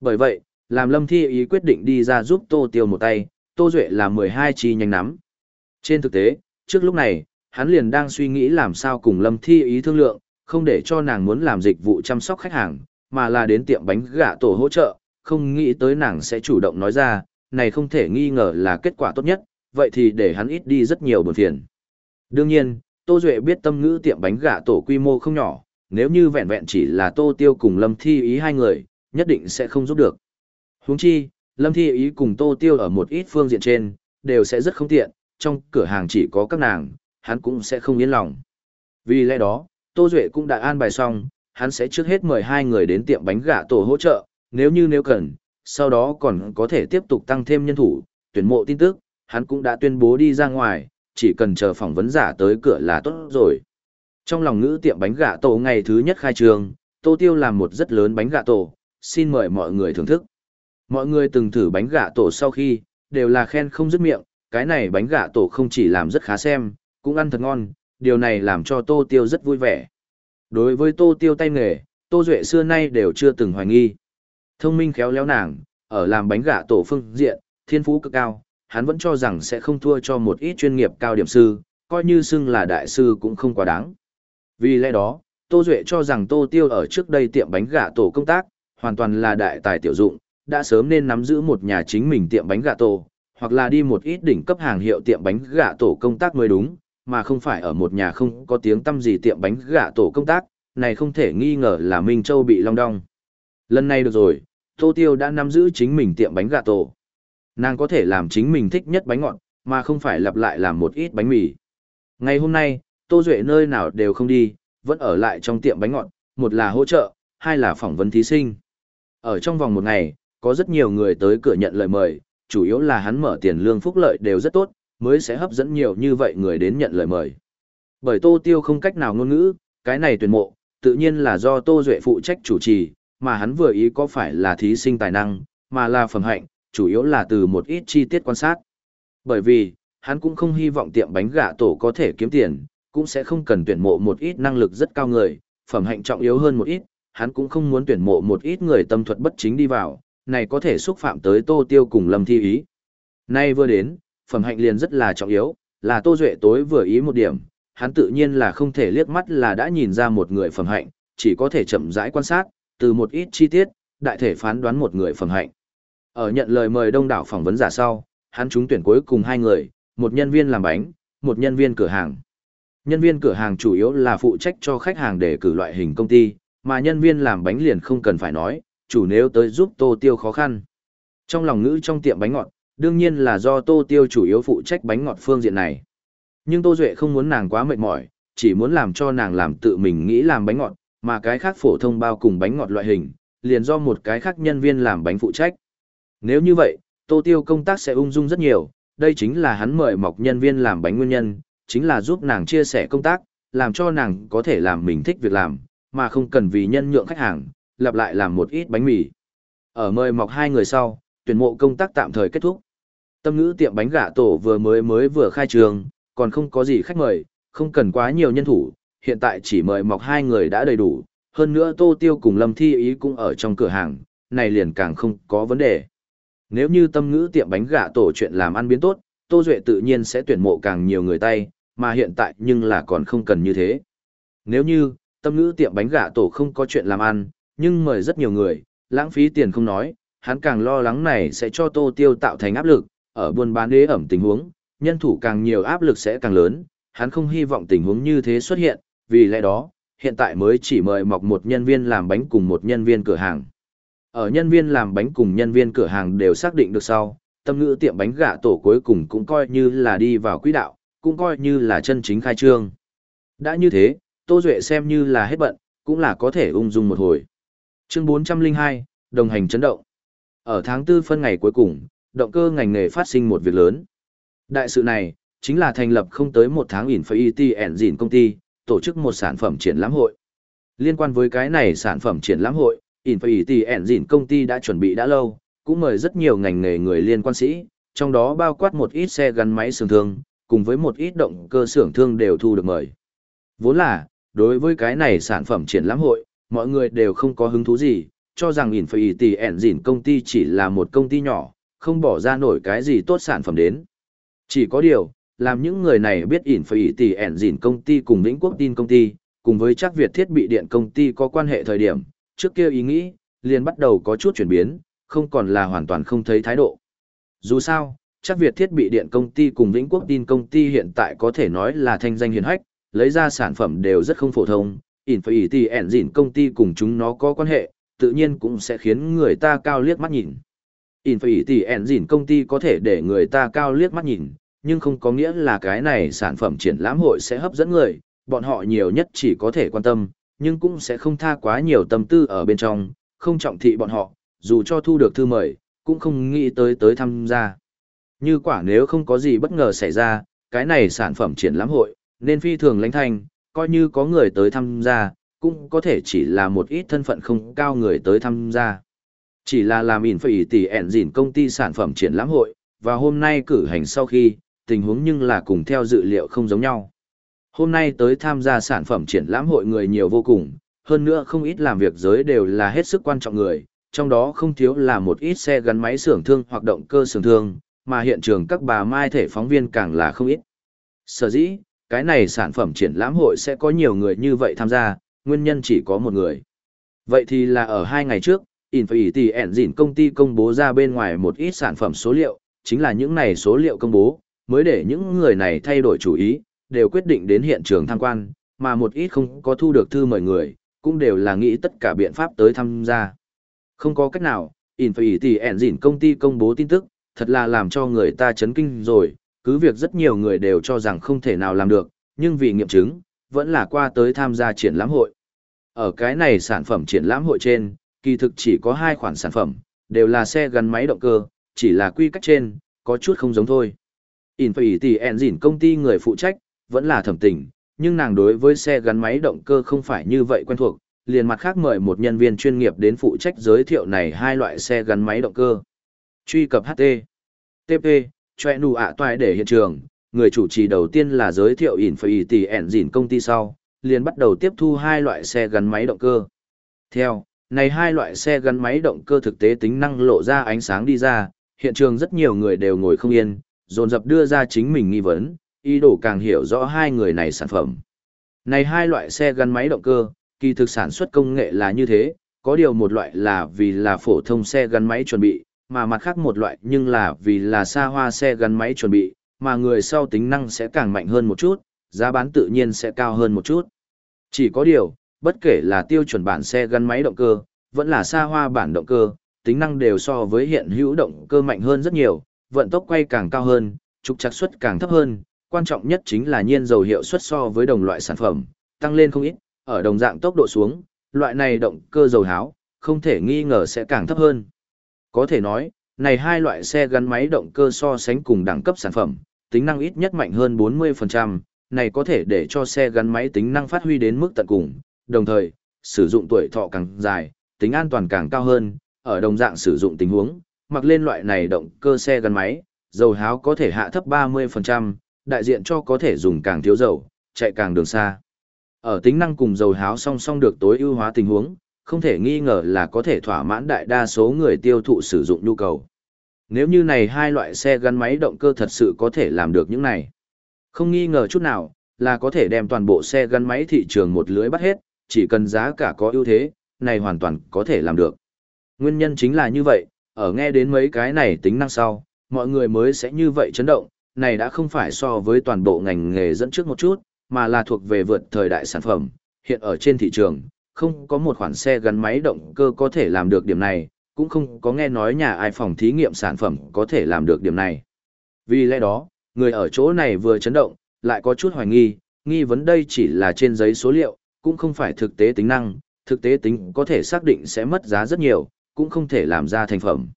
Bởi vậy, làm Lâm Thi ý quyết định đi ra giúp Tô Tiêu một tay, Tô Duệ là 12 chi nhanh nắm. Trên thực tế, trước lúc này, hắn liền đang suy nghĩ làm sao cùng Lâm Thi ý thương lượng, không để cho nàng muốn làm dịch vụ chăm sóc khách hàng, mà là đến tiệm bánh gà tổ hỗ trợ, không nghĩ tới nàng sẽ chủ động nói ra, này không thể nghi ngờ là kết quả tốt nhất, vậy thì để hắn ít đi rất nhiều buồn phiền. Đương nhiên, Tô Duệ biết tâm ngữ tiệm bánh gà tổ quy mô không nhỏ, nếu như vẹn vẹn chỉ là Tô Tiêu cùng Lâm Thi ý hai người, nhất định sẽ không giúp được. Huống chi, Lâm Thi ý cùng Tô Tiêu ở một ít phương diện trên, đều sẽ rất không tiện, trong cửa hàng chỉ có các nàng, hắn cũng sẽ không yên lòng. Vì lẽ đó, Tô Duệ cũng đã an bài xong, hắn sẽ trước hết mời hai người đến tiệm bánh gà tổ hỗ trợ, nếu như nếu cần, sau đó còn có thể tiếp tục tăng thêm nhân thủ, tuyển mộ tin tức, hắn cũng đã tuyên bố đi ra ngoài, chỉ cần chờ phỏng vấn giả tới cửa là tốt rồi. Trong lòng ngữ tiệm bánh gà tổ ngày thứ nhất khai trường, Tô Tiêu làm một rất lớn bánh gà tổ, xin mời mọi người thưởng thức. Mọi người từng thử bánh gà tổ sau khi, đều là khen không dứt miệng, cái này bánh gà tổ không chỉ làm rất khá xem, cũng ăn thật ngon, điều này làm cho Tô Tiêu rất vui vẻ. Đối với Tô Tiêu tay nghề, Tô Duệ xưa nay đều chưa từng hoài nghi. Thông minh khéo léo nàng, ở làm bánh gà tổ phương diện, thiên phú cực cao, hắn vẫn cho rằng sẽ không thua cho một ít chuyên nghiệp cao điểm sư, coi như xưng là đại sư cũng không quá đáng. Vì lẽ đó, Tô Duệ cho rằng Tô Tiêu ở trước đây tiệm bánh gà tổ công tác, hoàn toàn là đại tài tiểu dụng, đã sớm nên nắm giữ một nhà chính mình tiệm bánh gà tổ, hoặc là đi một ít đỉnh cấp hàng hiệu tiệm bánh gà tổ công tác mới đúng, mà không phải ở một nhà không có tiếng tăm gì tiệm bánh gà tổ công tác, này không thể nghi ngờ là Minh Châu bị long đong. Lần này được rồi, Tô Tiêu đã nắm giữ chính mình tiệm bánh gà tổ. Nàng có thể làm chính mình thích nhất bánh ngọt, mà không phải lặp lại làm một ít bánh mì. Ngày hôm nay, Tô Duệ nơi nào đều không đi, vẫn ở lại trong tiệm bánh ngọt, một là hỗ trợ, hai là phỏng vấn thí sinh. Ở trong vòng một ngày, có rất nhiều người tới cửa nhận lời mời, chủ yếu là hắn mở tiền lương phúc lợi đều rất tốt, mới sẽ hấp dẫn nhiều như vậy người đến nhận lời mời. Bởi Tô Tiêu không cách nào ngôn ngữ, cái này tuyển mộ, tự nhiên là do Tô Duệ phụ trách chủ trì, mà hắn vừa ý có phải là thí sinh tài năng, mà là phẩm hạnh, chủ yếu là từ một ít chi tiết quan sát. Bởi vì, hắn cũng không hy vọng tiệm bánh gà tổ có thể kiếm tiền, cũng sẽ không cần tuyển mộ một ít năng lực rất cao người, phẩm hạnh trọng yếu hơn một ít, hắn cũng không muốn tuyển mộ một ít người tâm thuật bất chính đi vào, này có thể xúc phạm tới Tô Tiêu cùng Lâm Thi ý. Nay vừa đến, phẩm hạnh liền rất là trọng yếu, là Tô Duệ tối vừa ý một điểm, hắn tự nhiên là không thể liếc mắt là đã nhìn ra một người phẩm hạnh, chỉ có thể chậm rãi quan sát, từ một ít chi tiết, đại thể phán đoán một người phẩm hạnh. Ở nhận lời mời đông đảo phỏng vấn giả sau, hắn trúng tuyển cuối cùng hai người, một nhân viên làm bánh, một nhân viên cửa hàng. Nhân viên cửa hàng chủ yếu là phụ trách cho khách hàng để cử loại hình công ty, mà nhân viên làm bánh liền không cần phải nói, chủ nếu tới giúp Tô Tiêu khó khăn. Trong lòng ngữ trong tiệm bánh ngọt, đương nhiên là do Tô Tiêu chủ yếu phụ trách bánh ngọt phương diện này. Nhưng Tô Duệ không muốn nàng quá mệt mỏi, chỉ muốn làm cho nàng làm tự mình nghĩ làm bánh ngọt, mà cái khác phổ thông bao cùng bánh ngọt loại hình, liền do một cái khác nhân viên làm bánh phụ trách. Nếu như vậy, Tô Tiêu công tác sẽ ung dung rất nhiều, đây chính là hắn mời mọc nhân viên làm bánh nguyên nhân, chính là giúp nàng chia sẻ công tác, làm cho nàng có thể làm mình thích việc làm, mà không cần vì nhân nhượng khách hàng, lặp lại làm một ít bánh mì. Ở mời mọc hai người sau, tuyển mộ công tác tạm thời kết thúc. Tâm ngữ tiệm bánh gà tổ vừa mới mới vừa khai trường, còn không có gì khách mời, không cần quá nhiều nhân thủ, hiện tại chỉ mời mọc hai người đã đầy đủ, hơn nữa Tô Tiêu cùng Lâm Thi Ý cũng ở trong cửa hàng, này liền càng không có vấn đề. Nếu như tâm ngữ tiệm bánh gà tổ chuyện làm ăn biến tốt, Tô Duệ tự nhiên sẽ tuyển mộ càng nhiều người tay, mà hiện tại nhưng là còn không cần như thế. Nếu như, tâm ngữ tiệm bánh gà tổ không có chuyện làm ăn, nhưng mời rất nhiều người, lãng phí tiền không nói, hắn càng lo lắng này sẽ cho Tô Tiêu tạo thành áp lực, ở buôn bán đế ẩm tình huống, nhân thủ càng nhiều áp lực sẽ càng lớn, hắn không hy vọng tình huống như thế xuất hiện, vì lẽ đó, hiện tại mới chỉ mời mọc một nhân viên làm bánh cùng một nhân viên cửa hàng. Ở nhân viên làm bánh cùng nhân viên cửa hàng đều xác định được sau, tâm ngữ tiệm bánh gà tổ cuối cùng cũng coi như là đi vào quỹ đạo, cũng coi như là chân chính khai trương. Đã như thế, Tô Duệ xem như là hết bận, cũng là có thể ung dung một hồi. Chương 402, đồng hành chấn động. Ở tháng 4 phân ngày cuối cùng, động cơ ngành nghề phát sinh một việc lớn. Đại sự này, chính là thành lập không tới một tháng Infinity Engine công ty, tổ chức một sản phẩm triển lãm hội. Liên quan với cái này sản phẩm triển lãm hội, Infinity Engine công ty đã chuẩn bị đã lâu, cũng mời rất nhiều ngành nghề người liên quan sĩ, trong đó bao quát một ít xe gắn máy xưởng thương, cùng với một ít động cơ xưởng thương đều thu được mời. Vốn là, đối với cái này sản phẩm triển lãm hội, mọi người đều không có hứng thú gì, cho rằng Infinity Engine công ty chỉ là một công ty nhỏ, không bỏ ra nổi cái gì tốt sản phẩm đến. Chỉ có điều, làm những người này biết Infinity Engine công ty cùng Vĩnh Quốc tin công ty, cùng với chắc Việt thiết bị điện công ty có quan hệ thời điểm, trước kia ý nghĩ, liền bắt đầu có chút chuyển biến, không còn là hoàn toàn không thấy thái độ. Dù sao, chắc Việt thiết bị điện công ty cùng Vĩnh Quốc tin công ty hiện tại có thể nói là thanh danh hiền hách, lấy ra sản phẩm đều rất không phổ thông, Infinity Engine công ty cùng chúng nó có quan hệ, tự nhiên cũng sẽ khiến người ta cao liếc mắt nhìn. Infinity Engine công ty có thể để người ta cao liếc mắt nhìn, nhưng không có nghĩa là cái này sản phẩm triển lãm hội sẽ hấp dẫn người, bọn họ nhiều nhất chỉ có thể quan tâm, nhưng cũng sẽ không tha quá nhiều tâm tư ở bên trong, không trọng thị bọn họ, dù cho thu được thư mời, cũng không nghĩ tới tới tham gia. Như quả nếu không có gì bất ngờ xảy ra, cái này sản phẩm triển lãm hội, nên phi thường lãnh thanh, coi như có người tới tham gia, cũng có thể chỉ là một ít thân phận không cao người tới tham gia. Chỉ là làm in phải tỷ ẹn dỉn công ty sản phẩm triển lãm hội, và hôm nay cử hành sau khi, tình huống nhưng là cùng theo dự liệu không giống nhau. Hôm nay tới tham gia sản phẩm triển lãm hội người nhiều vô cùng, hơn nữa không ít làm việc giới đều là hết sức quan trọng người, trong đó không thiếu là một ít xe gắn máy xưởng thương hoặc động cơ xưởng thương, mà hiện trường các bà mai thể phóng viên càng là không ít. Sở dĩ, cái này sản phẩm triển lãm hội sẽ có nhiều người như vậy tham gia, nguyên nhân chỉ có một người. Vậy thì là ở hai ngày trước, Infinity Engine công ty công bố ra bên ngoài một ít sản phẩm số liệu, chính là những này số liệu công bố, mới để những người này thay đổi chủ ý, đều quyết định đến hiện trường tham quan, mà một ít không có thu được thư mời người, cũng đều là nghĩ tất cả biện pháp tới tham gia. Không có cách nào, Infinity Engine công ty công bố tin tức, thật là làm cho người ta chấn kinh rồi, cứ việc rất nhiều người đều cho rằng không thể nào làm được, nhưng vì nghiệm chứng, vẫn là qua tới tham gia triển lãm hội. Ở cái này sản phẩm triển lãm hội trên, kỳ thực chỉ có hai khoản sản phẩm, đều là xe gắn máy động cơ, chỉ là quy cách trên, có chút không giống thôi. Infinity Engine công ty người phụ trách, vẫn là thẩm tình, nhưng nàng đối với xe gắn máy động cơ không phải như vậy quen thuộc, liền mặt khác mời một nhân viên chuyên nghiệp đến phụ trách giới thiệu này hai loại xe gắn máy động cơ. Truy cập HT, TP, choe nụ ạ toại để hiện trường, người chủ trì đầu tiên là giới thiệu ỉn phì tỉ ẻn dỉn công ty sau, liền bắt đầu tiếp thu hai loại xe gắn máy động cơ. Theo, này hai loại xe gắn máy động cơ thực tế tính năng lộ ra ánh sáng đi ra, hiện trường rất nhiều người đều ngồi không yên, dồn dập đưa ra chính mình nghi vấn, ý đồ càng hiểu rõ hai người này sản phẩm. Này hai loại xe gắn máy động cơ, kỳ thực sản xuất công nghệ là như thế, có điều một loại là vì là phổ thông xe gắn máy chuẩn bị, mà mặt khác một loại nhưng là vì là xa hoa xe gắn máy chuẩn bị, mà người sau tính năng sẽ càng mạnh hơn một chút, giá bán tự nhiên sẽ cao hơn một chút. Chỉ có điều, bất kể là tiêu chuẩn bản xe gắn máy động cơ, vẫn là xa hoa bản động cơ, tính năng đều so với hiện hữu động cơ mạnh hơn rất nhiều, vận tốc quay càng cao hơn, trục trặc suất càng thấp hơn, quan trọng nhất chính là nhiên dầu hiệu suất so với đồng loại sản phẩm, tăng lên không ít, ở đồng dạng tốc độ xuống, loại này động cơ dầu háo, không thể nghi ngờ sẽ càng thấp hơn. Có thể nói, này hai loại xe gắn máy động cơ so sánh cùng đẳng cấp sản phẩm, tính năng ít nhất mạnh hơn 40%, này có thể để cho xe gắn máy tính năng phát huy đến mức tận cùng, đồng thời, sử dụng tuổi thọ càng dài, tính an toàn càng cao hơn, ở đồng dạng sử dụng tình huống, mặc lên loại này động cơ xe gắn máy, dầu háo có thể hạ thấp 30%, đại diện cho có thể dùng càng thiếu dầu, chạy càng đường xa. Ở tính năng cùng dầu háo song song được tối ưu hóa tình huống, không thể nghi ngờ là có thể thỏa mãn đại đa số người tiêu thụ sử dụng nhu cầu. Nếu như này hai loại xe gắn máy động cơ thật sự có thể làm được những này. Không nghi ngờ chút nào, là có thể đem toàn bộ xe gắn máy thị trường một lưới bắt hết, chỉ cần giá cả có ưu thế, này hoàn toàn có thể làm được. Nguyên nhân chính là như vậy, ở nghe đến mấy cái này tính năng sau, mọi người mới sẽ như vậy chấn động, này đã không phải so với toàn bộ ngành nghề dẫn trước một chút, mà là thuộc về vượt thời đại sản phẩm, hiện ở trên thị trường, không có một khoản xe gắn máy động cơ có thể làm được điểm này, cũng không có nghe nói nhà ai phòng thí nghiệm sản phẩm có thể làm được điểm này. Vì lẽ đó, người ở chỗ này vừa chấn động, lại có chút hoài nghi, nghi vấn đây chỉ là trên giấy số liệu, cũng không phải thực tế tính năng, thực tế tính có thể xác định sẽ mất giá rất nhiều, cũng không thể làm ra thành phẩm.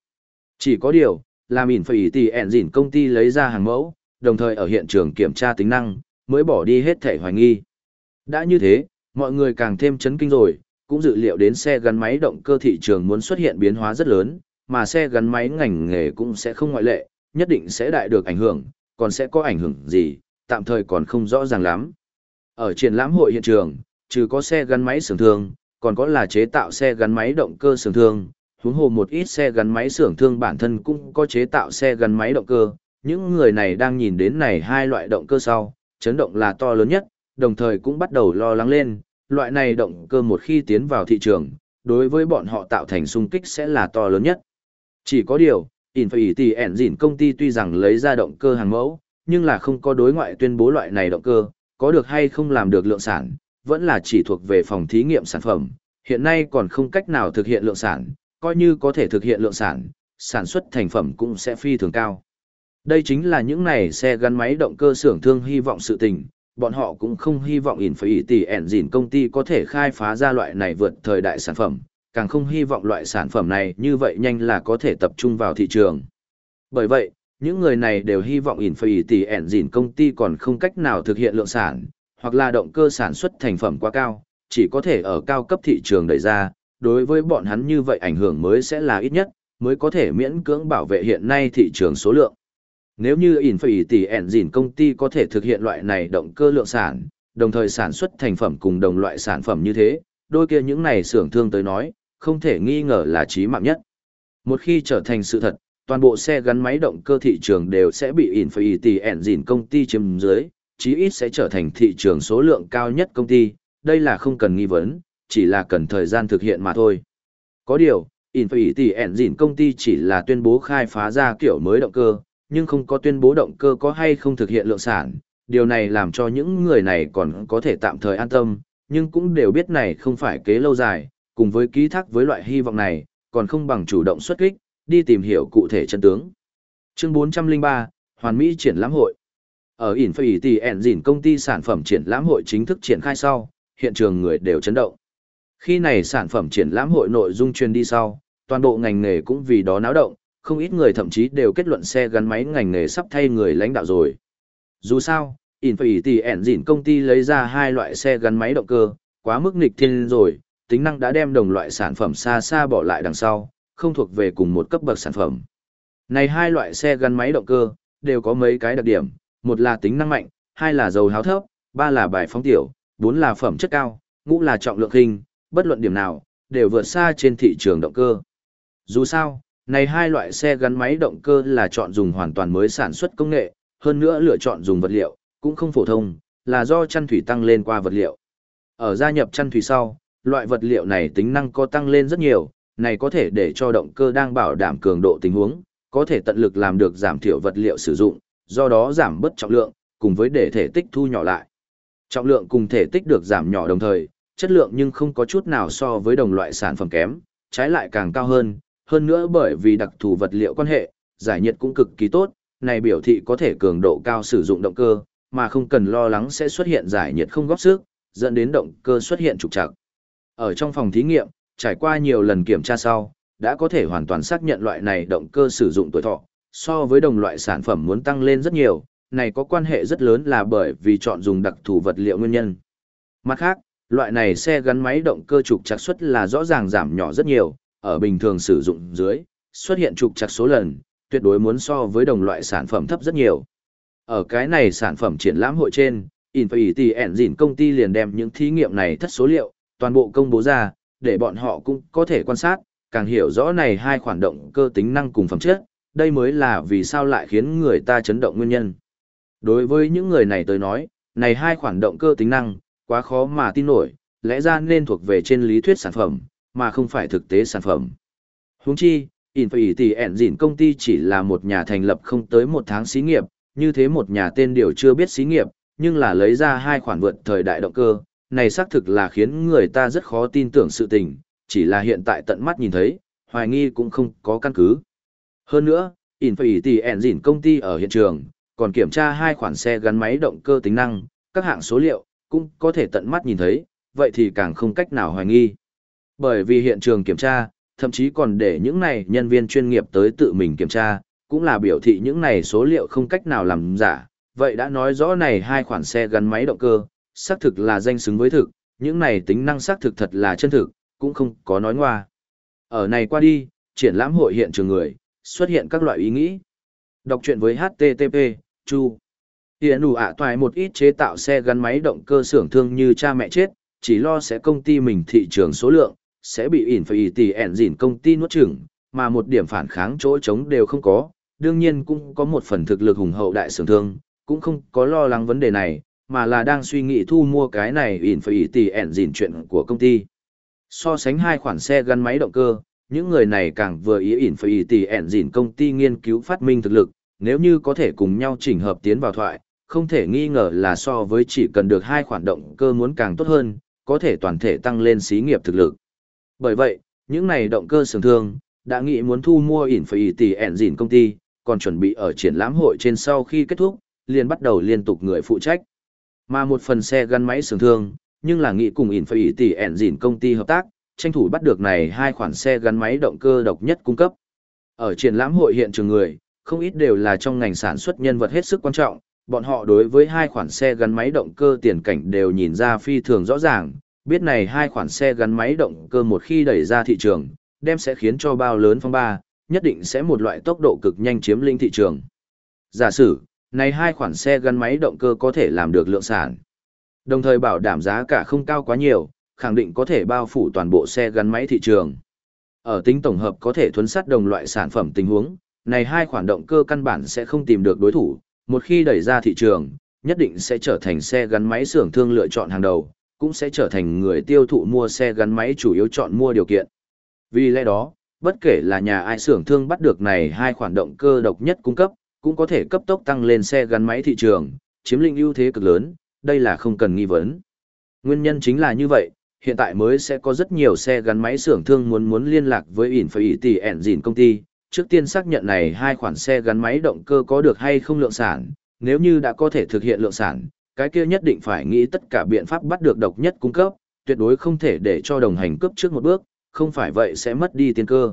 Chỉ có điều, làm ỉn phải tỷ dỉn công ty lấy ra hàng mẫu, đồng thời ở hiện trường kiểm tra tính năng, mới bỏ đi hết thể hoài nghi. Đã như thế, mọi người càng thêm chấn kinh rồi, cũng dự liệu đến xe gắn máy động cơ thị trường muốn xuất hiện biến hóa rất lớn, mà xe gắn máy ngành nghề cũng sẽ không ngoại lệ, nhất định sẽ đại được ảnh hưởng, còn sẽ có ảnh hưởng gì, tạm thời còn không rõ ràng lắm. Ở triển lãm hội hiện trường, trừ có xe gắn máy xưởng thường, còn có là chế tạo xe gắn máy động cơ xưởng thương, huống hồ một ít xe gắn máy xưởng thương bản thân cũng có chế tạo xe gắn máy động cơ. Những người này đang nhìn đến này hai loại động cơ sau, chấn động là to lớn nhất, đồng thời cũng bắt đầu lo lắng lên, loại này động cơ một khi tiến vào thị trường, đối với bọn họ tạo thành xung kích sẽ là to lớn nhất. Chỉ có điều, Infinity Engine công ty tuy rằng lấy ra động cơ hàng mẫu, nhưng là không có đối ngoại tuyên bố loại này động cơ, có được hay không làm được lượng sản, vẫn là chỉ thuộc về phòng thí nghiệm sản phẩm, hiện nay còn không cách nào thực hiện lượng sản, coi như có thể thực hiện lượng sản, sản xuất thành phẩm cũng sẽ phi thường cao. Đây chính là những này xe gắn máy động cơ xưởng thương hy vọng sự tình, bọn họ cũng không hy vọng ỉn phải tỷ ẻn dìn công ty có thể khai phá ra loại này vượt thời đại sản phẩm, càng không hy vọng loại sản phẩm này như vậy nhanh là có thể tập trung vào thị trường. Bởi vậy, những người này đều hy vọng ỉn phải tỷ ẻn dìn công ty còn không cách nào thực hiện lượng sản, hoặc là động cơ sản xuất thành phẩm quá cao, chỉ có thể ở cao cấp thị trường đẩy ra, đối với bọn hắn như vậy ảnh hưởng mới sẽ là ít nhất, mới có thể miễn cưỡng bảo vệ hiện nay thị trường số lượng. Nếu như Infinity Engine công ty có thể thực hiện loại này động cơ lượng sản, đồng thời sản xuất thành phẩm cùng đồng loại sản phẩm như thế, đôi kia những này xưởng thương tới nói, không thể nghi ngờ là chí mạng nhất. Một khi trở thành sự thật, toàn bộ xe gắn máy động cơ thị trường đều sẽ bị Infinity Engine công ty chiếm dưới, chí ít sẽ trở thành thị trường số lượng cao nhất công ty, đây là không cần nghi vấn, chỉ là cần thời gian thực hiện mà thôi. Có điều, Infinity Engine công ty chỉ là tuyên bố khai phá ra kiểu mới động cơ, nhưng không có tuyên bố động cơ có hay không thực hiện lượng sản, điều này làm cho những người này còn có thể tạm thời an tâm, nhưng cũng đều biết này không phải kế lâu dài, cùng với ký thác với loại hy vọng này, còn không bằng chủ động xuất kích, đi tìm hiểu cụ thể chân tướng. Chương 403, Hoàn Mỹ triển lãm hội. Ở Infinity Engine công ty sản phẩm triển lãm hội chính thức triển khai sau, hiện trường người đều chấn động. Khi này sản phẩm triển lãm hội nội dung truyền đi sau, toàn bộ ngành nghề cũng vì đó náo động, không ít người thậm chí đều kết luận xe gắn máy ngành nghề sắp thay người lãnh đạo rồi. Dù sao, Infinity Engine công ty lấy ra hai loại xe gắn máy động cơ, quá mức nghịch thiên rồi, tính năng đã đem đồng loại sản phẩm xa xa bỏ lại đằng sau, không thuộc về cùng một cấp bậc sản phẩm. Này hai loại xe gắn máy động cơ, đều có mấy cái đặc điểm, một là tính năng mạnh, hai là dầu háo thấp, ba là bài phóng tiểu, bốn là phẩm chất cao, ngũ là trọng lượng hình, bất luận điểm nào, đều vượt xa trên thị trường động cơ. Dù sao, này hai loại xe gắn máy động cơ là chọn dùng hoàn toàn mới sản xuất công nghệ, hơn nữa lựa chọn dùng vật liệu, cũng không phổ thông, là do chăn thủy tăng lên qua vật liệu. Ở gia nhập chăn thủy sau, loại vật liệu này tính năng có tăng lên rất nhiều, này có thể để cho động cơ đang bảo đảm cường độ tình huống, có thể tận lực làm được giảm thiểu vật liệu sử dụng, do đó giảm bớt trọng lượng, cùng với để thể tích thu nhỏ lại. Trọng lượng cùng thể tích được giảm nhỏ đồng thời, chất lượng nhưng không có chút nào so với đồng loại sản phẩm kém, trái lại càng cao hơn, hơn nữa bởi vì đặc thù vật liệu quan hệ, giải nhiệt cũng cực kỳ tốt, này biểu thị có thể cường độ cao sử dụng động cơ, mà không cần lo lắng sẽ xuất hiện giải nhiệt không góp sức, dẫn đến động cơ xuất hiện trục trặc. Ở trong phòng thí nghiệm, trải qua nhiều lần kiểm tra sau, đã có thể hoàn toàn xác nhận loại này động cơ sử dụng tuổi thọ, so với đồng loại sản phẩm muốn tăng lên rất nhiều, này có quan hệ rất lớn là bởi vì chọn dùng đặc thù vật liệu nguyên nhân. Mặt khác, loại này xe gắn máy động cơ trục trặc suất là rõ ràng giảm nhỏ rất nhiều, ở bình thường sử dụng dưới, xuất hiện trục chặt số lần, tuyệt đối muốn so với đồng loại sản phẩm thấp rất nhiều. Ở cái này sản phẩm triển lãm hội trên, Infinity Engine công ty liền đem những thí nghiệm này thất số liệu, toàn bộ công bố ra, để bọn họ cũng có thể quan sát, càng hiểu rõ này hai khoản động cơ tính năng cùng phẩm chất, đây mới là vì sao lại khiến người ta chấn động nguyên nhân. Đối với những người này tới nói, này hai khoản động cơ tính năng, quá khó mà tin nổi, lẽ ra nên thuộc về trên lý thuyết sản phẩm, mà không phải thực tế sản phẩm. Huống chi, Infinity Engine công ty chỉ là một nhà thành lập không tới một tháng xí nghiệp, như thế một nhà tên điều chưa biết xí nghiệp, nhưng là lấy ra hai khoản vượt thời đại động cơ, này xác thực là khiến người ta rất khó tin tưởng sự tình, chỉ là hiện tại tận mắt nhìn thấy, hoài nghi cũng không có căn cứ. Hơn nữa, Infinity Engine công ty ở hiện trường, còn kiểm tra hai khoản xe gắn máy động cơ tính năng, các hạng số liệu, cũng có thể tận mắt nhìn thấy, vậy thì càng không cách nào hoài nghi. Bởi vì hiện trường kiểm tra, thậm chí còn để những này nhân viên chuyên nghiệp tới tự mình kiểm tra, cũng là biểu thị những này số liệu không cách nào làm giả. Vậy đã nói rõ này hai khoản xe gắn máy động cơ, xác thực là danh xứng với thực, những này tính năng xác thực thật là chân thực, cũng không có nói ngoa. Ở này qua đi, triển lãm hội hiện trường người, xuất hiện các loại ý nghĩ. Đọc truyện với HTTP, Chu. Hiện đủ ạ toài một ít chế tạo xe gắn máy động cơ xưởng thương như cha mẹ chết, chỉ lo sẽ công ty mình thị trường số lượng, sẽ bị ỉn phải tỷ ẻn dỉn công ty nuốt chửng, mà một điểm phản kháng chỗ trống đều không có, đương nhiên cũng có một phần thực lực hùng hậu đại sưởng thương, cũng không có lo lắng vấn đề này, mà là đang suy nghĩ thu mua cái này ỉn phải tỷ ẻn dỉn chuyện của công ty. So sánh hai khoản xe gắn máy động cơ, những người này càng vừa ý ỉn phải tỷ ẻn dỉn công ty nghiên cứu phát minh thực lực, nếu như có thể cùng nhau chỉnh hợp tiến vào thoại, không thể nghi ngờ là so với chỉ cần được hai khoản động cơ muốn càng tốt hơn, có thể toàn thể tăng lên xí nghiệp thực lực. Bởi vậy, những này động cơ sưởng thương, đã nghĩ muốn thu mua ỉn phải tỷ ẻn dỉn công ty, còn chuẩn bị ở triển lãm hội trên sau khi kết thúc, liền bắt đầu liên tục người phụ trách. Mà một phần xe gắn máy sưởng thương, nhưng là nghĩ cùng ỉn phải tỷ ẻn dỉn công ty hợp tác, tranh thủ bắt được này hai khoản xe gắn máy động cơ độc nhất cung cấp. Ở triển lãm hội hiện trường người, không ít đều là trong ngành sản xuất nhân vật hết sức quan trọng, bọn họ đối với hai khoản xe gắn máy động cơ tiền cảnh đều nhìn ra phi thường rõ ràng, biết này hai khoản xe gắn máy động cơ một khi đẩy ra thị trường, đem sẽ khiến cho bao lớn phong ba, nhất định sẽ một loại tốc độ cực nhanh chiếm lĩnh thị trường. Giả sử, này hai khoản xe gắn máy động cơ có thể làm được lượng sản. Đồng thời bảo đảm giá cả không cao quá nhiều, khẳng định có thể bao phủ toàn bộ xe gắn máy thị trường. Ở tính tổng hợp có thể thuấn sát đồng loại sản phẩm tình huống, này hai khoản động cơ căn bản sẽ không tìm được đối thủ, một khi đẩy ra thị trường, nhất định sẽ trở thành xe gắn máy xưởng thương lựa chọn hàng đầu, cũng sẽ trở thành người tiêu thụ mua xe gắn máy chủ yếu chọn mua điều kiện. Vì lẽ đó, bất kể là nhà ai xưởng thương bắt được này hai khoản động cơ độc nhất cung cấp, cũng có thể cấp tốc tăng lên xe gắn máy thị trường, chiếm lĩnh ưu thế cực lớn, đây là không cần nghi vấn. Nguyên nhân chính là như vậy, hiện tại mới sẽ có rất nhiều xe gắn máy xưởng thương muốn muốn liên lạc với Infinity Engine công ty, trước tiên xác nhận này hai khoản xe gắn máy động cơ có được hay không lượng sản, nếu như đã có thể thực hiện lượng sản, cái kia nhất định phải nghĩ tất cả biện pháp bắt được độc nhất cung cấp, tuyệt đối không thể để cho đồng hành cướp trước một bước, không phải vậy sẽ mất đi tiên cơ.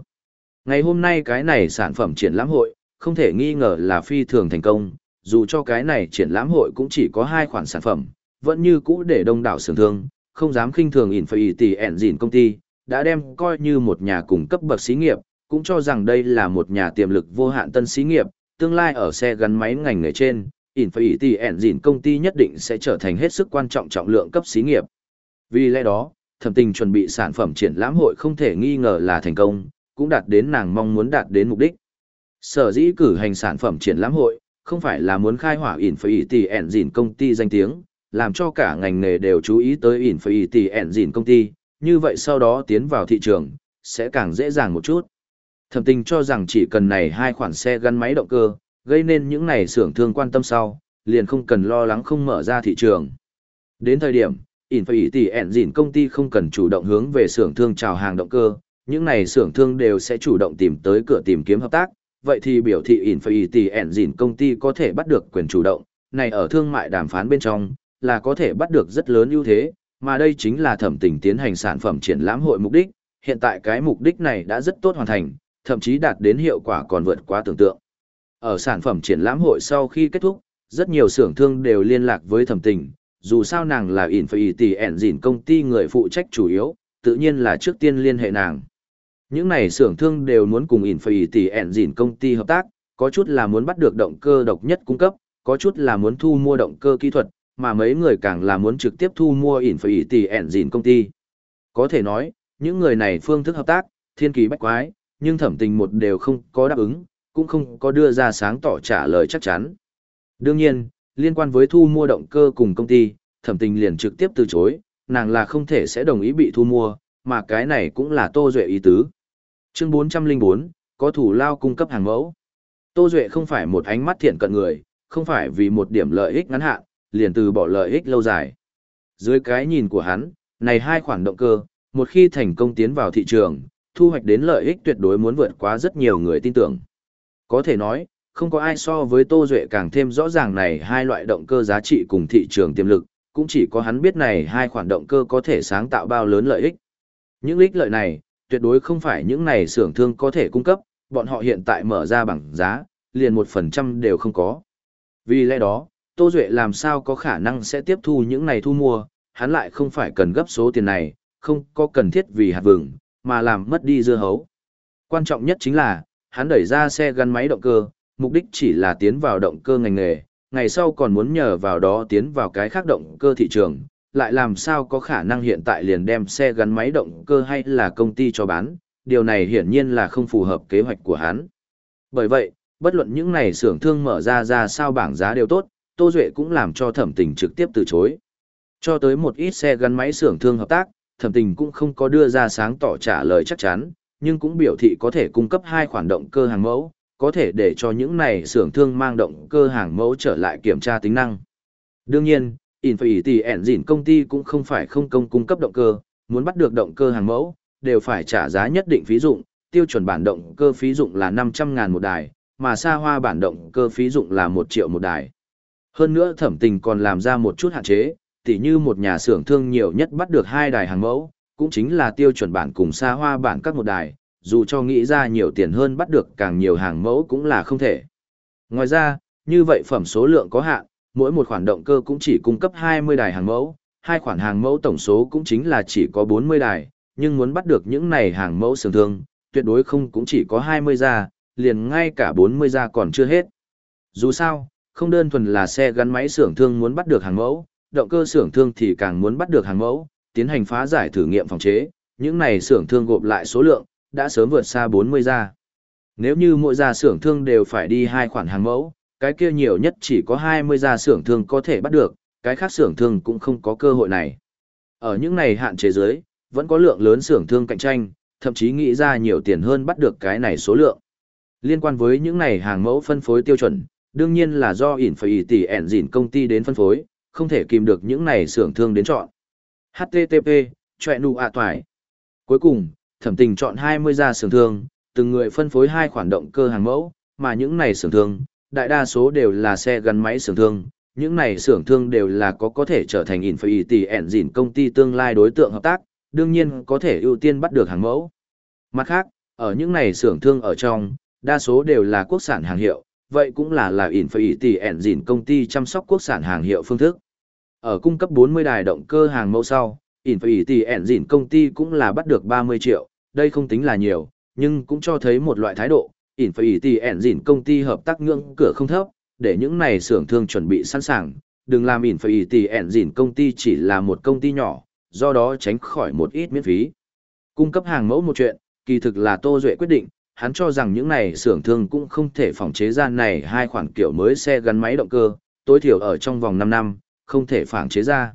Ngày hôm nay cái này sản phẩm triển lãm hội, không thể nghi ngờ là phi thường thành công, dù cho cái này triển lãm hội cũng chỉ có hai khoản sản phẩm, vẫn như cũ để đông đảo sưởng thương, không dám khinh thường Infinity Engine công ty, đã đem coi như một nhà cung cấp bậc xí nghiệp, cũng cho rằng đây là một nhà tiềm lực vô hạn tân xí nghiệp, tương lai ở xe gắn máy ngành nghề trên, Infinity Engine công ty nhất định sẽ trở thành hết sức quan trọng trọng lượng cấp xí nghiệp. Vì lẽ đó, thẩm tình chuẩn bị sản phẩm triển lãm hội không thể nghi ngờ là thành công, cũng đạt đến nàng mong muốn đạt đến mục đích. Sở dĩ cử hành sản phẩm triển lãm hội, không phải là muốn khai hỏa Infinity Engine công ty danh tiếng, làm cho cả ngành nghề đều chú ý tới Infinity Engine công ty, như vậy sau đó tiến vào thị trường, sẽ càng dễ dàng một chút. Thẩm tình cho rằng chỉ cần này hai khoản xe gắn máy động cơ, gây nên những này xưởng thương quan tâm sau, liền không cần lo lắng không mở ra thị trường. Đến thời điểm, Infinity Engine công ty không cần chủ động hướng về xưởng thương chào hàng động cơ, những này xưởng thương đều sẽ chủ động tìm tới cửa tìm kiếm hợp tác, vậy thì biểu thị Infinity Engine công ty có thể bắt được quyền chủ động, này ở thương mại đàm phán bên trong, là có thể bắt được rất lớn ưu thế, mà đây chính là thẩm tình tiến hành sản phẩm triển lãm hội mục đích, hiện tại cái mục đích này đã rất tốt hoàn thành, thậm chí đạt đến hiệu quả còn vượt quá tưởng tượng. Ở sản phẩm triển lãm hội sau khi kết thúc, rất nhiều xưởng thương đều liên lạc với thẩm tình, dù sao nàng là Infinity Engine công ty người phụ trách chủ yếu, tự nhiên là trước tiên liên hệ nàng. Những này xưởng thương đều muốn cùng Infinity Engine công ty hợp tác, có chút là muốn bắt được động cơ độc nhất cung cấp, có chút là muốn thu mua động cơ kỹ thuật, mà mấy người càng là muốn trực tiếp thu mua Infinity Engine công ty. Có thể nói, những người này phương thức hợp tác, thiên kỳ bách quái, nhưng thẩm tình một đều không có đáp ứng, cũng không có đưa ra sáng tỏ trả lời chắc chắn. Đương nhiên, liên quan với thu mua động cơ cùng công ty, thẩm tình liền trực tiếp từ chối, nàng là không thể sẽ đồng ý bị thu mua, mà cái này cũng là Tô Duệ ý tứ. Chương 404, có thủ lao cung cấp hàng mẫu. Tô Duệ không phải một ánh mắt thiện cận người, không phải vì một điểm lợi ích ngắn hạn, liền từ bỏ lợi ích lâu dài. Dưới cái nhìn của hắn, này hai khoản động cơ, một khi thành công tiến vào thị trường, thu hoạch đến lợi ích tuyệt đối muốn vượt quá rất nhiều người tin tưởng. Có thể nói, không có ai so với Tô Duệ càng thêm rõ ràng này hai loại động cơ giá trị cùng thị trường tiềm lực, cũng chỉ có hắn biết này hai khoản động cơ có thể sáng tạo bao lớn lợi ích. Những ích lợi này, tuyệt đối không phải những này xưởng thương có thể cung cấp, bọn họ hiện tại mở ra bằng giá, liền một phần trăm đều không có. Vì lẽ đó, Tô Duệ làm sao có khả năng sẽ tiếp thu những này thu mua, hắn lại không phải cần gấp số tiền này, không có cần thiết vì hạt vừng, mà làm mất đi dưa hấu. Quan trọng nhất chính là, hắn đẩy ra xe gắn máy động cơ, mục đích chỉ là tiến vào động cơ ngành nghề, ngày sau còn muốn nhờ vào đó tiến vào cái khác động cơ thị trường, lại làm sao có khả năng hiện tại liền đem xe gắn máy động cơ hay là công ty cho bán, điều này hiển nhiên là không phù hợp kế hoạch của hắn. Bởi vậy, bất luận những này xưởng thương mở ra ra sao bảng giá đều tốt, Tô Duệ cũng làm cho thẩm tình trực tiếp từ chối. Cho tới một ít xe gắn máy xưởng thương hợp tác, thẩm tình cũng không có đưa ra sáng tỏ trả lời chắc chắn, nhưng cũng biểu thị có thể cung cấp hai khoản động cơ hàng mẫu, có thể để cho những này xưởng thương mang động cơ hàng mẫu trở lại kiểm tra tính năng. Đương nhiên, Infinity Engine công ty cũng không phải không công cung cấp động cơ, muốn bắt được động cơ hàng mẫu, đều phải trả giá nhất định phí dụng, tiêu chuẩn bản động cơ phí dụng là 500.000 một đài, mà xa hoa bản động cơ phí dụng là 1 triệu một đài. Hơn nữa thẩm tình còn làm ra một chút hạn chế, tỉ như một nhà xưởng thương nhiều nhất bắt được hai đài hàng mẫu, cũng chính là tiêu chuẩn bản cùng xa hoa bản các một đài, dù cho nghĩ ra nhiều tiền hơn bắt được càng nhiều hàng mẫu cũng là không thể. Ngoài ra, như vậy phẩm số lượng có hạn, mỗi một khoản động cơ cũng chỉ cung cấp 20 đài hàng mẫu, hai khoản hàng mẫu tổng số cũng chính là chỉ có 40 đài, nhưng muốn bắt được những này hàng mẫu xưởng thương, tuyệt đối không cũng chỉ có 20 ra, liền ngay cả 40 ra còn chưa hết. Dù sao, không đơn thuần là xe gắn máy xưởng thương muốn bắt được hàng mẫu, động cơ xưởng thương thì càng muốn bắt được hàng mẫu, tiến hành phá giải thử nghiệm phòng chế, những này xưởng thương gộp lại số lượng, đã sớm vượt xa 40 gia. Nếu như mỗi gia xưởng thương đều phải đi hai khoản hàng mẫu, cái kia nhiều nhất chỉ có 20 gia xưởng thương có thể bắt được, cái khác xưởng thương cũng không có cơ hội này. Ở những này hạn chế dưới, vẫn có lượng lớn xưởng thương cạnh tranh, thậm chí nghĩ ra nhiều tiền hơn bắt được cái này số lượng. Liên quan với những này hàng mẫu phân phối tiêu chuẩn, đương nhiên là do ỉn phải tỷ ẻn dỉn công ty đến phân phối, không thể kìm được những này xưởng thương đến chọn. HTTP, choẹ nụ ạ toải Cuối cùng, thẩm tình chọn 20 gia xưởng thương, từng người phân phối hai khoản động cơ hàng mẫu, mà những này xưởng thương, đại đa số đều là xe gắn máy xưởng thương, những này xưởng thương đều là có có thể trở thành Infinity dìn công ty tương lai đối tượng hợp tác, đương nhiên có thể ưu tiên bắt được hàng mẫu. Mặt khác, ở những này xưởng thương ở trong, đa số đều là quốc sản hàng hiệu, vậy cũng là là Infinity dìn công ty chăm sóc quốc sản hàng hiệu phương thức. Ở cung cấp 40 đài động cơ hàng mẫu sau, Infinity Engine công ty cũng là bắt được 30 triệu, đây không tính là nhiều, nhưng cũng cho thấy một loại thái độ, Infinity Engine công ty hợp tác ngưỡng cửa không thấp, để những này xưởng thương chuẩn bị sẵn sàng, đừng làm Infinity Engine công ty chỉ là một công ty nhỏ, do đó tránh khỏi một ít miễn phí. Cung cấp hàng mẫu một chuyện, kỳ thực là Tô Duệ quyết định, hắn cho rằng những này xưởng thương cũng không thể phòng chế ra này hai khoản kiểu mới xe gắn máy động cơ, tối thiểu ở trong vòng 5 năm, không thể phản chế ra.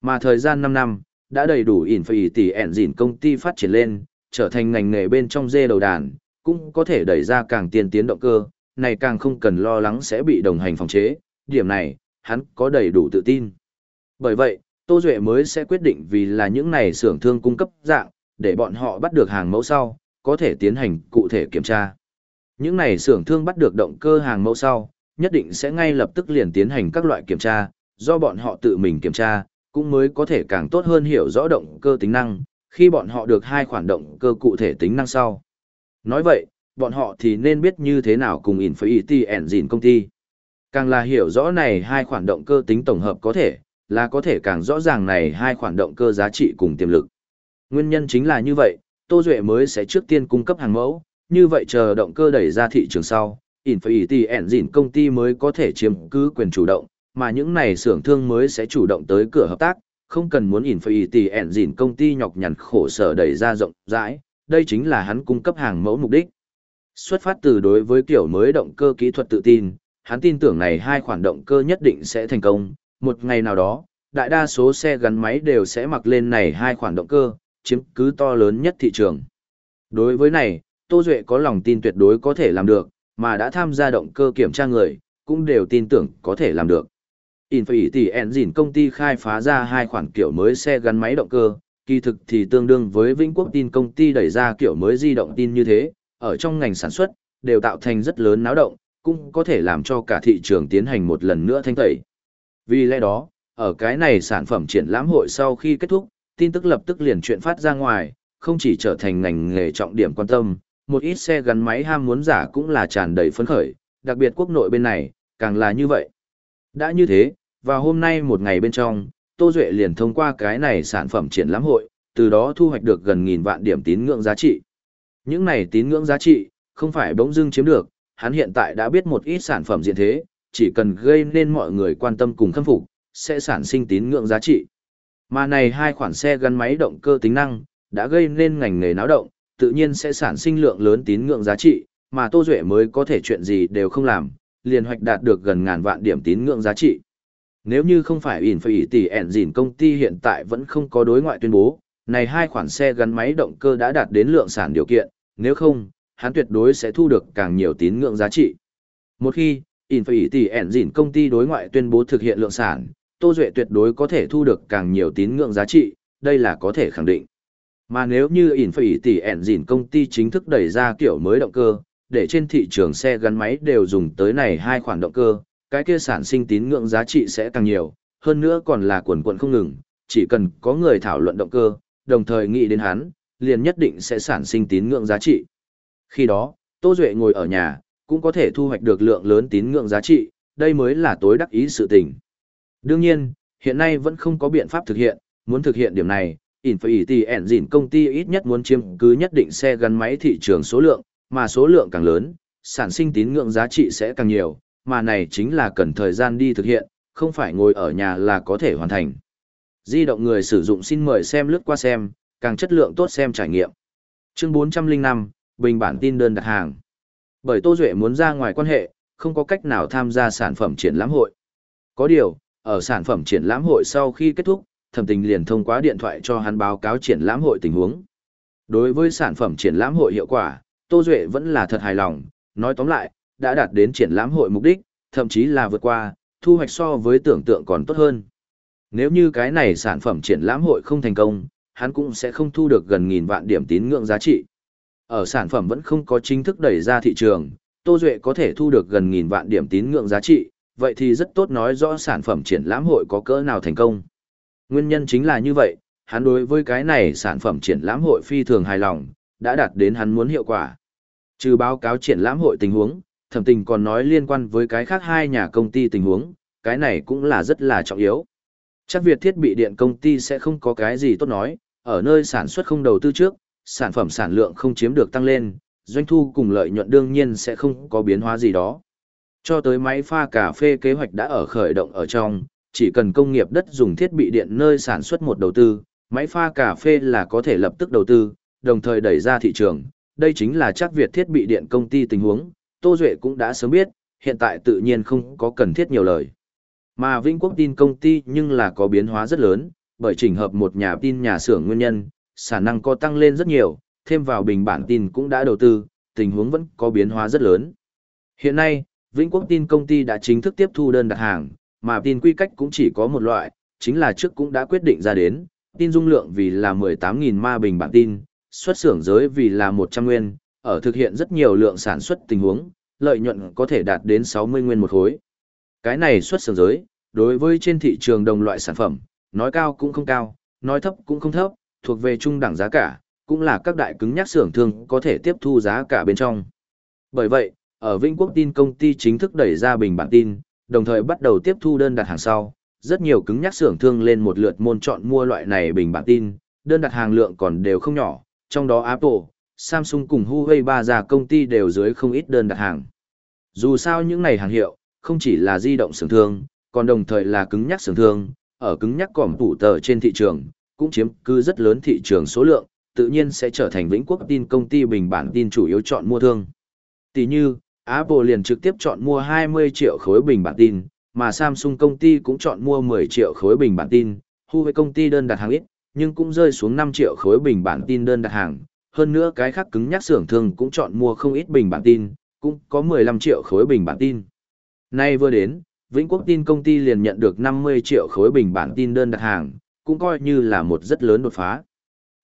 Mà thời gian 5 năm, đã đầy đủ ỉn phải tỷ ẹn dịn công ty phát triển lên, trở thành ngành nghề bên trong dê đầu đàn, cũng có thể đẩy ra càng tiên tiến động cơ, này càng không cần lo lắng sẽ bị đồng hành phòng chế, điểm này, hắn có đầy đủ tự tin. Bởi vậy, Tô Duệ mới sẽ quyết định vì là những này xưởng thương cung cấp dạng, để bọn họ bắt được hàng mẫu sau, có thể tiến hành cụ thể kiểm tra. Những này xưởng thương bắt được động cơ hàng mẫu sau, nhất định sẽ ngay lập tức liền tiến hành các loại kiểm tra, do bọn họ tự mình kiểm tra, cũng mới có thể càng tốt hơn hiểu rõ động cơ tính năng, khi bọn họ được hai khoản động cơ cụ thể tính năng sau. Nói vậy, bọn họ thì nên biết như thế nào cùng Infinity Engine công ty. Càng là hiểu rõ này hai khoản động cơ tính tổng hợp có thể, là có thể càng rõ ràng này hai khoản động cơ giá trị cùng tiềm lực. Nguyên nhân chính là như vậy, Tô Duệ mới sẽ trước tiên cung cấp hàng mẫu, như vậy chờ động cơ đẩy ra thị trường sau, Infinity Engine công ty mới có thể chiếm cứ quyền chủ động, mà những này xưởng thương mới sẽ chủ động tới cửa hợp tác, không cần muốn Infinity dỉn công ty nhọc nhằn khổ sở đẩy ra rộng rãi, đây chính là hắn cung cấp hàng mẫu mục đích. Xuất phát từ đối với kiểu mới động cơ kỹ thuật tự tin, hắn tin tưởng này hai khoản động cơ nhất định sẽ thành công, một ngày nào đó, đại đa số xe gắn máy đều sẽ mặc lên này hai khoản động cơ, chiếm cứ to lớn nhất thị trường. Đối với này, Tô Duệ có lòng tin tuyệt đối có thể làm được, mà đã tham gia động cơ kiểm tra người, cũng đều tin tưởng có thể làm được. Infinity Engine công ty khai phá ra hai khoản kiểu mới xe gắn máy động cơ, kỳ thực thì tương đương với Vĩnh Quốc tin công ty đẩy ra kiểu mới di động tin như thế, ở trong ngành sản xuất, đều tạo thành rất lớn náo động, cũng có thể làm cho cả thị trường tiến hành một lần nữa thanh tẩy. Vì lẽ đó, ở cái này sản phẩm triển lãm hội sau khi kết thúc, tin tức lập tức liền chuyện phát ra ngoài, không chỉ trở thành ngành nghề trọng điểm quan tâm, một ít xe gắn máy ham muốn giả cũng là tràn đầy phấn khởi, đặc biệt quốc nội bên này, càng là như vậy. Đã như thế, và hôm nay một ngày bên trong, Tô Duệ liền thông qua cái này sản phẩm triển lãm hội, từ đó thu hoạch được gần nghìn vạn điểm tín ngưỡng giá trị. Những này tín ngưỡng giá trị, không phải bỗng dưng chiếm được, hắn hiện tại đã biết một ít sản phẩm diện thế, chỉ cần gây nên mọi người quan tâm cùng khâm phục, sẽ sản sinh tín ngưỡng giá trị. Mà này hai khoản xe gắn máy động cơ tính năng, đã gây nên ngành nghề náo động, tự nhiên sẽ sản sinh lượng lớn tín ngưỡng giá trị, mà Tô Duệ mới có thể chuyện gì đều không làm, liền hoạch đạt được gần ngàn vạn điểm tín ngưỡng giá trị. Nếu như không phải ỉn phải tỷ ẻn dìn công ty hiện tại vẫn không có đối ngoại tuyên bố, này hai khoản xe gắn máy động cơ đã đạt đến lượng sản điều kiện, nếu không, hắn tuyệt đối sẽ thu được càng nhiều tín ngưỡng giá trị. Một khi, ỉn phải tỷ ẻn dìn công ty đối ngoại tuyên bố thực hiện lượng sản, Tô Duệ tuyệt đối có thể thu được càng nhiều tín ngưỡng giá trị, đây là có thể khẳng định. Mà nếu như ỉn phải tỷ ẻn dìn công ty chính thức đẩy ra kiểu mới động cơ, để trên thị trường xe gắn máy đều dùng tới này hai khoản động cơ, cái kia sản sinh tín ngưỡng giá trị sẽ càng nhiều, hơn nữa còn là quần quần không ngừng, chỉ cần có người thảo luận động cơ, đồng thời nghĩ đến hắn, liền nhất định sẽ sản sinh tín ngưỡng giá trị. Khi đó, Tô Duệ ngồi ở nhà, cũng có thể thu hoạch được lượng lớn tín ngưỡng giá trị, đây mới là tối đắc ý sự tình. Đương nhiên, hiện nay vẫn không có biện pháp thực hiện, muốn thực hiện điểm này, Infinity Engine công ty ít nhất muốn chiếm cứ nhất định xe gắn máy thị trường số lượng, mà số lượng càng lớn, sản sinh tín ngưỡng giá trị sẽ càng nhiều, mà này chính là cần thời gian đi thực hiện, không phải ngồi ở nhà là có thể hoàn thành. Di động người sử dụng xin mời xem lướt qua xem, càng chất lượng tốt xem trải nghiệm. Chương 405, Bình bản tin đơn đặt hàng. Bởi Tô Duệ muốn ra ngoài quan hệ, không có cách nào tham gia sản phẩm triển lãm hội. Có điều, ở sản phẩm triển lãm hội sau khi kết thúc, thẩm tình liền thông qua điện thoại cho hắn báo cáo triển lãm hội tình huống. Đối với sản phẩm triển lãm hội hiệu quả, Tô Duệ vẫn là thật hài lòng, nói tóm lại, đã đạt đến triển lãm hội mục đích, thậm chí là vượt qua, thu hoạch so với tưởng tượng còn tốt hơn. Nếu như cái này sản phẩm triển lãm hội không thành công, hắn cũng sẽ không thu được gần nghìn vạn điểm tín ngưỡng giá trị. Ở sản phẩm vẫn không có chính thức đẩy ra thị trường, Tô Duệ có thể thu được gần nghìn vạn điểm tín ngưỡng giá trị, vậy thì rất tốt nói rõ sản phẩm triển lãm hội có cỡ nào thành công. Nguyên nhân chính là như vậy, hắn đối với cái này sản phẩm triển lãm hội phi thường hài lòng, đã đạt đến hắn muốn hiệu quả. Trừ báo cáo triển lãm hội tình huống, thẩm tình còn nói liên quan với cái khác hai nhà công ty tình huống, cái này cũng là rất là trọng yếu. Chắc việc thiết bị điện công ty sẽ không có cái gì tốt nói, ở nơi sản xuất không đầu tư trước, sản phẩm sản lượng không chiếm được tăng lên, doanh thu cùng lợi nhuận đương nhiên sẽ không có biến hóa gì đó. Cho tới máy pha cà phê kế hoạch đã ở khởi động ở trong, chỉ cần công nghiệp đất dùng thiết bị điện nơi sản xuất một đầu tư, máy pha cà phê là có thể lập tức đầu tư, đồng thời đẩy ra thị trường. Đây chính là chắc Việt thiết bị điện công ty tình huống, Tô Duệ cũng đã sớm biết, hiện tại tự nhiên không có cần thiết nhiều lời. Mà Vĩnh Quốc tin công ty nhưng là có biến hóa rất lớn, bởi chỉnh hợp một nhà tin nhà xưởng nguyên nhân, sản năng có tăng lên rất nhiều, thêm vào bình bản tin cũng đã đầu tư, tình huống vẫn có biến hóa rất lớn. Hiện nay, Vĩnh Quốc tin công ty đã chính thức tiếp thu đơn đặt hàng, mà tin quy cách cũng chỉ có một loại, chính là trước cũng đã quyết định ra đến, tin dung lượng vì là 18.000 ma bình bản tin, xuất xưởng giới vì là 100 nguyên, ở thực hiện rất nhiều lượng sản xuất tình huống, lợi nhuận có thể đạt đến 60 nguyên một khối. Cái này xuất xưởng giới, đối với trên thị trường đồng loại sản phẩm, nói cao cũng không cao, nói thấp cũng không thấp, thuộc về trung đẳng giá cả, cũng là các đại cứng nhắc xưởng thương có thể tiếp thu giá cả bên trong. Bởi vậy, ở Vĩnh Quốc tin công ty chính thức đẩy ra bình bản tin, đồng thời bắt đầu tiếp thu đơn đặt hàng sau, rất nhiều cứng nhắc xưởng thương lên một lượt môn chọn mua loại này bình bản tin, đơn đặt hàng lượng còn đều không nhỏ, trong đó Apple, Samsung cùng Huawei ba gia công ty đều dưới không ít đơn đặt hàng. Dù sao những này hàng hiệu, không chỉ là di động sưởng thương, còn đồng thời là cứng nhắc sưởng thương, ở cứng nhắc cỏm tủ tờ trên thị trường, cũng chiếm cứ rất lớn thị trường số lượng, tự nhiên sẽ trở thành vĩnh quốc tin công ty bình bản tin chủ yếu chọn mua thương. Tỷ như, Apple liền trực tiếp chọn mua 20 triệu khối bình bản tin, mà Samsung công ty cũng chọn mua 10 triệu khối bình bản tin, Huawei công ty đơn đặt hàng ít, nhưng cũng rơi xuống 5 triệu khối bình bản tin đơn đặt hàng. Hơn nữa cái khác cứng nhắc xưởng thương cũng chọn mua không ít bình bản tin, cũng có 15 triệu khối bình bản tin. Nay vừa đến, Vĩnh Quốc tin công ty liền nhận được 50 triệu khối bình bản tin đơn đặt hàng, cũng coi như là một rất lớn đột phá.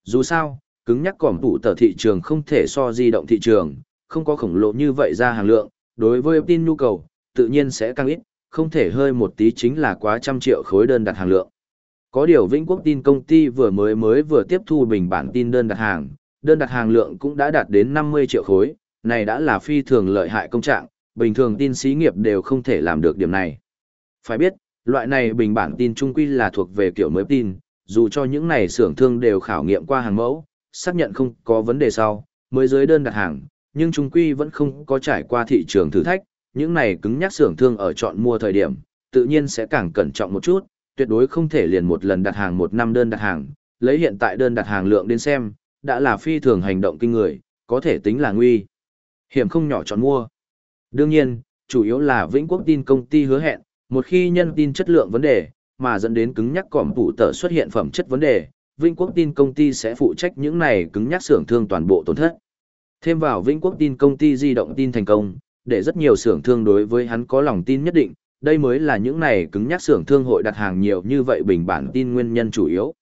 Dù sao, cứng nhắc cỏm tủ tờ thị trường không thể so di động thị trường, không có khổng lồ như vậy ra hàng lượng, đối với tin nhu cầu, tự nhiên sẽ càng ít, không thể hơi một tí chính là quá trăm triệu khối đơn đặt hàng lượng. Có điều Vĩnh Quốc tin công ty vừa mới mới vừa tiếp thu bình bản tin đơn đặt hàng, đơn đặt hàng lượng cũng đã đạt đến 50 triệu khối, này đã là phi thường lợi hại công trạng, bình thường tin xí nghiệp đều không thể làm được điểm này. Phải biết, loại này bình bản tin trung quy là thuộc về kiểu mới tin, dù cho những này xưởng thương đều khảo nghiệm qua hàng mẫu, xác nhận không có vấn đề sau, mới dưới đơn đặt hàng, nhưng trung quy vẫn không có trải qua thị trường thử thách, những này cứng nhắc xưởng thương ở chọn mua thời điểm, tự nhiên sẽ càng cẩn trọng một chút, tuyệt đối không thể liền một lần đặt hàng một năm đơn đặt hàng, lấy hiện tại đơn đặt hàng lượng đến xem, đã là phi thường hành động kinh người, có thể tính là nguy. Hiểm không nhỏ chọn mua. Đương nhiên, chủ yếu là Vĩnh Quốc tin công ty hứa hẹn, một khi nhân tin chất lượng vấn đề, mà dẫn đến cứng nhắc cỏm tủ tờ xuất hiện phẩm chất vấn đề, Vĩnh Quốc tin công ty sẽ phụ trách những này cứng nhắc xưởng thương toàn bộ tổn thất. Thêm vào Vĩnh Quốc tin công ty di động tin thành công, để rất nhiều xưởng thương đối với hắn có lòng tin nhất định, đây mới là những này cứng nhắc xưởng thương hội đặt hàng nhiều như vậy bình bản tin nguyên nhân chủ yếu.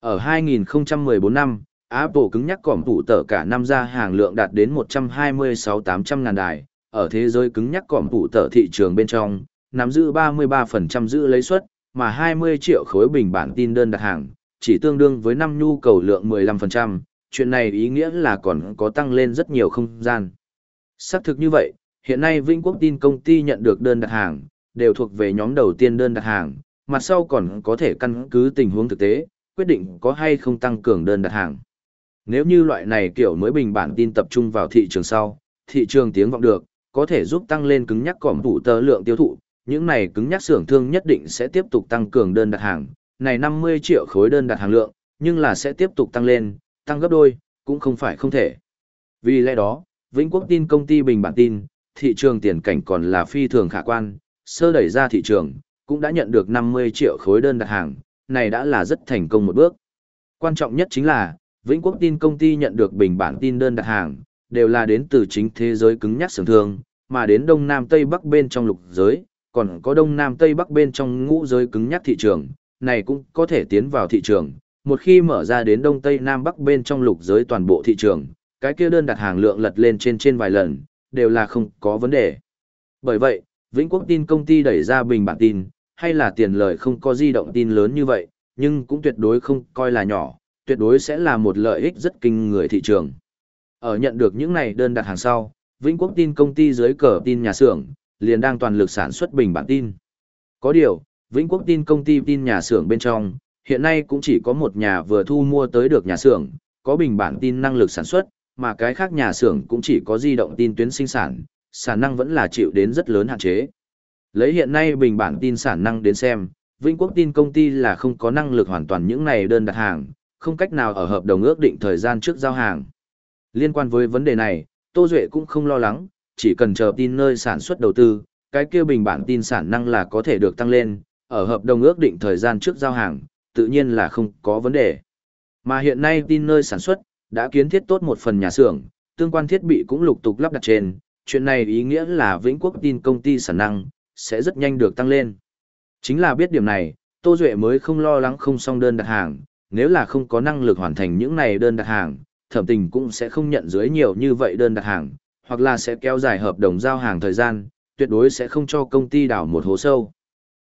Ở 2014 năm, Apple cứng nhắc cỏm tủ tờ cả năm ra hàng lượng đạt đến 126-800 ngàn đài, ở thế giới cứng nhắc cỏm tủ tờ thị trường bên trong, nắm giữ 33% giữ lấy suất, mà 20 triệu khối bình bản tin đơn đặt hàng, chỉ tương đương với năm nhu cầu lượng 15%, chuyện này ý nghĩa là còn có tăng lên rất nhiều không gian. Xác thực như vậy, hiện nay Vinh Quốc tin công ty nhận được đơn đặt hàng, đều thuộc về nhóm đầu tiên đơn đặt hàng, mặt sau còn có thể căn cứ tình huống thực tế, quyết định có hay không tăng cường đơn đặt hàng. Nếu như loại này kiểu mới bình bản tin tập trung vào thị trường sau, thị trường tiếng vọng được, có thể giúp tăng lên cứng nhắc cỏm thủ tờ lượng tiêu thụ, những này cứng nhắc xưởng thương nhất định sẽ tiếp tục tăng cường đơn đặt hàng, này 50 triệu khối đơn đặt hàng lượng, nhưng là sẽ tiếp tục tăng lên, tăng gấp đôi, cũng không phải không thể. Vì lẽ đó, Vĩnh Quốc tin công ty bình bản tin, thị trường tiền cảnh còn là phi thường khả quan, sơ đẩy ra thị trường, cũng đã nhận được 50 triệu khối đơn đặt hàng, này đã là rất thành công một bước. Quan trọng nhất chính là, Vĩnh Quốc tin công ty nhận được bình bản tin đơn đặt hàng, đều là đến từ chính thế giới cứng nhắc sưởng thương, mà đến Đông Nam Tây Bắc bên trong lục giới, còn có Đông Nam Tây Bắc bên trong ngũ giới cứng nhắc thị trường, này cũng có thể tiến vào thị trường. Một khi mở ra đến Đông Tây Nam Bắc bên trong lục giới toàn bộ thị trường, cái kia đơn đặt hàng lượng lật lên trên trên vài lần, đều là không có vấn đề. Bởi vậy, Vĩnh Quốc tin công ty đẩy ra bình bản tin, hay là tiền lời không có di động tin lớn như vậy, nhưng cũng tuyệt đối không coi là nhỏ, tuyệt đối sẽ là một lợi ích rất kinh người thị trường. Ở nhận được những này đơn đặt hàng sau, Vĩnh Quốc tin công ty dưới cờ tin nhà xưởng, liền đang toàn lực sản xuất bình bản tin. Có điều, Vĩnh Quốc tin công ty tin nhà xưởng bên trong, hiện nay cũng chỉ có một nhà vừa thu mua tới được nhà xưởng, có bình bản tin năng lực sản xuất, mà cái khác nhà xưởng cũng chỉ có di động tin tuyến sinh sản, sản năng vẫn là chịu đến rất lớn hạn chế. Lấy hiện nay bình bản tin sản năng đến xem, Vĩnh Quốc tin công ty là không có năng lực hoàn toàn những này đơn đặt hàng, không cách nào ở hợp đồng ước định thời gian trước giao hàng. Liên quan với vấn đề này, Tô Duệ cũng không lo lắng, chỉ cần chờ tin nơi sản xuất đầu tư, cái kia bình bản tin sản năng là có thể được tăng lên, ở hợp đồng ước định thời gian trước giao hàng, tự nhiên là không có vấn đề. Mà hiện nay tin nơi sản xuất, đã kiến thiết tốt một phần nhà xưởng, tương quan thiết bị cũng lục tục lắp đặt trên, chuyện này ý nghĩa là Vĩnh Quốc tin công ty sản năng, sẽ rất nhanh được tăng lên. Chính là biết điểm này, Tô Duệ mới không lo lắng không xong đơn đặt hàng, nếu là không có năng lực hoàn thành những này đơn đặt hàng, thẩm tình cũng sẽ không nhận dưới nhiều như vậy đơn đặt hàng, hoặc là sẽ kéo dài hợp đồng giao hàng thời gian, tuyệt đối sẽ không cho công ty đảo một hố sâu.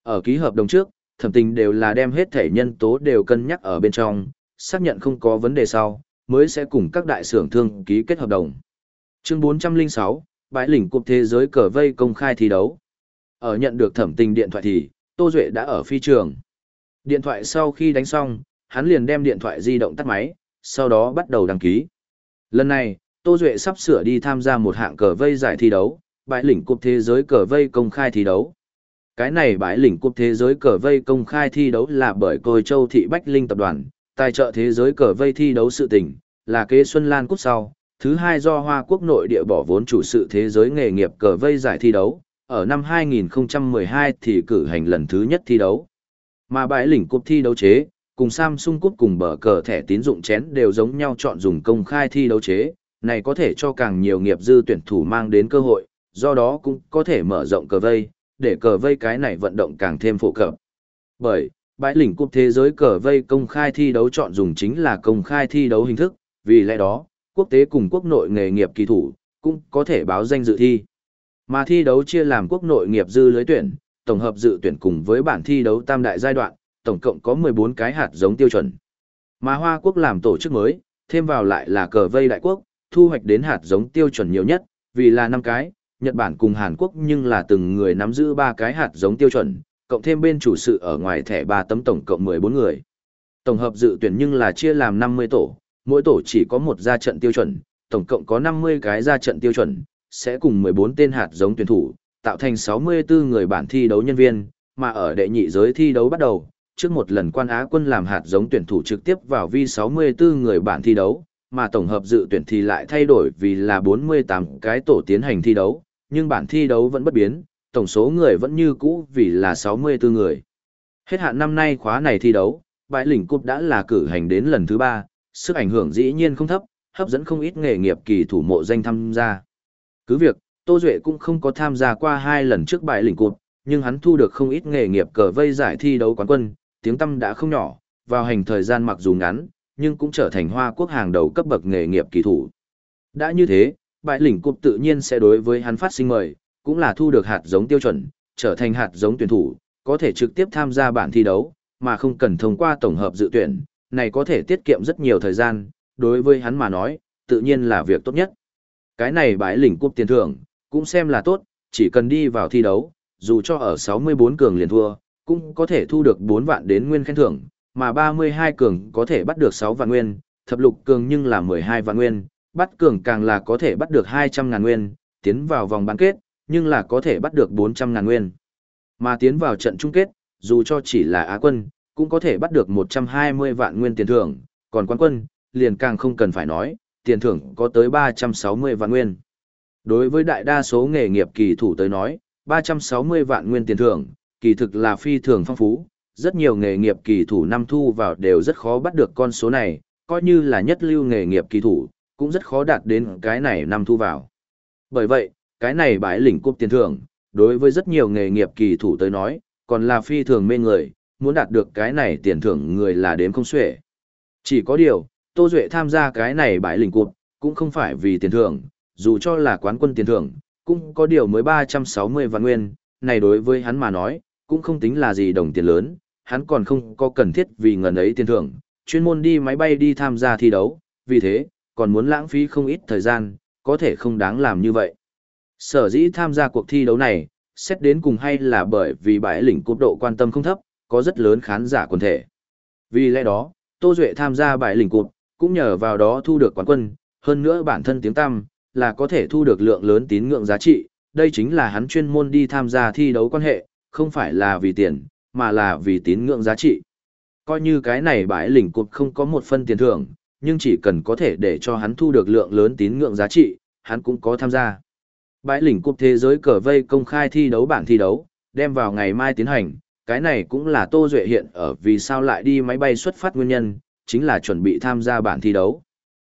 Ở ký hợp đồng trước, thẩm tình đều là đem hết thể nhân tố đều cân nhắc ở bên trong, xác nhận không có vấn đề sau, mới sẽ cùng các đại xưởng thương ký kết hợp đồng. Chương 406, bãi lĩnh cục thế giới cờ vây công khai thi đấu. Ở nhận được thẩm tình điện thoại thì, Tô Duệ đã ở phi trường. Điện thoại sau khi đánh xong, hắn liền đem điện thoại di động tắt máy, sau đó bắt đầu đăng ký. Lần này, Tô Duệ sắp sửa đi tham gia một hạng cờ vây giải thi đấu, bãi lĩnh cúp thế giới cờ vây công khai thi đấu. Cái này bãi lĩnh cúp thế giới cờ vây công khai thi đấu là bởi Côi Châu Thị Bách Linh Tập đoàn, tài trợ thế giới cờ vây thi đấu sự tình, là kế Xuân Lan Cúp sau, thứ hai do Hoa Quốc nội địa bỏ vốn chủ sự thế giới nghề nghiệp cờ vây giải thi đấu, ở năm 2012 thì cử hành lần thứ nhất thi đấu. Mà bãi lĩnh cúp thi đấu chế, cùng Samsung Cup cùng bờ cờ thẻ tín dụng chén đều giống nhau chọn dùng công khai thi đấu chế, này có thể cho càng nhiều nghiệp dư tuyển thủ mang đến cơ hội, do đó cũng có thể mở rộng cờ vây, để cờ vây cái này vận động càng thêm phổ cập. Bởi, bãi lĩnh cúp thế giới cờ vây công khai thi đấu chọn dùng chính là công khai thi đấu hình thức, vì lẽ đó, quốc tế cùng quốc nội nghề nghiệp kỳ thủ, cũng có thể báo danh dự thi. Mà thi đấu chia làm quốc nội nghiệp dư lưới tuyển, tổng hợp dự tuyển cùng với bản thi đấu tam đại giai đoạn, tổng cộng có 14 cái hạt giống tiêu chuẩn. Mà Hoa Quốc làm tổ chức mới, thêm vào lại là cờ vây đại quốc, thu hoạch đến hạt giống tiêu chuẩn nhiều nhất, vì là 5 cái, Nhật Bản cùng Hàn Quốc nhưng là từng người nắm giữ 3 cái hạt giống tiêu chuẩn, cộng thêm bên chủ sự ở ngoài thẻ 3 tấm tổng cộng 14 người. Tổng hợp dự tuyển nhưng là chia làm 50 tổ, mỗi tổ chỉ có một ra trận tiêu chuẩn, tổng cộng có 50 cái ra trận tiêu chuẩn, sẽ cùng 14 tên hạt giống tuyển thủ, tạo thành 64 người bản thi đấu nhân viên, mà ở đệ nhị giới thi đấu bắt đầu, trước một lần quan Á quân làm hạt giống tuyển thủ trực tiếp vào vi 64 người bản thi đấu, mà tổng hợp dự tuyển thì lại thay đổi vì là 48 cái tổ tiến hành thi đấu, nhưng bản thi đấu vẫn bất biến, tổng số người vẫn như cũ vì là 64 người. Hết hạn năm nay khóa này thi đấu, bãi lĩnh cúp đã là cử hành đến lần thứ 3, sức ảnh hưởng dĩ nhiên không thấp, hấp dẫn không ít nghề nghiệp kỳ thủ mộ danh tham gia. Cứ việc, Tô Duệ cũng không có tham gia qua hai lần trước bãi lĩnh cúp, nhưng hắn thu được không ít nghề nghiệp cờ vây giải thi đấu quán quân, tiếng tâm đã không nhỏ, vào hành thời gian mặc dù ngắn, nhưng cũng trở thành hoa quốc hàng đầu cấp bậc nghề nghiệp kỳ thủ. Đã như thế, bãi lĩnh cục tự nhiên sẽ đối với hắn phát sinh mời, cũng là thu được hạt giống tiêu chuẩn, trở thành hạt giống tuyển thủ, có thể trực tiếp tham gia bản thi đấu, mà không cần thông qua tổng hợp dự tuyển, này có thể tiết kiệm rất nhiều thời gian, đối với hắn mà nói, tự nhiên là việc tốt nhất. Cái này bãi lĩnh cúp tiền thưởng, cũng xem là tốt, chỉ cần đi vào thi đấu, dù cho ở 64 cường liền thua, cũng có thể thu được 4 vạn đến nguyên khen thưởng, mà 32 cường có thể bắt được 6 vạn nguyên, thập lục cường nhưng là 12 vạn nguyên, bắt cường càng là có thể bắt được 200 ngàn nguyên, tiến vào vòng bán kết, nhưng là có thể bắt được 400 ngàn nguyên. Mà tiến vào trận chung kết, dù cho chỉ là Á quân, cũng có thể bắt được 120 vạn nguyên tiền thưởng, còn quán quân, liền càng không cần phải nói, tiền thưởng có tới 360 vạn nguyên. Đối với đại đa số nghề nghiệp kỳ thủ tới nói, 360 vạn nguyên tiền thưởng, kỳ thực là phi thường phong phú, rất nhiều nghề nghiệp kỳ thủ năm thu vào đều rất khó bắt được con số này, coi như là nhất lưu nghề nghiệp kỳ thủ, cũng rất khó đạt đến cái này năm thu vào. Bởi vậy, cái này bãi lĩnh cúp tiền thưởng, đối với rất nhiều nghề nghiệp kỳ thủ tới nói, còn là phi thường mê người, muốn đạt được cái này tiền thưởng người là đếm không xuể. Chỉ có điều, Tô Duệ tham gia cái này bãi lĩnh cúp, cũng không phải vì tiền thưởng, dù cho là quán quân tiền thưởng, cũng có điều mới 360 vạn nguyên, này đối với hắn mà nói, cũng không tính là gì đồng tiền lớn, hắn còn không có cần thiết vì ngần ấy tiền thưởng, chuyên môn đi máy bay đi tham gia thi đấu, vì thế, còn muốn lãng phí không ít thời gian, có thể không đáng làm như vậy. Sở dĩ tham gia cuộc thi đấu này, xét đến cùng hay là bởi vì bãi lĩnh cúp độ quan tâm không thấp, có rất lớn khán giả quần thể. Vì lẽ đó, Tô Duệ tham gia bãi lĩnh cúp, cũng nhờ vào đó thu được quán quân, hơn nữa bản thân tiếng tăm là có thể thu được lượng lớn tín ngưỡng giá trị, đây chính là hắn chuyên môn đi tham gia thi đấu quan hệ, không phải là vì tiền, mà là vì tín ngưỡng giá trị. Coi như cái này bãi lĩnh cục không có một phân tiền thưởng, nhưng chỉ cần có thể để cho hắn thu được lượng lớn tín ngưỡng giá trị, hắn cũng có tham gia. Bãi lĩnh cột thế giới cờ vây công khai thi đấu bảng thi đấu, đem vào ngày mai tiến hành, cái này cũng là Tô Duệ hiện ở vì sao lại đi máy bay xuất phát nguyên nhân, chính là chuẩn bị tham gia bảng thi đấu.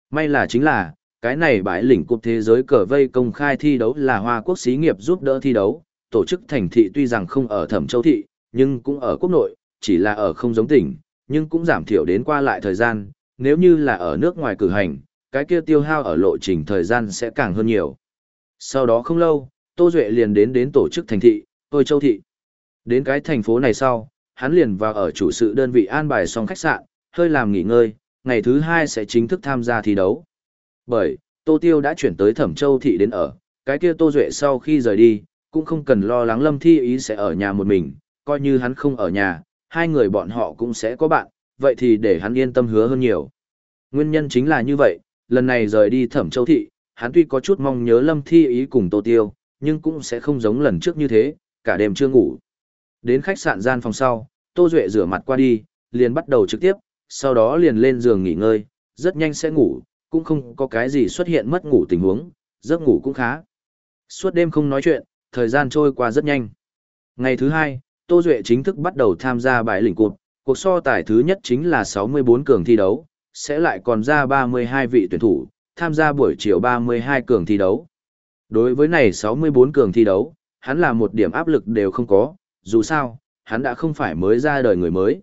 May là chính là, cái này bãi lĩnh cục thế giới cờ vây công khai thi đấu là Hoa Quốc xí nghiệp giúp đỡ thi đấu, tổ chức thành thị tuy rằng không ở Thẩm Châu thị, nhưng cũng ở quốc nội, chỉ là ở không giống tỉnh, nhưng cũng giảm thiểu đến qua lại thời gian, nếu như là ở nước ngoài cử hành, cái kia tiêu hao ở lộ trình thời gian sẽ càng hơn nhiều. Sau đó không lâu, Tô Duệ liền đến đến tổ chức thành thị, Tôi Châu Thị. Đến cái thành phố này sau, hắn liền vào ở chủ sự đơn vị an bài xong khách sạn, hơi làm nghỉ ngơi, ngày thứ hai sẽ chính thức tham gia thi đấu. Bởi, Tô Tiêu đã chuyển tới Thẩm Châu Thị đến ở, cái kia Tô Duệ sau khi rời đi, cũng không cần lo lắng Lâm Thi Ý sẽ ở nhà một mình, coi như hắn không ở nhà, hai người bọn họ cũng sẽ có bạn, vậy thì để hắn yên tâm hứa hơn nhiều. Nguyên nhân chính là như vậy, lần này rời đi Thẩm Châu Thị, hắn tuy có chút mong nhớ Lâm Thi Ý cùng Tô Tiêu, nhưng cũng sẽ không giống lần trước như thế, cả đêm chưa ngủ. Đến khách sạn gian phòng sau, Tô Duệ rửa mặt qua đi, liền bắt đầu trực tiếp, sau đó liền lên giường nghỉ ngơi, rất nhanh sẽ ngủ, cũng không có cái gì xuất hiện mất ngủ tình huống, giấc ngủ cũng khá. Suốt đêm không nói chuyện, thời gian trôi qua rất nhanh. Ngày thứ hai, Tô Duệ chính thức bắt đầu tham gia bài lĩnh cuộc, cuộc so tài thứ nhất chính là 64 cường thi đấu, sẽ lại còn ra 32 vị tuyển thủ, tham gia buổi chiều 32 cường thi đấu. Đối với này 64 cường thi đấu, hắn là một điểm áp lực đều không có, dù sao, hắn đã không phải mới ra đời người mới.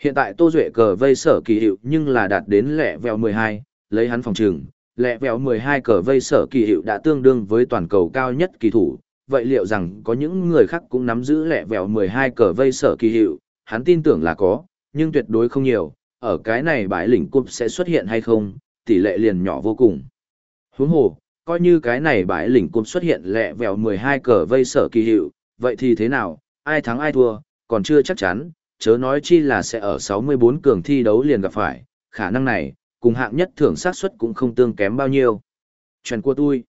Hiện tại Tô Duệ cờ vây sở kỳ hiệu nhưng là đạt đến lẻ vèo 12, lấy hắn phòng trường, lẹ vẹo 12 cờ vây sở kỳ hiệu đã tương đương với toàn cầu cao nhất kỳ thủ. Vậy liệu rằng có những người khác cũng nắm giữ lẹ vẹo 12 cờ vây sở kỳ hiệu, hắn tin tưởng là có, nhưng tuyệt đối không nhiều, ở cái này bãi lĩnh cúp sẽ xuất hiện hay không, tỷ lệ liền nhỏ vô cùng. Huống hồ, coi như cái này bãi lĩnh cúp xuất hiện lẹ vẹo 12 cờ vây sở kỳ hiệu, vậy thì thế nào, ai thắng ai thua, còn chưa chắc chắn, chớ nói chi là sẽ ở 64 cường thi đấu liền gặp phải, khả năng này, cùng hạng nhất thưởng xác suất cũng không tương kém bao nhiêu. Chuyện của tôi.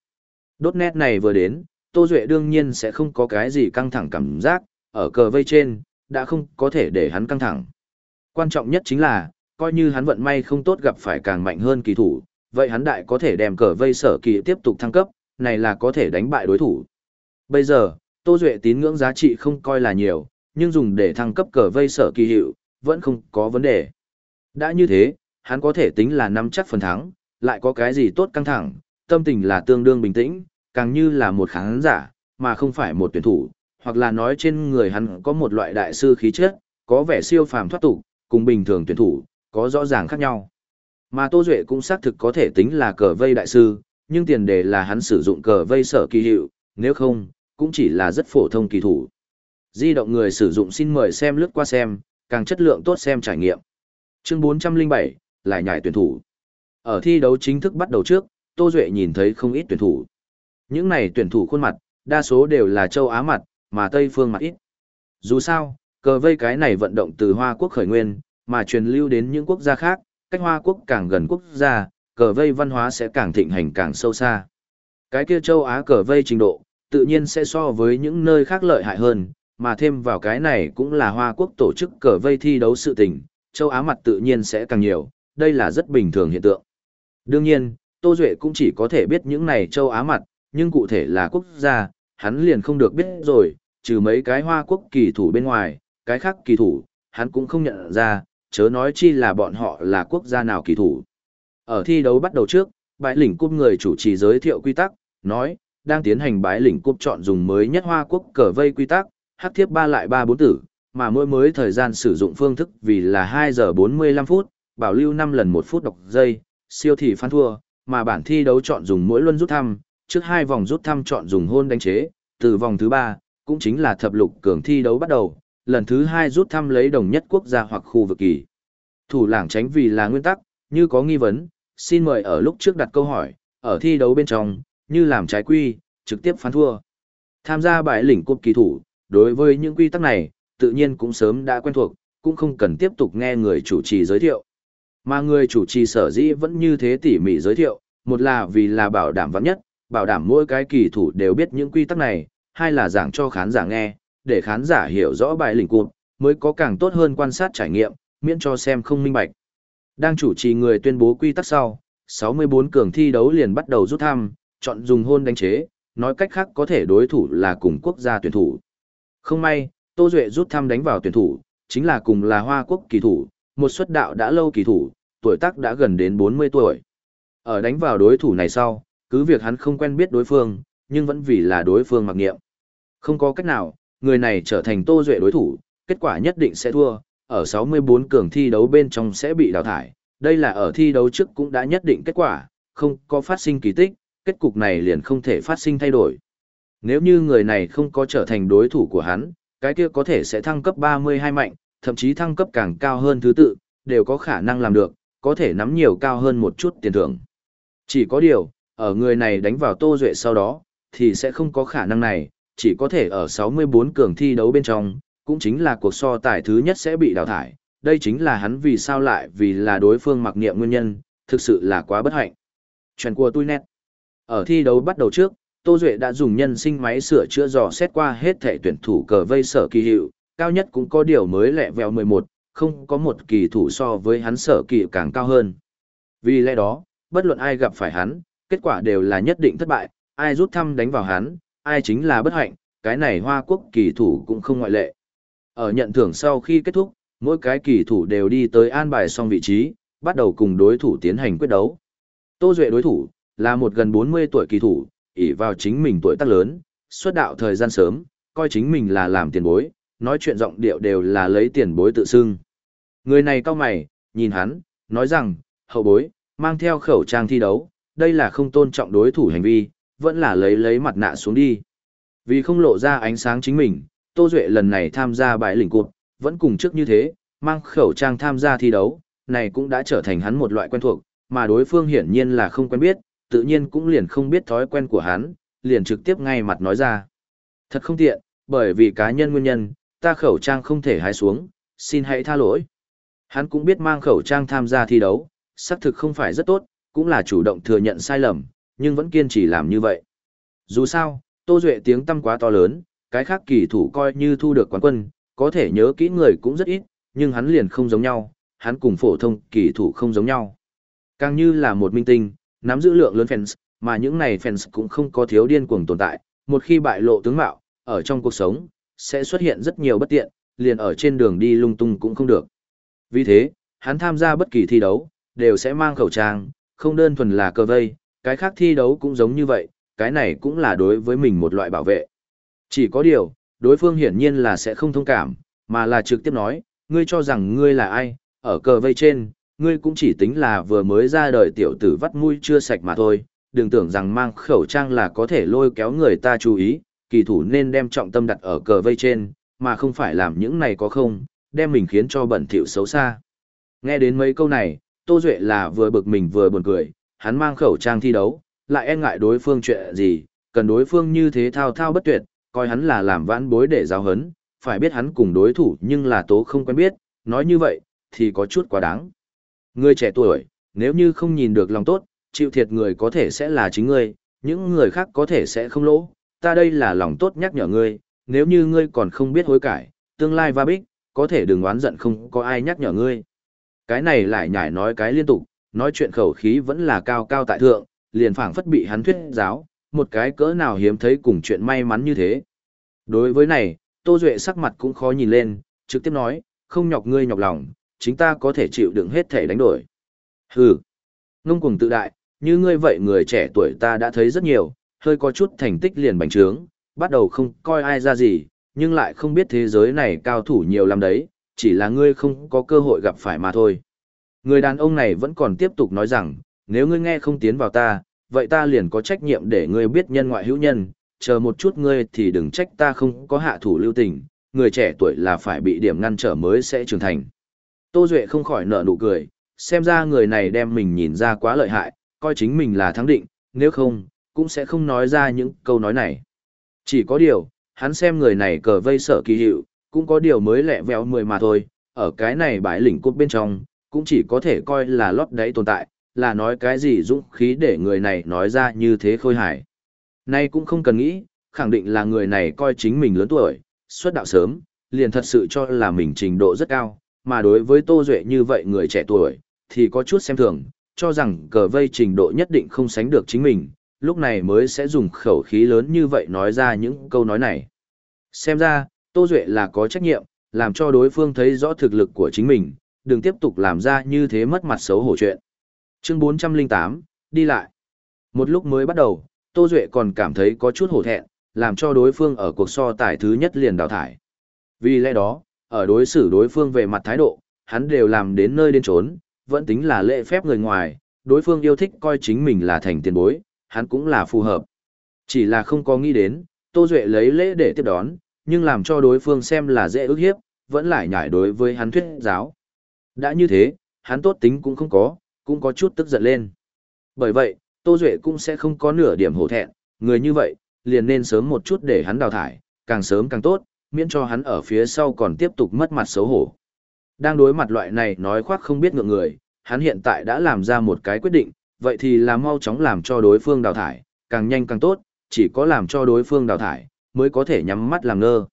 Đốt nét này vừa đến, Tô Duệ đương nhiên sẽ không có cái gì căng thẳng cảm giác, ở cờ vây trên, đã không có thể để hắn căng thẳng. Quan trọng nhất chính là, coi như hắn vận may không tốt gặp phải càng mạnh hơn kỳ thủ, vậy hắn đại có thể đem cờ vây sở kỳ tiếp tục thăng cấp, này là có thể đánh bại đối thủ. Bây giờ, Tô Duệ tín ngưỡng giá trị không coi là nhiều, nhưng dùng để thăng cấp cờ vây sở kỳ hiệu, vẫn không có vấn đề. Đã như thế, hắn có thể tính là nắm chắc phần thắng, lại có cái gì tốt căng thẳng, tâm tình là tương đương bình tĩnh, càng như là một khán giả, mà không phải một tuyển thủ, hoặc là nói trên người hắn có một loại đại sư khí chất, có vẻ siêu phàm thoát tục, cùng bình thường tuyển thủ, có rõ ràng khác nhau. Mà Tô Duệ cũng xác thực có thể tính là cờ vây đại sư, nhưng tiền đề là hắn sử dụng cờ vây sở kỳ hiệu, nếu không, cũng chỉ là rất phổ thông kỳ thủ. Di động người sử dụng xin mời xem lướt qua xem, càng chất lượng tốt xem trải nghiệm. Chương 407, lại nhảy tuyển thủ. Ở thi đấu chính thức bắt đầu trước, Tô Duệ nhìn thấy không ít tuyển thủ. Những này tuyển thủ khuôn mặt, đa số đều là châu Á mặt, mà Tây phương mặt ít. Dù sao, cờ vây cái này vận động từ Hoa Quốc khởi nguyên, mà truyền lưu đến những quốc gia khác, cách Hoa Quốc càng gần quốc gia, cờ vây văn hóa sẽ càng thịnh hành càng sâu xa. Cái kia châu Á cờ vây trình độ, tự nhiên sẽ so với những nơi khác lợi hại hơn, mà thêm vào cái này cũng là Hoa Quốc tổ chức cờ vây thi đấu sự tình, châu Á mặt tự nhiên sẽ càng nhiều, đây là rất bình thường hiện tượng. Đương nhiên, Tô Duệ cũng chỉ có thể biết những này châu Á mặt, nhưng cụ thể là quốc gia, hắn liền không được biết rồi, trừ mấy cái Hoa Quốc kỳ thủ bên ngoài, cái khác kỳ thủ, hắn cũng không nhận ra, chớ nói chi là bọn họ là quốc gia nào kỳ thủ. Ở thi đấu bắt đầu trước, bãi lĩnh cúp người chủ trì giới thiệu quy tắc, nói, đang tiến hành bãi lĩnh cúp chọn dùng mới nhất Hoa Quốc cờ vây quy tắc, hắc thiếp 3 lại 3 4 tử, mà mỗi mới thời gian sử dụng phương thức vì là 2 giờ 45 phút, bảo lưu 5 lần 1 phút đọc giây, siêu thị phán thua, mà bản thi đấu chọn dùng mỗi luân rút thăm, trước hai vòng rút thăm chọn dùng hôn đánh chế, từ vòng thứ 3, cũng chính là thập lục cường thi đấu bắt đầu, lần thứ 2 rút thăm lấy đồng nhất quốc gia hoặc khu vực kỳ. Thủ lảng tránh vì là nguyên tắc, như có nghi vấn, xin mời ở lúc trước đặt câu hỏi, ở thi đấu bên trong, như làm trái quy, trực tiếp phán thua. Tham gia bài lĩnh cuộc kỳ thủ, đối với những quy tắc này, tự nhiên cũng sớm đã quen thuộc, cũng không cần tiếp tục nghe người chủ trì giới thiệu. Mà người chủ trì sở dĩ vẫn như thế tỉ mỉ giới thiệu, một là vì là bảo đảm vắng nhất, bảo đảm mỗi cái kỳ thủ đều biết những quy tắc này, hai là giảng cho khán giả nghe, để khán giả hiểu rõ bài lĩnh cụt, mới có càng tốt hơn quan sát trải nghiệm, miễn cho xem không minh bạch. Đang chủ trì người tuyên bố quy tắc sau, 64 cường thi đấu liền bắt đầu rút thăm, chọn dùng hôn đánh chế, nói cách khác có thể đối thủ là cùng quốc gia tuyển thủ. Không may, Tô Duệ rút thăm đánh vào tuyển thủ, chính là cùng là Hoa Quốc kỳ thủ, một xuất đạo đã lâu kỳ thủ, tuổi tác đã gần đến 40 tuổi. Ở đánh vào đối thủ này sau, cứ việc hắn không quen biết đối phương, nhưng vẫn vì là đối phương mặc nghiệm. Không có cách nào, người này trở thành Tô Duệ đối thủ, kết quả nhất định sẽ thua, ở 64 cường thi đấu bên trong sẽ bị đào thải. Đây là ở thi đấu trước cũng đã nhất định kết quả, không có phát sinh kỳ tích, kết cục này liền không thể phát sinh thay đổi. Nếu như người này không có trở thành đối thủ của hắn, cái kia có thể sẽ thăng cấp 32 mạnh, thậm chí thăng cấp càng cao hơn thứ tự, đều có khả năng làm được, có thể nắm nhiều cao hơn một chút tiền thưởng. Chỉ có điều, ở người này đánh vào Tô Duệ sau đó, thì sẽ không có khả năng này, chỉ có thể ở 64 cường thi đấu bên trong, cũng chính là cuộc so tài thứ nhất sẽ bị đào thải. Đây chính là hắn vì sao lại vì là đối phương mặc niệm nguyên nhân, thực sự là quá bất hạnh. Chuyện của tôi nét. Ở thi đấu bắt đầu trước, Tô Duệ đã dùng nhân sinh máy sửa chữa dò xét qua hết thể tuyển thủ cờ vây sở kỳ hiệu, cao nhất cũng có điều mới lẹ vèo 11, không có một kỳ thủ so với hắn sở kỳ càng cao hơn. Vì lẽ đó, bất luận ai gặp phải hắn, kết quả đều là nhất định thất bại, ai rút thăm đánh vào hắn, ai chính là bất hạnh, cái này Hoa Quốc kỳ thủ cũng không ngoại lệ. Ở nhận thưởng sau khi kết thúc, mỗi cái kỳ thủ đều đi tới an bài xong vị trí, bắt đầu cùng đối thủ tiến hành quyết đấu. Tô Duệ đối thủ, là một gần 40 tuổi kỳ thủ, ỷ vào chính mình tuổi tác lớn, xuất đạo thời gian sớm, coi chính mình là làm tiền bối, nói chuyện giọng điệu đều là lấy tiền bối tự xưng. Người này cao mày, nhìn hắn, nói rằng, hậu bối, mang theo khẩu trang thi đấu, đây là không tôn trọng đối thủ hành vi, vẫn là lấy lấy mặt nạ xuống đi. Vì không lộ ra ánh sáng chính mình, Tô Duệ lần này tham gia bãi lĩnh cột vẫn cùng trước như thế, mang khẩu trang tham gia thi đấu, này cũng đã trở thành hắn một loại quen thuộc, mà đối phương hiển nhiên là không quen biết, tự nhiên cũng liền không biết thói quen của hắn, liền trực tiếp ngay mặt nói ra. Thật không tiện, bởi vì cá nhân nguyên nhân, ta khẩu trang không thể hái xuống, xin hãy tha lỗi. Hắn cũng biết mang khẩu trang tham gia thi đấu, xác thực không phải rất tốt, cũng là chủ động thừa nhận sai lầm, nhưng vẫn kiên trì làm như vậy. Dù sao, Tô Duệ tiếng tâm quá to lớn, cái khác kỳ thủ coi như thu được quán quân, có thể nhớ kỹ người cũng rất ít, nhưng hắn liền không giống nhau, hắn cùng phổ thông kỳ thủ không giống nhau. Càng như là một minh tinh, nắm giữ lượng lớn fans, mà những này fans cũng không có thiếu điên cuồng tồn tại, một khi bại lộ tướng mạo, ở trong cuộc sống, sẽ xuất hiện rất nhiều bất tiện, liền ở trên đường đi lung tung cũng không được. Vì thế, hắn tham gia bất kỳ thi đấu, đều sẽ mang khẩu trang, không đơn thuần là cơ vây, cái khác thi đấu cũng giống như vậy, cái này cũng là đối với mình một loại bảo vệ. Chỉ có điều, đối phương hiển nhiên là sẽ không thông cảm, mà là trực tiếp nói, ngươi cho rằng ngươi là ai, ở cờ vây trên, ngươi cũng chỉ tính là vừa mới ra đời tiểu tử vắt mũi chưa sạch mà thôi, đừng tưởng rằng mang khẩu trang là có thể lôi kéo người ta chú ý, kỳ thủ nên đem trọng tâm đặt ở cờ vây trên, mà không phải làm những này có không, đem mình khiến cho bẩn thỉu xấu xa. Nghe đến mấy câu này, Tô Duệ là vừa bực mình vừa buồn cười, hắn mang khẩu trang thi đấu, lại e ngại đối phương chuyện gì, cần đối phương như thế thao thao bất tuyệt, coi hắn là làm vãn bối để giáo hấn, phải biết hắn cùng đối thủ nhưng là tố không quen biết, nói như vậy, thì có chút quá đáng. Người trẻ tuổi, nếu như không nhìn được lòng tốt, chịu thiệt người có thể sẽ là chính ngươi, những người khác có thể sẽ không lỗ, ta đây là lòng tốt nhắc nhở ngươi, nếu như ngươi còn không biết hối cải, tương lai va bích, có thể đừng oán giận không có ai nhắc nhở ngươi. Cái này lại nhải nói cái liên tục, nói chuyện khẩu khí vẫn là cao cao tại thượng, liền phảng phất bị hắn thuyết giáo, một cái cỡ nào hiếm thấy cùng chuyện may mắn như thế. Đối với này, Tô Duệ sắc mặt cũng khó nhìn lên, trực tiếp nói, không nhọc ngươi nhọc lòng, chính ta có thể chịu đựng hết thể đánh đổi. Hừ, ngông cuồng tự đại, như ngươi vậy người trẻ tuổi ta đã thấy rất nhiều, hơi có chút thành tích liền bành trướng, bắt đầu không coi ai ra gì, nhưng lại không biết thế giới này cao thủ nhiều lắm đấy, chỉ là ngươi không có cơ hội gặp phải mà thôi. Người đàn ông này vẫn còn tiếp tục nói rằng, nếu ngươi nghe không tiến vào ta, vậy ta liền có trách nhiệm để ngươi biết nhân ngoại hữu nhân, chờ một chút ngươi thì đừng trách ta không có hạ thủ lưu tình, người trẻ tuổi là phải bị điểm ngăn trở mới sẽ trưởng thành. Tô Duệ không khỏi nở nụ cười, xem ra người này đem mình nhìn ra quá lợi hại, coi chính mình là thắng định, nếu không, cũng sẽ không nói ra những câu nói này. Chỉ có điều, hắn xem người này cờ vây sở kỳ hiệu, cũng có điều mới lẹ vẹo mười mà thôi, ở cái này bãi lĩnh cốt bên trong, cũng chỉ có thể coi là lót đáy tồn tại, là nói cái gì dũng khí để người này nói ra như thế khôi hài. Nay cũng không cần nghĩ, khẳng định là người này coi chính mình lớn tuổi, xuất đạo sớm, liền thật sự cho là mình trình độ rất cao, mà đối với Tô Duệ như vậy người trẻ tuổi, thì có chút xem thường, cho rằng cờ vây trình độ nhất định không sánh được chính mình, lúc này mới sẽ dùng khẩu khí lớn như vậy nói ra những câu nói này. Xem ra, Tô Duệ là có trách nhiệm, làm cho đối phương thấy rõ thực lực của chính mình, đừng tiếp tục làm ra như thế mất mặt xấu hổ chuyện. Chương 408, đi lại. Một lúc mới bắt đầu, Tô Duệ còn cảm thấy có chút hổ thẹn, làm cho đối phương ở cuộc so tài thứ nhất liền đào thải. Vì lẽ đó, ở đối xử đối phương về mặt thái độ, hắn đều làm đến nơi đến trốn, vẫn tính là lễ phép người ngoài, đối phương yêu thích coi chính mình là thành tiền bối, hắn cũng là phù hợp. Chỉ là không có nghĩ đến, Tô Duệ lấy lễ để tiếp đón, nhưng làm cho đối phương xem là dễ ức hiếp, vẫn lại nhảy đối với hắn thuyết giáo. Đã như thế, hắn tốt tính cũng không có, cũng có chút tức giận lên. Bởi vậy, Tô Duệ cũng sẽ không có nửa điểm hổ thẹn, người như vậy, liền nên sớm một chút để hắn đào thải, càng sớm càng tốt, miễn cho hắn ở phía sau còn tiếp tục mất mặt xấu hổ. Đang đối mặt loại này nói khoác không biết ngượng người, hắn hiện tại đã làm ra một cái quyết định, vậy thì là mau chóng làm cho đối phương đào thải, càng nhanh càng tốt, chỉ có làm cho đối phương đào thải, mới có thể nhắm mắt làm ngơ.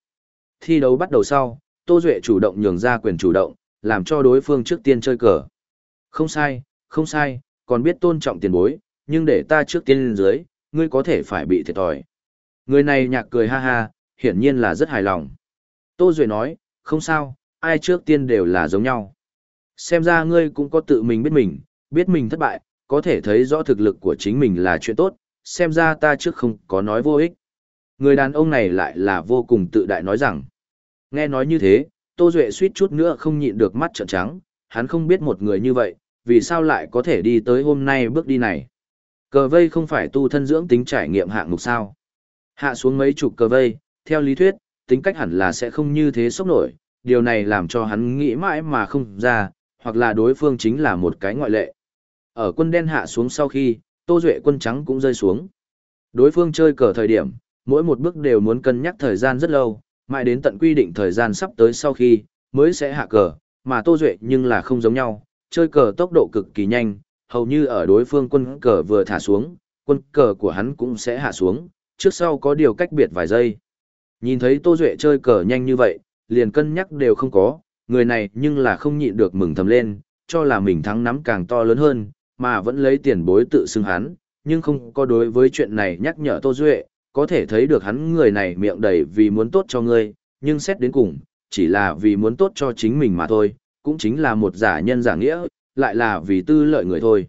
Thi đấu bắt đầu sau, Tô Duệ chủ động nhường ra quyền chủ động, làm cho đối phương trước tiên chơi cờ. Không sai, không sai, còn biết tôn trọng tiền bối, nhưng để ta trước tiên lên dưới, ngươi có thể phải bị thiệt thòi. Người này nhạc cười ha ha, hiển nhiên là rất hài lòng. Tô Duệ nói, không sao, ai trước tiên đều là giống nhau. Xem ra ngươi cũng có tự mình biết mình, biết mình thất bại, có thể thấy rõ thực lực của chính mình là chuyện tốt, xem ra ta trước không có nói vô ích. Người đàn ông này lại là vô cùng tự đại nói rằng. Nghe nói như thế, Tô Duệ suýt chút nữa không nhịn được mắt trợn trắng, hắn không biết một người như vậy, vì sao lại có thể đi tới hôm nay bước đi này. Cờ vây không phải tu thân dưỡng tính trải nghiệm hạng mục sao. Hạ xuống mấy chục cờ vây, theo lý thuyết, tính cách hẳn là sẽ không như thế sốc nổi, điều này làm cho hắn nghĩ mãi mà không ra, hoặc là đối phương chính là một cái ngoại lệ. Ở quân đen hạ xuống sau khi, Tô Duệ quân trắng cũng rơi xuống. Đối phương chơi cờ thời điểm, mỗi một bước đều muốn cân nhắc thời gian rất lâu, mãi đến tận quy định thời gian sắp tới sau khi, mới sẽ hạ cờ, mà Tô Duệ nhưng là không giống nhau, chơi cờ tốc độ cực kỳ nhanh, hầu như ở đối phương quân cờ vừa thả xuống, quân cờ của hắn cũng sẽ hạ xuống, trước sau có điều cách biệt vài giây. Nhìn thấy Tô Duệ chơi cờ nhanh như vậy, liền cân nhắc đều không có, người này nhưng là không nhịn được mừng thầm lên, cho là mình thắng nắm càng to lớn hơn, mà vẫn lấy tiền bối tự xưng hắn, nhưng không có đối với chuyện này nhắc nhở Tô Duệ, có thể thấy được hắn người này miệng đầy vì muốn tốt cho ngươi, nhưng xét đến cùng, chỉ là vì muốn tốt cho chính mình mà thôi, cũng chính là một giả nhân giả nghĩa, lại là vì tư lợi người thôi.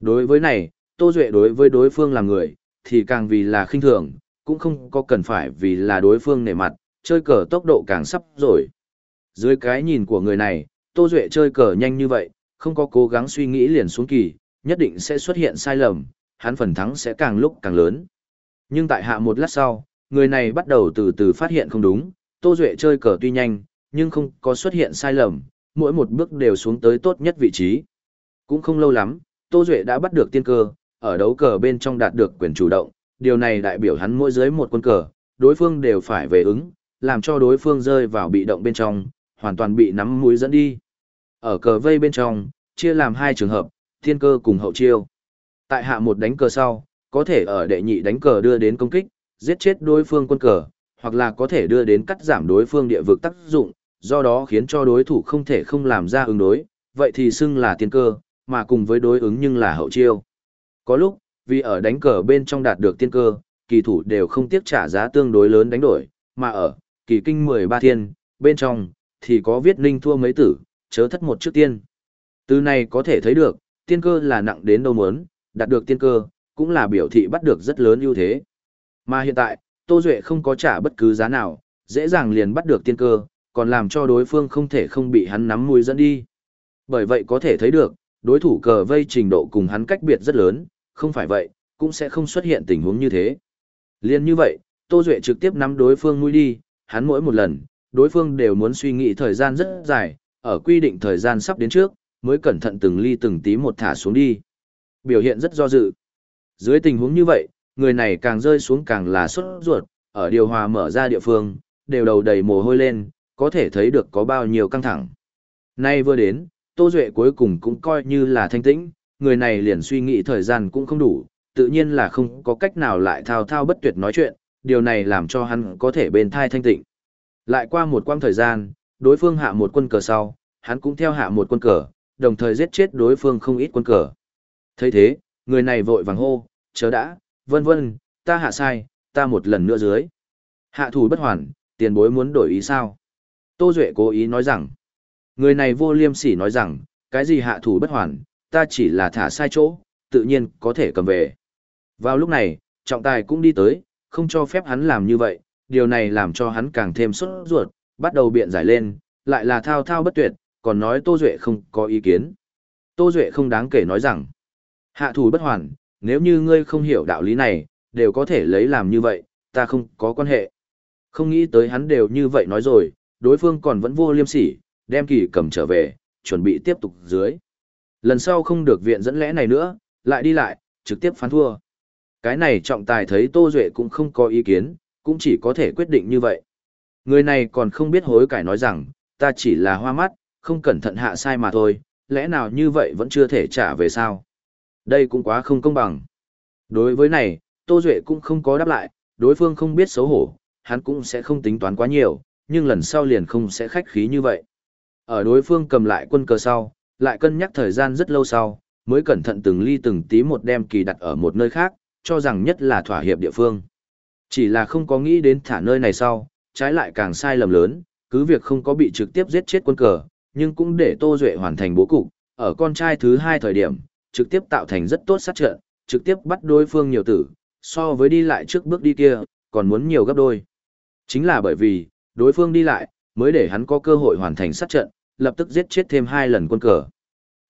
Đối với này, Tô Duệ đối với đối phương là người, thì càng vì là khinh thường, cũng không có cần phải vì là đối phương nể mặt, chơi cờ tốc độ càng sắp rồi. Dưới cái nhìn của người này, Tô Duệ chơi cờ nhanh như vậy, không có cố gắng suy nghĩ liền xuống kỳ, nhất định sẽ xuất hiện sai lầm, hắn phần thắng sẽ càng lúc càng lớn. Nhưng tại hạ một lát sau, người này bắt đầu từ từ phát hiện không đúng, Tô Duệ chơi cờ tuy nhanh, nhưng không có xuất hiện sai lầm, mỗi một bước đều xuống tới tốt nhất vị trí. Cũng không lâu lắm, Tô Duệ đã bắt được tiên cơ, ở đấu cờ bên trong đạt được quyền chủ động, điều này đại biểu hắn mỗi dưới một quân cờ, đối phương đều phải về ứng, làm cho đối phương rơi vào bị động bên trong, hoàn toàn bị nắm mũi dẫn đi. Ở cờ vây bên trong, chia làm hai trường hợp, thiên cơ cùng hậu chiêu. Tại hạ một đánh cờ sau, có thể ở đệ nhị đánh cờ đưa đến công kích, giết chết đối phương quân cờ, hoặc là có thể đưa đến cắt giảm đối phương địa vực tác dụng, do đó khiến cho đối thủ không thể không làm ra ứng đối, vậy thì xưng là tiên cơ, mà cùng với đối ứng nhưng là hậu chiêu. Có lúc, vì ở đánh cờ bên trong đạt được tiên cơ, kỳ thủ đều không tiếc trả giá tương đối lớn đánh đổi, mà ở kỳ kinh 13 thiên, bên trong, thì có viết ninh thua mấy tử, chớ thất một trước tiên. Từ này có thể thấy được, tiên cơ là nặng đến đâu muốn, đạt được tiên cơ, cũng là biểu thị bắt được rất lớn ưu thế. Mà hiện tại, Tô Duệ không có trả bất cứ giá nào, dễ dàng liền bắt được tiên cơ, còn làm cho đối phương không thể không bị hắn nắm mũi dẫn đi. Bởi vậy có thể thấy được, đối thủ cờ vây trình độ cùng hắn cách biệt rất lớn, không phải vậy, cũng sẽ không xuất hiện tình huống như thế. Liên như vậy, Tô Duệ trực tiếp nắm đối phương mũi đi, hắn mỗi một lần, đối phương đều muốn suy nghĩ thời gian rất dài, ở quy định thời gian sắp đến trước, mới cẩn thận từng ly từng tí một thả xuống đi. Biểu hiện rất do dự. Dưới tình huống như vậy, người này càng rơi xuống càng là sốt ruột, ở điều hòa mở ra địa phương, đều đầu đầy mồ hôi lên, có thể thấy được có bao nhiêu căng thẳng. Nay vừa đến, Tô Duệ cuối cùng cũng coi như là thanh tĩnh, người này liền suy nghĩ thời gian cũng không đủ, tự nhiên là không có cách nào lại thao thao bất tuyệt nói chuyện, điều này làm cho hắn có thể bên thai thanh tịnh. Lại qua một quãng thời gian, đối phương hạ một quân cờ sau, hắn cũng theo hạ một quân cờ, đồng thời giết chết đối phương không ít quân cờ. thấy thế, người này vội vàng hô, chớ đã, vân vân, ta hạ sai, ta một lần nữa dưới. Hạ thủ bất hoàn, tiền bối muốn đổi ý sao? Tô Duệ cố ý nói rằng, người này vô liêm sỉ nói rằng, cái gì hạ thủ bất hoàn, ta chỉ là thả sai chỗ, tự nhiên có thể cầm về. Vào lúc này, trọng tài cũng đi tới, không cho phép hắn làm như vậy, điều này làm cho hắn càng thêm sốt ruột, bắt đầu biện giải lên, lại là thao thao bất tuyệt, còn nói Tô Duệ không có ý kiến. Tô Duệ không đáng kể nói rằng, hạ thủ bất hoàn, nếu như ngươi không hiểu đạo lý này, đều có thể lấy làm như vậy, ta không có quan hệ. Không nghĩ tới hắn đều như vậy nói rồi, đối phương còn vẫn vô liêm sỉ, đem kỳ cầm trở về, chuẩn bị tiếp tục dưới. Lần sau không được viện dẫn lẽ này nữa, lại đi lại, trực tiếp phán thua. Cái này trọng tài thấy Tô Duệ cũng không có ý kiến, cũng chỉ có thể quyết định như vậy. Người này còn không biết hối cải nói rằng, ta chỉ là hoa mắt, không cẩn thận hạ sai mà thôi, lẽ nào như vậy vẫn chưa thể trả về sao? Đây cũng quá không công bằng. Đối với này, Tô Duệ cũng không có đáp lại, đối phương không biết xấu hổ, hắn cũng sẽ không tính toán quá nhiều, nhưng lần sau liền không sẽ khách khí như vậy. Ở đối phương cầm lại quân cờ sau, lại cân nhắc thời gian rất lâu sau, mới cẩn thận từng ly từng tí một đem kỳ đặt ở một nơi khác, cho rằng nhất là thỏa hiệp địa phương. Chỉ là không có nghĩ đến thả nơi này sau, trái lại càng sai lầm lớn, cứ việc không có bị trực tiếp giết chết quân cờ, nhưng cũng để Tô Duệ hoàn thành bố cục, ở con trai thứ hai thời điểm, trực tiếp tạo thành rất tốt sát trận, trực tiếp bắt đối phương nhiều tử, so với đi lại trước bước đi kia, còn muốn nhiều gấp đôi. Chính là bởi vì, đối phương đi lại, mới để hắn có cơ hội hoàn thành sát trận, lập tức giết chết thêm hai lần quân cờ.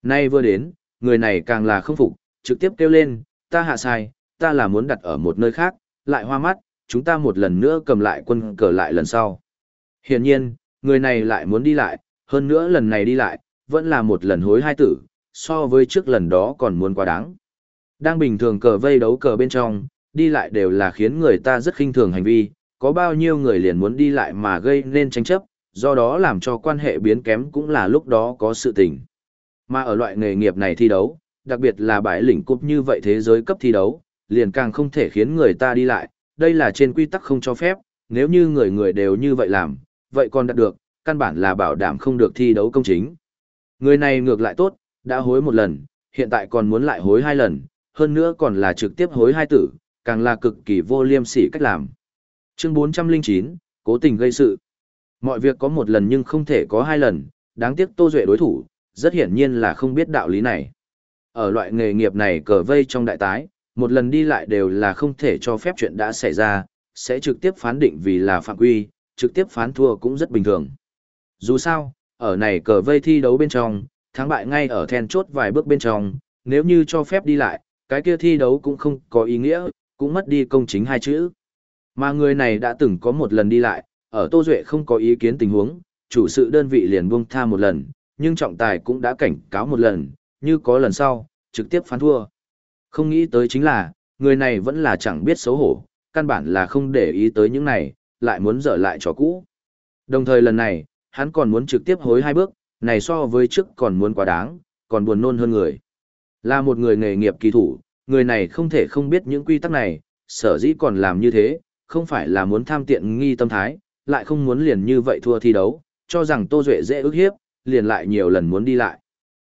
Nay vừa đến, người này càng là không phục, trực tiếp kêu lên, ta hạ sai, ta là muốn đặt ở một nơi khác, lại hoa mắt, chúng ta một lần nữa cầm lại quân cờ lại lần sau. Hiển nhiên, người này lại muốn đi lại, hơn nữa lần này đi lại, vẫn là một lần hối hai tử, so với trước lần đó còn muốn quá đáng. Đang bình thường cờ vây đấu cờ bên trong, đi lại đều là khiến người ta rất khinh thường hành vi, có bao nhiêu người liền muốn đi lại mà gây nên tranh chấp, do đó làm cho quan hệ biến kém cũng là lúc đó có sự tình. Mà ở loại nghề nghiệp này thi đấu, đặc biệt là bãi lĩnh cúp như vậy thế giới cấp thi đấu, liền càng không thể khiến người ta đi lại, đây là trên quy tắc không cho phép, nếu như người người đều như vậy làm, vậy còn đạt được, căn bản là bảo đảm không được thi đấu công chính. Người này ngược lại tốt, đã hối một lần, hiện tại còn muốn lại hối hai lần, hơn nữa còn là trực tiếp hối hai tử, càng là cực kỳ vô liêm sỉ cách làm. Chương 409, cố tình gây sự. Mọi việc có một lần nhưng không thể có hai lần, đáng tiếc Tô Duệ đối thủ, rất hiển nhiên là không biết đạo lý này. Ở loại nghề nghiệp này cờ vây trong đại tái, một lần đi lại đều là không thể cho phép chuyện đã xảy ra, sẽ trực tiếp phán định vì là phạm quy, trực tiếp phán thua cũng rất bình thường. Dù sao, ở này cờ vây thi đấu bên trong, thắng bại ngay ở then chốt vài bước bên trong, nếu như cho phép đi lại, cái kia thi đấu cũng không có ý nghĩa, cũng mất đi công chính hai chữ. Mà người này đã từng có một lần đi lại, ở Tô Duệ không có ý kiến tình huống, chủ sự đơn vị liền buông tha một lần, nhưng trọng tài cũng đã cảnh cáo một lần, như có lần sau, trực tiếp phán thua. Không nghĩ tới chính là, người này vẫn là chẳng biết xấu hổ, căn bản là không để ý tới những này, lại muốn dở lại trò cũ. Đồng thời lần này, hắn còn muốn trực tiếp hối hai bước, này so với trước còn muốn quá đáng, còn buồn nôn hơn người. Là một người nghề nghiệp kỳ thủ, người này không thể không biết những quy tắc này, sở dĩ còn làm như thế, không phải là muốn tham tiện nghi tâm thái, lại không muốn liền như vậy thua thi đấu, cho rằng Tô Duệ dễ ức hiếp, liền lại nhiều lần muốn đi lại.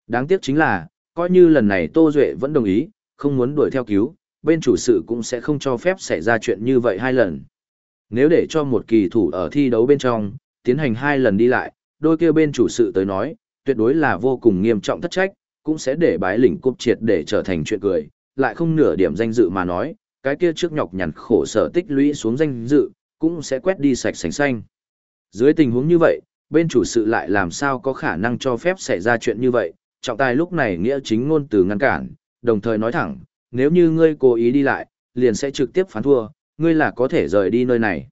Đáng tiếc chính là, coi như lần này Tô Duệ vẫn đồng ý, không muốn đuổi theo cứu, bên chủ sự cũng sẽ không cho phép xảy ra chuyện như vậy hai lần. Nếu để cho một kỳ thủ ở thi đấu bên trong, tiến hành hai lần đi lại, đôi kia bên chủ sự tới nói, tuyệt đối là vô cùng nghiêm trọng thất trách, cũng sẽ để bái lĩnh cúp triệt để trở thành chuyện cười, lại không nửa điểm danh dự mà nói, cái kia trước nhọc nhằn khổ sở tích lũy xuống danh dự, cũng sẽ quét đi sạch sành xanh. Dưới tình huống như vậy, bên chủ sự lại làm sao có khả năng cho phép xảy ra chuyện như vậy, trọng tài lúc này nghĩa chính ngôn từ ngăn cản, đồng thời nói thẳng, nếu như ngươi cố ý đi lại, liền sẽ trực tiếp phán thua, ngươi là có thể rời đi nơi này.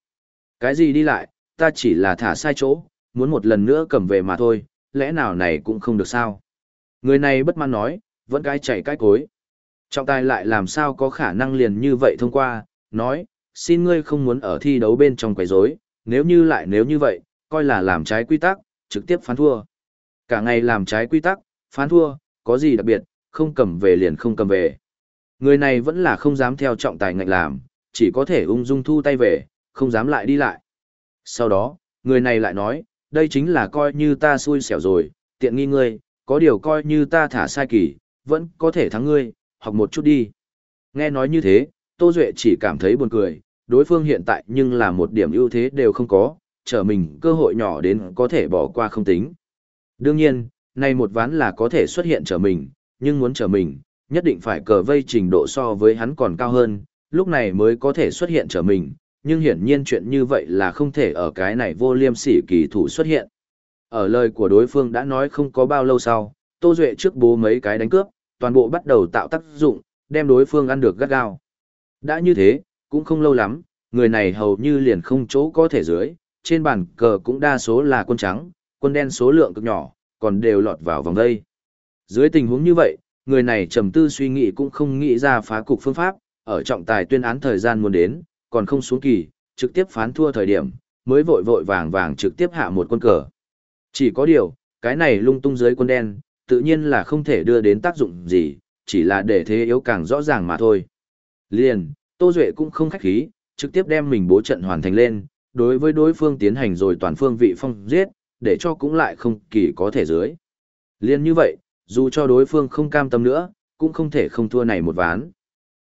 Cái gì đi lại, ta chỉ là thả sai chỗ, muốn một lần nữa cầm về mà thôi, lẽ nào này cũng không được sao. Người này bất mãn nói, vẫn cái chạy cái cối. Trọng tài lại làm sao có khả năng liền như vậy thông qua, nói, xin ngươi không muốn ở thi đấu bên trong quấy rối, nếu như lại nếu như vậy, coi là làm trái quy tắc, trực tiếp phán thua. Cả ngày làm trái quy tắc, phán thua, có gì đặc biệt, không cầm về liền không cầm về. Người này vẫn là không dám theo trọng tài ngạch làm, chỉ có thể ung dung thu tay về, không dám lại đi lại. Sau đó, người này lại nói, đây chính là coi như ta xui xẻo rồi, tiện nghi ngươi, có điều coi như ta thả sai kỳ, vẫn có thể thắng ngươi, học một chút đi. Nghe nói như thế, Tô Duệ chỉ cảm thấy buồn cười, đối phương hiện tại nhưng là một điểm ưu thế đều không có, trở mình cơ hội nhỏ đến có thể bỏ qua không tính. Đương nhiên, này một ván là có thể xuất hiện trở mình, nhưng muốn trở mình, nhất định phải cờ vây trình độ so với hắn còn cao hơn, lúc này mới có thể xuất hiện trở mình, nhưng hiển nhiên chuyện như vậy là không thể ở cái này vô liêm sỉ kỳ thủ xuất hiện. Ở lời của đối phương đã nói không có bao lâu sau, Tô Duệ trước bố mấy cái đánh cướp, toàn bộ bắt đầu tạo tác dụng, đem đối phương ăn được gắt gao. Đã như thế, cũng không lâu lắm, người này hầu như liền không chỗ có thể dưới, trên bàn cờ cũng đa số là quân trắng, quân đen số lượng cực nhỏ, còn đều lọt vào vòng đây. Dưới tình huống như vậy, người này trầm tư suy nghĩ cũng không nghĩ ra phá cục phương pháp, ở trọng tài tuyên án thời gian muốn đến, còn không xuống kỳ, trực tiếp phán thua thời điểm, mới vội vội vàng vàng trực tiếp hạ một quân cờ. Chỉ có điều, cái này lung tung dưới quân đen, tự nhiên là không thể đưa đến tác dụng gì, chỉ là để thế yếu càng rõ ràng mà thôi. Liền, Tô Duệ cũng không khách khí, trực tiếp đem mình bố trận hoàn thành lên, đối với đối phương tiến hành rồi toàn phương vị phong giết, để cho cũng lại không kỳ có thể dưới. Liên như vậy, dù cho đối phương không cam tâm nữa, cũng không thể không thua này một ván.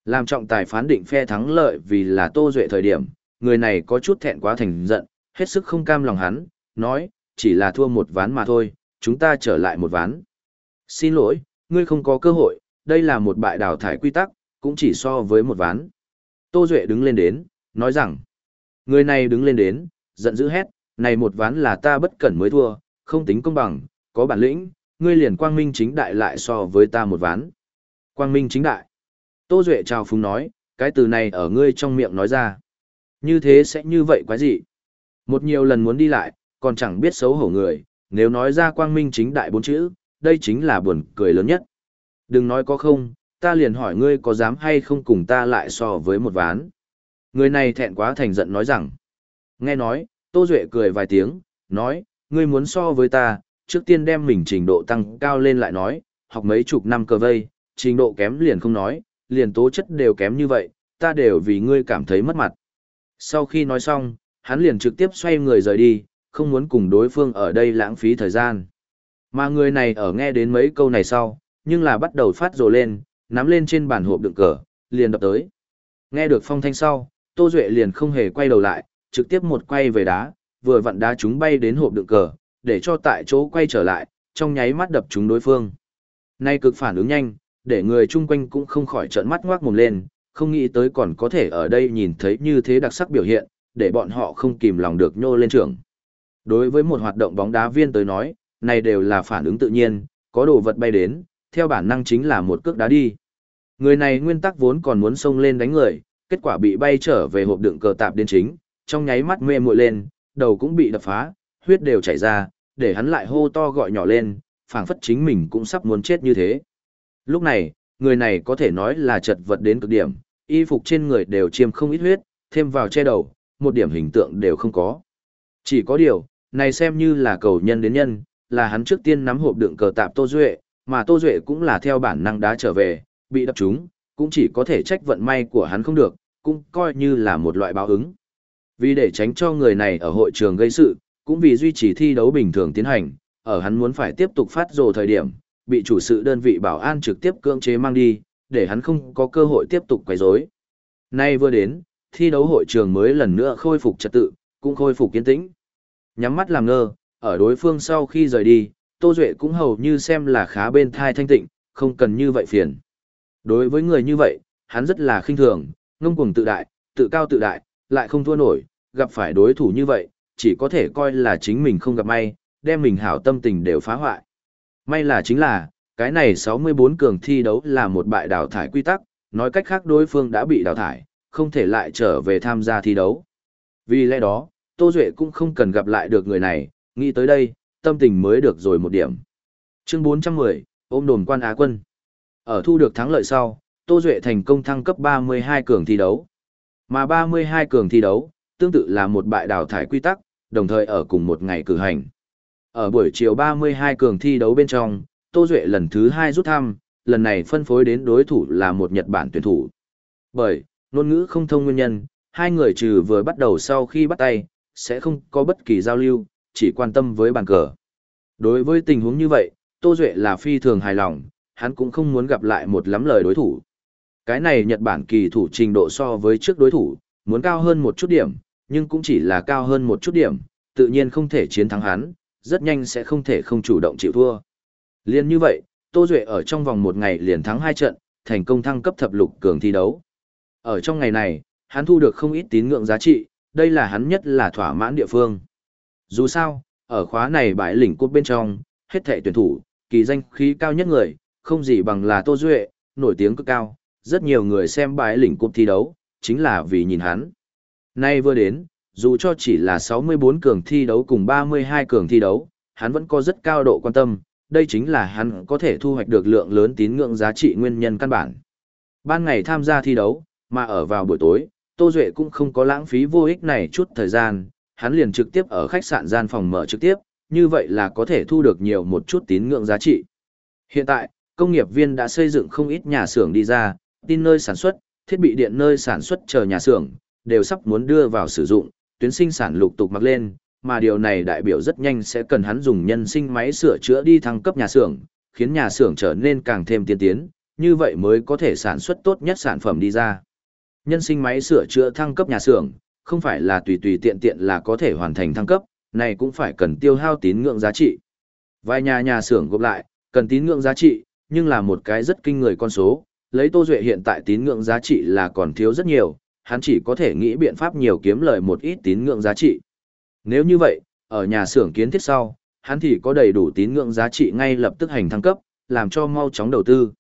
Làm trọng tài phán định phe thắng lợi vì là Tô Duệ thời điểm, người này có chút thẹn quá thành giận, hết sức không cam lòng hắn, nói, chỉ là thua một ván mà thôi, chúng ta trở lại một ván. Xin lỗi, ngươi không có cơ hội, đây là một bại đào thải quy tắc, cũng chỉ so với một ván. Tô Duệ đứng lên đến, nói rằng, người này đứng lên đến, giận dữ hét, này một ván là ta bất cẩn mới thua, không tính công bằng, có bản lĩnh, ngươi liền quang minh chính đại lại so với ta một ván. Quang minh chính đại. Tô Duệ chào phúng nói, cái từ này ở ngươi trong miệng nói ra. Như thế sẽ như vậy quái gì? Một nhiều lần muốn đi lại, còn chẳng biết xấu hổ người, nếu nói ra quang minh chính đại bốn chữ, đây chính là buồn cười lớn nhất. Đừng nói có không, ta liền hỏi ngươi có dám hay không cùng ta lại so với một ván. Người này thẹn quá thành giận nói rằng. Nghe nói, Tô Duệ cười vài tiếng, nói, ngươi muốn so với ta, trước tiên đem mình trình độ tăng cao lên lại nói, học mấy chục năm cờ vây, trình độ kém liền không nói, liền tố chất đều kém như vậy, ta đều vì ngươi cảm thấy mất mặt. Sau khi nói xong, hắn liền trực tiếp xoay người rời đi, không muốn cùng đối phương ở đây lãng phí thời gian. Mà người này ở nghe đến mấy câu này sau, nhưng là bắt đầu phát rồ lên, nắm lên trên bàn hộp đựng cờ, liền đập tới. Nghe được phong thanh sau, Tô Duệ liền không hề quay đầu lại, trực tiếp một quay về đá, vừa vặn đá chúng bay đến hộp đựng cờ, để cho tại chỗ quay trở lại, trong nháy mắt đập chúng đối phương. Nay cực phản ứng nhanh, để người chung quanh cũng không khỏi trợn mắt ngoác mồm lên, không nghĩ tới còn có thể ở đây nhìn thấy như thế đặc sắc biểu hiện, để bọn họ không kìm lòng được nhô lên trường. Đối với một hoạt động bóng đá viên tới nói, này đều là phản ứng tự nhiên, có đồ vật bay đến, theo bản năng chính là một cước đá đi. Người này nguyên tắc vốn còn muốn xông lên đánh người, kết quả bị bay trở về hộp đựng cờ tạp đến chính, trong nháy mắt mê muội lên, đầu cũng bị đập phá, huyết đều chảy ra, để hắn lại hô to gọi nhỏ lên, phảng phất chính mình cũng sắp muốn chết như thế. Lúc này, người này có thể nói là chật vật đến cực điểm, y phục trên người đều chiêm không ít huyết, thêm vào che đầu, một điểm hình tượng đều không có. Chỉ có điều, này xem như là cầu nhân đến nhân, là hắn trước tiên nắm hộp đựng cờ tạp Tô Duệ, mà Tô Duệ cũng là theo bản năng đá trở về, bị đập trúng, cũng chỉ có thể trách vận may của hắn không được, cũng coi như là một loại báo ứng. Vì để tránh cho người này ở hội trường gây sự, cũng vì duy trì thi đấu bình thường tiến hành, ở hắn muốn phải tiếp tục phát rồ thời điểm, bị chủ sự đơn vị bảo an trực tiếp cưỡng chế mang đi, để hắn không có cơ hội tiếp tục quấy rối. Nay vừa đến, thi đấu hội trường mới lần nữa khôi phục trật tự, cũng khôi phục kiên tĩnh. Nhắm mắt làm ngơ, ở đối phương sau khi rời đi, Tô Duệ cũng hầu như xem là khá bên thai thanh tịnh, không cần như vậy phiền. Đối với người như vậy, hắn rất là khinh thường, ngông cuồng tự đại, tự cao tự đại, lại không thua nổi, gặp phải đối thủ như vậy, chỉ có thể coi là chính mình không gặp may, đem mình hảo tâm tình đều phá hoại. May là chính là, cái này 64 cường thi đấu là một bại đào thải quy tắc, nói cách khác đối phương đã bị đào thải, không thể lại trở về tham gia thi đấu. Vì lẽ đó, Tô Duệ cũng không cần gặp lại được người này, nghĩ tới đây, tâm tình mới được rồi một điểm. Chương 410, ôm đồn quan Á quân. Ở thu được thắng lợi sau, Tô Duệ thành công thăng cấp 32 cường thi đấu. Mà 32 cường thi đấu, tương tự là một bại đào thải quy tắc, đồng thời ở cùng một ngày cử hành. Ở buổi chiều 32 cường thi đấu bên trong, Tô Duệ lần thứ 2 rút thăm, lần này phân phối đến đối thủ là một Nhật Bản tuyển thủ. Bởi, ngôn ngữ không thông nguyên nhân, hai người trừ vừa bắt đầu sau khi bắt tay, sẽ không có bất kỳ giao lưu, chỉ quan tâm với bàn cờ. Đối với tình huống như vậy, Tô Duệ là phi thường hài lòng, hắn cũng không muốn gặp lại một lắm lời đối thủ. Cái này Nhật Bản kỳ thủ trình độ so với trước đối thủ, muốn cao hơn một chút điểm, nhưng cũng chỉ là cao hơn một chút điểm, tự nhiên không thể chiến thắng hắn, rất nhanh sẽ không thể không chủ động chịu thua. Liên như vậy, Tô Duệ ở trong vòng một ngày liền thắng hai trận, thành công thăng cấp thập lục cường thi đấu. Ở trong ngày này, hắn thu được không ít tín ngưỡng giá trị, đây là hắn nhất là thỏa mãn địa phương. Dù sao, ở khóa này bãi lĩnh cốt bên trong, hết thệ tuyển thủ, kỳ danh khí cao nhất người, không gì bằng là Tô Duệ, nổi tiếng cực cao, rất nhiều người xem bãi lĩnh cốt thi đấu, chính là vì nhìn hắn. Nay vừa đến, dù cho chỉ là 64 cường thi đấu cùng 32 cường thi đấu, hắn vẫn có rất cao độ quan tâm, đây chính là hắn có thể thu hoạch được lượng lớn tín ngưỡng giá trị nguyên nhân căn bản. Ban ngày tham gia thi đấu, mà ở vào buổi tối, Tô Duệ cũng không có lãng phí vô ích này chút thời gian, hắn liền trực tiếp ở khách sạn gian phòng mở trực tiếp, như vậy là có thể thu được nhiều một chút tín ngưỡng giá trị. Hiện tại, công nghiệp viên đã xây dựng không ít nhà xưởng đi ra, tin nơi sản xuất, thiết bị điện nơi sản xuất chờ nhà xưởng, đều sắp muốn đưa vào sử dụng, tuyến sinh sản lục tục mặc lên, mà điều này đại biểu rất nhanh sẽ cần hắn dùng nhân sinh máy sửa chữa đi thăng cấp nhà xưởng, khiến nhà xưởng trở nên càng thêm tiên tiến, như vậy mới có thể sản xuất tốt nhất sản phẩm đi ra. Nhân sinh máy sửa chữa thăng cấp nhà xưởng, không phải là tùy tùy tiện tiện là có thể hoàn thành thăng cấp, này cũng phải cần tiêu hao tín ngưỡng giá trị. Vài nhà nhà xưởng gộp lại, cần tín ngưỡng giá trị, nhưng là một cái rất kinh người con số, lấy Tô Duệ hiện tại tín ngưỡng giá trị là còn thiếu rất nhiều, hắn chỉ có thể nghĩ biện pháp nhiều kiếm lời một ít tín ngưỡng giá trị. Nếu như vậy, ở nhà xưởng kiến thiết sau, hắn thì có đầy đủ tín ngưỡng giá trị ngay lập tức hành thăng cấp, làm cho mau chóng đầu tư.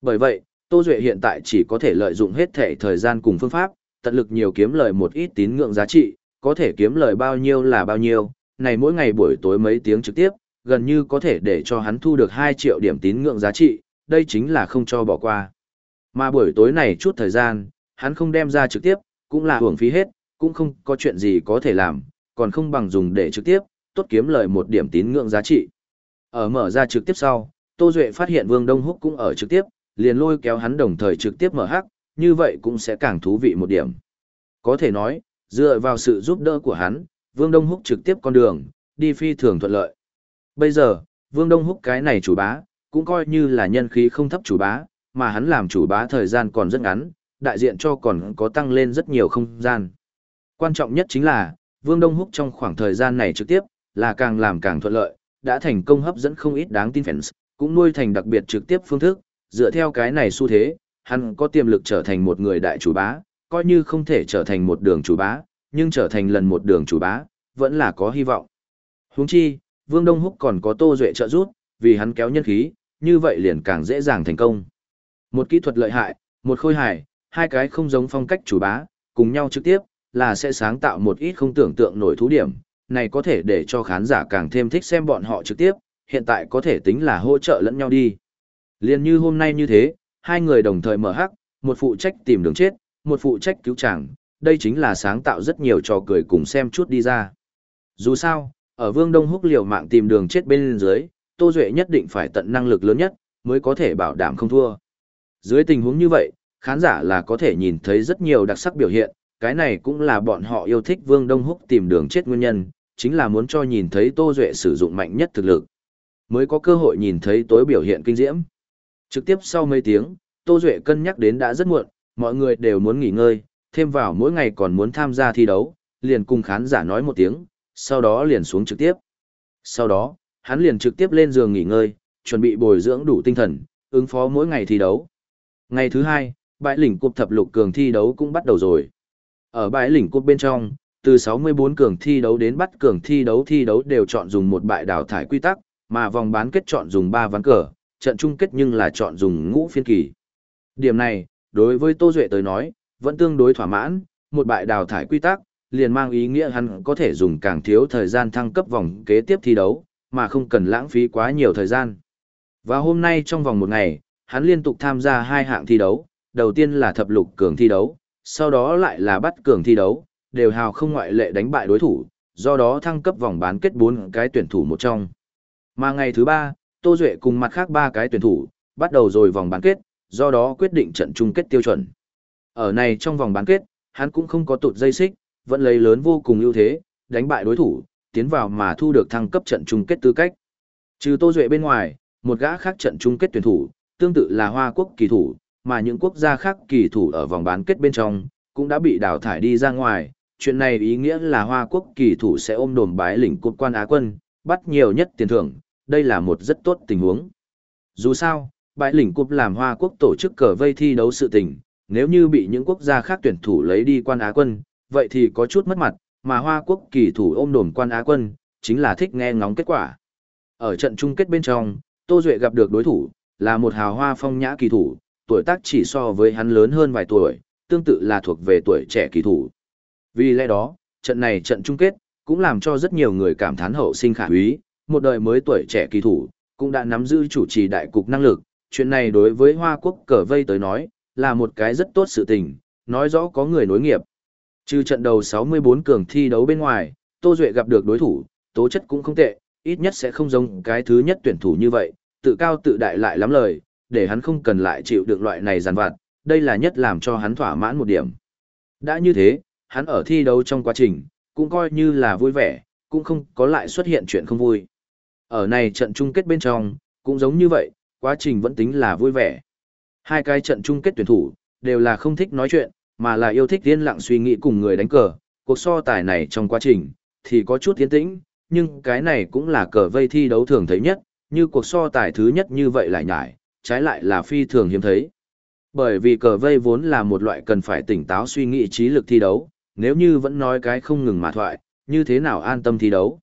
Bởi vậy, Tô Duệ hiện tại chỉ có thể lợi dụng hết thể thời gian cùng phương pháp, tận lực nhiều kiếm lời một ít tín ngưỡng giá trị, có thể kiếm lời bao nhiêu là bao nhiêu, này mỗi ngày buổi tối mấy tiếng trực tiếp, gần như có thể để cho hắn thu được 2 triệu điểm tín ngưỡng giá trị, đây chính là không cho bỏ qua. Mà buổi tối này chút thời gian, hắn không đem ra trực tiếp, cũng là hưởng phí hết, cũng không có chuyện gì có thể làm, còn không bằng dùng để trực tiếp, tốt kiếm lời một điểm tín ngưỡng giá trị. Ở mở ra trực tiếp sau, Tô Duệ phát hiện Vương Đông Húc cũng ở trực tiếp, liền lôi kéo hắn đồng thời trực tiếp mở hắc, như vậy cũng sẽ càng thú vị một điểm. Có thể nói, dựa vào sự giúp đỡ của hắn, Vương Đông Húc trực tiếp con đường, đi phi thường thuận lợi. Bây giờ, Vương Đông Húc cái này chủ bá, cũng coi như là nhân khí không thấp chủ bá, mà hắn làm chủ bá thời gian còn rất ngắn, đại diện cho còn có tăng lên rất nhiều không gian. Quan trọng nhất chính là, Vương Đông Húc trong khoảng thời gian này trực tiếp, là càng làm càng thuận lợi, đã thành công hấp dẫn không ít đáng tin fans, cũng nuôi thành đặc biệt trực tiếp phương thức, dựa theo cái này xu thế, hắn có tiềm lực trở thành một người đại chủ bá, coi như không thể trở thành một đường chủ bá, nhưng trở thành lần một đường chủ bá, vẫn là có hy vọng. Huống chi, Vương Đông Húc còn có Tô Duệ trợ giúp, vì hắn kéo nhân khí, như vậy liền càng dễ dàng thành công. Một kỹ thuật lợi hại, một khôi hài, hai cái không giống phong cách chủ bá, cùng nhau trực tiếp, là sẽ sáng tạo một ít không tưởng tượng nổi thú điểm, này có thể để cho khán giả càng thêm thích xem bọn họ trực tiếp, hiện tại có thể tính là hỗ trợ lẫn nhau đi. Liên như hôm nay như thế, hai người đồng thời mở hắc, một phụ trách tìm đường chết, một phụ trách cứu chàng, đây chính là sáng tạo rất nhiều trò cười cùng xem chút đi ra. Dù sao, ở Vương Đông Húc liều mạng tìm đường chết bên dưới, Tô Duệ nhất định phải tận năng lực lớn nhất, mới có thể bảo đảm không thua. Dưới tình huống như vậy, khán giả là có thể nhìn thấy rất nhiều đặc sắc biểu hiện, cái này cũng là bọn họ yêu thích Vương Đông Húc tìm đường chết nguyên nhân, chính là muốn cho nhìn thấy Tô Duệ sử dụng mạnh nhất thực lực, mới có cơ hội nhìn thấy tối biểu hiện kinh diễm. Trực tiếp sau mấy tiếng, Tô Duệ cân nhắc đến đã rất muộn, mọi người đều muốn nghỉ ngơi, thêm vào mỗi ngày còn muốn tham gia thi đấu, liền cùng khán giả nói một tiếng, sau đó liền xuống trực tiếp. Sau đó, hắn liền trực tiếp lên giường nghỉ ngơi, chuẩn bị bồi dưỡng đủ tinh thần, ứng phó mỗi ngày thi đấu. Ngày thứ hai, bãi lĩnh cúp thập lục cường thi đấu cũng bắt đầu rồi. Ở bãi lĩnh cúp bên trong, từ 64 cường thi đấu đến bắt cường thi đấu thi đấu đều chọn dùng một bại đào thải quy tắc, mà vòng bán kết chọn dùng 3 ván cờ, trận chung kết nhưng là chọn dùng ngũ phiên kỳ. Điểm này, đối với Tô Duệ tới nói, vẫn tương đối thỏa mãn, một bại đào thải quy tắc, liền mang ý nghĩa hắn có thể dùng càng thiếu thời gian thăng cấp vòng kế tiếp thi đấu, mà không cần lãng phí quá nhiều thời gian. Và hôm nay trong vòng một ngày, hắn liên tục tham gia hai hạng thi đấu, đầu tiên là thập lục cường thi đấu, sau đó lại là bắt cường thi đấu, đều hào không ngoại lệ đánh bại đối thủ, do đó thăng cấp vòng bán kết bốn cái tuyển thủ một trong. Mà ngày thứ ba, Tô Duệ cùng mặt khác ba cái tuyển thủ, bắt đầu rồi vòng bán kết, do đó quyết định trận chung kết tiêu chuẩn. Ở này trong vòng bán kết, hắn cũng không có tụt dây xích, vẫn lấy lớn vô cùng ưu thế, đánh bại đối thủ, tiến vào mà thu được thăng cấp trận chung kết tư cách. Trừ Tô Duệ bên ngoài, một gã khác trận chung kết tuyển thủ, tương tự là Hoa Quốc kỳ thủ, mà những quốc gia khác kỳ thủ ở vòng bán kết bên trong, cũng đã bị đào thải đi ra ngoài. Chuyện này ý nghĩa là Hoa Quốc kỳ thủ sẽ ôm đồn bái lĩnh cột quan Á quân, bắt nhiều nhất tiền thưởng, đây là một rất tốt tình huống. Dù sao, bãi lĩnh cúp làm Hoa Quốc tổ chức cờ vây thi đấu sự tình, nếu như bị những quốc gia khác tuyển thủ lấy đi quan Á quân, vậy thì có chút mất mặt, mà Hoa Quốc kỳ thủ ôm đồn quan Á quân, chính là thích nghe ngóng kết quả. Ở trận chung kết bên trong, Tô Duệ gặp được đối thủ, là một hào hoa phong nhã kỳ thủ, tuổi tác chỉ so với hắn lớn hơn vài tuổi, tương tự là thuộc về tuổi trẻ kỳ thủ. Vì lẽ đó, trận này trận chung kết, cũng làm cho rất nhiều người cảm thán hậu sinh khả úy, một đời mới tuổi trẻ kỳ thủ, cũng đã nắm giữ chủ trì đại cục năng lực, chuyện này đối với Hoa Quốc cờ vây tới nói, là một cái rất tốt sự tình, nói rõ có người nối nghiệp. Trừ trận đầu 64 cường thi đấu bên ngoài, Tô Duệ gặp được đối thủ, tố chất cũng không tệ, ít nhất sẽ không giống cái thứ nhất tuyển thủ như vậy, tự cao tự đại lại lắm lời, để hắn không cần lại chịu được loại này giàn vặt, đây là nhất làm cho hắn thỏa mãn một điểm. Đã như thế, hắn ở thi đấu trong quá trình, cũng coi như là vui vẻ, cũng không có lại xuất hiện chuyện không vui. Ở này trận chung kết bên trong, cũng giống như vậy, quá trình vẫn tính là vui vẻ. Hai cái trận chung kết tuyển thủ, đều là không thích nói chuyện, mà là yêu thích yên lặng suy nghĩ cùng người đánh cờ. Cuộc so tài này trong quá trình, thì có chút tiến tĩnh, nhưng cái này cũng là cờ vây thi đấu thường thấy nhất, như cuộc so tài thứ nhất như vậy lại nhải, trái lại là phi thường hiếm thấy. Bởi vì cờ vây vốn là một loại cần phải tỉnh táo suy nghĩ trí lực thi đấu, nếu như vẫn nói cái không ngừng mà thoại, như thế nào an tâm thi đấu.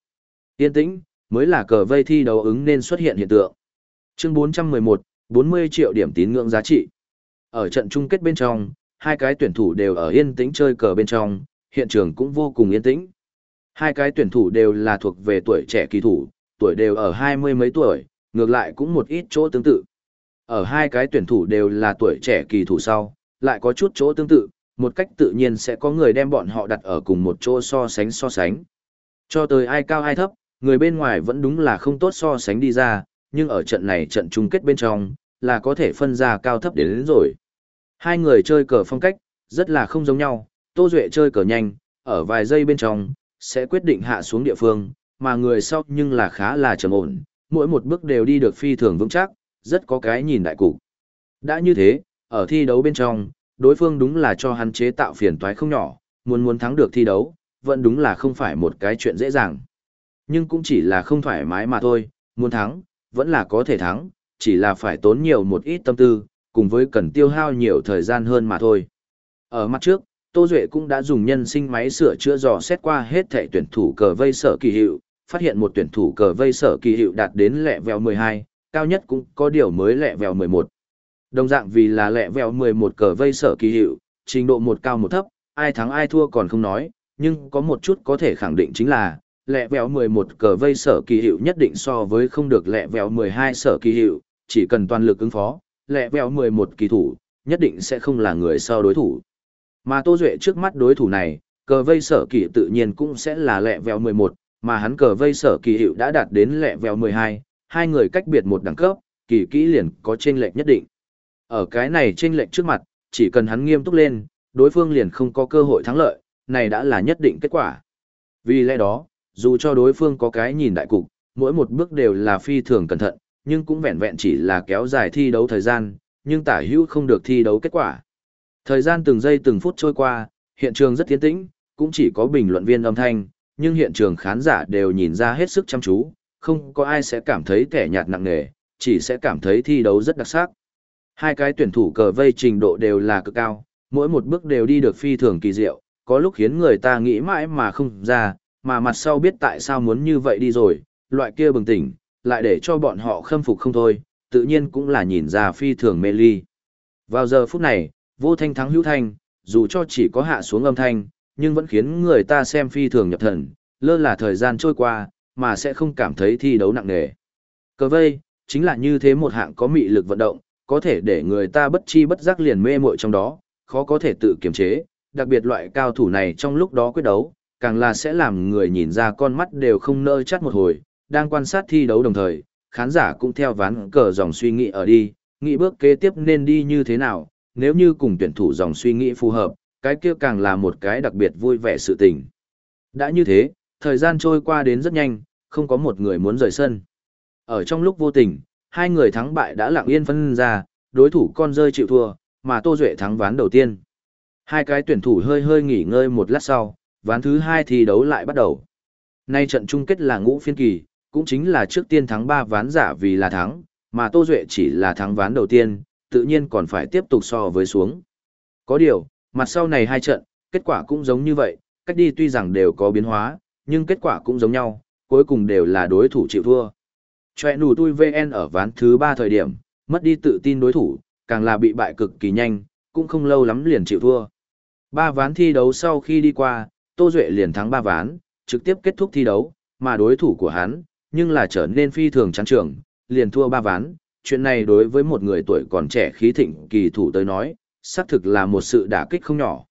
Yên tĩnh, mới là cờ vây thi đấu ứng nên xuất hiện hiện tượng. Chương 411, 40 triệu điểm tín ngưỡng giá trị. Ở trận chung kết bên trong, hai cái tuyển thủ đều ở yên tĩnh chơi cờ bên trong, hiện trường cũng vô cùng yên tĩnh. Hai cái tuyển thủ đều là thuộc về tuổi trẻ kỳ thủ, tuổi đều ở hai mươi mấy tuổi, ngược lại cũng một ít chỗ tương tự. Ở hai cái tuyển thủ đều là tuổi trẻ kỳ thủ sau, lại có chút chỗ tương tự, một cách tự nhiên sẽ có người đem bọn họ đặt ở cùng một chỗ so sánh so sánh. Cho tới ai cao ai thấp, người bên ngoài vẫn đúng là không tốt so sánh đi ra, nhưng ở trận này trận chung kết bên trong, là có thể phân ra cao thấp đến, đến rồi. Hai người chơi cờ phong cách, rất là không giống nhau, Tô Duệ chơi cờ nhanh, ở vài giây bên trong, sẽ quyết định hạ xuống địa phương, mà người sau nhưng là khá là trầm ổn, mỗi một bước đều đi được phi thường vững chắc, rất có cái nhìn đại cục. Đã như thế, ở thi đấu bên trong, đối phương đúng là cho hắn chế tạo phiền toái không nhỏ, muốn muốn thắng được thi đấu, vẫn đúng là không phải một cái chuyện dễ dàng. Nhưng cũng chỉ là không thoải mái mà thôi, muốn thắng, vẫn là có thể thắng, chỉ là phải tốn nhiều một ít tâm tư, cùng với cần tiêu hao nhiều thời gian hơn mà thôi. Ở mặt trước, Tô Duệ cũng đã dùng nhân sinh máy sửa chữa dò xét qua hết thẻ tuyển thủ cờ vây sở kỳ hiệu, phát hiện một tuyển thủ cờ vây sở kỳ hiệu đạt đến lẹ vèo 12, cao nhất cũng có điều mới lẹ vèo 11. Đồng dạng vì là lẹ vèo 11 cờ vây sở kỳ hiệu, trình độ một cao một thấp, ai thắng ai thua còn không nói, nhưng có một chút có thể khẳng định chính là, lẹ vèo 11 cờ vây sở kỳ hiệu nhất định so với không được lẹ vèo 12 sở kỳ hiệu, chỉ cần toàn lực ứng phó, lẹ vèo 11 kỳ thủ, nhất định sẽ không là người sau đối thủ. Mà Tô Duệ trước mắt đối thủ này, cờ vây sở kỳ tự nhiên cũng sẽ là lẹ vèo 11, mà hắn cờ vây sở kỳ hiệu đã đạt đến lẹ vèo 12, hai người cách biệt một đẳng cấp, kỳ kỹ liền có chênh lệch nhất định. Ở cái này chênh lệch trước mặt, chỉ cần hắn nghiêm túc lên, đối phương liền không có cơ hội thắng lợi, này đã là nhất định kết quả. Vì lẽ đó, dù cho đối phương có cái nhìn đại cục, mỗi một bước đều là phi thường cẩn thận, nhưng cũng vẹn vẹn chỉ là kéo dài thi đấu thời gian, nhưng tả hữu không được thi đấu kết quả. Thời gian từng giây từng phút trôi qua, hiện trường rất tiến tĩnh, cũng chỉ có bình luận viên âm thanh, nhưng hiện trường khán giả đều nhìn ra hết sức chăm chú, không có ai sẽ cảm thấy kẻ nhạt nặng nề, chỉ sẽ cảm thấy thi đấu rất đặc sắc. Hai cái tuyển thủ cờ vây trình độ đều là cực cao, mỗi một bước đều đi được phi thường kỳ diệu, có lúc khiến người ta nghĩ mãi mà không ra, mà mặt sau biết tại sao muốn như vậy đi rồi, loại kia bừng tỉnh, lại để cho bọn họ khâm phục không thôi, tự nhiên cũng là nhìn ra phi thường mê ly. Vào giờ phút này, vô thanh thắng hữu thanh, dù cho chỉ có hạ xuống âm thanh, nhưng vẫn khiến người ta xem phi thường nhập thần, lơ là thời gian trôi qua, mà sẽ không cảm thấy thi đấu nặng nề. Cờ vây, chính là như thế một hạng có mị lực vận động, có thể để người ta bất chi bất giác liền mê muội trong đó, khó có thể tự kiềm chế, đặc biệt loại cao thủ này trong lúc đó quyết đấu, càng là sẽ làm người nhìn ra con mắt đều không nỡ chắt một hồi, đang quan sát thi đấu đồng thời, khán giả cũng theo ván cờ dòng suy nghĩ ở đi, nghĩ bước kế tiếp nên đi như thế nào, nếu như cùng tuyển thủ dòng suy nghĩ phù hợp, cái kia càng là một cái đặc biệt vui vẻ sự tình. Đã như thế, thời gian trôi qua đến rất nhanh, không có một người muốn rời sân. Ở trong lúc vô tình, hai người thắng bại đã lặng yên phân ra, đối thủ con rơi chịu thua, mà Tô Duệ thắng ván đầu tiên. Hai cái tuyển thủ hơi hơi nghỉ ngơi một lát sau, ván thứ hai thi đấu lại bắt đầu. Nay trận chung kết là ngũ phiên kỳ, cũng chính là trước tiên thắng ba ván giả vì là thắng, mà Tô Duệ chỉ là thắng ván đầu tiên, tự nhiên còn phải tiếp tục so với xuống. Có điều, mặt sau này hai trận, kết quả cũng giống như vậy, cách đi tuy rằng đều có biến hóa, nhưng kết quả cũng giống nhau, cuối cùng đều là đối thủ chịu thua. Chòe nù tui VN ở ván thứ ba thời điểm, mất đi tự tin đối thủ, càng là bị bại cực kỳ nhanh, cũng không lâu lắm liền chịu thua. Ba ván thi đấu sau khi đi qua, Tô Duệ liền thắng ba ván, trực tiếp kết thúc thi đấu, mà đối thủ của hắn, nhưng là trở nên phi thường chán trường, liền thua ba ván. Chuyện này đối với một người tuổi còn trẻ khí thịnh kỳ thủ tới nói, xác thực là một sự đả kích không nhỏ.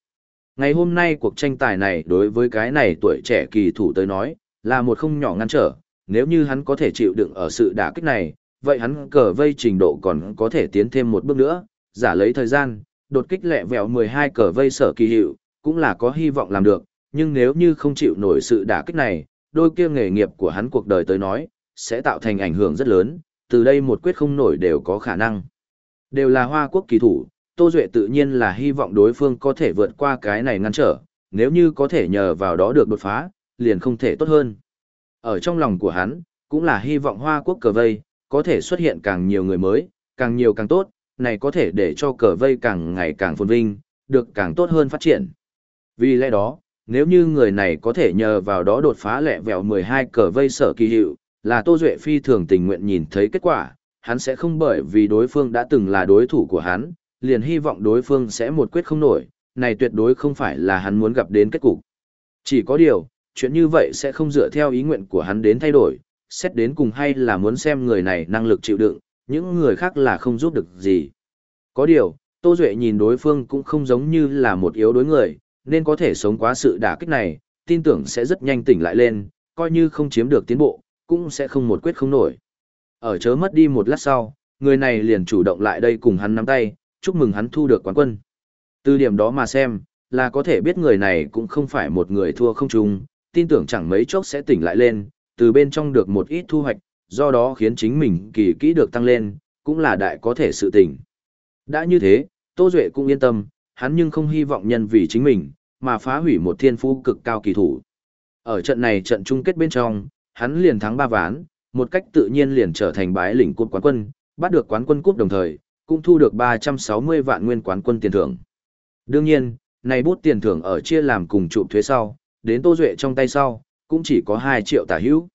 Ngày hôm nay cuộc tranh tài này đối với cái này tuổi trẻ kỳ thủ tới nói, là một không nhỏ ngăn trở, nếu như hắn có thể chịu đựng ở sự đả kích này, vậy hắn cờ vây trình độ còn có thể tiến thêm một bước nữa, giả lấy thời gian, đột kích lẹ vẹo 12 cờ vây sở kỳ hiệu, cũng là có hy vọng làm được, nhưng nếu như không chịu nổi sự đả kích này, đôi kia nghề nghiệp của hắn cuộc đời tới nói, sẽ tạo thành ảnh hưởng rất lớn, từ đây một quyết không nổi đều có khả năng. Đều là hoa quốc kỳ thủ, Tô Duệ tự nhiên là hy vọng đối phương có thể vượt qua cái này ngăn trở, nếu như có thể nhờ vào đó được đột phá, liền không thể tốt hơn. Ở trong lòng của hắn, cũng là hy vọng hoa quốc cờ vây, có thể xuất hiện càng nhiều người mới, càng nhiều càng tốt, này có thể để cho cờ vây càng ngày càng phồn vinh, được càng tốt hơn phát triển. Vì lẽ đó, nếu như người này có thể nhờ vào đó đột phá lẹ vẹo 12 cờ vây sở kỳ hiệu, là Tô Duệ phi thường tình nguyện nhìn thấy kết quả, hắn sẽ không bởi vì đối phương đã từng là đối thủ của hắn, liền hy vọng đối phương sẽ một quyết không nổi, này tuyệt đối không phải là hắn muốn gặp đến kết cục. Chỉ có điều, chuyện như vậy sẽ không dựa theo ý nguyện của hắn đến thay đổi, xét đến cùng hay là muốn xem người này năng lực chịu đựng, những người khác là không giúp được gì. Có điều, Tô Duệ nhìn đối phương cũng không giống như là một yếu đối người, nên có thể sống quá sự đả kích này, tin tưởng sẽ rất nhanh tỉnh lại lên, coi như không chiếm được tiến bộ, cũng sẽ không một quyết không nổi. Ở chớ mất đi một lát sau, người này liền chủ động lại đây cùng hắn nắm tay, chúc mừng hắn thu được quán quân. Từ điểm đó mà xem, là có thể biết người này cũng không phải một người thua không chung, tin tưởng chẳng mấy chốc sẽ tỉnh lại lên, từ bên trong được một ít thu hoạch, do đó khiến chính mình kỳ kỹ được tăng lên, cũng là đại có thể sự tỉnh. Đã như thế, Tô Duệ cũng yên tâm, hắn nhưng không hy vọng nhân vì chính mình, mà phá hủy một thiên phú cực cao kỳ thủ. Ở trận này trận chung kết bên trong, hắn liền thắng ba ván, một cách tự nhiên liền trở thành bái lĩnh cúp quán quân, bắt được quán quân cúp đồng thời, cũng thu được 360 vạn nguyên quán quân tiền thưởng. Đương nhiên, này bút tiền thưởng ở chia làm cùng trụ thuế sau, đến Tô Duệ trong tay sau, cũng chỉ có 2 triệu tả hữu.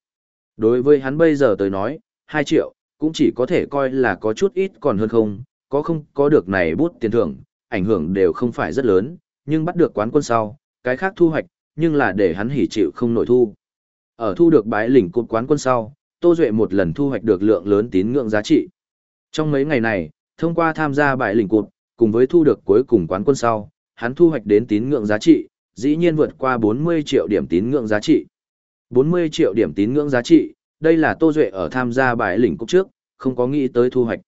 Đối với hắn bây giờ tới nói, 2 triệu, cũng chỉ có thể coi là có chút ít còn hơn không, có không có được này bút tiền thưởng, ảnh hưởng đều không phải rất lớn, nhưng bắt được quán quân sau, cái khác thu hoạch, nhưng là để hắn hỉ chịu không nổi thu. Ở thu được bái lĩnh cột quán quân sau, Tô Duệ một lần thu hoạch được lượng lớn tín ngưỡng giá trị. Trong mấy ngày này, thông qua tham gia bãi lĩnh cột, cùng với thu được cuối cùng quán quân sau, hắn thu hoạch đến tín ngưỡng giá trị, dĩ nhiên vượt qua 40 triệu điểm tín ngưỡng giá trị. 40 triệu điểm tín ngưỡng giá trị, đây là Tô Duệ ở tham gia bãi lĩnh cúp trước, không có nghĩ tới thu hoạch.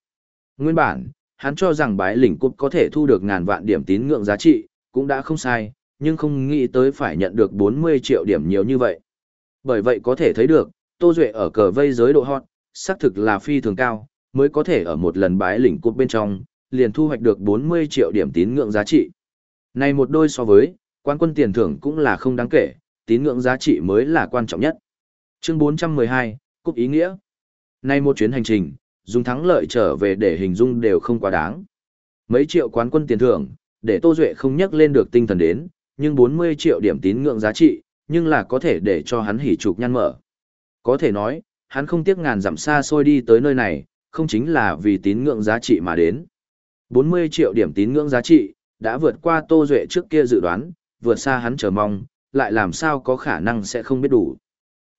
Nguyên bản, hắn cho rằng bãi lĩnh cúp có thể thu được ngàn vạn điểm tín ngưỡng giá trị, cũng đã không sai, nhưng không nghĩ tới phải nhận được 40 triệu điểm nhiều như vậy. Bởi vậy có thể thấy được, Tô Duệ ở cờ vây giới độ hot, xác thực là phi thường cao, mới có thể ở một lần bái lĩnh cúp bên trong, liền thu hoạch được 40 triệu điểm tín ngưỡng giá trị. Này một đôi so với, quan quân tiền thưởng cũng là không đáng kể, tín ngưỡng giá trị mới là quan trọng nhất. Chương 412, Cúp ý nghĩa. Này một chuyến hành trình, dùng thắng lợi trở về để hình dung đều không quá đáng. Mấy triệu quán quân tiền thưởng, để Tô Duệ không nhắc lên được tinh thần đến, nhưng 40 triệu điểm tín ngưỡng giá trị, nhưng là có thể để cho hắn hỉ trục nhăn mở. Có thể nói, hắn không tiếc ngàn dặm xa xôi đi tới nơi này, không chính là vì tín ngưỡng giá trị mà đến. 40 triệu điểm tín ngưỡng giá trị, đã vượt qua Tô Duệ trước kia dự đoán, vượt xa hắn chờ mong, lại làm sao có khả năng sẽ không biết đủ.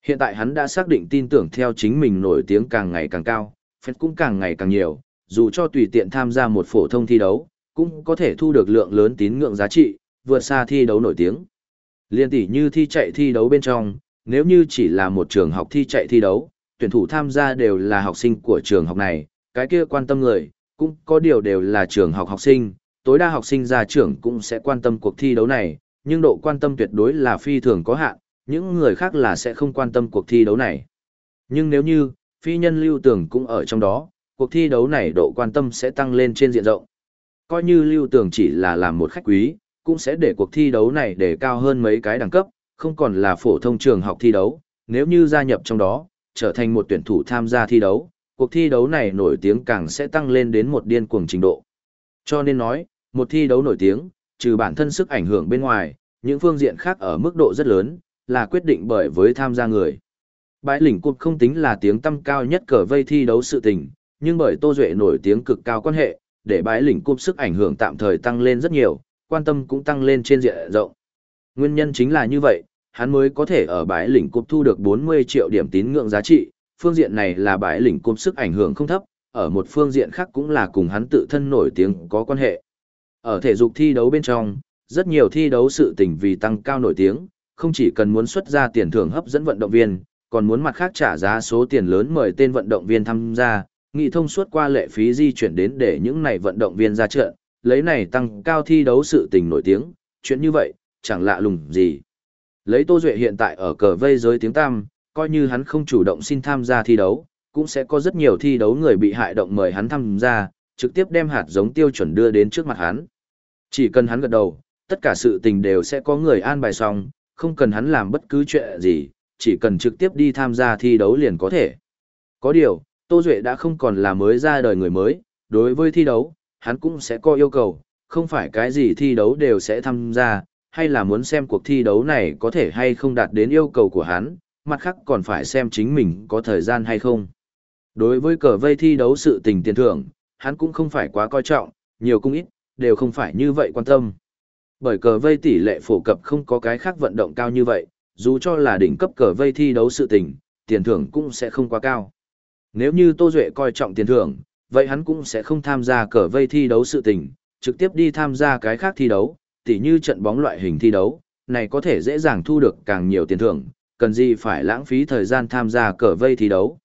Hiện tại hắn đã xác định tin tưởng theo chính mình nổi tiếng càng ngày càng cao, phép cũng càng ngày càng nhiều, dù cho tùy tiện tham gia một phổ thông thi đấu, cũng có thể thu được lượng lớn tín ngưỡng giá trị, vượt xa thi đấu nổi tiếng. Liên tỷ như thi chạy thi đấu bên trong, nếu như chỉ là một trường học thi chạy thi đấu, tuyển thủ tham gia đều là học sinh của trường học này, cái kia quan tâm người, cũng có điều đều là trường học học sinh, tối đa học sinh ra trường cũng sẽ quan tâm cuộc thi đấu này, nhưng độ quan tâm tuyệt đối là phi thường có hạn, những người khác là sẽ không quan tâm cuộc thi đấu này. Nhưng nếu như, phi nhân lưu tưởng cũng ở trong đó, cuộc thi đấu này độ quan tâm sẽ tăng lên trên diện rộng. Coi như lưu tưởng chỉ là làm một khách quý, cũng sẽ để cuộc thi đấu này để cao hơn mấy cái đẳng cấp, không còn là phổ thông trường học thi đấu, nếu như gia nhập trong đó, trở thành một tuyển thủ tham gia thi đấu, cuộc thi đấu này nổi tiếng càng sẽ tăng lên đến một điên cuồng trình độ. Cho nên nói, một thi đấu nổi tiếng, trừ bản thân sức ảnh hưởng bên ngoài, những phương diện khác ở mức độ rất lớn, là quyết định bởi với tham gia người. Bãi lĩnh cục không tính là tiếng tăm cao nhất cờ vây thi đấu sự tình, nhưng bởi Tô Duệ nổi tiếng cực cao quan hệ, để bãi lĩnh cục sức ảnh hưởng tạm thời tăng lên rất nhiều, quan tâm cũng tăng lên trên diện rộng. Nguyên nhân chính là như vậy, hắn mới có thể ở bãi lĩnh cúp thu được 40 triệu điểm tín ngưỡng giá trị, phương diện này là bãi lĩnh cúp sức ảnh hưởng không thấp, ở một phương diện khác cũng là cùng hắn tự thân nổi tiếng có quan hệ. Ở thể dục thi đấu bên trong, rất nhiều thi đấu sự tình vì tăng cao nổi tiếng, không chỉ cần muốn xuất ra tiền thưởng hấp dẫn vận động viên, còn muốn mặt khác trả giá số tiền lớn mời tên vận động viên tham gia, nghị thông suốt qua lệ phí di chuyển đến để những này vận động viên ra trận, lấy này tăng cao thi đấu sự tình nổi tiếng, chuyện như vậy, chẳng lạ lùng gì. Lấy Tô Duệ hiện tại ở cờ vây giới tiếng tam, coi như hắn không chủ động xin tham gia thi đấu, cũng sẽ có rất nhiều thi đấu người bị hại động mời hắn tham gia, trực tiếp đem hạt giống tiêu chuẩn đưa đến trước mặt hắn. Chỉ cần hắn gật đầu, tất cả sự tình đều sẽ có người an bài xong, không cần hắn làm bất cứ chuyện gì, chỉ cần trực tiếp đi tham gia thi đấu liền có thể. Có điều, Tô Duệ đã không còn là mới ra đời người mới, đối với thi đấu, hắn cũng sẽ có yêu cầu, không phải cái gì thi đấu đều sẽ tham gia, hay là muốn xem cuộc thi đấu này có thể hay không đạt đến yêu cầu của hắn, mặt khác còn phải xem chính mình có thời gian hay không. Đối với cờ vây thi đấu sự tình tiền thưởng, hắn cũng không phải quá coi trọng, nhiều cũng ít, đều không phải như vậy quan tâm. Bởi cờ vây tỷ lệ phổ cập không có cái khác vận động cao như vậy, dù cho là đỉnh cấp cờ vây thi đấu sự tình, tiền thưởng cũng sẽ không quá cao. Nếu như Tô Duệ coi trọng tiền thưởng, vậy hắn cũng sẽ không tham gia cờ vây thi đấu sự tình, trực tiếp đi tham gia cái khác thi đấu, tỉ như trận bóng loại hình thi đấu, này có thể dễ dàng thu được càng nhiều tiền thưởng, cần gì phải lãng phí thời gian tham gia cờ vây thi đấu.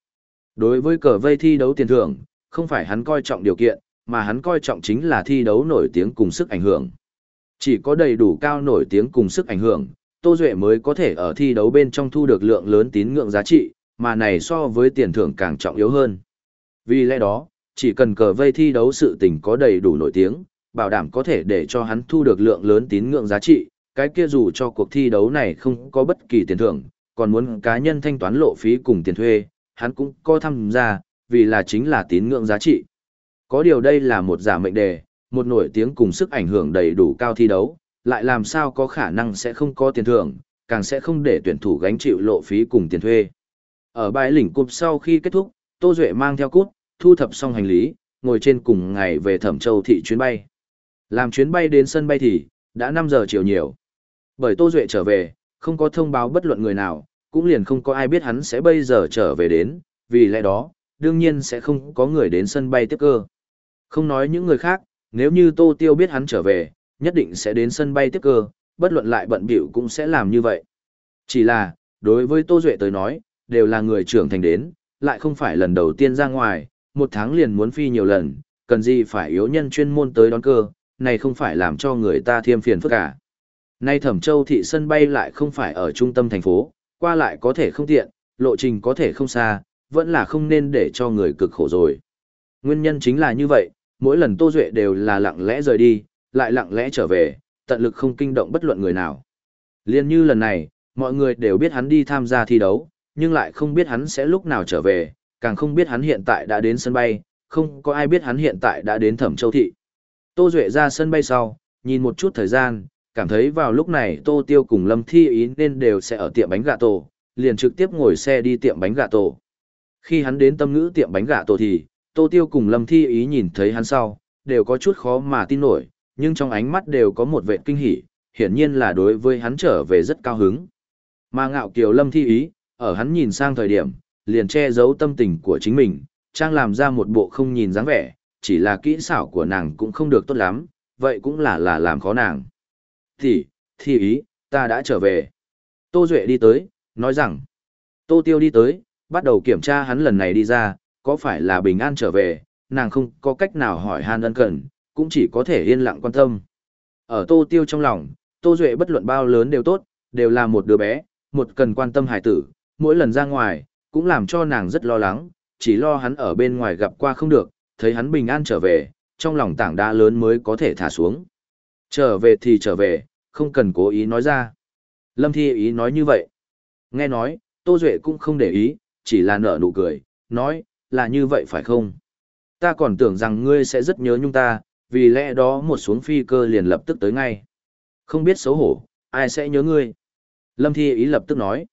Đối với cờ vây thi đấu tiền thưởng, không phải hắn coi trọng điều kiện, mà hắn coi trọng chính là thi đấu nổi tiếng cùng sức ảnh hưởng. Chỉ có đầy đủ cao nổi tiếng cùng sức ảnh hưởng, Tô Duệ mới có thể ở thi đấu bên trong thu được lượng lớn tín ngưỡng giá trị, mà này so với tiền thưởng càng trọng yếu hơn. Vì lẽ đó, chỉ cần cờ vây thi đấu sự tình có đầy đủ nổi tiếng, bảo đảm có thể để cho hắn thu được lượng lớn tín ngưỡng giá trị, cái kia dù cho cuộc thi đấu này không có bất kỳ tiền thưởng, còn muốn cá nhân thanh toán lộ phí cùng tiền thuê, hắn cũng có tham gia, vì là chính là tín ngưỡng giá trị. Có điều đây là một giả mệnh đề, một nổi tiếng cùng sức ảnh hưởng đầy đủ cao thi đấu, lại làm sao có khả năng sẽ không có tiền thưởng, càng sẽ không để tuyển thủ gánh chịu lộ phí cùng tiền thuê. Ở bãi lĩnh cụp sau khi kết thúc, Tô Duệ mang theo cút, thu thập xong hành lý, ngồi trên cùng ngày về Thẩm Châu thị chuyến bay. Làm chuyến bay đến sân bay thì, đã 5 giờ chiều nhiều. Bởi Tô Duệ trở về, không có thông báo bất luận người nào, cũng liền không có ai biết hắn sẽ bây giờ trở về đến, vì lẽ đó, đương nhiên sẽ không có người đến sân bay tiếp cơ. Không nói những người khác, nếu như Tô Tiêu biết hắn trở về, nhất định sẽ đến sân bay tiếp cơ, bất luận lại bận biểu cũng sẽ làm như vậy. Chỉ là, đối với Tô Duệ tới nói, đều là người trưởng thành đến, lại không phải lần đầu tiên ra ngoài, một tháng liền muốn phi nhiều lần, cần gì phải yếu nhân chuyên môn tới đón cơ, này không phải làm cho người ta thêm phiền phức cả. Nay Thẩm Châu thị sân bay lại không phải ở trung tâm thành phố, qua lại có thể không tiện, lộ trình có thể không xa, vẫn là không nên để cho người cực khổ rồi. Nguyên nhân chính là như vậy, mỗi lần Tô Duệ đều là lặng lẽ rời đi, lại lặng lẽ trở về, tận lực không kinh động bất luận người nào. Liên như lần này, mọi người đều biết hắn đi tham gia thi đấu, nhưng lại không biết hắn sẽ lúc nào trở về, càng không biết hắn hiện tại đã đến sân bay, không có ai biết hắn hiện tại đã đến Thẩm Châu Thị. Tô Duệ ra sân bay sau, nhìn một chút thời gian, cảm thấy vào lúc này Tô Tiêu cùng Lâm Thi Ý nên đều sẽ ở tiệm bánh gà tổ, liền trực tiếp ngồi xe đi tiệm bánh gà tổ. Khi hắn đến tâm ngữ tiệm bánh gà tổ thì, Tô Tiêu cùng Lâm Thi Ý nhìn thấy hắn sau, đều có chút khó mà tin nổi, nhưng trong ánh mắt đều có một vệ kinh hỉ, hiển nhiên là đối với hắn trở về rất cao hứng. Mà ngạo kiều Lâm Thi Ý, ở hắn nhìn sang thời điểm, liền che giấu tâm tình của chính mình, trang làm ra một bộ không nhìn dáng vẻ, chỉ là kỹ xảo của nàng cũng không được tốt lắm, vậy cũng là là làm khó nàng. Thì, thi ý, ta đã trở về. Tô Duệ đi tới, nói rằng, Tô Tiêu đi tới, bắt đầu kiểm tra hắn lần này đi ra, có phải là bình an trở về, nàng không có cách nào hỏi han ân cần, cũng chỉ có thể yên lặng quan tâm. Ở Tô Tiêu trong lòng, Tô Duệ bất luận bao lớn đều tốt, đều là một đứa bé, một cần quan tâm hài tử, mỗi lần ra ngoài, cũng làm cho nàng rất lo lắng, chỉ lo hắn ở bên ngoài gặp qua không được, thấy hắn bình an trở về, trong lòng tảng đá lớn mới có thể thả xuống. Trở về thì trở về, không cần cố ý nói ra. Lâm Thi ý nói như vậy. Nghe nói, Tô Duệ cũng không để ý, chỉ là nở nụ cười, nói, là như vậy phải không? Ta còn tưởng rằng ngươi sẽ rất nhớ nhung ta, vì lẽ đó một xuống phi cơ liền lập tức tới ngay. Không biết xấu hổ, ai sẽ nhớ ngươi? Lâm Thi ý lập tức nói.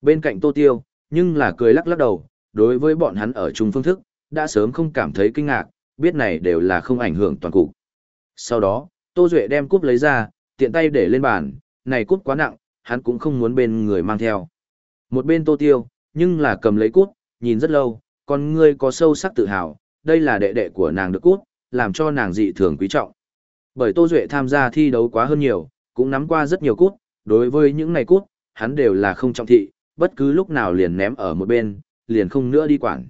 Bên cạnh Tô Tiêu, nhưng là cười lắc lắc đầu, đối với bọn hắn ở chung phương thức, đã sớm không cảm thấy kinh ngạc, biết này đều là không ảnh hưởng toàn cục. Sau đó, Tô Duệ đem cúp lấy ra, tiện tay để lên bàn, này cúp quá nặng, hắn cũng không muốn bên người mang theo. Một bên Tô Tiêu, nhưng là cầm lấy cúp, nhìn rất lâu, con ngươi có sâu sắc tự hào, đây là đệ đệ của nàng được cúp, làm cho nàng dị thường quý trọng. Bởi Tô Duệ tham gia thi đấu quá hơn nhiều, cũng nắm qua rất nhiều cúp, đối với những này cúp, hắn đều là không trọng thị, bất cứ lúc nào liền ném ở một bên, liền không nữa đi quản.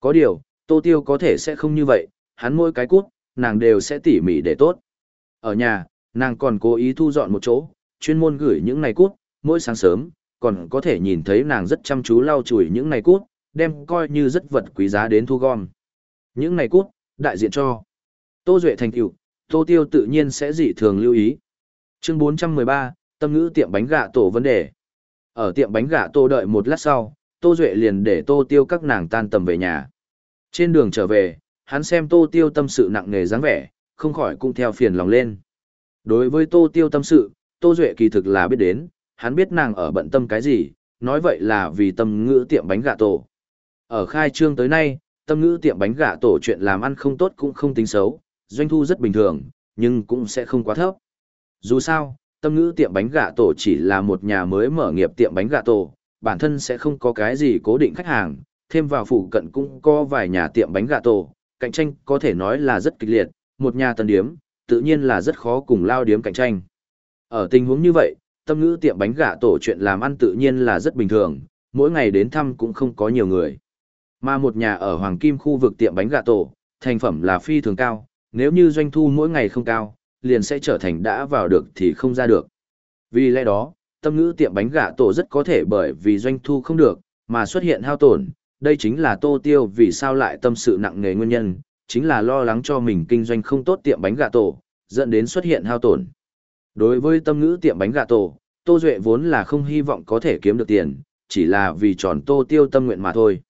Có điều, Tô Tiêu có thể sẽ không như vậy, hắn mỗi cái cút, nàng đều sẽ tỉ mỉ để tốt. Ở nhà, nàng còn cố ý thu dọn một chỗ, chuyên môn gửi những này cút, mỗi sáng sớm, còn có thể nhìn thấy nàng rất chăm chú lau chùi những này cút, đem coi như rất vật quý giá đến thu gom. Những này cút, đại diện cho Tô Duệ thành tựu, Tô Tiêu tự nhiên sẽ dị thường lưu ý. Chương 413, tâm ngữ tiệm bánh gà tổ vấn đề. Ở tiệm bánh gà tổ đợi một lát sau, Tô Duệ liền để Tô Tiêu các nàng tan tầm về nhà. Trên đường trở về, hắn xem Tô Tiêu tâm sự nặng nề dáng vẻ, không khỏi cũng theo phiền lòng lên. Đối với Tô Tiêu tâm sự, Tô Duệ kỳ thực là biết đến, hắn biết nàng ở bận tâm cái gì, nói vậy là vì tâm ngữ tiệm bánh gà tổ. Ở khai trương tới nay, tâm ngữ tiệm bánh gà tổ chuyện làm ăn không tốt cũng không tính xấu, doanh thu rất bình thường, nhưng cũng sẽ không quá thấp. Dù sao, tâm ngữ tiệm bánh gà tổ chỉ là một nhà mới mở nghiệp tiệm bánh gà tổ, bản thân sẽ không có cái gì cố định khách hàng, thêm vào phụ cận cũng có vài nhà tiệm bánh gà tổ, cạnh tranh có thể nói là rất kịch liệt, một nhà tân điếm, tự nhiên là rất khó cùng lao điếm cạnh tranh. Ở tình huống như vậy, tâm ngữ tiệm bánh gà tổ chuyện làm ăn tự nhiên là rất bình thường, mỗi ngày đến thăm cũng không có nhiều người. Mà một nhà ở Hoàng Kim khu vực tiệm bánh gà tổ, thành phẩm là phi thường cao, nếu như doanh thu mỗi ngày không cao, liền sẽ trở thành đã vào được thì không ra được. Vì lẽ đó, tâm ngữ tiệm bánh gà tổ rất có thể bởi vì doanh thu không được, mà xuất hiện hao tổn. Đây chính là Tô Tiêu vì sao lại tâm sự nặng nề nguyên nhân, chính là lo lắng cho mình kinh doanh không tốt tiệm bánh gà tổ, dẫn đến xuất hiện hao tổn. Đối với tâm ngữ tiệm bánh gà tổ, Tô Duệ vốn là không hy vọng có thể kiếm được tiền, chỉ là vì tròn Tô Tiêu tâm nguyện mà thôi.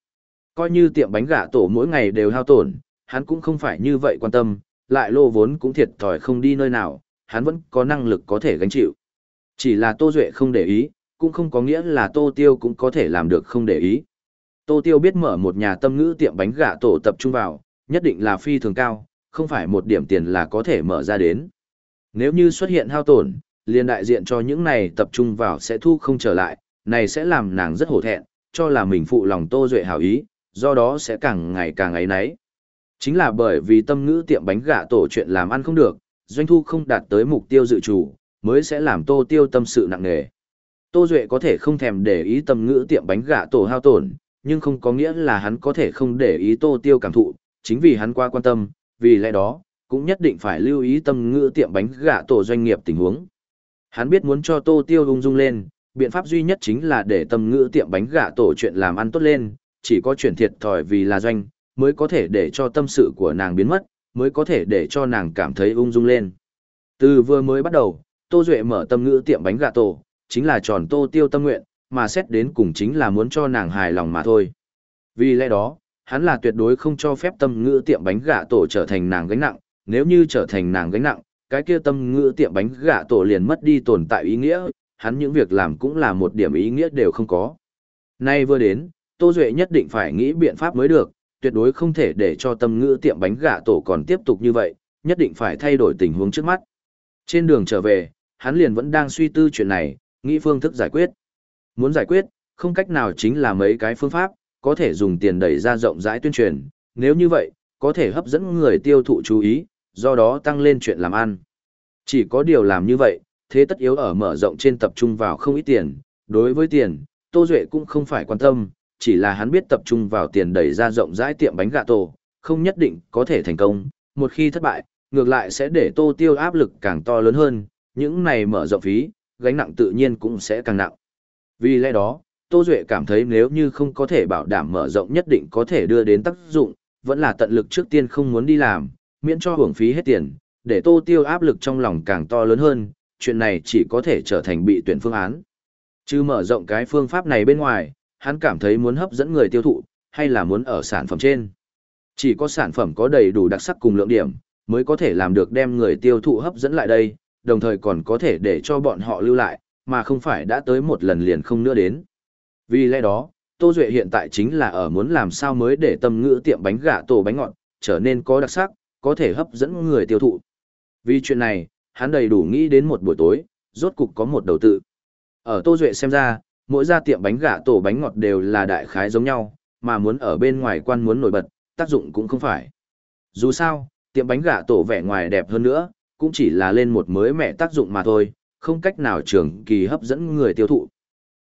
Coi như tiệm bánh gà tổ mỗi ngày đều hao tổn, hắn cũng không phải như vậy quan tâm, lại lô vốn cũng thiệt thòi không đi nơi nào, hắn vẫn có năng lực có thể gánh chịu. Chỉ là Tô Duệ không để ý, cũng không có nghĩa là Tô Tiêu cũng có thể làm được không để ý. Tô Tiêu biết mở một nhà tâm ngữ tiệm bánh gà tổ tập trung vào, nhất định là phi thường cao, không phải một điểm tiền là có thể mở ra đến. Nếu như xuất hiện hao tổn, liền đại diện cho những này tập trung vào sẽ thu không trở lại, này sẽ làm nàng rất hổ thẹn, cho là mình phụ lòng Tô Duệ hảo ý, do đó sẽ càng ngày càng ấy nấy. Chính là bởi vì tâm ngữ tiệm bánh gà tổ chuyện làm ăn không được, doanh thu không đạt tới mục tiêu dự trù, mới sẽ làm Tô Tiêu tâm sự nặng nề. Tô Duệ có thể không thèm để ý tâm ngữ tiệm bánh gà tổ hao tổn, nhưng không có nghĩa là hắn có thể không để ý Tô Tiêu cảm thụ, chính vì hắn qua quan tâm, vì lẽ đó, cũng nhất định phải lưu ý tâm ngữ tiệm bánh gà tổ doanh nghiệp tình huống. Hắn biết muốn cho Tô Tiêu ung dung lên, biện pháp duy nhất chính là để tâm ngữ tiệm bánh gà tổ chuyện làm ăn tốt lên, chỉ có chuyển thiệt thòi vì là doanh, mới có thể để cho tâm sự của nàng biến mất, mới có thể để cho nàng cảm thấy ung dung lên. Từ vừa mới bắt đầu, Tô Duệ mở tâm ngữ tiệm bánh gà tổ, chính là tròn Tô Tiêu tâm nguyện, mà xét đến cùng chính là muốn cho nàng hài lòng mà thôi. Vì lẽ đó, hắn là tuyệt đối không cho phép tâm ngữ tiệm bánh gà tổ trở thành nàng gánh nặng, nếu như trở thành nàng gánh nặng, cái kia tâm ngữ tiệm bánh gà tổ liền mất đi tồn tại ý nghĩa, hắn những việc làm cũng là một điểm ý nghĩa đều không có. Nay vừa đến, Tô Duệ nhất định phải nghĩ biện pháp mới được, tuyệt đối không thể để cho tâm ngữ tiệm bánh gà tổ còn tiếp tục như vậy, nhất định phải thay đổi tình huống trước mắt. Trên đường trở về, hắn liền vẫn đang suy tư chuyện này, nghĩ phương thức giải quyết. Muốn giải quyết, không cách nào chính là mấy cái phương pháp, có thể dùng tiền đẩy ra rộng rãi tuyên truyền, nếu như vậy, có thể hấp dẫn người tiêu thụ chú ý, do đó tăng lên chuyện làm ăn. Chỉ có điều làm như vậy, thế tất yếu ở mở rộng trên tập trung vào không ít tiền, đối với tiền, Tô Duệ cũng không phải quan tâm, chỉ là hắn biết tập trung vào tiền đẩy ra rộng rãi tiệm bánh gà tổ, không nhất định có thể thành công, một khi thất bại, ngược lại sẽ để Tô Tiêu áp lực càng to lớn hơn, những này mở rộng phí, gánh nặng tự nhiên cũng sẽ càng nặng. Vì lẽ đó, Tô Duệ cảm thấy nếu như không có thể bảo đảm mở rộng nhất định có thể đưa đến tác dụng, vẫn là tận lực trước tiên không muốn đi làm, miễn cho hưởng phí hết tiền, để Tô Tiêu áp lực trong lòng càng to lớn hơn, chuyện này chỉ có thể trở thành bị tuyển phương án. Chứ mở rộng cái phương pháp này bên ngoài, hắn cảm thấy muốn hấp dẫn người tiêu thụ, hay là muốn ở sản phẩm trên. Chỉ có sản phẩm có đầy đủ đặc sắc cùng lượng điểm, mới có thể làm được đem người tiêu thụ hấp dẫn lại đây, đồng thời còn có thể để cho bọn họ lưu lại, mà không phải đã tới một lần liền không nữa đến. Vì lẽ đó, Tô Duệ hiện tại chính là ở muốn làm sao mới để tâm ngữ tiệm bánh gà tổ bánh ngọt, trở nên có đặc sắc, có thể hấp dẫn người tiêu thụ. Vì chuyện này, hắn đầy đủ nghĩ đến một buổi tối, rốt cục có một đầu tự. Ở Tô Duệ xem ra, mỗi gia tiệm bánh gà tổ bánh ngọt đều là đại khái giống nhau, mà muốn ở bên ngoài quan muốn nổi bật, tác dụng cũng không phải. Dù sao, tiệm bánh gà tổ vẻ ngoài đẹp hơn nữa, cũng chỉ là lên một mới mẹ tác dụng mà thôi, không cách nào trường kỳ hấp dẫn người tiêu thụ.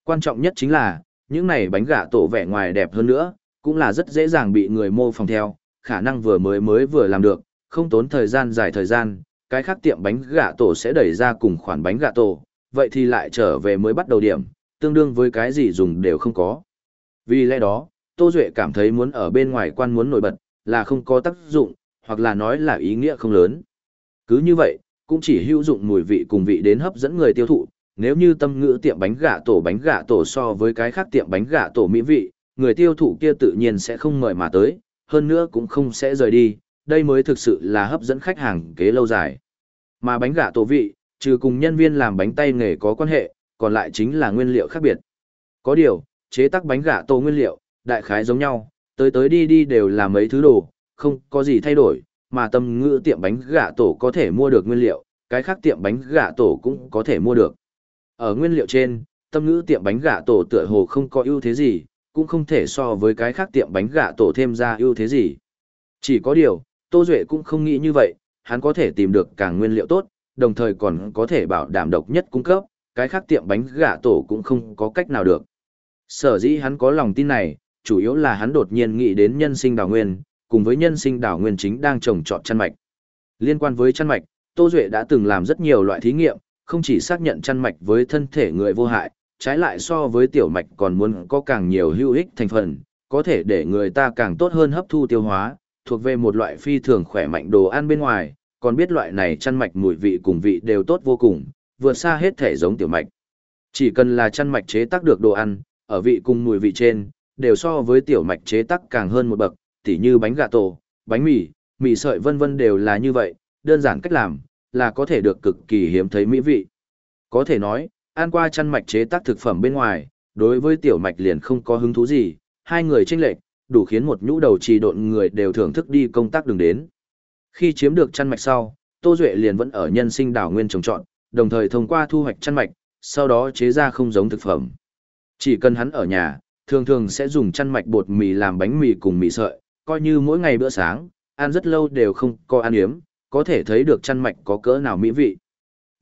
Quan trọng nhất chính là, những này bánh gà tổ vẻ ngoài đẹp hơn nữa, cũng là rất dễ dàng bị người mô phỏng theo, khả năng vừa mới mới vừa làm được, không tốn thời gian dài thời gian, cái khác tiệm bánh gà tổ sẽ đẩy ra cùng khoản bánh gà tổ, vậy thì lại trở về mới bắt đầu điểm, tương đương với cái gì dùng đều không có. Vì lẽ đó, Tô Duệ cảm thấy muốn ở bên ngoài quan muốn nổi bật, là không có tác dụng, hoặc là nói là ý nghĩa không lớn. Cứ như vậy, cũng chỉ hữu dụng mùi vị cùng vị đến hấp dẫn người tiêu thụ, nếu như tâm ngữ tiệm bánh gà tổ bánh gà tổ so với cái khác tiệm bánh gà tổ mỹ vị, người tiêu thụ kia tự nhiên sẽ không mời mà tới, hơn nữa cũng không sẽ rời đi, đây mới thực sự là hấp dẫn khách hàng kế lâu dài. Mà bánh gà tổ vị, trừ cùng nhân viên làm bánh tay nghề có quan hệ, còn lại chính là nguyên liệu khác biệt. Có điều, chế tác bánh gà tổ nguyên liệu, đại khái giống nhau, tới tới đi đi đều là mấy thứ đồ, không có gì thay đổi, mà tâm ngữ tiệm bánh gà tổ có thể mua được nguyên liệu, cái khác tiệm bánh gà tổ cũng có thể mua được. Ở nguyên liệu trên, tâm ngữ tiệm bánh gà tổ tựa hồ không có ưu thế gì, cũng không thể so với cái khác tiệm bánh gà tổ thêm ra ưu thế gì. Chỉ có điều, Tô Duệ cũng không nghĩ như vậy, hắn có thể tìm được càng nguyên liệu tốt, đồng thời còn có thể bảo đảm độc nhất cung cấp, cái khác tiệm bánh gà tổ cũng không có cách nào được. Sở dĩ hắn có lòng tin này, chủ yếu là hắn đột nhiên nghĩ đến nhân sinh đào nguyên, cùng với nhân sinh đảo nguyên chính đang trồng trọt chăn mạch. Liên quan với chăn mạch, Tô Duệ đã từng làm rất nhiều loại thí nghiệm, không chỉ xác nhận chăn mạch với thân thể người vô hại, trái lại so với tiểu mạch còn muốn có càng nhiều hữu ích thành phần, có thể để người ta càng tốt hơn hấp thu tiêu hóa, thuộc về một loại phi thường khỏe mạnh đồ ăn bên ngoài, còn biết loại này chăn mạch mùi vị cùng vị đều tốt vô cùng, vượt xa hết thể giống tiểu mạch. Chỉ cần là chăn mạch chế tác được đồ ăn, ở vị cùng mùi vị trên, đều so với tiểu mạch chế tác càng hơn một bậc, tỉ như bánh gà tổ, bánh mì, mì sợi vân vân đều là như vậy, đơn giản cách làm, là có thể được cực kỳ hiếm thấy mỹ vị. Có thể nói, ăn qua chăn mạch chế tác thực phẩm bên ngoài, đối với tiểu mạch liền không có hứng thú gì, hai người tranh lệch, đủ khiến một nhũ đầu trì độn người đều thưởng thức đi công tác đường đến. Khi chiếm được chăn mạch sau, Tô Duệ liền vẫn ở nhân sinh đảo nguyên trồng trọn, đồng thời thông qua thu hoạch chăn mạch, sau đó chế ra không giống thực phẩm. Chỉ cần hắn ở nhà, thường thường sẽ dùng chăn mạch bột mì làm bánh mì cùng mì sợi, coi như mỗi ngày bữa sáng, ăn rất lâu đều không có ăn yếm, có thể thấy được chăn mạch có cỡ nào mỹ vị.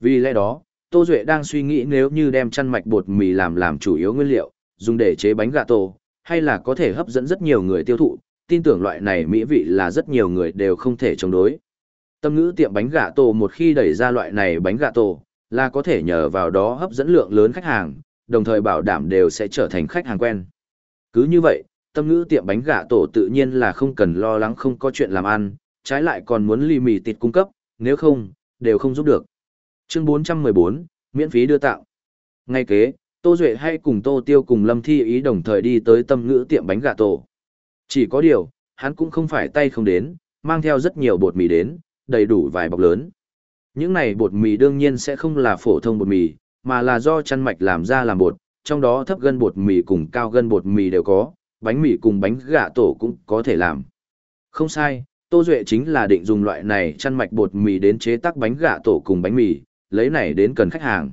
Vì lẽ đó, Tô Duệ đang suy nghĩ nếu như đem chăn mạch bột mì làm làm chủ yếu nguyên liệu, dùng để chế bánh gà tổ, hay là có thể hấp dẫn rất nhiều người tiêu thụ, tin tưởng loại này mỹ vị là rất nhiều người đều không thể chống đối. Tâm ngữ tiệm bánh gà tổ một khi đẩy ra loại này bánh gà tổ, là có thể nhờ vào đó hấp dẫn lượng lớn khách hàng, đồng thời bảo đảm đều sẽ trở thành khách hàng quen. Cứ như vậy, tâm ngữ tiệm bánh gà tổ tự nhiên là không cần lo lắng không có chuyện làm ăn, trái lại còn muốn ly mì tịt cung cấp, nếu không, đều không giúp được. Chương 414, miễn phí đưa tạo. Ngay kế, Tô Duệ hay cùng Tô Tiêu cùng Lâm Thi ý đồng thời đi tới tâm ngữ tiệm bánh gà tổ. Chỉ có điều, hắn cũng không phải tay không đến, mang theo rất nhiều bột mì đến, đầy đủ vài bọc lớn. Những này bột mì đương nhiên sẽ không là phổ thông bột mì, mà là do chăn mạch làm ra làm bột, trong đó thấp gân bột mì cùng cao gân bột mì đều có, bánh mì cùng bánh gà tổ cũng có thể làm. Không sai, Tô Duệ chính là định dùng loại này chăn mạch bột mì đến chế tác bánh gà tổ cùng bánh mì, lấy này đến cần khách hàng.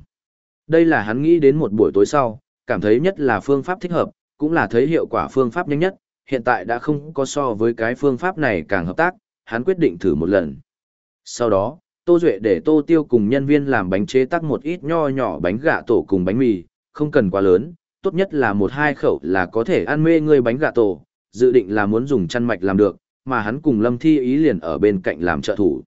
Đây là hắn nghĩ đến một buổi tối sau, cảm thấy nhất là phương pháp thích hợp, cũng là thấy hiệu quả phương pháp nhanh nhất, hiện tại đã không có so với cái phương pháp này càng hợp tác, hắn quyết định thử một lần. Sau đó, Tô Duệ để Tô Tiêu cùng nhân viên làm bánh chế tác một ít nho nhỏ bánh gà tổ cùng bánh mì, không cần quá lớn, tốt nhất là một hai khẩu là có thể ăn mê người bánh gà tổ, dự định là muốn dùng chăn mạch làm được, mà hắn cùng Lâm Thi ý liền ở bên cạnh làm trợ thủ.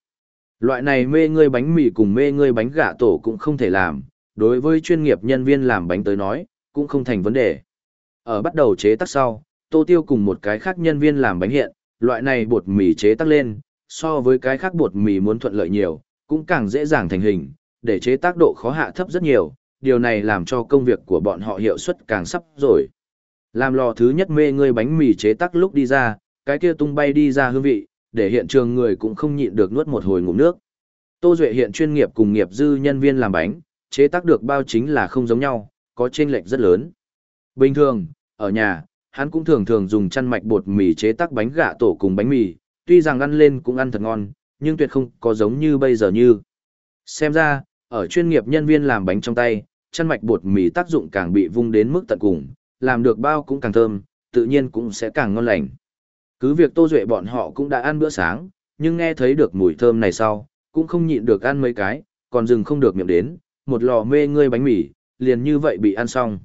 Loại này mê ngươi bánh mì cùng mê ngươi bánh gà tổ cũng không thể làm, đối với chuyên nghiệp nhân viên làm bánh tới nói, cũng không thành vấn đề. Ở bắt đầu chế tác sau, Tô Tiêu cùng một cái khác nhân viên làm bánh hiện, loại này bột mì chế tác lên, so với cái khác bột mì muốn thuận lợi nhiều, cũng càng dễ dàng thành hình, để chế tác độ khó hạ thấp rất nhiều, điều này làm cho công việc của bọn họ hiệu suất càng sắp rồi. Làm lò thứ nhất mê ngươi bánh mì chế tác lúc đi ra, cái kia tung bay đi ra hương vị, để hiện trường người cũng không nhịn được nuốt một hồi ngụm nước. Tô Duệ hiện chuyên nghiệp cùng nghiệp dư nhân viên làm bánh, chế tác được bao chính là không giống nhau, có chênh lệch rất lớn. Bình thường, ở nhà, hắn cũng thường thường dùng chăn mạch bột mì chế tác bánh gạ tổ cùng bánh mì, tuy rằng ăn lên cũng ăn thật ngon, nhưng tuyệt không có giống như bây giờ như. Xem ra, ở chuyên nghiệp nhân viên làm bánh trong tay, chân mạch bột mì tác dụng càng bị vung đến mức tận cùng, làm được bao cũng càng thơm, tự nhiên cũng sẽ càng ngon lành. Cứ việc Tô Duệ bọn họ cũng đã ăn bữa sáng, nhưng nghe thấy được mùi thơm này sau, cũng không nhịn được ăn mấy cái, còn dừng không được miệng đến, một lò mê ngươi bánh mì, liền như vậy bị ăn xong.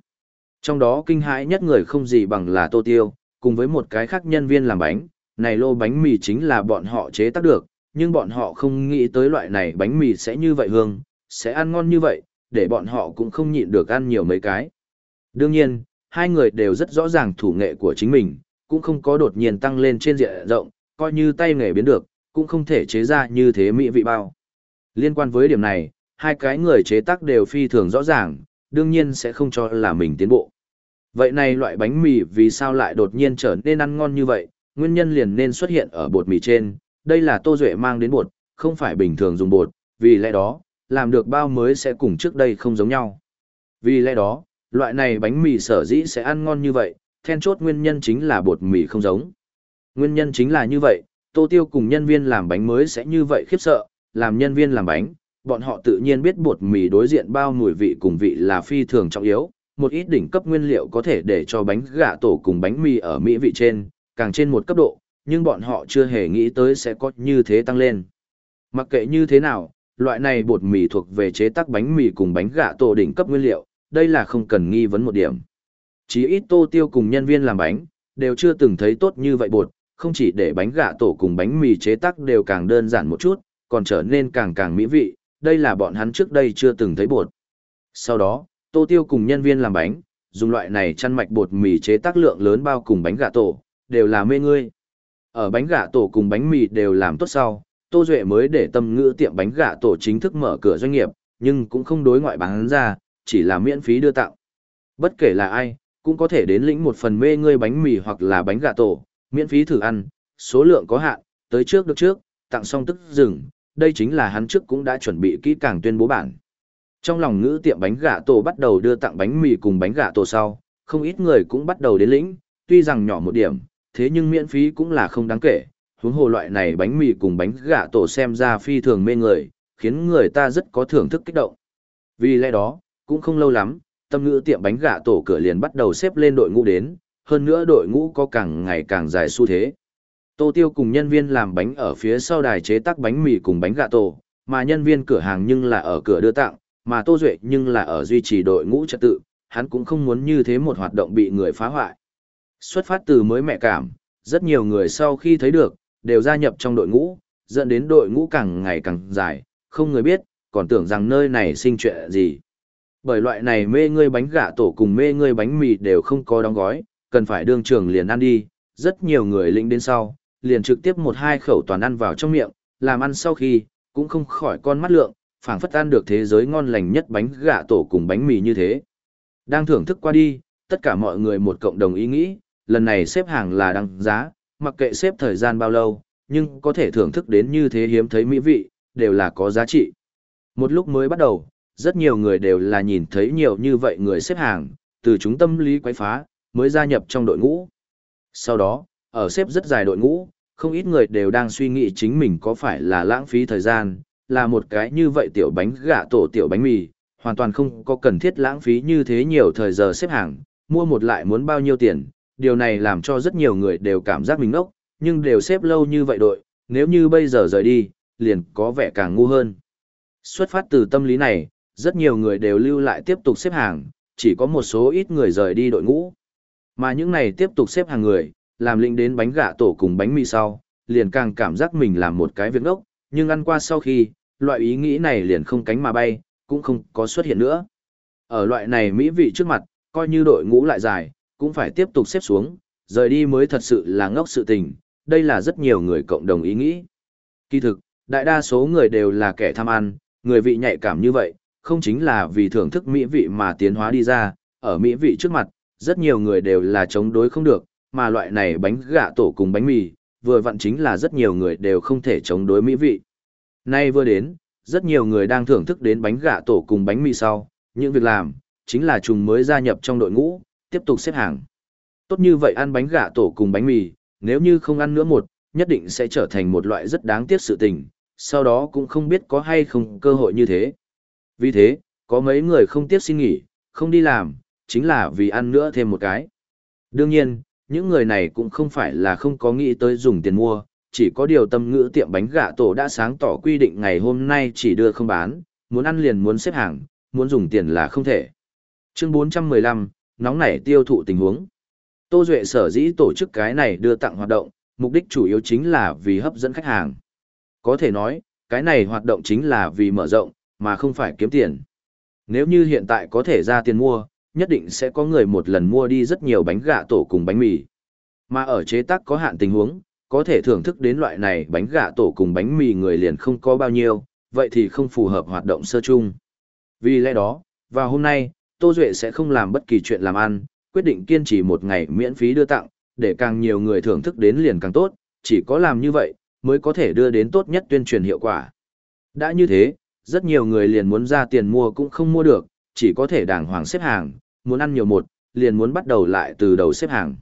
Trong đó kinh hãi nhất người không gì bằng là Tô Tiêu, cùng với một cái khác nhân viên làm bánh, này lô bánh mì chính là bọn họ chế tác được, nhưng bọn họ không nghĩ tới loại này bánh mì sẽ như vậy hương, sẽ ăn ngon như vậy, để bọn họ cũng không nhịn được ăn nhiều mấy cái. Đương nhiên, hai người đều rất rõ ràng thủ nghệ của chính mình, cũng không có đột nhiên tăng lên trên diện rộng, coi như tay nghề biến được, cũng không thể chế ra như thế mỹ vị bao. Liên quan với điểm này, hai cái người chế tác đều phi thường rõ ràng, đương nhiên sẽ không cho là mình tiến bộ. Vậy này loại bánh mì vì sao lại đột nhiên trở nên ăn ngon như vậy, nguyên nhân liền nên xuất hiện ở bột mì trên, đây là Tô Duệ mang đến bột, không phải bình thường dùng bột, vì lẽ đó, làm được bao mới sẽ cùng trước đây không giống nhau. Vì lẽ đó, loại này bánh mì sở dĩ sẽ ăn ngon như vậy, then chốt nguyên nhân chính là bột mì không giống. Nguyên nhân chính là như vậy, Tô Tiêu cùng nhân viên làm bánh mới sẽ như vậy khiếp sợ, làm nhân viên làm bánh, bọn họ tự nhiên biết bột mì đối diện bao mùi vị cùng vị là phi thường trọng yếu, một ít đỉnh cấp nguyên liệu có thể để cho bánh gà tổ cùng bánh mì ở mỹ vị trên, càng trên một cấp độ, nhưng bọn họ chưa hề nghĩ tới sẽ có như thế tăng lên. Mặc kệ như thế nào, loại này bột mì thuộc về chế tác bánh mì cùng bánh gà tổ đỉnh cấp nguyên liệu, đây là không cần nghi vấn một điểm. Chí ít tô tiêu cùng nhân viên làm bánh, đều chưa từng thấy tốt như vậy bột, không chỉ để bánh gà tổ cùng bánh mì chế tác đều càng đơn giản một chút, còn trở nên càng càng mỹ vị, đây là bọn hắn trước đây chưa từng thấy bột. Sau đó, Tô Tiêu cùng nhân viên làm bánh, dùng loại này chăn mạch bột mì chế tác lượng lớn bao cùng bánh gà tổ, đều là mê ngươi. Ở bánh gà tổ cùng bánh mì đều làm tốt sau, Tô Duệ mới để tâm ngữ tiệm bánh gà tổ chính thức mở cửa doanh nghiệp, nhưng cũng không đối ngoại bán ra, chỉ là miễn phí đưa tặng. Bất kể là ai, cũng có thể đến lĩnh một phần mê ngươi bánh mì hoặc là bánh gà tổ, miễn phí thử ăn, số lượng có hạn, tới trước được trước, tặng xong tức dừng, đây chính là hắn trước cũng đã chuẩn bị kỹ càng tuyên bố bản. Trong lòng ngữ tiệm bánh gà tổ bắt đầu đưa tặng bánh mì cùng bánh gà tổ sau, không ít người cũng bắt đầu đến lĩnh, tuy rằng nhỏ một điểm, thế nhưng miễn phí cũng là không đáng kể, huống hồ loại này bánh mì cùng bánh gà tổ xem ra phi thường mê người, khiến người ta rất có thưởng thức kích động. Vì lẽ đó, cũng không lâu lắm, tâm ngữ tiệm bánh gà tổ cửa liền bắt đầu xếp lên đội ngũ đến, hơn nữa đội ngũ có càng ngày càng dài xu thế. Tô Tiêu cùng nhân viên làm bánh ở phía sau đài chế tác bánh mì cùng bánh gà tổ, mà nhân viên cửa hàng nhưng là ở cửa đưa tặng, mà Tô Duệ nhưng là ở duy trì đội ngũ trật tự, hắn cũng không muốn như thế một hoạt động bị người phá hoại. Xuất phát từ mới mẹ cảm, rất nhiều người sau khi thấy được, đều gia nhập trong đội ngũ, dẫn đến đội ngũ càng ngày càng dài, không người biết, còn tưởng rằng nơi này sinh chuyện gì. Bởi loại này mê ngươi bánh gà tổ cùng mê ngươi bánh mì đều không có đóng gói, cần phải đương trường liền ăn đi, rất nhiều người lĩnh đến sau, liền trực tiếp một hai khẩu toàn ăn vào trong miệng, làm ăn sau khi, cũng không khỏi con mắt lượng, phảng phất ăn được thế giới ngon lành nhất bánh gà tổ cùng bánh mì như thế. Đang thưởng thức qua đi, tất cả mọi người một cộng đồng ý nghĩ, lần này xếp hàng là đăng giá, mặc kệ xếp thời gian bao lâu, nhưng có thể thưởng thức đến như thế hiếm thấy mỹ vị, đều là có giá trị. Một lúc mới bắt đầu, rất nhiều người đều là nhìn thấy nhiều như vậy người xếp hàng, từ chúng tâm lý quấy phá, mới gia nhập trong đội ngũ. Sau đó, ở xếp rất dài đội ngũ, không ít người đều đang suy nghĩ chính mình có phải là lãng phí thời gian, là một cái như vậy tiểu bánh gà tổ tiểu bánh mì, hoàn toàn không có cần thiết lãng phí như thế nhiều thời giờ xếp hàng, mua một lại muốn bao nhiêu tiền, điều này làm cho rất nhiều người đều cảm giác mình ngốc, nhưng đều xếp lâu như vậy đội, nếu như bây giờ rời đi, liền có vẻ càng ngu hơn. Xuất phát từ tâm lý này, rất nhiều người đều lưu lại tiếp tục xếp hàng, chỉ có một số ít người rời đi đội ngũ. Mà những này tiếp tục xếp hàng người, làm lĩnh đến bánh gà tổ cùng bánh mì sau, liền càng cảm giác mình làm một cái việc ngốc, nhưng ăn qua sau khi, loại ý nghĩ này liền không cánh mà bay, cũng không có xuất hiện nữa. Ở loại này mỹ vị trước mặt, coi như đội ngũ lại dài, cũng phải tiếp tục xếp xuống, rời đi mới thật sự là ngốc sự tình, đây là rất nhiều người cộng đồng ý nghĩ. Kỳ thực, đại đa số người đều là kẻ tham ăn, người vị nhạy cảm như vậy, không chính là vì thưởng thức mỹ vị mà tiến hóa đi ra, ở mỹ vị trước mặt, rất nhiều người đều là chống đối không được, mà loại này bánh gạ tổ cùng bánh mì, vừa vặn chính là rất nhiều người đều không thể chống đối mỹ vị. Nay vừa đến, rất nhiều người đang thưởng thức đến bánh gạ tổ cùng bánh mì sau, những việc làm, chính là trùng mới gia nhập trong đội ngũ, tiếp tục xếp hàng. Tốt như vậy ăn bánh gạ tổ cùng bánh mì, nếu như không ăn nữa một, nhất định sẽ trở thành một loại rất đáng tiếc sự tình, sau đó cũng không biết có hay không cơ hội như thế. Vì thế, có mấy người không tiếc xin nghỉ, không đi làm, chính là vì ăn nữa thêm một cái. Đương nhiên, những người này cũng không phải là không có nghĩ tới dùng tiền mua, chỉ có điều tâm ngữ tiệm bánh gà tổ đã sáng tỏ quy định ngày hôm nay chỉ đưa không bán, muốn ăn liền muốn xếp hàng, muốn dùng tiền là không thể. Chương 415, nóng nảy tiêu thụ tình huống. Tô Duệ sở dĩ tổ chức cái này đưa tặng hoạt động, mục đích chủ yếu chính là vì hấp dẫn khách hàng. Có thể nói, cái này hoạt động chính là vì mở rộng, mà không phải kiếm tiền. Nếu như hiện tại có thể ra tiền mua, nhất định sẽ có người một lần mua đi rất nhiều bánh gà tổ cùng bánh mì. Mà ở chế tác có hạn tình huống, có thể thưởng thức đến loại này bánh gà tổ cùng bánh mì người liền không có bao nhiêu, vậy thì không phù hợp hoạt động sơ chung. Vì lẽ đó, vào hôm nay, Tô Duệ sẽ không làm bất kỳ chuyện làm ăn, quyết định kiên trì một ngày miễn phí đưa tặng, để càng nhiều người thưởng thức đến liền càng tốt, chỉ có làm như vậy, mới có thể đưa đến tốt nhất tuyên truyền hiệu quả. Đã như thế, rất nhiều người liền muốn ra tiền mua cũng không mua được, chỉ có thể đàng hoàng xếp hàng, muốn ăn nhiều một, liền muốn bắt đầu lại từ đầu xếp hàng.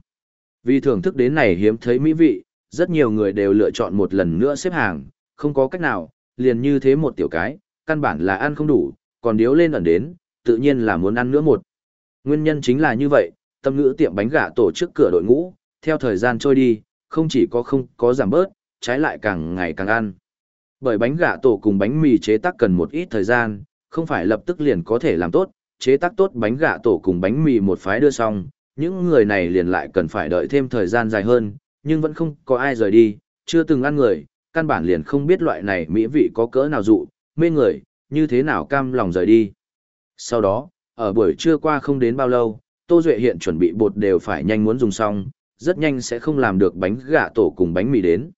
Vì thưởng thức đến này hiếm thấy mỹ vị, rất nhiều người đều lựa chọn một lần nữa xếp hàng, không có cách nào, liền như thế một tiểu cái, căn bản là ăn không đủ, còn điếu lên ẩn đến, tự nhiên là muốn ăn nữa một. Nguyên nhân chính là như vậy, tâm ngữ tiệm bánh gà tổ chức cửa đội ngũ, theo thời gian trôi đi, không chỉ có không có giảm bớt, trái lại càng ngày càng ăn. Bởi bánh gà tổ cùng bánh mì chế tác cần một ít thời gian, không phải lập tức liền có thể làm tốt, chế tác tốt bánh gà tổ cùng bánh mì một phái đưa xong, những người này liền lại cần phải đợi thêm thời gian dài hơn, nhưng vẫn không có ai rời đi, chưa từng ăn người, căn bản liền không biết loại này mỹ vị có cỡ nào dụ, mê người, như thế nào cam lòng rời đi. Sau đó, ở buổi trưa qua không đến bao lâu, Tô Duệ hiện chuẩn bị bột đều phải nhanh muốn dùng xong, rất nhanh sẽ không làm được bánh gà tổ cùng bánh mì đến.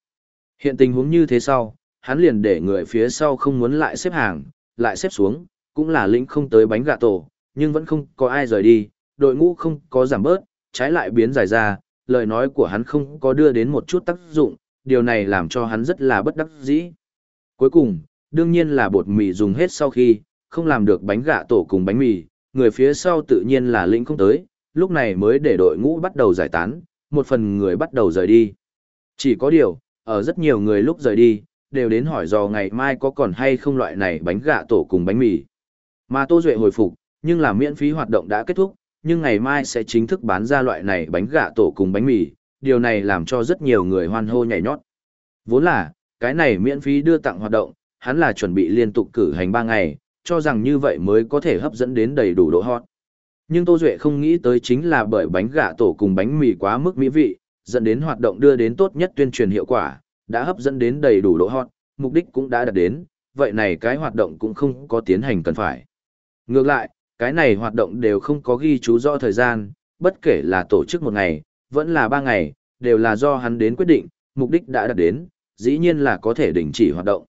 Hiện tình huống như thế sau, hắn liền để người phía sau không muốn lại xếp hàng, lại xếp xuống, cũng là lĩnh không tới bánh gà tổ, nhưng vẫn không có ai rời đi, đội ngũ không có giảm bớt, trái lại biến dài ra, lời nói của hắn không có đưa đến một chút tác dụng, điều này làm cho hắn rất là bất đắc dĩ. Cuối cùng, đương nhiên là bột mì dùng hết sau khi, không làm được bánh gà tổ cùng bánh mì, người phía sau tự nhiên là lĩnh không tới, lúc này mới để đội ngũ bắt đầu giải tán, một phần người bắt đầu rời đi. Chỉ có điều, ở rất nhiều người lúc rời đi, đều đến hỏi dò ngày mai có còn hay không loại này bánh gà tổ cùng bánh mì. Mà Tô Duệ hồi phục, nhưng là miễn phí hoạt động đã kết thúc, nhưng ngày mai sẽ chính thức bán ra loại này bánh gà tổ cùng bánh mì, điều này làm cho rất nhiều người hoan hô nhảy nhót. Vốn là, cái này miễn phí đưa tặng hoạt động, hắn là chuẩn bị liên tục cử hành 3 ngày, cho rằng như vậy mới có thể hấp dẫn đến đầy đủ độ hot. Nhưng Tô Duệ không nghĩ tới chính là bởi bánh gà tổ cùng bánh mì quá mức mỹ vị, dẫn đến hoạt động đưa đến tốt nhất tuyên truyền hiệu quả, đã hấp dẫn đến đầy đủ độ hot, mục đích cũng đã đạt đến, vậy này cái hoạt động cũng không có tiến hành cần phải. Ngược lại, cái này hoạt động đều không có ghi chú rõ thời gian, bất kể là tổ chức một ngày, vẫn là ba ngày, đều là do hắn đến quyết định, mục đích đã đạt đến, dĩ nhiên là có thể đình chỉ hoạt động.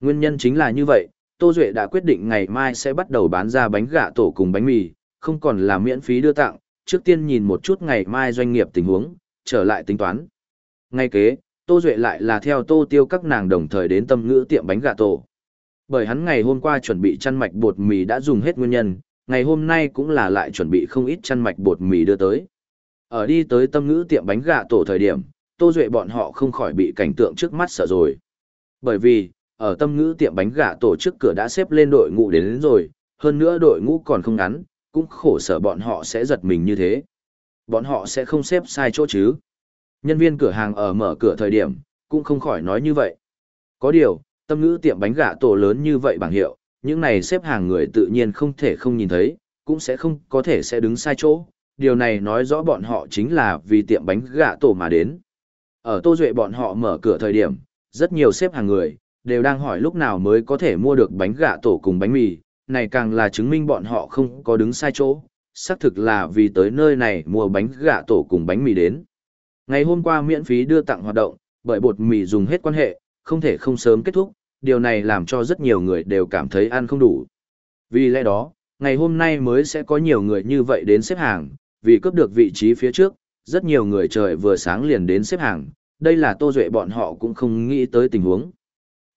Nguyên nhân chính là như vậy, Tô Duệ đã quyết định ngày mai sẽ bắt đầu bán ra bánh gạ tổ cùng bánh mì, không còn là miễn phí đưa tặng, trước tiên nhìn một chút ngày mai doanh nghiệp tình huống, trở lại tính toán. Ngay kế, Tô Duệ lại là theo Tô Tiêu các nàng đồng thời đến tâm ngữ tiệm bánh gà tổ. Bởi hắn ngày hôm qua chuẩn bị chăn mạch bột mì đã dùng hết nguyên nhân, ngày hôm nay cũng là lại chuẩn bị không ít chăn mạch bột mì đưa tới. Ở đi tới tâm ngữ tiệm bánh gà tổ thời điểm, Tô Duệ bọn họ không khỏi bị cảnh tượng trước mắt sợ rồi. Bởi vì, ở tâm ngữ tiệm bánh gà tổ trước cửa đã xếp lên đội ngũ đến, đến rồi, hơn nữa đội ngũ còn không ngắn, cũng khổ sở bọn họ sẽ giật mình như thế. Bọn họ sẽ không xếp sai chỗ chứ. Nhân viên cửa hàng ở mở cửa thời điểm, cũng không khỏi nói như vậy. Có điều, tâm ngữ tiệm bánh gà tổ lớn như vậy bằng hiệu, những này xếp hàng người tự nhiên không thể không nhìn thấy, cũng sẽ không có thể sẽ đứng sai chỗ. Điều này nói rõ bọn họ chính là vì tiệm bánh gà tổ mà đến. Ở Tô Duệ bọn họ mở cửa thời điểm, rất nhiều xếp hàng người, đều đang hỏi lúc nào mới có thể mua được bánh gà tổ cùng bánh mì, này càng là chứng minh bọn họ không có đứng sai chỗ, xác thực là vì tới nơi này mua bánh gà tổ cùng bánh mì đến. Ngày hôm qua miễn phí đưa tặng hoạt động, bởi bột mì dùng hết quan hệ, không thể không sớm kết thúc, điều này làm cho rất nhiều người đều cảm thấy ăn không đủ. Vì lẽ đó, ngày hôm nay mới sẽ có nhiều người như vậy đến xếp hàng, vì cướp được vị trí phía trước, rất nhiều người trời vừa sáng liền đến xếp hàng, đây là Tô Duệ bọn họ cũng không nghĩ tới tình huống.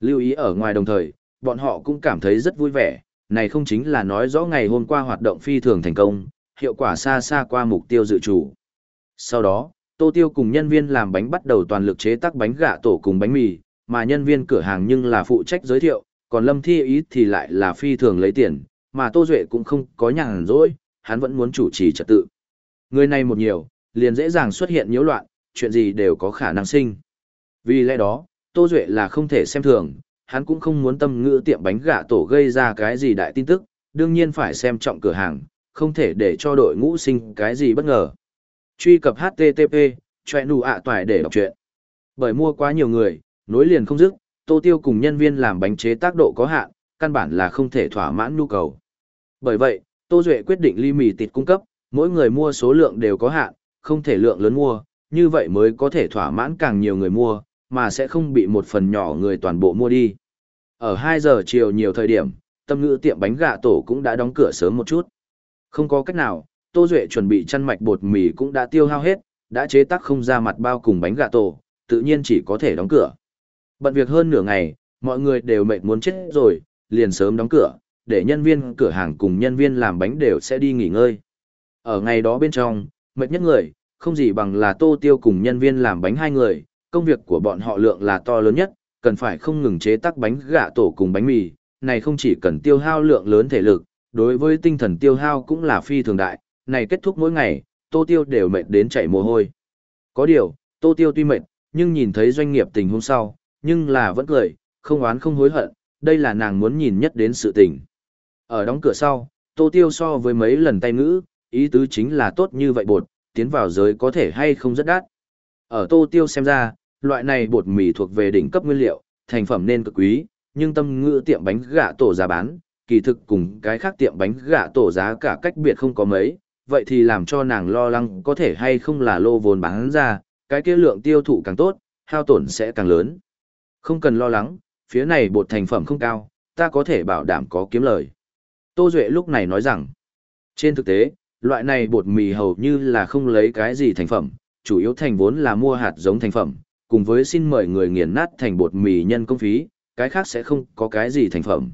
Lưu ý ở ngoài đồng thời, bọn họ cũng cảm thấy rất vui vẻ, này không chính là nói rõ ngày hôm qua hoạt động phi thường thành công, hiệu quả xa xa qua mục tiêu dự chủ. Sau đó, Tô Tiêu cùng nhân viên làm bánh bắt đầu toàn lực chế tác bánh gạ tổ cùng bánh mì, mà nhân viên cửa hàng nhưng là phụ trách giới thiệu, còn Lâm Thi ý thì lại là phi thường lấy tiền, mà Tô Duệ cũng không có nhàn rỗi, hắn vẫn muốn chủ trì trật tự. Người này một nhiều, liền dễ dàng xuất hiện nhiễu loạn, chuyện gì đều có khả năng sinh. Vì lẽ đó, Tô Duệ là không thể xem thường, hắn cũng không muốn tâm ngữ tiệm bánh gà tổ gây ra cái gì đại tin tức, đương nhiên phải xem trọng cửa hàng, không thể để cho đội ngũ sinh cái gì bất ngờ. Truy cập HTTP, choẹ nụ ạ toài để đọc chuyện. Bởi mua quá nhiều người, nối liền không dứt, Tô Tiêu cùng nhân viên làm bánh chế tác độ có hạn, căn bản là không thể thỏa mãn nhu cầu. Bởi vậy, Tô Duệ quyết định ly mì tịt cung cấp, mỗi người mua số lượng đều có hạn, không thể lượng lớn mua, như vậy mới có thể thỏa mãn càng nhiều người mua, mà sẽ không bị một phần nhỏ người toàn bộ mua đi. Ở 2 giờ chiều nhiều thời điểm, tâm ngữ tiệm bánh gà tổ cũng đã đóng cửa sớm một chút. Không có cách nào, Tô Duệ chuẩn bị chăn mạch bột mì cũng đã tiêu hao hết, đã chế tác không ra mặt bao cùng bánh gà tổ, tự nhiên chỉ có thể đóng cửa. Bận việc hơn nửa ngày, mọi người đều mệt muốn chết rồi, liền sớm đóng cửa, để nhân viên cửa hàng cùng nhân viên làm bánh đều sẽ đi nghỉ ngơi. Ở ngày đó bên trong, mệt nhất người, không gì bằng là Tô Tiêu cùng nhân viên làm bánh hai người, công việc của bọn họ lượng là to lớn nhất, cần phải không ngừng chế tác bánh gà tổ cùng bánh mì, này không chỉ cần tiêu hao lượng lớn thể lực, đối với tinh thần tiêu hao cũng là phi thường đại, này kết thúc mỗi ngày, Tô Tiêu đều mệt đến chảy mồ hôi. Có điều, Tô Tiêu tuy mệt, nhưng nhìn thấy doanh nghiệp tình hôm sau, nhưng là vẫn cười, không oán không hối hận, đây là nàng muốn nhìn nhất đến sự tình. Ở đóng cửa sau, Tô Tiêu so với mấy lần tay ngữ, ý tứ chính là tốt như vậy bột, tiến vào giới có thể hay không rất đắt. Ở Tô Tiêu xem ra, loại này bột mì thuộc về đỉnh cấp nguyên liệu, thành phẩm nên cực quý, nhưng tâm ngữ tiệm bánh gà tổ giá bán, kỳ thực cùng cái khác tiệm bánh gà tổ giá cả cách biệt không có mấy, vậy thì làm cho nàng lo lắng có thể hay không là lô vốn bán ra, cái kia lượng tiêu thụ càng tốt, hao tổn sẽ càng lớn. Không cần lo lắng, phía này bột thành phẩm không cao, ta có thể bảo đảm có kiếm lời. Tô Duệ lúc này nói rằng, trên thực tế, loại này bột mì hầu như là không lấy cái gì thành phẩm, chủ yếu thành vốn là mua hạt giống thành phẩm, cùng với xin mời người nghiền nát thành bột mì nhân công phí, cái khác sẽ không có cái gì thành phẩm.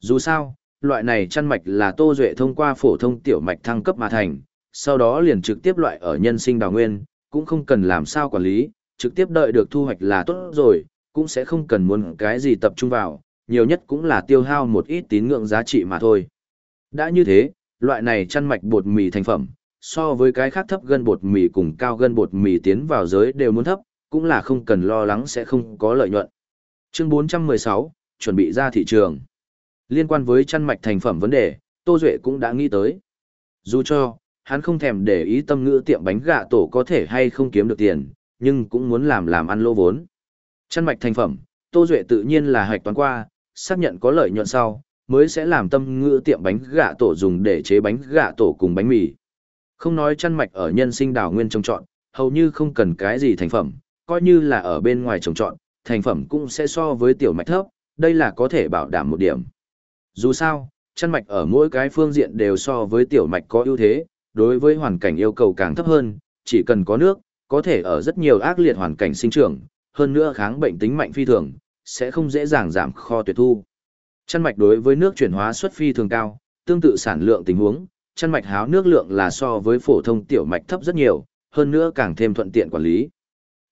Dù sao, loại này chăn mạch là Tô Duệ thông qua phổ thông tiểu mạch thăng cấp mà thành, sau đó liền trực tiếp loại ở nhân sinh đào nguyên, cũng không cần làm sao quản lý, trực tiếp đợi được thu hoạch là tốt rồi, cũng sẽ không cần muốn cái gì tập trung vào, nhiều nhất cũng là tiêu hao một ít tín ngưỡng giá trị mà thôi. Đã như thế, loại này chăn mạch bột mì thành phẩm, so với cái khác thấp gân bột mì cùng cao gân bột mì tiến vào giới đều muốn thấp, cũng là không cần lo lắng sẽ không có lợi nhuận. Chương 416, chuẩn bị ra thị trường. Liên quan với chăn mạch thành phẩm vấn đề, Tô Duệ cũng đã nghĩ tới. Dù cho, hắn không thèm để ý tâm ngữ tiệm bánh gà tổ có thể hay không kiếm được tiền, nhưng cũng muốn làm làm ăn lô vốn. Chăn mạch thành phẩm, Tô Duệ tự nhiên là hạch toán qua, xác nhận có lợi nhuận sau, mới sẽ làm tâm ngữ tiệm bánh gà tổ dùng để chế bánh gà tổ cùng bánh mì. Không nói chăn mạch ở nhân sinh đảo nguyên trồng trọn, hầu như không cần cái gì thành phẩm, coi như là ở bên ngoài trồng trọt, thành phẩm cũng sẽ so với tiểu mạch thấp, đây là có thể bảo đảm một điểm. Dù sao, chăn mạch ở mỗi cái phương diện đều so với tiểu mạch có ưu thế, đối với hoàn cảnh yêu cầu càng thấp hơn, chỉ cần có nước, có thể ở rất nhiều ác liệt hoàn cảnh sinh trưởng, hơn nữa kháng bệnh tính mạnh phi thường, sẽ không dễ dàng giảm kho tuyệt thu. Chăn mạch đối với nước chuyển hóa xuất phi thường cao, tương tự sản lượng tình huống, chăn mạch háo nước lượng là so với phổ thông tiểu mạch thấp rất nhiều, hơn nữa càng thêm thuận tiện quản lý.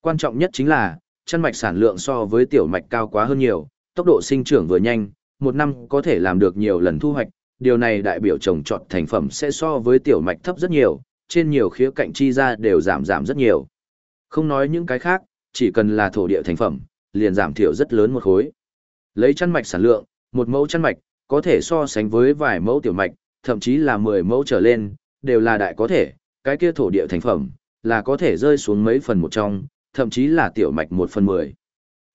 Quan trọng nhất chính là, chăn mạch sản lượng so với tiểu mạch cao quá hơn nhiều, tốc độ sinh trưởng vừa nhanh, một năm có thể làm được nhiều lần thu hoạch, điều này đại biểu trồng trọt thành phẩm sẽ so với tiểu mạch thấp rất nhiều, trên nhiều khía cạnh chi ra đều giảm giảm rất nhiều. Không nói những cái khác, chỉ cần là thổ địa thành phẩm, liền giảm thiểu rất lớn một khối. Lấy chăn mạch sản lượng, một mẫu chăn mạch, có thể so sánh với vài mẫu tiểu mạch, thậm chí là 10 mẫu trở lên, đều là đại có thể, cái kia thổ địa thành phẩm, là có thể rơi xuống mấy phần một trong, thậm chí là tiểu mạch một phần mười.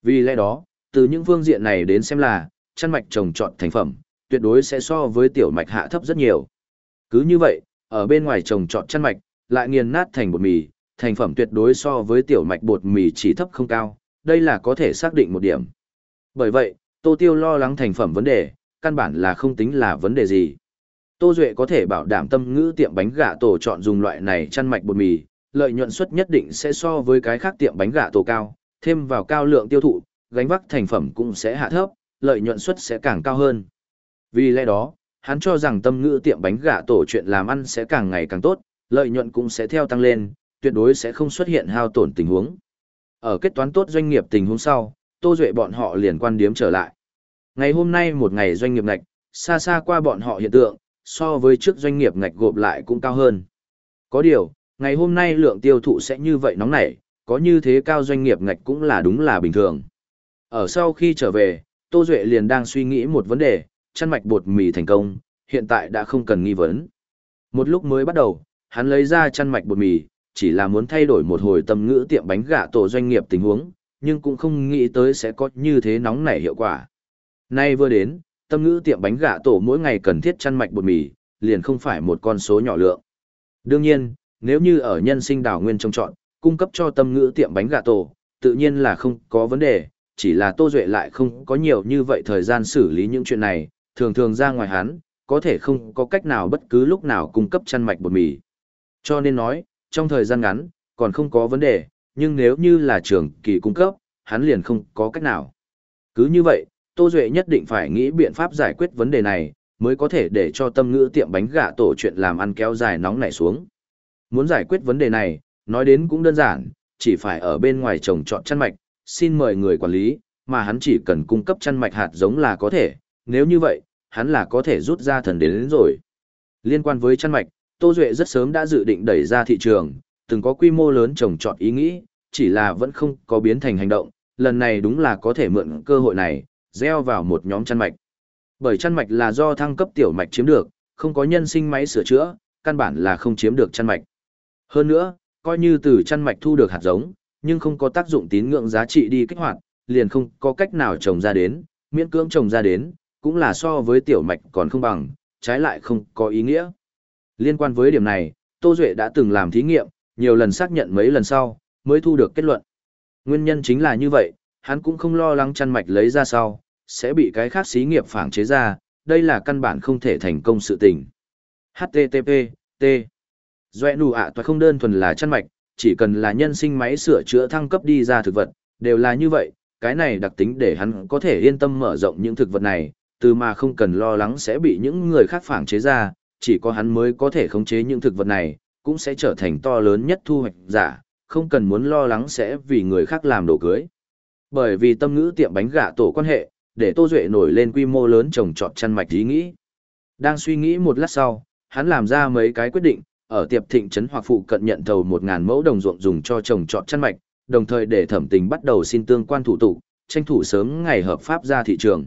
Vì lẽ đó, từ những phương diện này đến xem là, chăn mạch trồng trọt thành phẩm, tuyệt đối sẽ so với tiểu mạch hạ thấp rất nhiều. Cứ như vậy, ở bên ngoài trồng trọt chăn mạch, lại nghiền nát thành bột mì, thành phẩm tuyệt đối so với tiểu mạch bột mì chỉ thấp không cao, đây là có thể xác định một điểm. Bởi vậy, Tô Tiêu lo lắng thành phẩm vấn đề, căn bản là không tính là vấn đề gì. Tô Duệ có thể bảo đảm tâm ngữ tiệm bánh gà tổ chọn dùng loại này chăn mạch bột mì, lợi nhuận suất nhất định sẽ so với cái khác tiệm bánh gà tổ cao, thêm vào cao lượng tiêu thụ, gánh vác thành phẩm cũng sẽ hạ thấp, lợi nhuận suất sẽ càng cao hơn. Vì lẽ đó, hắn cho rằng tâm ngữ tiệm bánh gà tổ chuyện làm ăn sẽ càng ngày càng tốt, lợi nhuận cũng sẽ theo tăng lên, tuyệt đối sẽ không xuất hiện hao tổn tình huống. Ở kết toán tốt doanh nghiệp tình huống sau, Tô Duệ bọn họ liền quan điếm trở lại. Ngày hôm nay một ngày doanh nghiệp ngạch, xa xa qua bọn họ hiện tượng, so với trước doanh nghiệp ngạch gộp lại cũng cao hơn. Có điều, ngày hôm nay lượng tiêu thụ sẽ như vậy nóng nảy, có như thế cao doanh nghiệp ngạch cũng là đúng là bình thường. Ở sau khi trở về, Tô Duệ liền đang suy nghĩ một vấn đề, chăn mạch bột mì thành công, hiện tại đã không cần nghi vấn. Một lúc mới bắt đầu, hắn lấy ra chăn mạch bột mì, chỉ là muốn thay đổi một hồi tâm ngữ tiệm bánh gà tổ doanh nghiệp tình huống, nhưng cũng không nghĩ tới sẽ có như thế nóng nảy hiệu quả. Nay vừa đến, tâm ngữ tiệm bánh gà tổ mỗi ngày cần thiết chăn mạch bột mì, liền không phải một con số nhỏ lượng. Đương nhiên, nếu như ở nhân sinh đảo nguyên trông chọn, cung cấp cho tâm ngữ tiệm bánh gà tổ, tự nhiên là không có vấn đề, chỉ là Tô Duệ lại không có nhiều như vậy thời gian xử lý những chuyện này, thường thường ra ngoài hắn, có thể không có cách nào bất cứ lúc nào cung cấp chăn mạch bột mì. Cho nên nói, trong thời gian ngắn, còn không có vấn đề, nhưng nếu như là trường kỳ cung cấp, hắn liền không có cách nào. Cứ như vậy, Tô Duệ nhất định phải nghĩ biện pháp giải quyết vấn đề này, mới có thể để cho tâm ngữ tiệm bánh gà tổ chuyện làm ăn kéo dài nóng nảy xuống. Muốn giải quyết vấn đề này, nói đến cũng đơn giản, chỉ phải ở bên ngoài trồng trọt chăn mạch, xin mời người quản lý, mà hắn chỉ cần cung cấp chăn mạch hạt giống là có thể, nếu như vậy, hắn là có thể rút ra thần đến, đến rồi. Liên quan với chăn mạch, Tô Duệ rất sớm đã dự định đẩy ra thị trường, từng có quy mô lớn trồng trọt ý nghĩ, chỉ là vẫn không có biến thành hành động, lần này đúng là có thể mượn cơ hội này, gieo vào một nhóm chăn mạch. Bởi chăn mạch là do thăng cấp tiểu mạch chiếm được, không có nhân sinh máy sửa chữa, căn bản là không chiếm được chăn mạch. Hơn nữa, coi như từ chăn mạch thu được hạt giống, nhưng không có tác dụng tín ngưỡng giá trị đi kích hoạt, liền không có cách nào trồng ra đến, miễn cưỡng trồng ra đến, cũng là so với tiểu mạch còn không bằng, trái lại không có ý nghĩa. Liên quan với điểm này, Tô Duệ đã từng làm thí nghiệm, nhiều lần xác nhận mấy lần sau, mới thu được kết luận. Nguyên nhân chính là như vậy, hắn cũng không lo lắng chăn mạch lấy ra sau, sẽ bị cái khác xí nghiệp phản chế ra, đây là căn bản không thể thành công sự tình. HTTP, T. Doe nụ ạ à không đơn thuần là chăn mạch, chỉ cần là nhân sinh máy sửa chữa thăng cấp đi ra thực vật, đều là như vậy, cái này đặc tính để hắn có thể yên tâm mở rộng những thực vật này, từ mà không cần lo lắng sẽ bị những người khác phản chế ra, chỉ có hắn mới có thể khống chế những thực vật này, cũng sẽ trở thành to lớn nhất thu hoạch giả, không cần muốn lo lắng sẽ vì người khác làm đồ cưới. Bởi vì tâm ngữ tiệm bánh gà tổ quan hệ, để Tô Duệ nổi lên quy mô lớn trồng trọt chăn mạch ý nghĩ. Đang suy nghĩ một lát sau, hắn làm ra mấy cái quyết định, ở tiệp thịnh trấn hoặc phụ cận nhận thầu 1.000 mẫu đồng ruộng dùng cho trồng trọt chăn mạch, đồng thời để thẩm tình bắt đầu xin tương quan thủ tục, tranh thủ sớm ngày hợp pháp ra thị trường.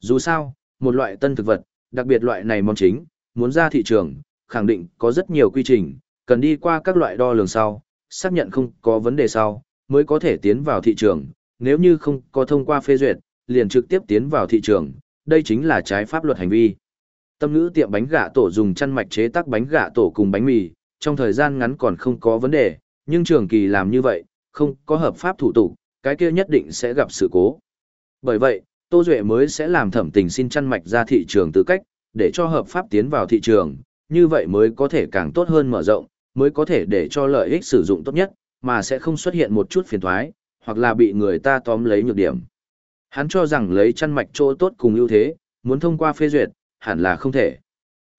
Dù sao, một loại tân thực vật, đặc biệt loại này mong chính, muốn ra thị trường, khẳng định có rất nhiều quy trình, cần đi qua các loại đo lường sau, xác nhận không có vấn đề sau, mới có thể tiến vào thị trường, nếu như không có thông qua phê duyệt, liền trực tiếp tiến vào thị trường, đây chính là trái pháp luật hành vi. Tâm ngữ tiệm bánh gà tổ dùng chăn mạch chế tác bánh gà tổ cùng bánh mì, trong thời gian ngắn còn không có vấn đề, nhưng trường kỳ làm như vậy, không có hợp pháp thủ tục, cái kia nhất định sẽ gặp sự cố. Bởi vậy, Tô Duệ mới sẽ làm thẩm tình xin chăn mạch ra thị trường tư cách, để cho hợp pháp tiến vào thị trường, như vậy mới có thể càng tốt hơn mở rộng, mới có thể để cho lợi ích sử dụng tốt nhất, mà sẽ không xuất hiện một chút phiền thoái, hoặc là bị người ta tóm lấy nhược điểm. Hắn cho rằng lấy chăn mạch chỗ tốt cùng ưu thế, muốn thông qua phê duyệt, hẳn là không thể.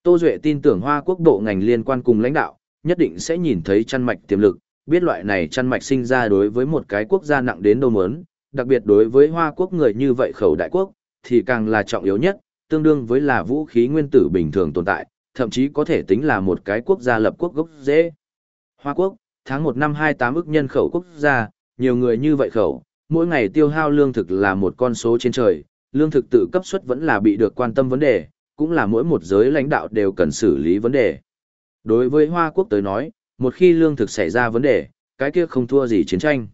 Tô Duệ tin tưởng Hoa Quốc bộ ngành liên quan cùng lãnh đạo, nhất định sẽ nhìn thấy chăn mạch tiềm lực, biết loại này chăn mạch sinh ra đối với một cái quốc gia nặng đến đâu muốn, đặc biệt đối với Hoa Quốc người như vậy khẩu đại quốc, thì càng là trọng yếu nhất, tương đương với là vũ khí nguyên tử bình thường tồn tại, thậm chí có thể tính là một cái quốc gia lập quốc gốc dễ. Hoa Quốc, tháng 1 năm 28 ức nhân khẩu quốc gia, nhiều người như vậy khẩu, mỗi ngày tiêu hao lương thực là một con số trên trời, lương thực tự cấp suất vẫn là bị được quan tâm vấn đề, cũng là mỗi một giới lãnh đạo đều cần xử lý vấn đề. Đối với Hoa Quốc tới nói, một khi lương thực xảy ra vấn đề, cái kia không thua gì chiến tranh.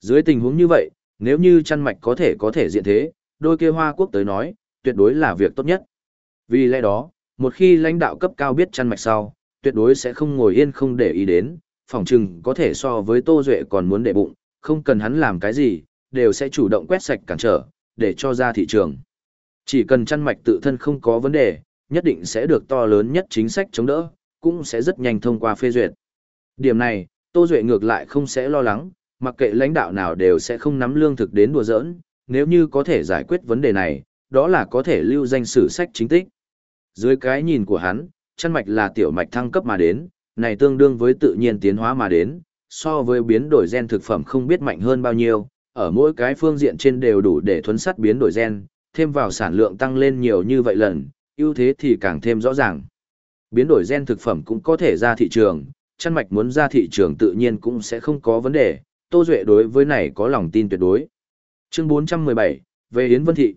Dưới tình huống như vậy, nếu như chăn mạch có thể có thể diện thế, đôi kia Hoa Quốc tới nói, tuyệt đối là việc tốt nhất. Vì lẽ đó, một khi lãnh đạo cấp cao biết chăn mạch sau, tuyệt đối sẽ không ngồi yên không để ý đến, phòng trừng có thể so với Tô Duệ còn muốn để bụng, không cần hắn làm cái gì, đều sẽ chủ động quét sạch cản trở, để cho ra thị trường. Chỉ cần chăn mạch tự thân không có vấn đề, nhất định sẽ được to lớn nhất chính sách chống đỡ, cũng sẽ rất nhanh thông qua phê duyệt. Điểm này, Tô Duệ ngược lại không sẽ lo lắng, mặc kệ lãnh đạo nào đều sẽ không nắm lương thực đến đùa giỡn, nếu như có thể giải quyết vấn đề này, đó là có thể lưu danh sử sách chính tích. Dưới cái nhìn của hắn, chăn mạch là tiểu mạch thăng cấp mà đến, này tương đương với tự nhiên tiến hóa mà đến, so với biến đổi gen thực phẩm không biết mạnh hơn bao nhiêu, ở mỗi cái phương diện trên đều đủ để thuấn sắt biến đổi gen, thêm vào sản lượng tăng lên nhiều như vậy lần, ưu thế thì càng thêm rõ ràng. Biến đổi gen thực phẩm cũng có thể ra thị trường, chăn mạch muốn ra thị trường tự nhiên cũng sẽ không có vấn đề, Tô Duệ đối với này có lòng tin tuyệt đối. Chương 417, về Yến Vân Thị.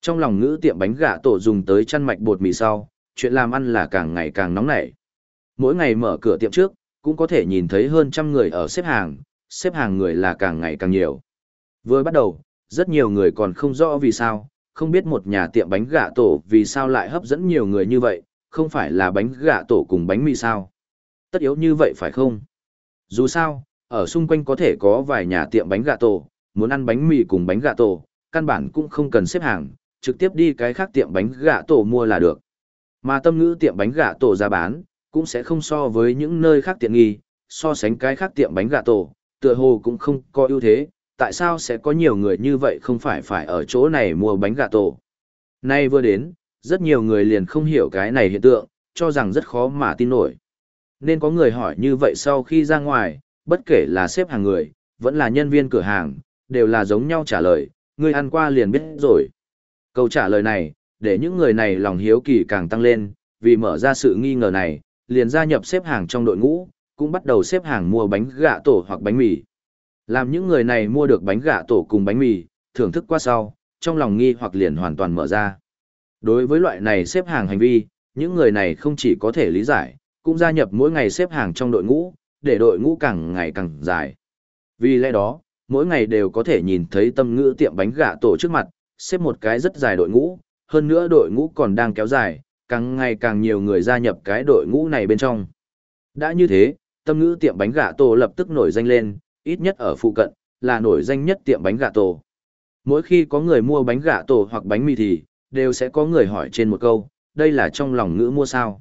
Trong lòng ngữ tiệm bánh gà tổ dùng tới chăn mạch bột mì sau, chuyện làm ăn là càng ngày càng nóng nảy. Mỗi ngày mở cửa tiệm trước, cũng có thể nhìn thấy hơn trăm người ở xếp hàng, xếp hàng người là càng ngày càng nhiều. Vừa bắt đầu, rất nhiều người còn không rõ vì sao, không biết một nhà tiệm bánh gà tổ vì sao lại hấp dẫn nhiều người như vậy, không phải là bánh gà tổ cùng bánh mì sao. Tất yếu như vậy phải không? Dù sao, ở xung quanh có thể có vài nhà tiệm bánh gà tổ, muốn ăn bánh mì cùng bánh gà tổ, căn bản cũng không cần xếp hàng, trực tiếp đi cái khác tiệm bánh gà tổ mua là được. Mà tâm ngữ tiệm bánh gà tổ ra bán, cũng sẽ không so với những nơi khác tiện nghi, so sánh cái khác tiệm bánh gà tổ, tựa hồ cũng không có ưu thế, tại sao sẽ có nhiều người như vậy không phải phải ở chỗ này mua bánh gà tổ. Nay vừa đến, rất nhiều người liền không hiểu cái này hiện tượng, cho rằng rất khó mà tin nổi. Nên có người hỏi như vậy sau khi ra ngoài, bất kể là xếp hàng người, vẫn là nhân viên cửa hàng, đều là giống nhau trả lời, người ăn qua liền biết rồi. Câu trả lời này, để những người này lòng hiếu kỳ càng tăng lên, vì mở ra sự nghi ngờ này, liền gia nhập xếp hàng trong đội ngũ, cũng bắt đầu xếp hàng mua bánh gà tổ hoặc bánh mì. Làm những người này mua được bánh gà tổ cùng bánh mì, thưởng thức qua sau, trong lòng nghi hoặc liền hoàn toàn mở ra. Đối với loại này xếp hàng hành vi, những người này không chỉ có thể lý giải, cũng gia nhập mỗi ngày xếp hàng trong đội ngũ, để đội ngũ càng ngày càng dài. Vì lẽ đó, mỗi ngày đều có thể nhìn thấy tâm ngữ tiệm bánh gà tổ trước mặt, xếp một cái rất dài đội ngũ, hơn nữa đội ngũ còn đang kéo dài, càng ngày càng nhiều người gia nhập cái đội ngũ này bên trong. Đã như thế, tâm ngữ tiệm bánh gà tổ lập tức nổi danh lên, ít nhất ở phụ cận, là nổi danh nhất tiệm bánh gà tổ. Mỗi khi có người mua bánh gà tổ hoặc bánh mì thì, đều sẽ có người hỏi trên một câu, đây là trong lòng ngữ mua sao.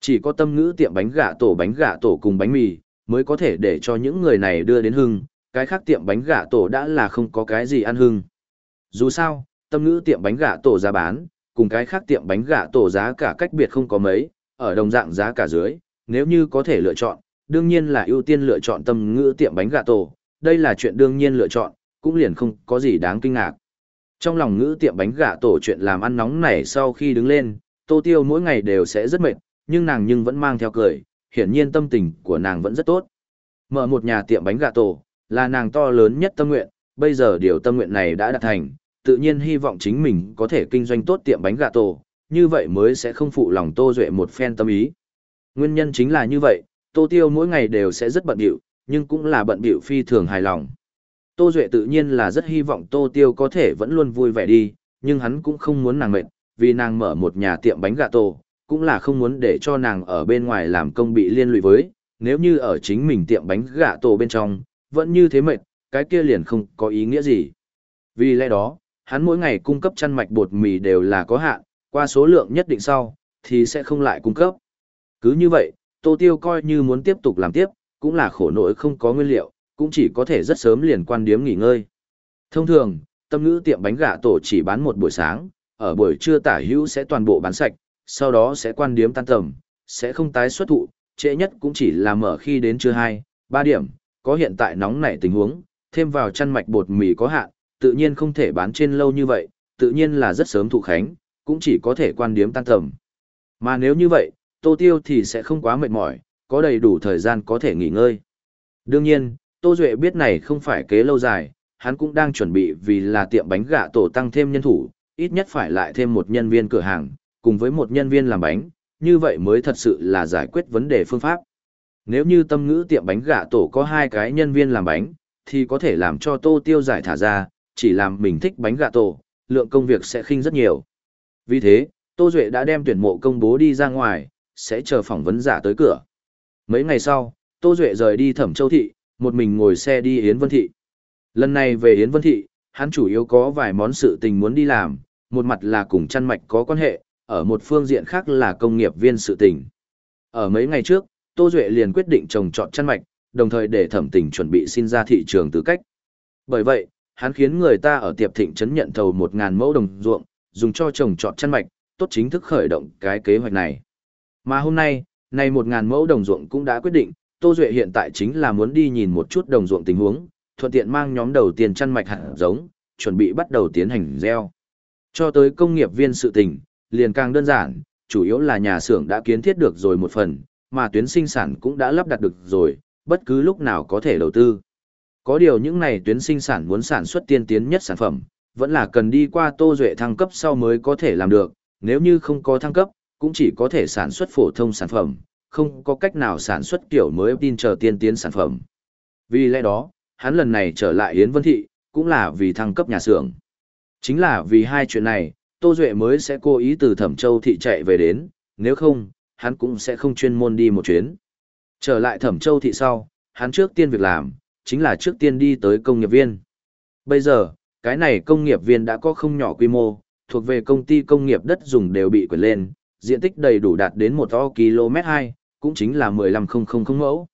Chỉ có tâm ngữ tiệm bánh gà tổ bánh gà tổ cùng bánh mì, mới có thể để cho những người này đưa đến hưng, cái khác tiệm bánh gà tổ đã là không có cái gì ăn hưng. Dù sao, tâm ngữ tiệm bánh gà tổ giá bán, cùng cái khác tiệm bánh gà tổ giá cả cách biệt không có mấy, ở đồng dạng giá cả dưới, nếu như có thể lựa chọn, đương nhiên là ưu tiên lựa chọn tâm ngữ tiệm bánh gà tổ, đây là chuyện đương nhiên lựa chọn, cũng liền không có gì đáng kinh ngạc. Trong lòng ngữ tiệm bánh gà tổ chuyện làm ăn nóng này sau khi đứng lên, tô tiêu mỗi ngày đều sẽ rất mệt, nhưng nàng nhưng vẫn mang theo cười, hiển nhiên tâm tình của nàng vẫn rất tốt. Mở một nhà tiệm bánh gà tổ, là nàng to lớn nhất tâm nguyện, bây giờ điều tâm nguyện này đã đạt thành, tự nhiên hy vọng chính mình có thể kinh doanh tốt tiệm bánh gà tổ, như vậy mới sẽ không phụ lòng Tô Duệ một phen tâm ý. Nguyên nhân chính là như vậy, Tô Tiêu mỗi ngày đều sẽ rất bận bịu, nhưng cũng là bận bịu phi thường hài lòng. Tô Duệ tự nhiên là rất hy vọng Tô Tiêu có thể vẫn luôn vui vẻ đi, nhưng hắn cũng không muốn nàng mệt, vì nàng mở một nhà tiệm bánh gà tổ, cũng là không muốn để cho nàng ở bên ngoài làm công bị liên lụy với, nếu như ở chính mình tiệm bánh gà tổ bên trong, vẫn như thế mệt, cái kia liền không có ý nghĩa gì. Vì lẽ đó, hắn mỗi ngày cung cấp chăn mạch bột mì đều là có hạn, qua số lượng nhất định sau, thì sẽ không lại cung cấp. Cứ như vậy, Tô Tiêu coi như muốn tiếp tục làm tiếp, cũng là khổ nỗi không có nguyên liệu, cũng chỉ có thể rất sớm liền quan điếm nghỉ ngơi. Thông thường, tâm ngữ tiệm bánh gà tổ chỉ bán một buổi sáng, ở buổi trưa tả hữu sẽ toàn bộ bán sạch, sau đó sẽ quan điếm tan tầm, sẽ không tái xuất thụ, trễ nhất cũng chỉ là mở khi đến trưa 2, 3 điểm, có hiện tại nóng nảy tình huống, thêm vào chăn mạch bột mì có hạn, tự nhiên không thể bán trên lâu như vậy, tự nhiên là rất sớm thụ khánh, cũng chỉ có thể quan điếm tan tầm. Mà nếu như vậy, Tô Tiêu thì sẽ không quá mệt mỏi, có đầy đủ thời gian có thể nghỉ ngơi. Đương nhiên, Tô Duệ biết này không phải kế lâu dài, hắn cũng đang chuẩn bị vì là tiệm bánh gạ tổ tăng thêm nhân thủ, ít nhất phải lại thêm một nhân viên cửa hàng, cùng với một nhân viên làm bánh, như vậy mới thật sự là giải quyết vấn đề phương pháp. Nếu như tâm ngữ tiệm bánh gạ tổ có hai cái nhân viên làm bánh, thì có thể làm cho Tô Tiêu giải thả ra, chỉ làm mình thích bánh gạ tổ, lượng công việc sẽ khinh rất nhiều. Vì thế, Tô Duệ đã đem tuyển mộ công bố đi ra ngoài, sẽ chờ phỏng vấn giả tới cửa. Mấy ngày sau, Tô Duệ rời đi Thẩm Châu Thị, một mình ngồi xe đi Yến Vân Thị. Lần này về Yến Vân Thị, hắn chủ yếu có vài món sự tình muốn đi làm, một mặt là cùng chăn mạch có quan hệ, ở một phương diện khác là công nghiệp viên sự tình. Ở mấy ngày trước, Tô Duệ liền quyết định trồng trọt chăn mạch, đồng thời để thẩm tình chuẩn bị xin ra thị trường tư cách. Bởi vậy, hắn khiến người ta ở tiệp thịnh trấn nhận thầu 1.000 mẫu đồng ruộng, dùng cho trồng trọt chăn mạch, tốt chính thức khởi động cái kế hoạch này. Mà hôm nay, này 1.000 mẫu đồng ruộng cũng đã quyết định, Tô Duệ hiện tại chính là muốn đi nhìn một chút đồng ruộng tình huống, thuận tiện mang nhóm đầu tiên chăn mạch hạt giống, chuẩn bị bắt đầu tiến hành gieo. Cho tới công nghiệp viên sự tình, liền càng đơn giản, chủ yếu là nhà xưởng đã kiến thiết được rồi một phần, mà tuyến sinh sản cũng đã lắp đặt được rồi, bất cứ lúc nào có thể đầu tư. Có điều những này tuyến sinh sản muốn sản xuất tiên tiến nhất sản phẩm, vẫn là cần đi qua Tô Duệ thăng cấp sau mới có thể làm được, nếu như không có thăng cấp, cũng chỉ có thể sản xuất phổ thông sản phẩm, không có cách nào sản xuất kiểu mới tin chờ tiên tiến sản phẩm. Vì lẽ đó, hắn lần này trở lại Yến Vân Thị, cũng là vì thăng cấp nhà xưởng. Chính là vì hai chuyện này, Tô Duệ mới sẽ cố ý từ Thẩm Châu Thị chạy về đến, nếu không, hắn cũng sẽ không chuyên môn đi một chuyến. Trở lại Thẩm Châu Thị sau, hắn trước tiên việc làm, chính là trước tiên đi tới công nghiệp viên. Bây giờ, cái này công nghiệp viên đã có không nhỏ quy mô, thuộc về công ty công nghiệp đất dùng đều bị quyền lên, diện tích đầy đủ đạt đến một to km 2, cũng chính là 15,000 mẫu.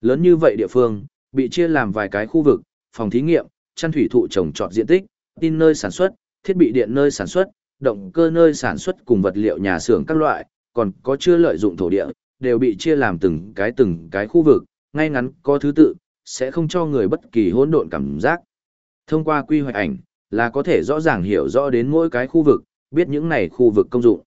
Lớn như vậy địa phương, bị chia làm vài cái khu vực, phòng thí nghiệm, chăn thủy thụ trồng trọt diện tích, tin nơi sản xuất, thiết bị điện nơi sản xuất, động cơ nơi sản xuất cùng vật liệu nhà xưởng các loại, còn có chưa lợi dụng thổ địa, đều bị chia làm từng cái từng cái khu vực, ngay ngắn có thứ tự, sẽ không cho người bất kỳ hỗn độn cảm giác. Thông qua quy hoạch ảnh, là có thể rõ ràng hiểu rõ đến mỗi cái khu vực, biết những này khu vực công dụng.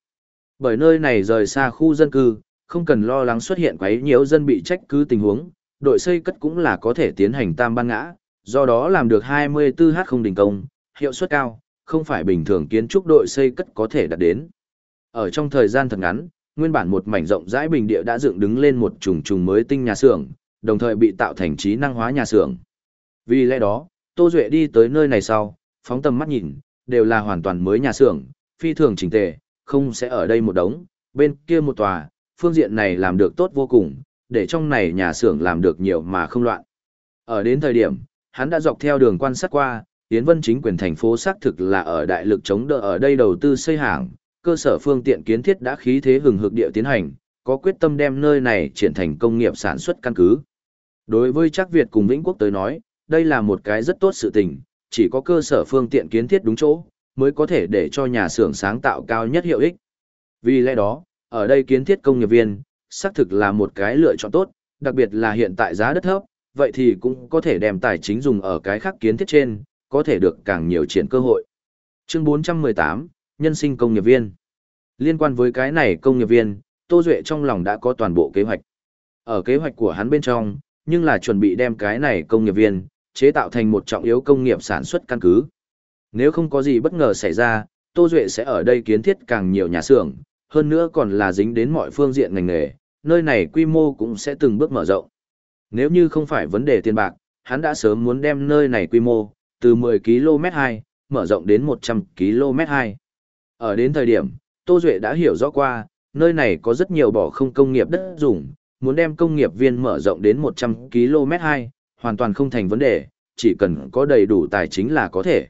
Bởi nơi này rời xa khu dân cư, không cần lo lắng xuất hiện quấy nhiễu dân bị trách cứ tình huống, đội xây cất cũng là có thể tiến hành tam ban ngã, do đó làm được 24h không đình công, hiệu suất cao, không phải bình thường kiến trúc đội xây cất có thể đạt đến. Ở trong thời gian thật ngắn, nguyên bản một mảnh rộng rãi bình địa đã dựng đứng lên một trùng trùng mới tinh nhà xưởng, đồng thời bị tạo thành trí năng hóa nhà xưởng. Vì lẽ đó, Tô Duệ đi tới nơi này sau, phóng tầm mắt nhìn, đều là hoàn toàn mới nhà xưởng, phi thường chỉnh tề, không sẽ ở đây một đống, bên kia một tòa, phương diện này làm được tốt vô cùng, để trong này nhà xưởng làm được nhiều mà không loạn. Ở đến thời điểm, hắn đã dọc theo đường quan sát qua, Yến Vân chính quyền thành phố xác thực là ở đại lực chống đỡ ở đây đầu tư xây hàng, cơ sở phương tiện kiến thiết đã khí thế hừng hực địa tiến hành, có quyết tâm đem nơi này triển thành công nghiệp sản xuất căn cứ. Đối với chắc Việt cùng Vĩnh Quốc tới nói, đây là một cái rất tốt sự tình, chỉ có cơ sở phương tiện kiến thiết đúng chỗ, mới có thể để cho nhà xưởng sáng tạo cao nhất hiệu ích. Vì lẽ đó, ở đây kiến thiết công nghiệp viên, xác thực là một cái lựa chọn tốt, đặc biệt là hiện tại giá đất thấp, vậy thì cũng có thể đem tài chính dùng ở cái khác kiến thiết trên, có thể được càng nhiều triển cơ hội. Chương 418, Nhân sinh công nghiệp viên. Liên quan với cái này công nghiệp viên, Tô Duệ trong lòng đã có toàn bộ kế hoạch. Ở kế hoạch của hắn bên trong, nhưng là chuẩn bị đem cái này công nghiệp viên, chế tạo thành một trọng yếu công nghiệp sản xuất căn cứ. Nếu không có gì bất ngờ xảy ra, Tô Duệ sẽ ở đây kiến thiết càng nhiều nhà xưởng, hơn nữa còn là dính đến mọi phương diện ngành nghề, nơi này quy mô cũng sẽ từng bước mở rộng. Nếu như không phải vấn đề tiền bạc, hắn đã sớm muốn đem nơi này quy mô, từ 10 km 2, mở rộng đến 100 km 2. Ở đến thời điểm, Tô Duệ đã hiểu rõ qua, nơi này có rất nhiều bỏ không công nghiệp đất dùng, muốn đem công nghiệp viên mở rộng đến 100 km 2, hoàn toàn không thành vấn đề, chỉ cần có đầy đủ tài chính là có thể.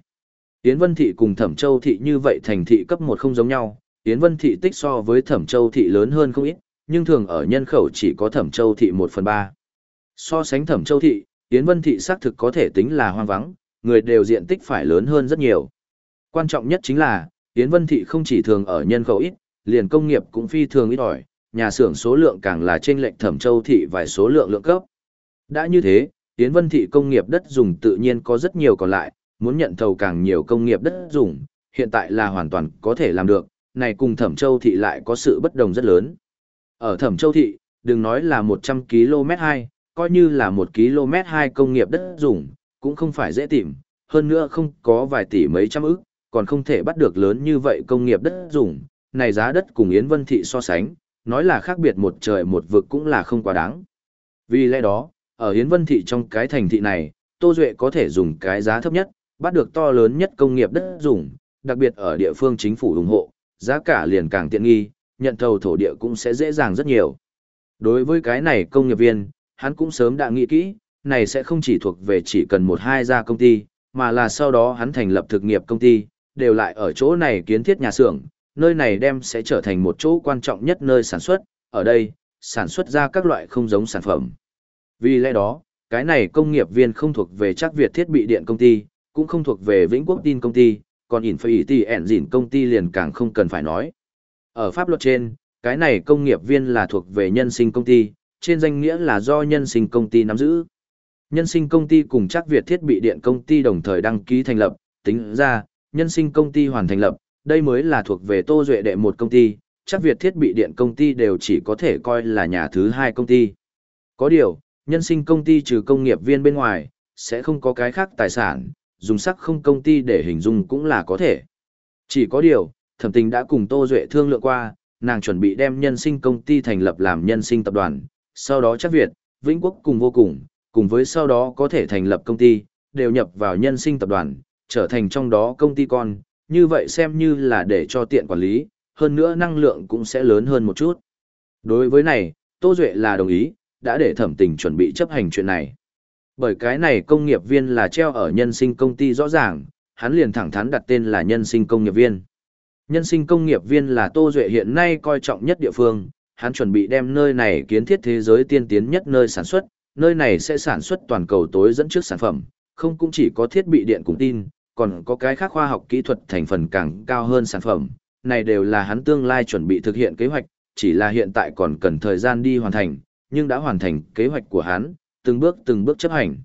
Yến Vân Thị cùng Thẩm Châu Thị như vậy thành thị cấp 1 không giống nhau, Yến Vân Thị tích so với Thẩm Châu Thị lớn hơn không ít, nhưng thường ở nhân khẩu chỉ có Thẩm Châu Thị 1 phần 3. So sánh Thẩm Châu Thị, Yến Vân Thị xác thực có thể tính là hoang vắng, người đều diện tích phải lớn hơn rất nhiều. Quan trọng nhất chính là, Yến Vân Thị không chỉ thường ở nhân khẩu ít, liền công nghiệp cũng phi thường ít ỏi, nhà xưởng số lượng càng là trên lệnh Thẩm Châu Thị vài số lượng lượng cấp. Đã như thế, Yến Vân Thị công nghiệp đất dùng tự nhiên có rất nhiều còn lại, muốn nhận thầu càng nhiều công nghiệp đất dùng, hiện tại là hoàn toàn có thể làm được, này cùng Thẩm Châu Thị lại có sự bất đồng rất lớn. Ở Thẩm Châu Thị, đừng nói là 100 km 2, coi như là 1 km 2 công nghiệp đất dùng, cũng không phải dễ tìm, hơn nữa không có vài tỷ mấy trăm ức, còn không thể bắt được lớn như vậy công nghiệp đất dùng, này giá đất cùng Yến Vân Thị so sánh, nói là khác biệt một trời một vực cũng là không quá đáng. Vì lẽ đó, ở Yến Vân Thị trong cái thành thị này, Tô Duệ có thể dùng cái giá thấp nhất, bắt được to lớn nhất công nghiệp đất dùng, đặc biệt ở địa phương chính phủ ủng hộ, giá cả liền càng tiện nghi, nhận thầu thổ địa cũng sẽ dễ dàng rất nhiều. Đối với cái này công nghiệp viên, hắn cũng sớm đã nghĩ kỹ, này sẽ không chỉ thuộc về chỉ cần một hai gia công ty, mà là sau đó hắn thành lập thực nghiệp công ty, đều lại ở chỗ này kiến thiết nhà xưởng, nơi này đem sẽ trở thành một chỗ quan trọng nhất nơi sản xuất, ở đây, sản xuất ra các loại không giống sản phẩm. Vì lẽ đó, cái này công nghiệp viên không thuộc về chắc Việt thiết bị điện công ty, cũng không thuộc về Vĩnh Quốc tin công ty, còn Infinity Engine công ty liền càng không cần phải nói. Ở pháp luật trên, cái này công nghiệp viên là thuộc về nhân sinh công ty, trên danh nghĩa là do nhân sinh công ty nắm giữ. Nhân sinh công ty cùng chắc Việt thiết bị điện công ty đồng thời đăng ký thành lập, tính ra, nhân sinh công ty hoàn thành lập, đây mới là thuộc về Tô Duệ đệ một công ty, chắc Việt thiết bị điện công ty đều chỉ có thể coi là nhà thứ hai công ty. Có điều, nhân sinh công ty trừ công nghiệp viên bên ngoài, sẽ không có cái khác tài sản, dùng sắc không công ty để hình dung cũng là có thể. Chỉ có điều, thẩm tình đã cùng Tô Duệ thương lượng qua, nàng chuẩn bị đem nhân sinh công ty thành lập làm nhân sinh tập đoàn, sau đó chắc Việt, Vĩnh Quốc cùng vô cùng, cùng với sau đó có thể thành lập công ty, đều nhập vào nhân sinh tập đoàn, trở thành trong đó công ty con, như vậy xem như là để cho tiện quản lý, hơn nữa năng lượng cũng sẽ lớn hơn một chút. Đối với này, Tô Duệ là đồng ý, đã để thẩm tình chuẩn bị chấp hành chuyện này. Bởi cái này công nghiệp viên là treo ở nhân sinh công ty rõ ràng, hắn liền thẳng thắn đặt tên là nhân sinh công nghiệp viên. Nhân sinh công nghiệp viên là Tô Duệ hiện nay coi trọng nhất địa phương, hắn chuẩn bị đem nơi này kiến thiết thế giới tiên tiến nhất nơi sản xuất, nơi này sẽ sản xuất toàn cầu tối dẫn trước sản phẩm, không cũng chỉ có thiết bị điện cùng tin, còn có cái khác khoa học kỹ thuật thành phần càng cao hơn sản phẩm, này đều là hắn tương lai chuẩn bị thực hiện kế hoạch, chỉ là hiện tại còn cần thời gian đi hoàn thành, nhưng đã hoàn thành kế hoạch của hắn, từng bước từng bước chấp hành.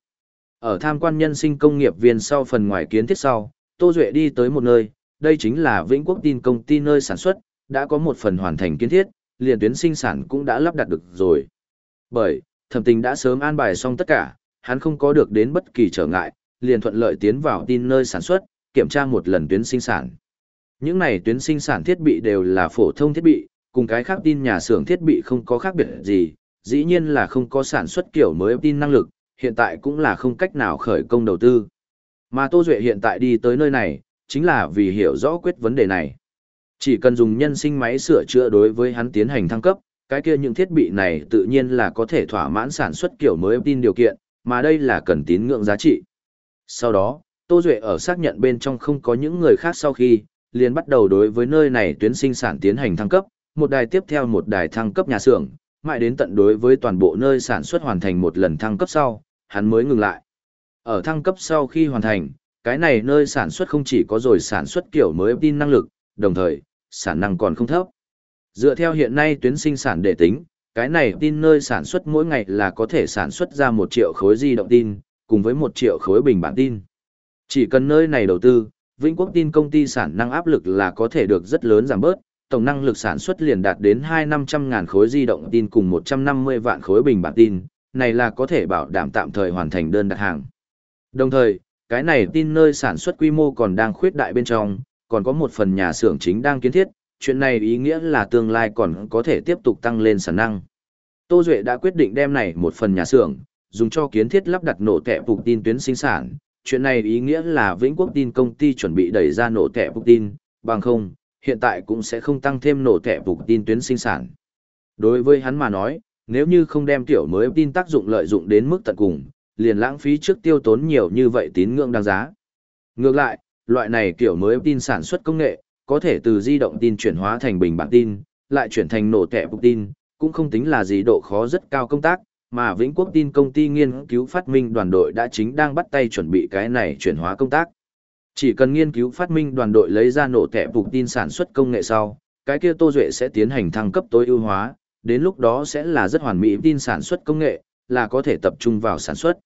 Ở tham quan nhân sinh công nghiệp viên sau phần ngoài kiến thiết sau, Tô Duệ đi tới một nơi, đây chính là Vĩnh Quốc tin công ty nơi sản xuất, đã có một phần hoàn thành kiến thiết, liền tuyến sinh sản cũng đã lắp đặt được rồi. Bởi, thẩm tình đã sớm an bài xong tất cả, hắn không có được đến bất kỳ trở ngại, liền thuận lợi tiến vào tin nơi sản xuất, kiểm tra một lần tuyến sinh sản. Những này tuyến sinh sản thiết bị đều là phổ thông thiết bị, cùng cái khác tin nhà xưởng thiết bị không có khác biệt gì, dĩ nhiên là không có sản xuất kiểu mới tin năng lực, hiện tại cũng là không cách nào khởi công đầu tư. Mà Tô Duệ hiện tại đi tới nơi này, chính là vì hiểu rõ quyết vấn đề này. Chỉ cần dùng nhân sinh máy sửa chữa đối với hắn tiến hành thăng cấp, cái kia những thiết bị này tự nhiên là có thể thỏa mãn sản xuất kiểu mới tin điều kiện, mà đây là cần tín ngưỡng giá trị. Sau đó, Tô Duệ ở xác nhận bên trong không có những người khác sau khi, liền bắt đầu đối với nơi này tuyến sinh sản tiến hành thăng cấp, một đài tiếp theo một đài thăng cấp nhà xưởng, mãi đến tận đối với toàn bộ nơi sản xuất hoàn thành một lần thăng cấp sau, hắn mới ngừng lại. Ở thăng cấp sau khi hoàn thành, cái này nơi sản xuất không chỉ có rồi sản xuất kiểu mới tin năng lực, đồng thời, sản năng còn không thấp. Dựa theo hiện nay tuyến sinh sản để tính, cái này tin nơi sản xuất mỗi ngày là có thể sản xuất ra một triệu khối di động tin, cùng với một triệu khối bình bản tin. Chỉ cần nơi này đầu tư, Vĩnh Quốc tin công ty sản năng áp lực là có thể được rất lớn giảm bớt, tổng năng lực sản xuất liền đạt đến hai năm trăm ngàn khối di động tin cùng một trăm năm mươi vạn khối bình bản tin, này là có thể bảo đảm tạm thời hoàn thành đơn đặt hàng. Đồng thời, cái này tin nơi sản xuất quy mô còn đang khuyết đại bên trong, còn có một phần nhà xưởng chính đang kiến thiết, chuyện này ý nghĩa là tương lai còn có thể tiếp tục tăng lên sản năng. Tô Duệ đã quyết định đem này một phần nhà xưởng, dùng cho kiến thiết lắp đặt nổ tệ phục tin tuyến sinh sản. Chuyện này ý nghĩa là Vĩnh Quốc tin công ty chuẩn bị đẩy ra nổ tệ phục tin, bằng không, hiện tại cũng sẽ không tăng thêm nổ thẻ phục tin tuyến sinh sản. Đối với hắn mà nói, nếu như không đem tiểu mới tin tác dụng lợi dụng đến mức tận cùng, liền lãng phí trước tiêu tốn nhiều như vậy tín ngưỡng đáng giá. Ngược lại, loại này kiểu mới tin sản xuất công nghệ, có thể từ di động tin chuyển hóa thành bình bản tin, lại chuyển thành nổ thẻ phục tin, cũng không tính là gì độ khó rất cao công tác, mà Vĩnh Quốc tin công ty nghiên cứu phát minh đoàn đội đã chính đang bắt tay chuẩn bị cái này chuyển hóa công tác. Chỉ cần nghiên cứu phát minh đoàn đội lấy ra nổ tẻ phục tin sản xuất công nghệ sau, cái kia Tô Duệ sẽ tiến hành thăng cấp tối ưu hóa, đến lúc đó sẽ là rất hoàn mỹ tin sản xuất công nghệ, là có thể tập trung vào sản xuất.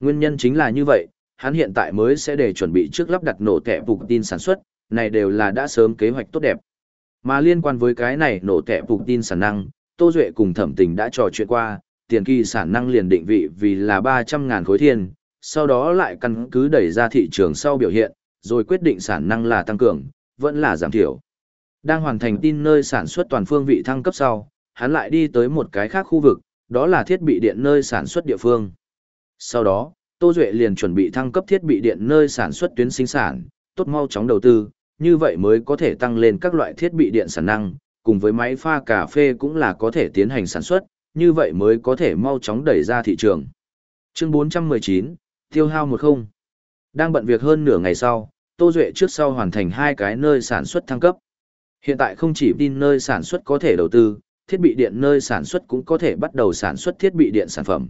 Nguyên nhân chính là như vậy, hắn hiện tại mới sẽ để chuẩn bị trước lắp đặt nổ tẻ phục tin sản xuất, này đều là đã sớm kế hoạch tốt đẹp. Mà liên quan với cái này nổ tẻ phục tin sản năng, Tô Duệ cùng thẩm tình đã trò chuyện qua, tiền kỳ sản năng liền định vị vì là 300.000 khối thiên, sau đó lại căn cứ đẩy ra thị trường sau biểu hiện, rồi quyết định sản năng là tăng cường, vẫn là giảm thiểu. Đang hoàn thành tin nơi sản xuất toàn phương vị thăng cấp sau, hắn lại đi tới một cái khác khu vực, đó là thiết bị điện nơi sản xuất địa phương. Sau đó, Tô Duệ liền chuẩn bị thăng cấp thiết bị điện nơi sản xuất tuyến sinh sản, tốt mau chóng đầu tư, như vậy mới có thể tăng lên các loại thiết bị điện sản năng, cùng với máy pha cà phê cũng là có thể tiến hành sản xuất, như vậy mới có thể mau chóng đẩy ra thị trường. Chương 419, tiêu hao một không. Đang bận việc hơn nửa ngày sau, Tô Duệ trước sau hoàn thành hai cái nơi sản xuất thăng cấp. Hiện tại không chỉ tin nơi sản xuất có thể đầu tư, thiết bị điện nơi sản xuất cũng có thể bắt đầu sản xuất thiết bị điện sản phẩm.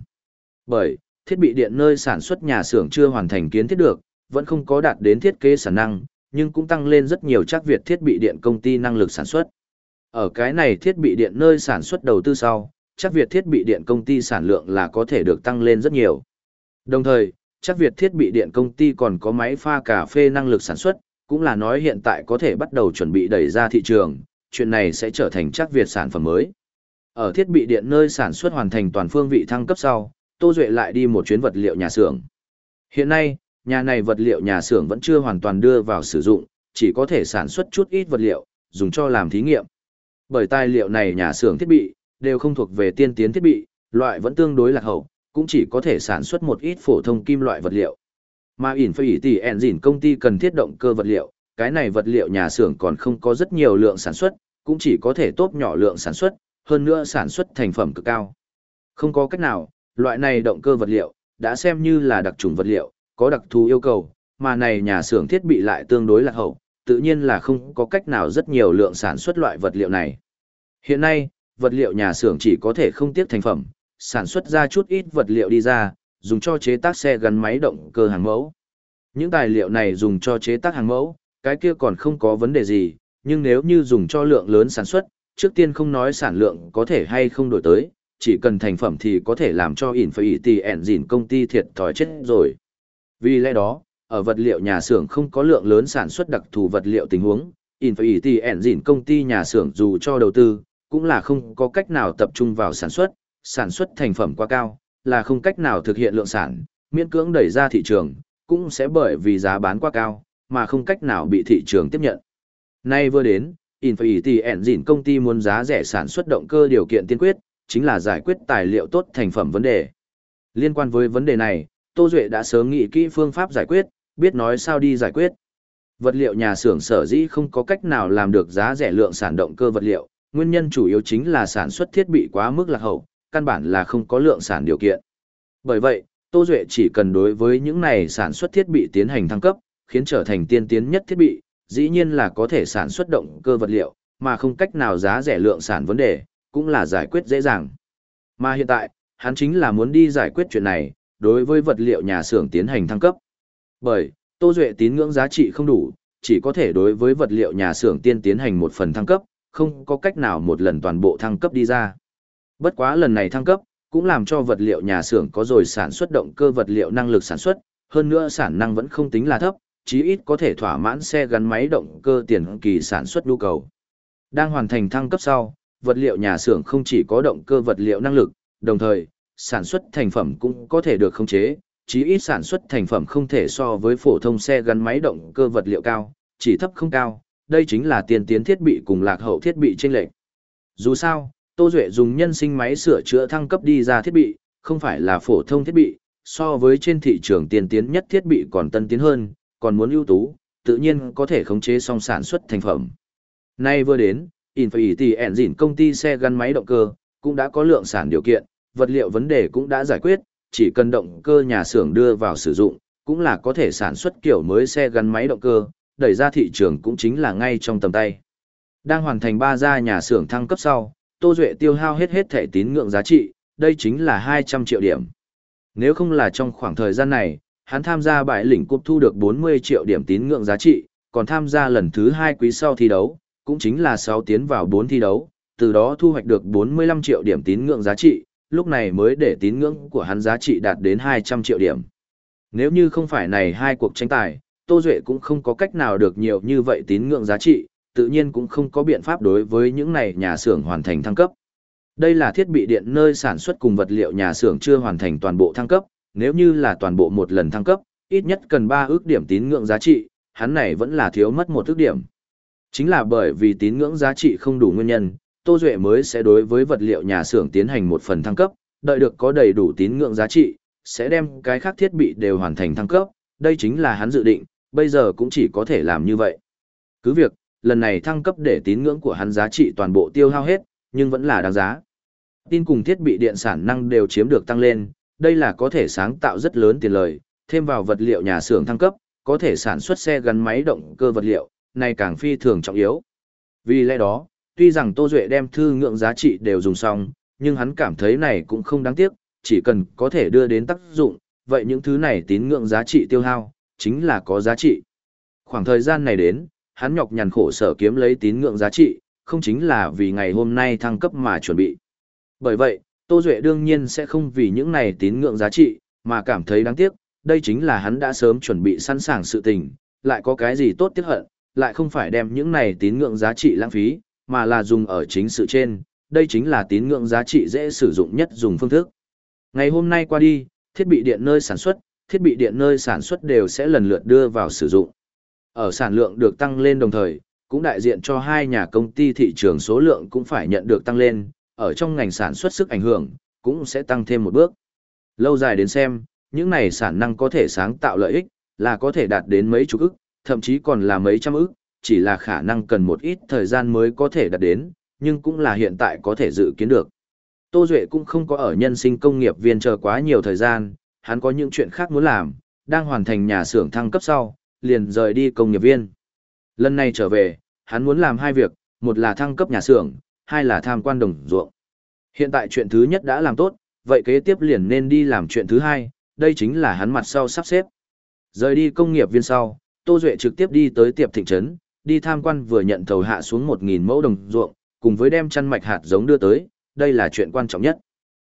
Bởi, thiết bị điện nơi sản xuất nhà xưởng chưa hoàn thành kiến thiết được, vẫn không có đạt đến thiết kế sản năng, nhưng cũng tăng lên rất nhiều chắc việc thiết bị điện công ty năng lực sản xuất. Ở cái này thiết bị điện nơi sản xuất đầu tư sau, chắc việc thiết bị điện công ty sản lượng là có thể được tăng lên rất nhiều. Đồng thời, chắc Việt thiết bị điện công ty còn có máy pha cà phê năng lực sản xuất, cũng là nói hiện tại có thể bắt đầu chuẩn bị đẩy ra thị trường, chuyện này sẽ trở thành chắc Việt sản phẩm mới. Ở thiết bị điện nơi sản xuất hoàn thành toàn phương vị thăng cấp sau, Tô Duệ lại đi một chuyến vật liệu nhà xưởng. Hiện nay, nhà này vật liệu nhà xưởng vẫn chưa hoàn toàn đưa vào sử dụng, chỉ có thể sản xuất chút ít vật liệu, dùng cho làm thí nghiệm. Bởi tài liệu này nhà xưởng thiết bị, đều không thuộc về tiên tiến thiết bị, loại vẫn tương đối lạc hậu, cũng chỉ có thể sản xuất một ít phổ thông kim loại vật liệu. Mà ỉn phải tỷ engine công ty cần thiết động cơ vật liệu, cái này vật liệu nhà xưởng còn không có rất nhiều lượng sản xuất, cũng chỉ có thể tốt nhỏ lượng sản xuất, hơn nữa sản xuất thành phẩm cực cao. Không có cách nào, loại này động cơ vật liệu, đã xem như là đặc trùng vật liệu, có đặc thù yêu cầu, mà này nhà xưởng thiết bị lại tương đối là hậu, tự nhiên là không có cách nào rất nhiều lượng sản xuất loại vật liệu này. Hiện nay, vật liệu nhà xưởng chỉ có thể không tiếp thành phẩm, sản xuất ra chút ít vật liệu đi ra, dùng cho chế tác xe gắn máy động cơ hàng mẫu. Những tài liệu này dùng cho chế tác hàng mẫu, cái kia còn không có vấn đề gì, nhưng nếu như dùng cho lượng lớn sản xuất, trước tiên không nói sản lượng có thể hay không đổi tới, chỉ cần thành phẩm thì có thể làm cho Infinity Engine công ty thiệt thòi chết rồi. Vì lẽ đó, ở vật liệu nhà xưởng không có lượng lớn sản xuất đặc thù vật liệu tình huống, Infinity Engine công ty nhà xưởng dù cho đầu tư, cũng là không có cách nào tập trung vào sản xuất, sản xuất thành phẩm quá cao, là không cách nào thực hiện lượng sản, miễn cưỡng đẩy ra thị trường, cũng sẽ bởi vì giá bán quá cao, mà không cách nào bị thị trường tiếp nhận. Nay vừa đến, Infinity Engine công ty muốn giá rẻ sản xuất động cơ điều kiện tiên quyết, chính là giải quyết tài liệu tốt thành phẩm vấn đề. Liên quan với vấn đề này, Tô Duệ đã sớm nghĩ kỹ phương pháp giải quyết, biết nói sao đi giải quyết. Vật liệu nhà xưởng sở dĩ không có cách nào làm được giá rẻ lượng sản động cơ vật liệu, nguyên nhân chủ yếu chính là sản xuất thiết bị quá mức lạc hậu, căn bản là không có lượng sản điều kiện. Bởi vậy, Tô Duệ chỉ cần đối với những này sản xuất thiết bị tiến hành thăng cấp, khiến trở thành tiên tiến nhất thiết bị, dĩ nhiên là có thể sản xuất động cơ vật liệu, mà không cách nào giá rẻ lượng sản vấn đề, cũng là giải quyết dễ dàng. Mà hiện tại, hắn chính là muốn đi giải quyết chuyện này, đối với vật liệu nhà xưởng tiến hành thăng cấp. Bởi, Tô Duệ tín ngưỡng giá trị không đủ, chỉ có thể đối với vật liệu nhà xưởng tiên tiến hành một phần thăng cấp, không có cách nào một lần toàn bộ thăng cấp đi ra. Bất quá lần này thăng cấp, cũng làm cho vật liệu nhà xưởng có rồi sản xuất động cơ vật liệu năng lực sản xuất, hơn nữa sản năng vẫn không tính là thấp, chí ít có thể thỏa mãn xe gắn máy động cơ tiền kỳ sản xuất nhu cầu. Đang hoàn thành thăng cấp sau, vật liệu nhà xưởng không chỉ có động cơ vật liệu năng lực, đồng thời, sản xuất thành phẩm cũng có thể được khống chế, chí ít sản xuất thành phẩm không thể so với phổ thông xe gắn máy động cơ vật liệu cao, chỉ thấp không cao, đây chính là tiền tiến thiết bị cùng lạc hậu thiết bị chênh lệch. Dù sao, Tô Duệ dùng nhân sinh máy sửa chữa thăng cấp đi ra thiết bị, không phải là phổ thông thiết bị, so với trên thị trường tiền tiến nhất thiết bị còn tân tiến hơn, còn muốn ưu tú, tự nhiên có thể khống chế song sản xuất thành phẩm. Nay vừa đến, Infinity Engine công ty xe gắn máy động cơ, cũng đã có lượng sản điều kiện, vật liệu vấn đề cũng đã giải quyết, chỉ cần động cơ nhà xưởng đưa vào sử dụng, cũng là có thể sản xuất kiểu mới xe gắn máy động cơ, đẩy ra thị trường cũng chính là ngay trong tầm tay. Đang hoàn thành ba gia nhà xưởng thăng cấp sau, Tô Duệ tiêu hao hết hết thẻ tín ngưỡng giá trị, đây chính là 200 triệu điểm. Nếu không là trong khoảng thời gian này, hắn tham gia bãi lĩnh cúp thu được 40 triệu điểm tín ngưỡng giá trị, còn tham gia lần thứ 2 quý sau thi đấu, cũng chính là 6 tiến vào 4 thi đấu, từ đó thu hoạch được 45 triệu điểm tín ngưỡng giá trị, lúc này mới để tín ngưỡng của hắn giá trị đạt đến 200 triệu điểm. Nếu như không phải này hai cuộc tranh tài, Tô Duệ cũng không có cách nào được nhiều như vậy tín ngưỡng giá trị, tự nhiên cũng không có biện pháp đối với những này nhà xưởng hoàn thành thăng cấp. Đây là thiết bị điện nơi sản xuất cùng vật liệu nhà xưởng chưa hoàn thành toàn bộ thăng cấp, nếu như là toàn bộ một lần thăng cấp, ít nhất cần 3 ước điểm tín ngưỡng giá trị, hắn này vẫn là thiếu mất một ước điểm. Chính là bởi vì tín ngưỡng giá trị không đủ nguyên nhân, Tô Duệ mới sẽ đối với vật liệu nhà xưởng tiến hành một phần thăng cấp, đợi được có đầy đủ tín ngưỡng giá trị, sẽ đem cái khác thiết bị đều hoàn thành thăng cấp, đây chính là hắn dự định, bây giờ cũng chỉ có thể làm như vậy. Cứ việc, lần này thăng cấp để tín ngưỡng của hắn giá trị toàn bộ tiêu hao hết, nhưng vẫn là đáng giá. Tin cùng thiết bị điện sản năng đều chiếm được tăng lên, đây là có thể sáng tạo rất lớn tiền lời, thêm vào vật liệu nhà xưởng thăng cấp, có thể sản xuất xe gắn máy động cơ vật liệu, này càng phi thường trọng yếu. Vì lẽ đó, tuy rằng Tô Duệ đem thư ngưỡng giá trị đều dùng xong, nhưng hắn cảm thấy này cũng không đáng tiếc, chỉ cần có thể đưa đến tác dụng, vậy những thứ này tín ngưỡng giá trị tiêu hao, chính là có giá trị. Khoảng thời gian này đến, hắn nhọc nhằn khổ sở kiếm lấy tín ngưỡng giá trị, không chính là vì ngày hôm nay thăng cấp mà chuẩn bị. Bởi vậy, Tô Duệ đương nhiên sẽ không vì những này tín ngưỡng giá trị, mà cảm thấy đáng tiếc, đây chính là hắn đã sớm chuẩn bị sẵn sàng sự tình, lại có cái gì tốt tiếc hận, lại không phải đem những này tín ngưỡng giá trị lãng phí, mà là dùng ở chính sự trên, đây chính là tín ngưỡng giá trị dễ sử dụng nhất dùng phương thức. Ngày hôm nay qua đi, thiết bị điện nơi sản xuất, thiết bị điện nơi sản xuất đều sẽ lần lượt đưa vào sử dụng. Ở sản lượng được tăng lên đồng thời, cũng đại diện cho hai nhà công ty thị trường số lượng cũng phải nhận được tăng lên, ở trong ngành sản xuất sức ảnh hưởng, cũng sẽ tăng thêm một bước. Lâu dài đến xem, những này sản năng có thể sáng tạo lợi ích, là có thể đạt đến mấy chục ức, thậm chí còn là mấy trăm ức, chỉ là khả năng cần một ít thời gian mới có thể đạt đến, nhưng cũng là hiện tại có thể dự kiến được. Tô Duệ cũng không có ở nhân sinh công nghiệp viên chờ quá nhiều thời gian, hắn có những chuyện khác muốn làm, đang hoàn thành nhà xưởng thăng cấp sau, liền rời đi công nghiệp viên. Lần này trở về, hắn muốn làm hai việc, một là thăng cấp nhà xưởng, hai là tham quan đồng ruộng. Hiện tại chuyện thứ nhất đã làm tốt, vậy kế tiếp liền nên đi làm chuyện thứ hai, đây chính là hắn mặt sau sắp xếp. Rời đi công nghiệp viên sau, Tô Duệ trực tiếp đi tới tiệp thịnh trấn, đi tham quan vừa nhận thầu hạ xuống 1.000 mẫu đồng ruộng, cùng với đem chăn mạch hạt giống đưa tới, đây là chuyện quan trọng nhất.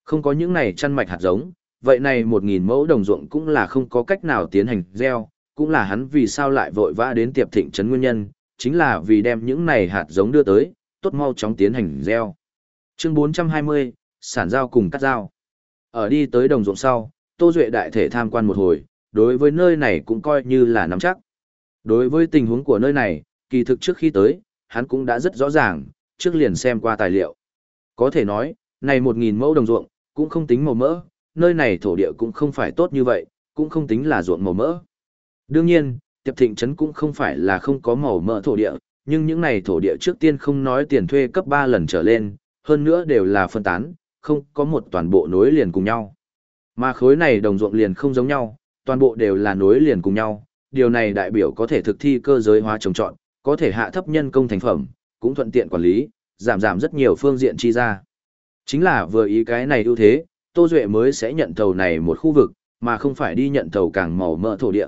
Không có những này chăn mạch hạt giống, vậy này 1.000 mẫu đồng ruộng cũng là không có cách nào tiến hành gieo, cũng là hắn vì sao lại vội vã đến tiệp thịnh trấn nguyên nhân, chính là vì đem những này hạt giống đưa tới, tốt mau chóng tiến hành gieo. Chương 420, sản giao cùng cắt giao. Ở đi tới đồng ruộng sau, Tô Duệ đại thể tham quan một hồi, đối với nơi này cũng coi như là nắm chắc. Đối với tình huống của nơi này, kỳ thực trước khi tới, hắn cũng đã rất rõ ràng, trước liền xem qua tài liệu. Có thể nói, này 1.000 mẫu đồng ruộng, cũng không tính màu mỡ, nơi này thổ địa cũng không phải tốt như vậy, cũng không tính là ruộng màu mỡ. Đương nhiên, tiệp thịnh trấn cũng không phải là không có màu mỡ thổ địa, nhưng những này thổ địa trước tiên không nói tiền thuê cấp 3 lần trở lên, hơn nữa đều là phân tán, không có một toàn bộ nối liền cùng nhau. Mà khối này đồng ruộng liền không giống nhau, toàn bộ đều là nối liền cùng nhau, điều này đại biểu có thể thực thi cơ giới hóa trồng trọt, có thể hạ thấp nhân công thành phẩm, cũng thuận tiện quản lý, giảm giảm rất nhiều phương diện chi ra. Chính là vừa ý cái này ưu thế, Tô Duệ mới sẽ nhận thầu này một khu vực, mà không phải đi nhận thầu càng màu mỡ thổ địa.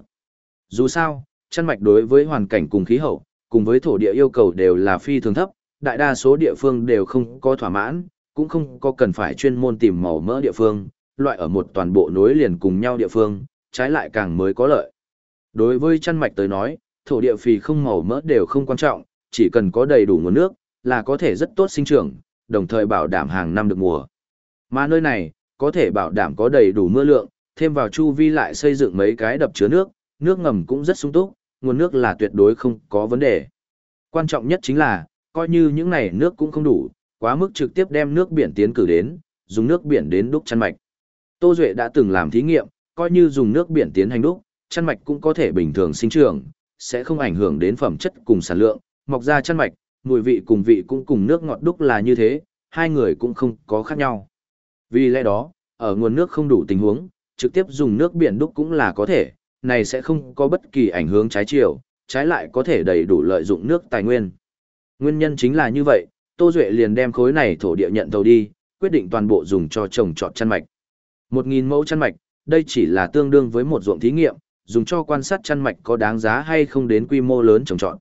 Dù sao, chăn mạch đối với hoàn cảnh cùng khí hậu, cùng với thổ địa yêu cầu đều là phi thường thấp, đại đa số địa phương đều không có thỏa mãn, cũng không có cần phải chuyên môn tìm màu mỡ địa phương, loại ở một toàn bộ nối liền cùng nhau địa phương, trái lại càng mới có lợi. Đối với chăn mạch tới nói, thổ địa phì không màu mỡ đều không quan trọng, chỉ cần có đầy đủ nguồn nước, là có thể rất tốt sinh trưởng, đồng thời bảo đảm hàng năm được mùa. Mà nơi này, có thể bảo đảm có đầy đủ mưa lượng, thêm vào chu vi lại xây dựng mấy cái đập chứa nước, nước ngầm cũng rất sung túc, nguồn nước là tuyệt đối không có vấn đề. Quan trọng nhất chính là, coi như những này nước cũng không đủ, quá mức trực tiếp đem nước biển tiến cử đến, dùng nước biển đến đúc chăn mạch. Tô Duệ đã từng làm thí nghiệm, coi như dùng nước biển tiến hành đúc, chăn mạch cũng có thể bình thường sinh trưởng, sẽ không ảnh hưởng đến phẩm chất cùng sản lượng, mọc ra chăn mạch, mùi vị cùng vị cũng cùng nước ngọt đúc là như thế, hai người cũng không có khác nhau. Vì lẽ đó, ở nguồn nước không đủ tình huống, trực tiếp dùng nước biển đúc cũng là có thể, này sẽ không có bất kỳ ảnh hưởng trái chiều, trái lại có thể đầy đủ lợi dụng nước tài nguyên. Nguyên nhân chính là như vậy, Tô Duệ liền đem khối này thổ địa nhận thầu đi, quyết định toàn bộ dùng cho trồng trọt chăn mạch. 1.000 mẫu chăn mạch, đây chỉ là tương đương với một ruộng thí nghiệm, dùng cho quan sát chăn mạch có đáng giá hay không đến quy mô lớn trồng trọt.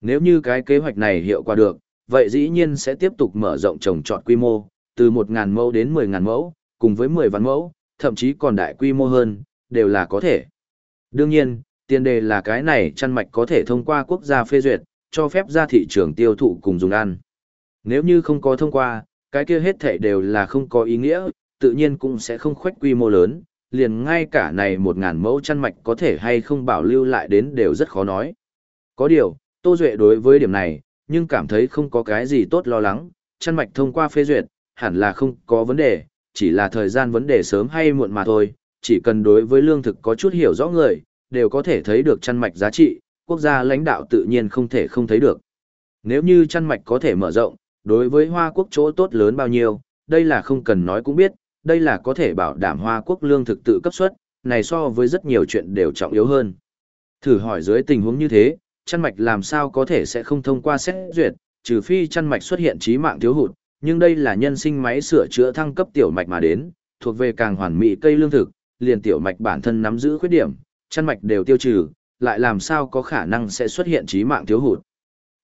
Nếu như cái kế hoạch này hiệu quả được, vậy dĩ nhiên sẽ tiếp tục mở rộng trồng trọt quy mô, từ 1.000 mẫu đến 10.000 mẫu, cùng với 10 vạn mẫu, thậm chí còn đại quy mô hơn, đều là có thể. Đương nhiên, tiền đề là cái này chăn mạch có thể thông qua quốc gia phê duyệt, cho phép ra thị trường tiêu thụ cùng dùng ăn. Nếu như không có thông qua, cái kia hết thể đều là không có ý nghĩa, tự nhiên cũng sẽ không khoách quy mô lớn, liền ngay cả này một ngàn mẫu chăn mạch có thể hay không bảo lưu lại đến đều rất khó nói. Có điều, Tô Duệ đối với điểm này, nhưng cảm thấy không có cái gì tốt lo lắng, chăn mạch thông qua phê duyệt, hẳn là không có vấn đề, chỉ là thời gian vấn đề sớm hay muộn mà thôi, chỉ cần đối với lương thực có chút hiểu rõ người, đều có thể thấy được chăn mạch giá trị, quốc gia lãnh đạo tự nhiên không thể không thấy được. Nếu như chăn mạch có thể mở rộng, đối với Hoa Quốc chỗ tốt lớn bao nhiêu, đây là không cần nói cũng biết, đây là có thể bảo đảm Hoa Quốc lương thực tự cấp suất, này so với rất nhiều chuyện đều trọng yếu hơn. Thử hỏi dưới tình huống như thế, chăn mạch làm sao có thể sẽ không thông qua xét duyệt, trừ phi chăn mạch xuất hiện trí mạng thiếu hụt, nhưng đây là nhân sinh máy sửa chữa thăng cấp tiểu mạch mà đến, thuộc về càng hoàn mỹ cây lương thực, liền tiểu mạch bản thân nắm giữ khuyết điểm, chân mạch đều tiêu trừ, lại làm sao có khả năng sẽ xuất hiện trí mạng thiếu hụt.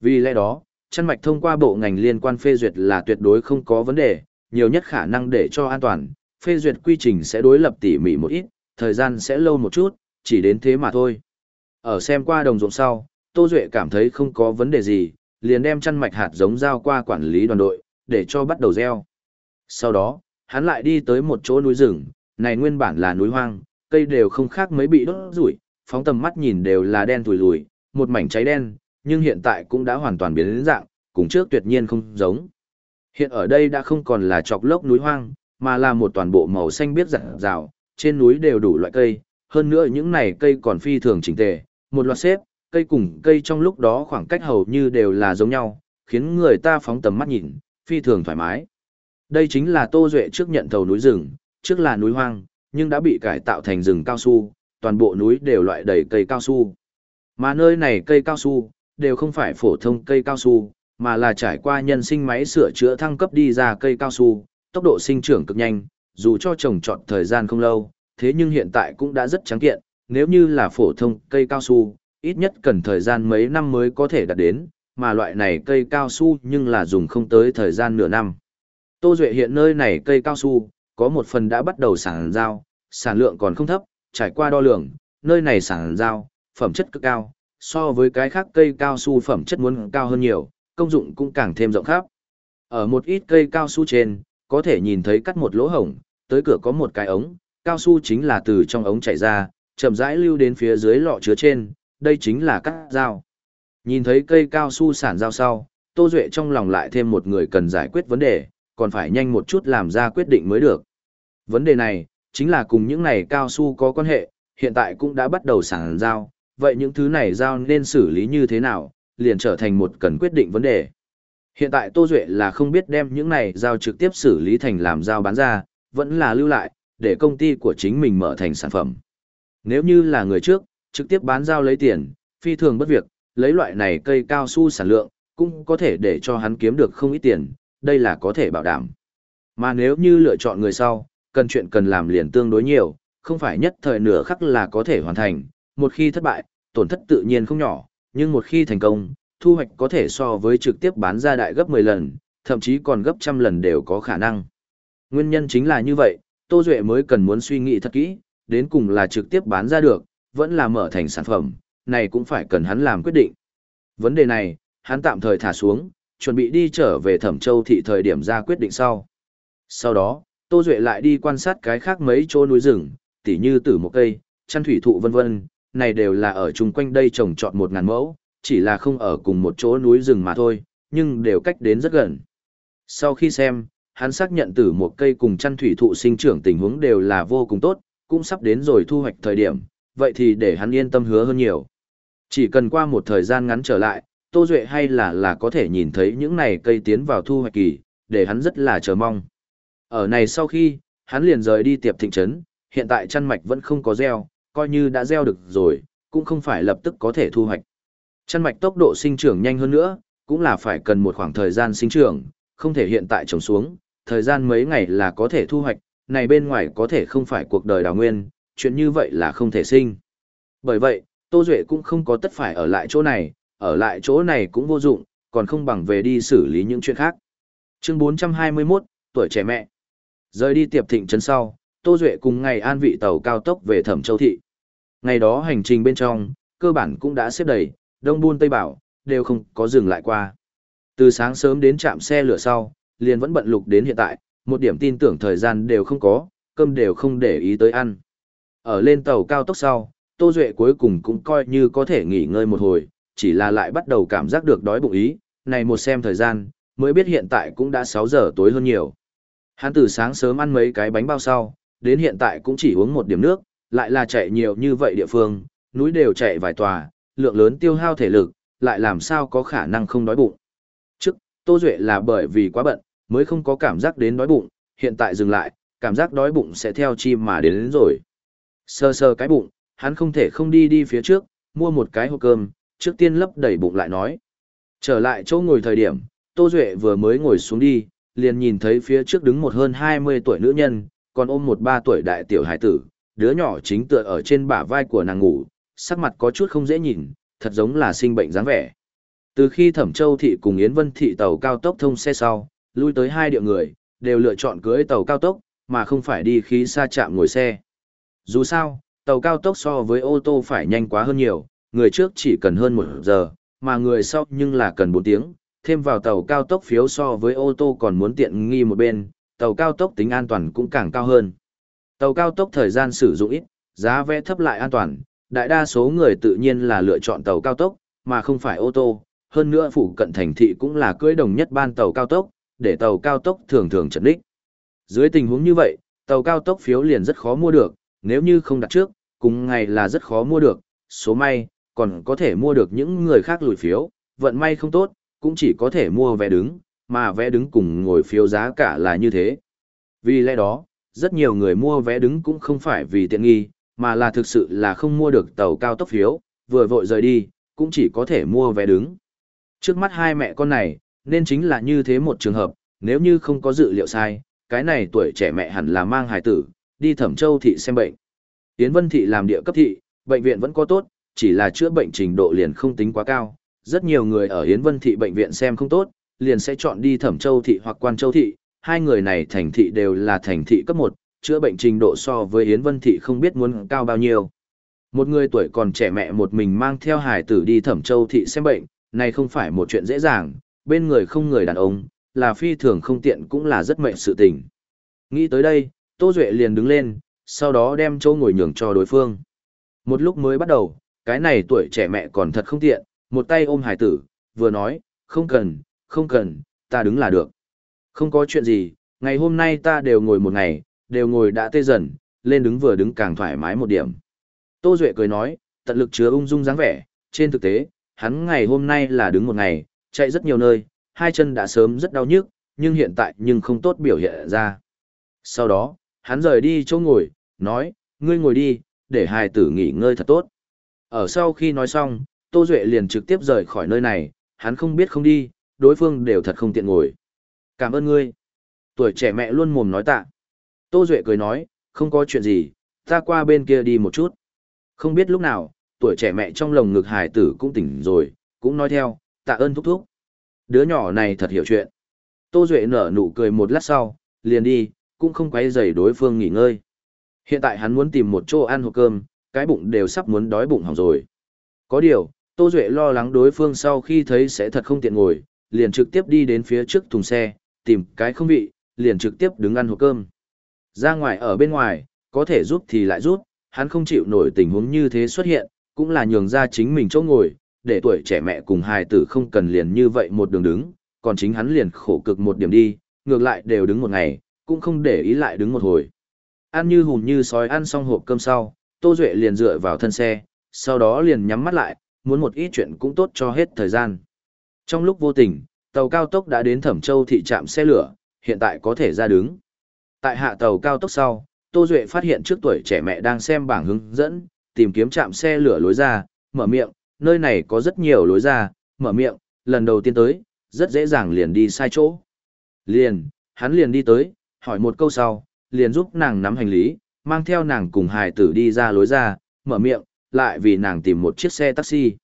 Vì lẽ đó, chân mạch thông qua bộ ngành liên quan phê duyệt là tuyệt đối không có vấn đề, nhiều nhất khả năng để cho an toàn, phê duyệt quy trình sẽ đối lập tỉ mỉ một ít, thời gian sẽ lâu một chút, chỉ đến thế mà thôi. Ở xem qua đồng ruộng sau, Tô Duệ cảm thấy không có vấn đề gì, liền đem chăn mạch hạt giống giao qua quản lý đoàn đội, để cho bắt đầu gieo. Sau đó, hắn lại đi tới một chỗ núi rừng, này nguyên bản là núi hoang, cây đều không khác mấy bị đốt rủi, phóng tầm mắt nhìn đều là đen tùi lùi, một mảnh cháy đen, nhưng hiện tại cũng đã hoàn toàn biến đến dạng, cùng trước tuyệt nhiên không giống. Hiện ở đây đã không còn là chọc lốc núi hoang, mà là một toàn bộ màu xanh biết rạng rào, trên núi đều đủ loại cây, hơn nữa những này cây còn phi thường chỉnh tề, một loạt xếp, cây cùng cây trong lúc đó khoảng cách hầu như đều là giống nhau, khiến người ta phóng tầm mắt nhìn, phi thường thoải mái. Đây chính là Tô Duệ trước nhận thầu núi rừng, trước là núi hoang, nhưng đã bị cải tạo thành rừng cao su, toàn bộ núi đều loại đầy cây cao su. Mà nơi này cây cao su, đều không phải phổ thông cây cao su, mà là trải qua nhân sinh máy sửa chữa thăng cấp đi ra cây cao su, tốc độ sinh trưởng cực nhanh, dù cho trồng trọt thời gian không lâu, thế nhưng hiện tại cũng đã rất trắng kiện, nếu như là phổ thông cây cao su, ít nhất cần thời gian mấy năm mới có thể đạt đến, mà loại này cây cao su nhưng là dùng không tới thời gian nửa năm. Tô Duệ hiện nơi này cây cao su, có một phần đã bắt đầu sản giao, sản lượng còn không thấp, trải qua đo lường, nơi này sản giao, phẩm chất cực cao, so với cái khác cây cao su phẩm chất muốn cao hơn nhiều, công dụng cũng càng thêm rộng khắp. Ở một ít cây cao su trên, có thể nhìn thấy cắt một lỗ hổng, tới cửa có một cái ống, cao su chính là từ trong ống chảy ra, chậm rãi lưu đến phía dưới lọ chứa trên, đây chính là cắt dao. Nhìn thấy cây cao su sản dao sau, Tô Duệ trong lòng lại thêm một người cần giải quyết vấn đề, còn phải nhanh một chút làm ra quyết định mới được. Vấn đề này, chính là cùng những này cao su có quan hệ, hiện tại cũng đã bắt đầu sản giao vậy những thứ này giao nên xử lý như thế nào, liền trở thành một cần quyết định vấn đề. Hiện tại Tô Duệ là không biết đem những này giao trực tiếp xử lý thành làm giao bán ra, vẫn là lưu lại, để công ty của chính mình mở thành sản phẩm. Nếu như là người trước, trực tiếp bán giao lấy tiền, phi thường bất việc, lấy loại này cây cao su sản lượng, cũng có thể để cho hắn kiếm được không ít tiền, đây là có thể bảo đảm. Mà nếu như lựa chọn người sau, cần chuyện cần làm liền tương đối nhiều, không phải nhất thời nửa khắc là có thể hoàn thành, một khi thất bại, tổn thất tự nhiên không nhỏ, nhưng một khi thành công, thu hoạch có thể so với trực tiếp bán ra đại gấp 10 lần, thậm chí còn gấp trăm lần đều có khả năng. Nguyên nhân chính là như vậy, Tô Duệ mới cần muốn suy nghĩ thật kỹ, đến cùng là trực tiếp bán ra được, vẫn là mở thành sản phẩm, này cũng phải cần hắn làm quyết định. Vấn đề này, hắn tạm thời thả xuống, chuẩn bị đi trở về Thẩm Châu thị thời điểm ra quyết định sau. Sau đó, Tô Duệ lại đi quan sát cái khác mấy chỗ núi rừng, tỉ như tử một cây, chăn thủy thụ vân vân, này đều là ở chung quanh đây trồng trọt một ngàn mẫu, chỉ là không ở cùng một chỗ núi rừng mà thôi, nhưng đều cách đến rất gần. Sau khi xem, hắn xác nhận tử một cây cùng chăn thủy thụ sinh trưởng tình huống đều là vô cùng tốt, cũng sắp đến rồi thu hoạch thời điểm, vậy thì để hắn yên tâm hứa hơn nhiều. Chỉ cần qua một thời gian ngắn trở lại, Tô Duệ hay là là có thể nhìn thấy những này cây tiến vào thu hoạch kỳ, để hắn rất là chờ mong. Ở này sau khi, hắn liền rời đi tiệp thịnh trấn, hiện tại chăn mạch vẫn không có gieo, coi như đã gieo được rồi, cũng không phải lập tức có thể thu hoạch. Chăn mạch tốc độ sinh trưởng nhanh hơn nữa, cũng là phải cần một khoảng thời gian sinh trưởng, không thể hiện tại trồng xuống, thời gian mấy ngày là có thể thu hoạch, này bên ngoài có thể không phải cuộc đời đào nguyên, chuyện như vậy là không thể sinh. Bởi vậy, Tô Duệ cũng không có tất phải ở lại chỗ này, ở lại chỗ này cũng vô dụng, còn không bằng về đi xử lý những chuyện khác. Chương 421, tuổi trẻ mẹ. Rời đi tiệp thịnh trấn sau, Tô Duệ cùng ngày an vị tàu cao tốc về Thẩm Châu Thị. Ngày đó hành trình bên trong, cơ bản cũng đã xếp đầy, Đông Buôn Tây Bảo, đều không có dừng lại qua. Từ sáng sớm đến trạm xe lửa sau, liền vẫn bận lục đến hiện tại, một điểm tin tưởng thời gian đều không có, cơm đều không để ý tới ăn. Ở lên tàu cao tốc sau, Tô Duệ cuối cùng cũng coi như có thể nghỉ ngơi một hồi, chỉ là lại bắt đầu cảm giác được đói bụng ý, này một xem thời gian, mới biết hiện tại cũng đã 6 giờ tối hơn nhiều. Hắn từ sáng sớm ăn mấy cái bánh bao sau, đến hiện tại cũng chỉ uống một điểm nước, lại là chạy nhiều như vậy địa phương, núi đều chạy vài tòa, lượng lớn tiêu hao thể lực, lại làm sao có khả năng không đói bụng. Trước, Tô Duệ là bởi vì quá bận, mới không có cảm giác đến đói bụng, hiện tại dừng lại, cảm giác đói bụng sẽ theo chim mà đến, đến rồi. Sơ sơ cái bụng, hắn không thể không đi đi phía trước, mua một cái hộp cơm, trước tiên lấp đầy bụng lại nói. Trở lại chỗ ngồi thời điểm, Tô Duệ vừa mới ngồi xuống đi, liền nhìn thấy phía trước đứng một hơn 20 tuổi nữ nhân, còn ôm một ba tuổi đại tiểu hải tử, đứa nhỏ chính tựa ở trên bả vai của nàng ngủ, sắc mặt có chút không dễ nhìn, thật giống là sinh bệnh dáng vẻ. Từ khi Thẩm Châu thị cùng Yến Vân thị tàu cao tốc thông xe sau, lui tới hai địa người, đều lựa chọn cưới tàu cao tốc, mà không phải đi khí xa chạm ngồi xe. Dù sao, tàu cao tốc so với ô tô phải nhanh quá hơn nhiều, người trước chỉ cần hơn một giờ, mà người sau nhưng là cần 4 tiếng, thêm vào tàu cao tốc phiếu so với ô tô còn muốn tiện nghi một bên, tàu cao tốc tính an toàn cũng càng cao hơn. Tàu cao tốc thời gian sử dụng ít, giá vé thấp lại an toàn, đại đa số người tự nhiên là lựa chọn tàu cao tốc, mà không phải ô tô. Hơn nữa phủ cận thành thị cũng là cưới đồng nhất ban tàu cao tốc, để tàu cao tốc thường thường chật đích. Dưới tình huống như vậy, tàu cao tốc phiếu liền rất khó mua được, nếu như không đặt trước, cùng ngày là rất khó mua được, số may, còn có thể mua được những người khác lùi phiếu, vận may không tốt, cũng chỉ có thể mua vé đứng, mà vé đứng cùng ngồi phiếu giá cả là như thế. Vì lẽ đó, rất nhiều người mua vé đứng cũng không phải vì tiện nghi, mà là thực sự là không mua được tàu cao tốc phiếu, vừa vội rời đi, cũng chỉ có thể mua vé đứng. Trước mắt hai mẹ con này, nên chính là như thế một trường hợp, nếu như không có dự liệu sai, cái này tuổi trẻ mẹ hẳn là mang hài tử, đi thẩm châu thị xem bệnh. Tiến Vân thị làm địa cấp thị, bệnh viện vẫn có tốt, chỉ là chữa bệnh trình độ liền không tính quá cao. Rất nhiều người ở Yến Vân thị bệnh viện xem không tốt, liền sẽ chọn đi Thẩm Châu thị hoặc Quan Châu thị, hai người này thành thị đều là thành thị cấp 1, chữa bệnh trình độ so với Yến Vân thị không biết muốn cao bao nhiêu. Một người tuổi còn trẻ mẹ một mình mang theo hài tử đi Thẩm Châu thị xem bệnh, này không phải một chuyện dễ dàng, bên người không người đàn ông, là phi thường không tiện cũng là rất mệnh sự tình. Nghĩ tới đây, Tô Duệ liền đứng lên, sau đó đem chỗ ngồi nhường cho đối phương. Một lúc mới bắt đầu, cái này tuổi trẻ mẹ còn thật không tiện, một tay ôm hải tử, vừa nói, không cần, không cần, ta đứng là được. Không có chuyện gì, ngày hôm nay ta đều ngồi một ngày, đều ngồi đã tê dần, lên đứng vừa đứng càng thoải mái một điểm. Tô Duệ cười nói, tận lực chứa ung dung dáng vẻ, trên thực tế, hắn ngày hôm nay là đứng một ngày, chạy rất nhiều nơi, hai chân đã sớm rất đau nhức, nhưng hiện tại nhưng không tốt biểu hiện ra. Sau đó, hắn rời đi chỗ ngồi, nói, ngươi ngồi đi, để hài tử nghỉ ngơi thật tốt. Ở sau khi nói xong, Tô Duệ liền trực tiếp rời khỏi nơi này, hắn không biết không đi, đối phương đều thật không tiện ngồi. Cảm ơn ngươi. Tuổi trẻ mẹ luôn mồm nói tạ. Tô Duệ cười nói, không có chuyện gì, ta qua bên kia đi một chút. Không biết lúc nào, tuổi trẻ mẹ trong lồng ngực hài tử cũng tỉnh rồi, cũng nói theo, tạ ơn thúc thúc. Đứa nhỏ này thật hiểu chuyện. Tô Duệ nở nụ cười một lát sau, liền đi, cũng không quay dày đối phương nghỉ ngơi. Hiện tại hắn muốn tìm một chỗ ăn hộp cơm, cái bụng đều sắp muốn đói bụng hỏng rồi. Có điều, Tô Duệ lo lắng đối phương sau khi thấy sẽ thật không tiện ngồi, liền trực tiếp đi đến phía trước thùng xe, tìm cái không vị, liền trực tiếp đứng ăn hộp cơm. Ra ngoài ở bên ngoài, có thể giúp thì lại giúp, hắn không chịu nổi tình huống như thế xuất hiện, cũng là nhường ra chính mình chỗ ngồi, để tuổi trẻ mẹ cùng hài tử không cần liền như vậy một đường đứng, còn chính hắn liền khổ cực một điểm đi, ngược lại đều đứng một ngày, cũng không để ý lại đứng một hồi. Ăn như hùn như sói ăn xong hộp cơm sau, Tô Duệ liền dựa vào thân xe, sau đó liền nhắm mắt lại, muốn một ít chuyện cũng tốt cho hết thời gian. Trong lúc vô tình, tàu cao tốc đã đến Thẩm Châu thị trạm xe lửa, hiện tại có thể ra đứng. Tại hạ tàu cao tốc sau, Tô Duệ phát hiện trước tuổi trẻ mẹ đang xem bảng hướng dẫn, tìm kiếm trạm xe lửa lối ra, mở miệng, nơi này có rất nhiều lối ra, mở miệng, lần đầu tiên tới, rất dễ dàng liền đi sai chỗ. Liền, hắn liền đi tới, hỏi một câu sau, liền giúp nàng nắm hành lý, mang theo nàng cùng hài tử đi ra lối ra, mở miệng, lại vì nàng tìm một chiếc xe taxi.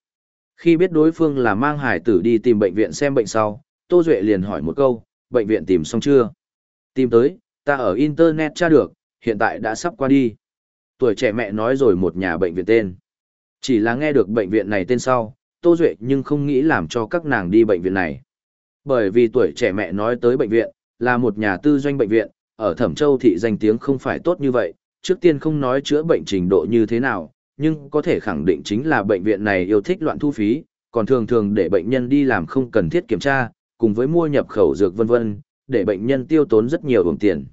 Khi biết đối phương là mang hải tử đi tìm bệnh viện xem bệnh sau, Tô Duệ liền hỏi một câu, bệnh viện tìm xong chưa? Tìm tới, ta ở Internet tra được, hiện tại đã sắp qua đi. Tuổi trẻ mẹ nói rồi một nhà bệnh viện tên. Chỉ là nghe được bệnh viện này tên sau, Tô Duệ nhưng không nghĩ làm cho các nàng đi bệnh viện này. Bởi vì tuổi trẻ mẹ nói tới bệnh viện, là một nhà tư doanh bệnh viện, ở Thẩm Châu thị danh tiếng không phải tốt như vậy, trước tiên không nói chữa bệnh trình độ như thế nào, nhưng có thể khẳng định chính là bệnh viện này yêu thích loạn thu phí, còn thường thường để bệnh nhân đi làm không cần thiết kiểm tra, cùng với mua nhập khẩu dược vân vân, để bệnh nhân tiêu tốn rất nhiều đồng tiền.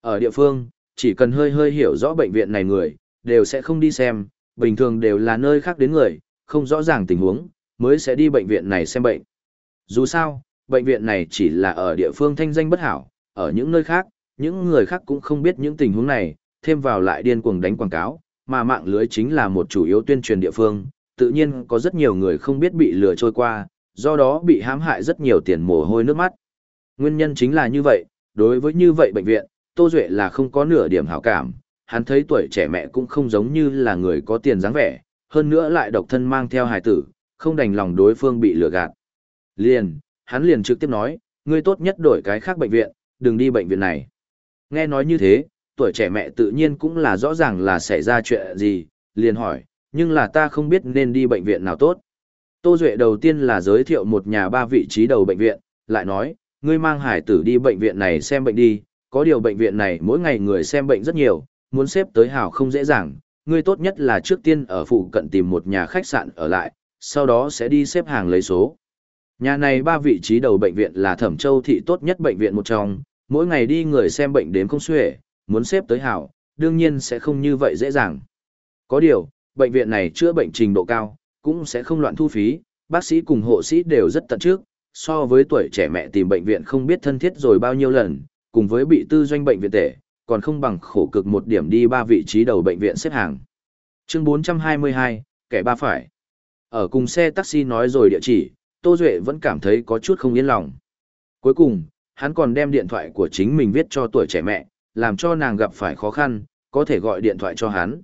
Ở địa phương, chỉ cần hơi hơi hiểu rõ bệnh viện này người, đều sẽ không đi xem, bình thường đều là nơi khác đến người, không rõ ràng tình huống, mới sẽ đi bệnh viện này xem bệnh. Dù sao, bệnh viện này chỉ là ở địa phương thanh danh bất hảo, ở những nơi khác, những người khác cũng không biết những tình huống này, thêm vào lại điên cuồng đánh quảng cáo, mà mạng lưới chính là một chủ yếu tuyên truyền địa phương, tự nhiên có rất nhiều người không biết bị lừa trôi qua, do đó bị hãm hại rất nhiều tiền mồ hôi nước mắt. Nguyên nhân chính là như vậy, đối với như vậy bệnh viện, Tô Duệ là không có nửa điểm hảo cảm, hắn thấy tuổi trẻ mẹ cũng không giống như là người có tiền dáng vẻ, hơn nữa lại độc thân mang theo hài tử, không đành lòng đối phương bị lừa gạt. Liền, hắn liền trực tiếp nói, ngươi tốt nhất đổi cái khác bệnh viện, đừng đi bệnh viện này. Nghe nói như thế, tuổi trẻ mẹ tự nhiên cũng là rõ ràng là xảy ra chuyện gì, liền hỏi, nhưng là ta không biết nên đi bệnh viện nào tốt. Tô Duệ đầu tiên là giới thiệu một nhà ba vị trí đầu bệnh viện, lại nói, ngươi mang hải tử đi bệnh viện này xem bệnh đi, có điều bệnh viện này mỗi ngày người xem bệnh rất nhiều, muốn xếp tới hào không dễ dàng, ngươi tốt nhất là trước tiên ở phụ cận tìm một nhà khách sạn ở lại, sau đó sẽ đi xếp hàng lấy số. Nhà này ba vị trí đầu bệnh viện là Thẩm Châu thị tốt nhất bệnh viện một trong, mỗi ngày đi người xem bệnh đến không xuể, muốn xếp tới hảo, đương nhiên sẽ không như vậy dễ dàng. Có điều, bệnh viện này chữa bệnh trình độ cao, cũng sẽ không loạn thu phí, bác sĩ cùng hộ sĩ đều rất tận trước, so với tuổi trẻ mẹ tìm bệnh viện không biết thân thiết rồi bao nhiêu lần, cùng với bị tư doanh bệnh viện tệ, còn không bằng khổ cực một điểm đi ba vị trí đầu bệnh viện xếp hàng. Chương 422, kẻ ba phải. Ở cùng xe taxi nói rồi địa chỉ, Tô Duệ vẫn cảm thấy có chút không yên lòng. Cuối cùng, hắn còn đem điện thoại của chính mình viết cho tuổi trẻ mẹ, làm cho nàng gặp phải khó khăn, có thể gọi điện thoại cho hắn.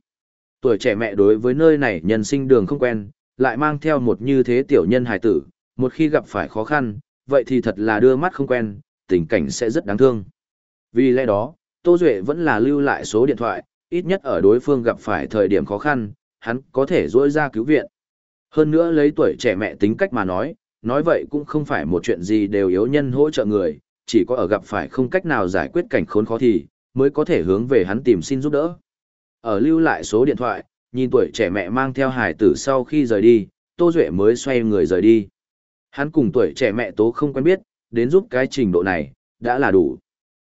Tuổi trẻ mẹ đối với nơi này nhân sinh đường không quen, lại mang theo một như thế tiểu nhân hài tử, một khi gặp phải khó khăn, vậy thì thật là đưa mắt không quen, tình cảnh sẽ rất đáng thương. Vì lẽ đó, Tô Duệ vẫn là lưu lại số điện thoại, ít nhất ở đối phương gặp phải thời điểm khó khăn, hắn có thể rỗi ra cứu viện. Hơn nữa lấy tuổi trẻ mẹ tính cách mà nói, nói vậy cũng không phải một chuyện gì đều yếu nhân hỗ trợ người, chỉ có ở gặp phải không cách nào giải quyết cảnh khốn khó thì, mới có thể hướng về hắn tìm xin giúp đỡ. Ở lưu lại số điện thoại, nhìn tuổi trẻ mẹ mang theo hải tử sau khi rời đi, Tô Duệ mới xoay người rời đi. Hắn cùng tuổi trẻ mẹ tố không quen biết, đến giúp cái trình độ này, đã là đủ.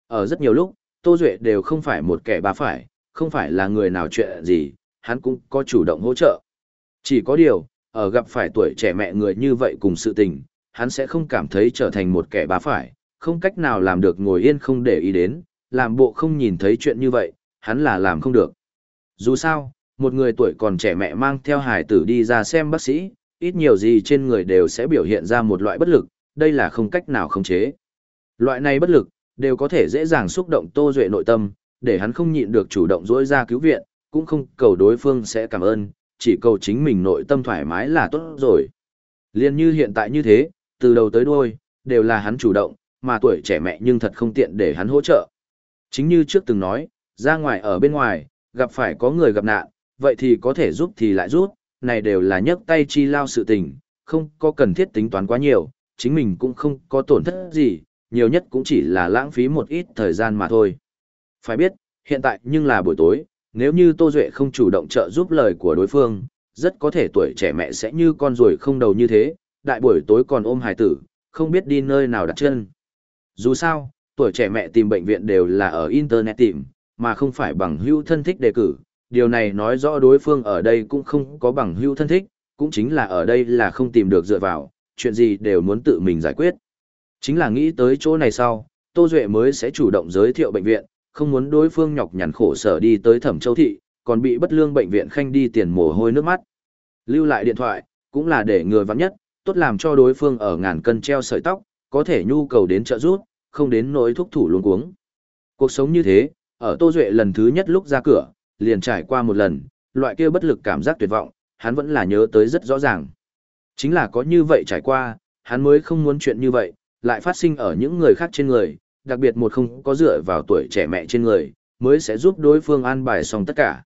Ở rất nhiều lúc, Tô Duệ đều không phải một kẻ bà phải, không phải là người nào chuyện gì, hắn cũng có chủ động hỗ trợ. Chỉ có điều, ở gặp phải tuổi trẻ mẹ người như vậy cùng sự tình, hắn sẽ không cảm thấy trở thành một kẻ bá phải, không cách nào làm được ngồi yên không để ý đến, làm bộ không nhìn thấy chuyện như vậy, hắn là làm không được. Dù sao, một người tuổi còn trẻ mẹ mang theo hài tử đi ra xem bác sĩ, ít nhiều gì trên người đều sẽ biểu hiện ra một loại bất lực, đây là không cách nào khống chế. Loại này bất lực, đều có thể dễ dàng xúc động Tô Duệ nội tâm, để hắn không nhịn được chủ động dối ra cứu viện, cũng không cầu đối phương sẽ cảm ơn, chỉ cầu chính mình nội tâm thoải mái là tốt rồi. Liên như hiện tại như thế, từ đầu tới đuôi, đều là hắn chủ động, mà tuổi trẻ mẹ nhưng thật không tiện để hắn hỗ trợ. Chính như trước từng nói, ra ngoài ở bên ngoài, gặp phải có người gặp nạn, vậy thì có thể giúp thì lại giúp, này đều là nhấc tay chi lao sự tình, không có cần thiết tính toán quá nhiều, chính mình cũng không có tổn thất gì, nhiều nhất cũng chỉ là lãng phí một ít thời gian mà thôi. Phải biết, hiện tại nhưng là buổi tối, nếu như Tô Duệ không chủ động trợ giúp lời của đối phương, rất có thể tuổi trẻ mẹ sẽ như con ruồi không đầu như thế, đại buổi tối còn ôm hài tử, không biết đi nơi nào đặt chân. Dù sao, tuổi trẻ mẹ tìm bệnh viện đều là ở Internet tìm, mà không phải bằng hữu thân thích đề cử. Điều này nói rõ đối phương ở đây cũng không có bằng hữu thân thích, cũng chính là ở đây là không tìm được dựa vào, chuyện gì đều muốn tự mình giải quyết. Chính là nghĩ tới chỗ này sau, Tô Duệ mới sẽ chủ động giới thiệu bệnh viện, không muốn đối phương nhọc nhằn khổ sở đi tới Thẩm Châu Thị, còn bị bất lương bệnh viện khanh đi tiền mồ hôi nước mắt. Lưu lại điện thoại, cũng là để người vắng nhất, tốt làm cho đối phương ở ngàn cân treo sợi tóc, có thể nhu cầu đến trợ giúp, không đến nỗi thúc thủ luôn cuống. Cuộc sống như thế, ở Tô Duệ lần thứ nhất lúc ra cửa, liền trải qua một lần, loại kia bất lực cảm giác tuyệt vọng, hắn vẫn là nhớ tới rất rõ ràng. Chính là có như vậy trải qua, hắn mới không muốn chuyện như vậy, lại phát sinh ở những người khác trên người, đặc biệt một không có dựa vào tuổi trẻ mẹ trên người, mới sẽ giúp đối phương an bài xong tất cả.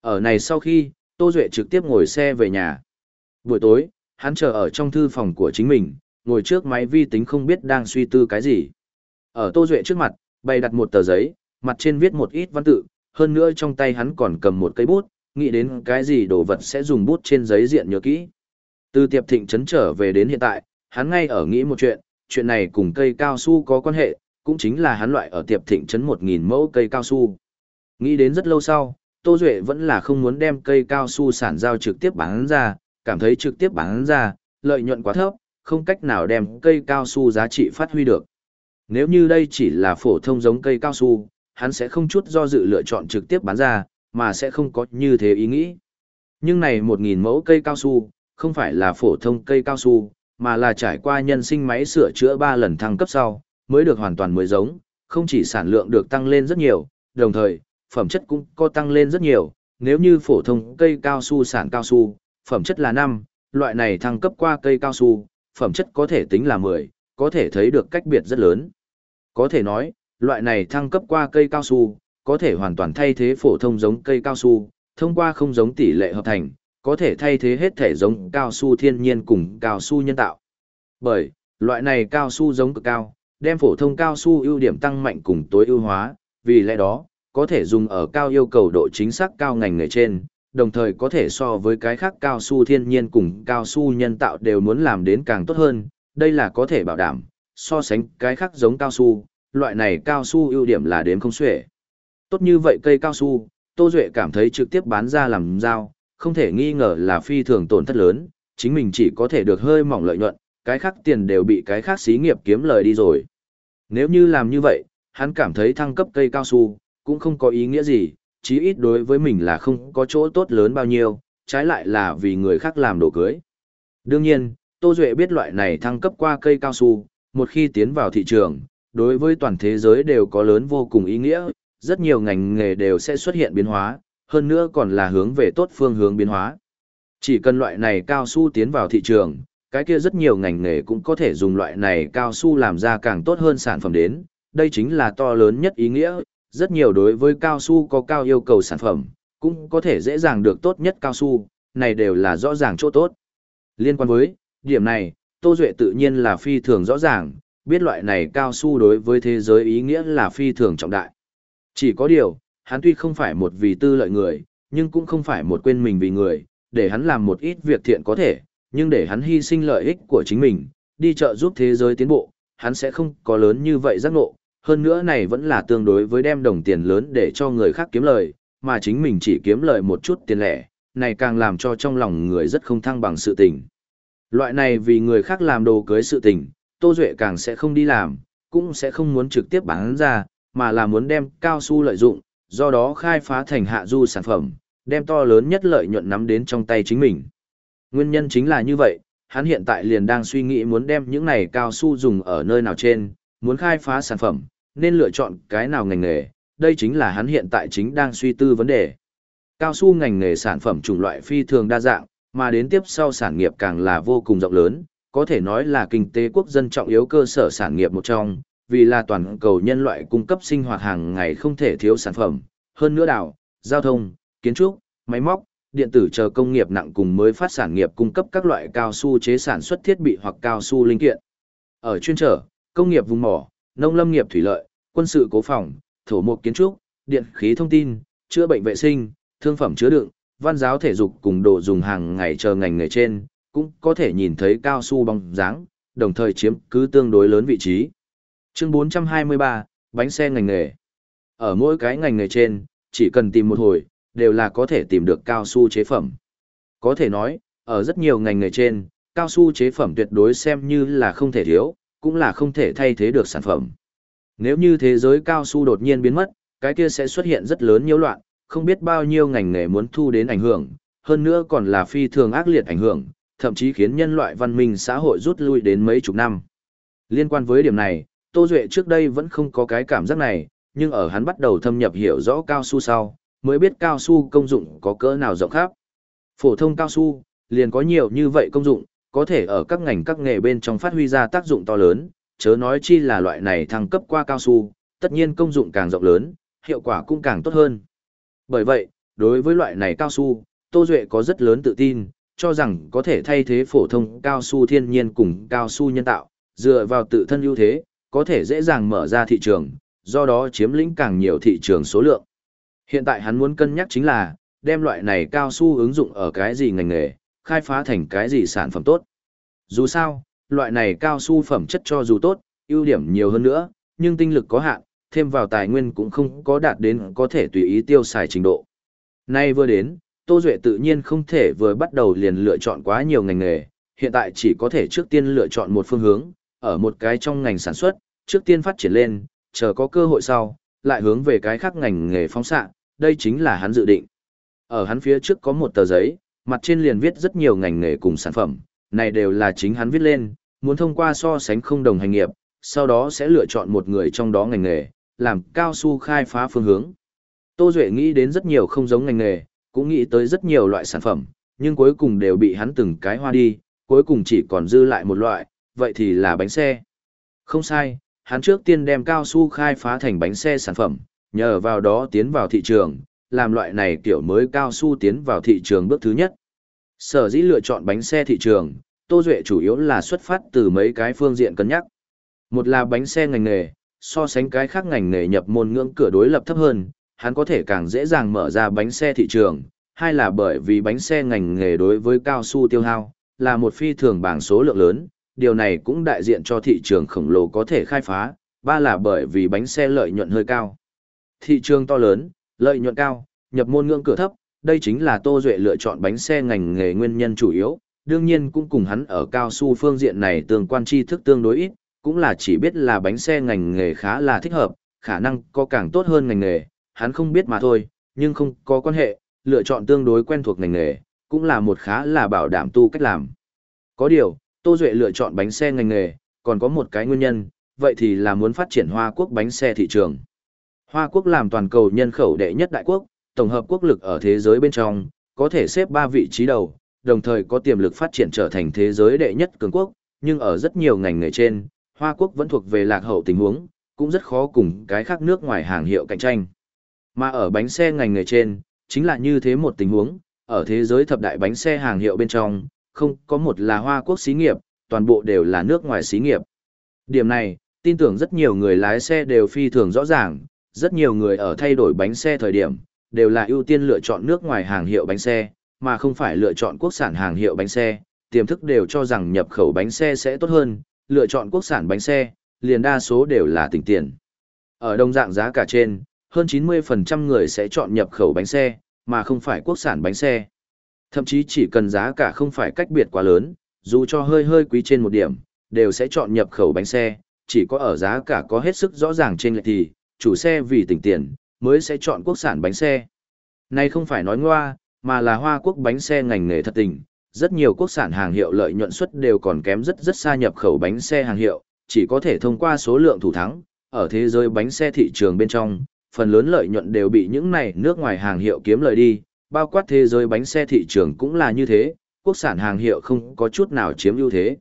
Ở này sau khi, Tô Duệ trực tiếp ngồi xe về nhà. Buổi tối, hắn chờ ở trong thư phòng của chính mình, ngồi trước máy vi tính không biết đang suy tư cái gì. Ở Tô Duệ trước mặt, bày đặt một tờ giấy, mặt trên viết một ít văn tự, hơn nữa trong tay hắn còn cầm một cây bút, nghĩ đến cái gì đồ vật sẽ dùng bút trên giấy diện nhớ kỹ. Từ tiệp thịnh trấn trở về đến hiện tại, hắn ngay ở nghĩ một chuyện, chuyện này cùng cây cao su có quan hệ, cũng chính là hắn loại ở tiệp thịnh trấn 1.000 mẫu cây cao su. Nghĩ đến rất lâu sau, Tô Duệ vẫn là không muốn đem cây cao su sản giao trực tiếp bán ra, cảm thấy trực tiếp bán ra, lợi nhuận quá thấp, không cách nào đem cây cao su giá trị phát huy được. Nếu như đây chỉ là phổ thông giống cây cao su, hắn sẽ không chút do dự lựa chọn trực tiếp bán ra, mà sẽ không có như thế ý nghĩ. Nhưng này 1.000 mẫu cây cao su, không phải là phổ thông cây cao su, mà là trải qua nhân sinh máy sửa chữa 3 lần thăng cấp sau, mới được hoàn toàn mới giống, không chỉ sản lượng được tăng lên rất nhiều, đồng thời, phẩm chất cũng có tăng lên rất nhiều, nếu như phổ thông cây cao su sản cao su, phẩm chất là 5, loại này thăng cấp qua cây cao su, phẩm chất có thể tính là 10, có thể thấy được cách biệt rất lớn. Có thể nói, loại này thăng cấp qua cây cao su, có thể hoàn toàn thay thế phổ thông giống cây cao su, thông qua không giống tỷ lệ hợp thành, có thể thay thế hết thể giống cao su thiên nhiên cùng cao su nhân tạo. Bởi, loại này cao su giống cực cao, đem phổ thông cao su ưu điểm tăng mạnh cùng tối ưu hóa, vì lẽ đó, có thể dùng ở cao yêu cầu độ chính xác cao ngành nghề trên, đồng thời có thể so với cái khác cao su thiên nhiên cùng cao su nhân tạo đều muốn làm đến càng tốt hơn, đây là có thể bảo đảm, so sánh cái khác giống cao su, loại này cao su ưu điểm là đếm không xuể. Tốt như vậy cây cao su, Tô Duệ cảm thấy trực tiếp bán ra làm dao không thể nghi ngờ là phi thường tổn thất lớn, chính mình chỉ có thể được hơi mỏng lợi nhuận, cái khác tiền đều bị cái khác xí nghiệp kiếm lời đi rồi. Nếu như làm như vậy, hắn cảm thấy thăng cấp cây cao su, cũng không có ý nghĩa gì, chí ít đối với mình là không có chỗ tốt lớn bao nhiêu, trái lại là vì người khác làm đồ cưới. Đương nhiên, Tô Duệ biết loại này thăng cấp qua cây cao su, một khi tiến vào thị trường, đối với toàn thế giới đều có lớn vô cùng ý nghĩa, rất nhiều ngành nghề đều sẽ xuất hiện biến hóa, hơn nữa còn là hướng về tốt phương hướng biến hóa. Chỉ cần loại này cao su tiến vào thị trường, cái kia rất nhiều ngành nghề cũng có thể dùng loại này cao su làm ra càng tốt hơn sản phẩm đến, đây chính là to lớn nhất ý nghĩa, rất nhiều đối với cao su có cao yêu cầu sản phẩm, cũng có thể dễ dàng được tốt nhất cao su, này đều là rõ ràng chỗ tốt. Liên quan với điểm này, Tô Duệ tự nhiên là phi thường rõ ràng, biết loại này cao su đối với thế giới ý nghĩa là phi thường trọng đại. Chỉ có điều, hắn tuy không phải một vì tư lợi người, nhưng cũng không phải một quên mình vì người, để hắn làm một ít việc thiện có thể, nhưng để hắn hy sinh lợi ích của chính mình, đi chợ giúp thế giới tiến bộ, hắn sẽ không có lớn như vậy giác ngộ, hơn nữa này vẫn là tương đối với đem đồng tiền lớn để cho người khác kiếm lời, mà chính mình chỉ kiếm lời một chút tiền lẻ, này càng làm cho trong lòng người rất không thăng bằng sự tình. Loại này vì người khác làm đồ cưới sự tình, Tô Duệ càng sẽ không đi làm, cũng sẽ không muốn trực tiếp bán ra, mà là muốn đem cao su lợi dụng, do đó khai phá thành hạ du sản phẩm, đem to lớn nhất lợi nhuận nắm đến trong tay chính mình. Nguyên nhân chính là như vậy, hắn hiện tại liền đang suy nghĩ muốn đem những này cao su dùng ở nơi nào trên, muốn khai phá sản phẩm, nên lựa chọn cái nào ngành nghề, đây chính là hắn hiện tại chính đang suy tư vấn đề. Cao su ngành nghề sản phẩm chủng loại phi thường đa dạng, mà đến tiếp sau sản nghiệp càng là vô cùng rộng lớn, có thể nói là kinh tế quốc dân trọng yếu cơ sở sản nghiệp một trong, vì là toàn cầu nhân loại cung cấp sinh hoạt hàng ngày không thể thiếu sản phẩm, hơn nữa đảo, giao thông, kiến trúc, máy móc, điện tử chờ công nghiệp nặng cùng mới phát sản nghiệp cung cấp các loại cao su chế sản xuất thiết bị hoặc cao su linh kiện. Ở chuyên trở, công nghiệp vùng mỏ, nông lâm nghiệp thủy lợi, quân sự cố phòng, thổ mục kiến trúc, điện khí thông tin, chữa bệnh vệ sinh, thương phẩm chứa đựng, văn giáo thể dục cùng đồ dùng hàng ngày chờ ngành nghề trên, cũng có thể nhìn thấy cao su bóng dáng, đồng thời chiếm cứ tương đối lớn vị trí. Chương 423, bánh xe ngành nghề. Ở mỗi cái ngành nghề trên, chỉ cần tìm một hồi, đều là có thể tìm được cao su chế phẩm. Có thể nói, ở rất nhiều ngành nghề trên, cao su chế phẩm tuyệt đối xem như là không thể thiếu, cũng là không thể thay thế được sản phẩm. Nếu như thế giới cao su đột nhiên biến mất, cái kia sẽ xuất hiện rất lớn nhiễu loạn, không biết bao nhiêu ngành nghề muốn thu đến ảnh hưởng, hơn nữa còn là phi thường ác liệt ảnh hưởng, thậm chí khiến nhân loại văn minh xã hội rút lui đến mấy chục năm. Liên quan với điểm này, Tô Duệ trước đây vẫn không có cái cảm giác này, nhưng ở hắn bắt đầu thâm nhập hiểu rõ cao su sau, mới biết cao su công dụng có cỡ nào rộng khắp. Phổ thông cao su, liền có nhiều như vậy công dụng, có thể ở các ngành các nghề bên trong phát huy ra tác dụng to lớn, chớ nói chi là loại này thăng cấp qua cao su, tất nhiên công dụng càng rộng lớn, hiệu quả cũng càng tốt hơn. Bởi vậy, đối với loại này cao su, Tô Duệ có rất lớn tự tin, cho rằng có thể thay thế phổ thông cao su thiên nhiên cùng cao su nhân tạo, dựa vào tự thân ưu thế, có thể dễ dàng mở ra thị trường, do đó chiếm lĩnh càng nhiều thị trường số lượng. Hiện tại hắn muốn cân nhắc chính là, đem loại này cao su ứng dụng ở cái gì ngành nghề, khai phá thành cái gì sản phẩm tốt. Dù sao, loại này cao su phẩm chất cho dù tốt, ưu điểm nhiều hơn nữa, nhưng tinh lực có hạn, thêm vào tài nguyên cũng không có đạt đến có thể tùy ý tiêu xài trình độ. Nay vừa đến, Tô Duệ tự nhiên không thể vừa bắt đầu liền lựa chọn quá nhiều ngành nghề, hiện tại chỉ có thể trước tiên lựa chọn một phương hướng, ở một cái trong ngành sản xuất, trước tiên phát triển lên, chờ có cơ hội sau, lại hướng về cái khác ngành nghề phóng xạ, đây chính là hắn dự định. Ở hắn phía trước có một tờ giấy, mặt trên liền viết rất nhiều ngành nghề cùng sản phẩm, này đều là chính hắn viết lên, muốn thông qua so sánh không đồng hành nghiệp, sau đó sẽ lựa chọn một người trong đó ngành nghề, làm cao su khai phá phương hướng. Tô Duệ nghĩ đến rất nhiều không giống ngành nghề, cũng nghĩ tới rất nhiều loại sản phẩm, nhưng cuối cùng đều bị hắn từng cái hoa đi, cuối cùng chỉ còn dư lại một loại, vậy thì là bánh xe. Không sai, hắn trước tiên đem cao su khai phá thành bánh xe sản phẩm, nhờ vào đó tiến vào thị trường, làm loại này kiểu mới cao su tiến vào thị trường bước thứ nhất. Sở dĩ lựa chọn bánh xe thị trường, Tô Duệ chủ yếu là xuất phát từ mấy cái phương diện cân nhắc. Một là bánh xe ngành nghề, so sánh cái khác ngành nghề nhập môn ngưỡng cửa đối lập thấp hơn, hắn có thể càng dễ dàng mở ra bánh xe thị trường. Hai là bởi vì bánh xe ngành nghề đối với cao su tiêu hao, là một phi thường bảng số lượng lớn, điều này cũng đại diện cho thị trường khổng lồ có thể khai phá. Ba là bởi vì bánh xe lợi nhuận hơi cao. Thị trường to lớn, lợi nhuận cao, nhập môn ngưỡng cửa thấp, đây chính là Tô Duệ lựa chọn bánh xe ngành nghề nguyên nhân chủ yếu, đương nhiên cũng cùng hắn ở cao su phương diện này tương quan tri thức tương đối ít, cũng là chỉ biết là bánh xe ngành nghề khá là thích hợp, khả năng có càng tốt hơn ngành nghề, hắn không biết mà thôi, nhưng không có quan hệ, lựa chọn tương đối quen thuộc ngành nghề, cũng là một khá là bảo đảm tu cách làm. Có điều, Tô Duệ lựa chọn bánh xe ngành nghề, còn có một cái nguyên nhân, vậy thì là muốn phát triển Hoa Quốc bánh xe thị trường. Hoa Quốc làm toàn cầu nhân khẩu đệ nhất đại quốc, tổng hợp quốc lực ở thế giới bên trong, có thể xếp 3 vị trí đầu, đồng thời có tiềm lực phát triển trở thành thế giới đệ nhất cường quốc, nhưng ở rất nhiều ngành nghề trên, Hoa Quốc vẫn thuộc về lạc hậu tình huống, cũng rất khó cùng cái khác nước ngoài hàng hiệu cạnh tranh. Mà ở bánh xe ngành nghề trên, chính là như thế một tình huống, ở thế giới thập đại bánh xe hàng hiệu bên trong, không có một là Hoa Quốc xí nghiệp, toàn bộ đều là nước ngoài xí nghiệp. Điểm này, tin tưởng rất nhiều người lái xe đều phi thường rõ ràng, rất nhiều người ở thay đổi bánh xe thời điểm, đều là ưu tiên lựa chọn nước ngoài hàng hiệu bánh xe, mà không phải lựa chọn quốc sản hàng hiệu bánh xe, tiềm thức đều cho rằng nhập khẩu bánh xe sẽ tốt hơn, lựa chọn quốc sản bánh xe, liền đa số đều là tỉnh tiền. Ở đồng dạng giá cả trên, hơn 90% người sẽ chọn nhập khẩu bánh xe, mà không phải quốc sản bánh xe. Thậm chí chỉ cần giá cả không phải cách biệt quá lớn, dù cho hơi hơi quý trên một điểm, đều sẽ chọn nhập khẩu bánh xe, chỉ có ở giá cả có hết sức rõ ràng trên lệch thì, chủ xe vì tỉnh tiền, mới sẽ chọn quốc sản bánh xe. Này không phải nói ngoa, mà là hoa quốc bánh xe ngành nghề thật tình, rất nhiều quốc sản hàng hiệu lợi nhuận suất đều còn kém rất rất xa nhập khẩu bánh xe hàng hiệu, chỉ có thể thông qua số lượng thủ thắng, ở thế giới bánh xe thị trường bên trong, phần lớn lợi nhuận đều bị những này nước ngoài hàng hiệu kiếm lợi đi, bao quát thế giới bánh xe thị trường cũng là như thế, quốc sản hàng hiệu không có chút nào chiếm ưu thế.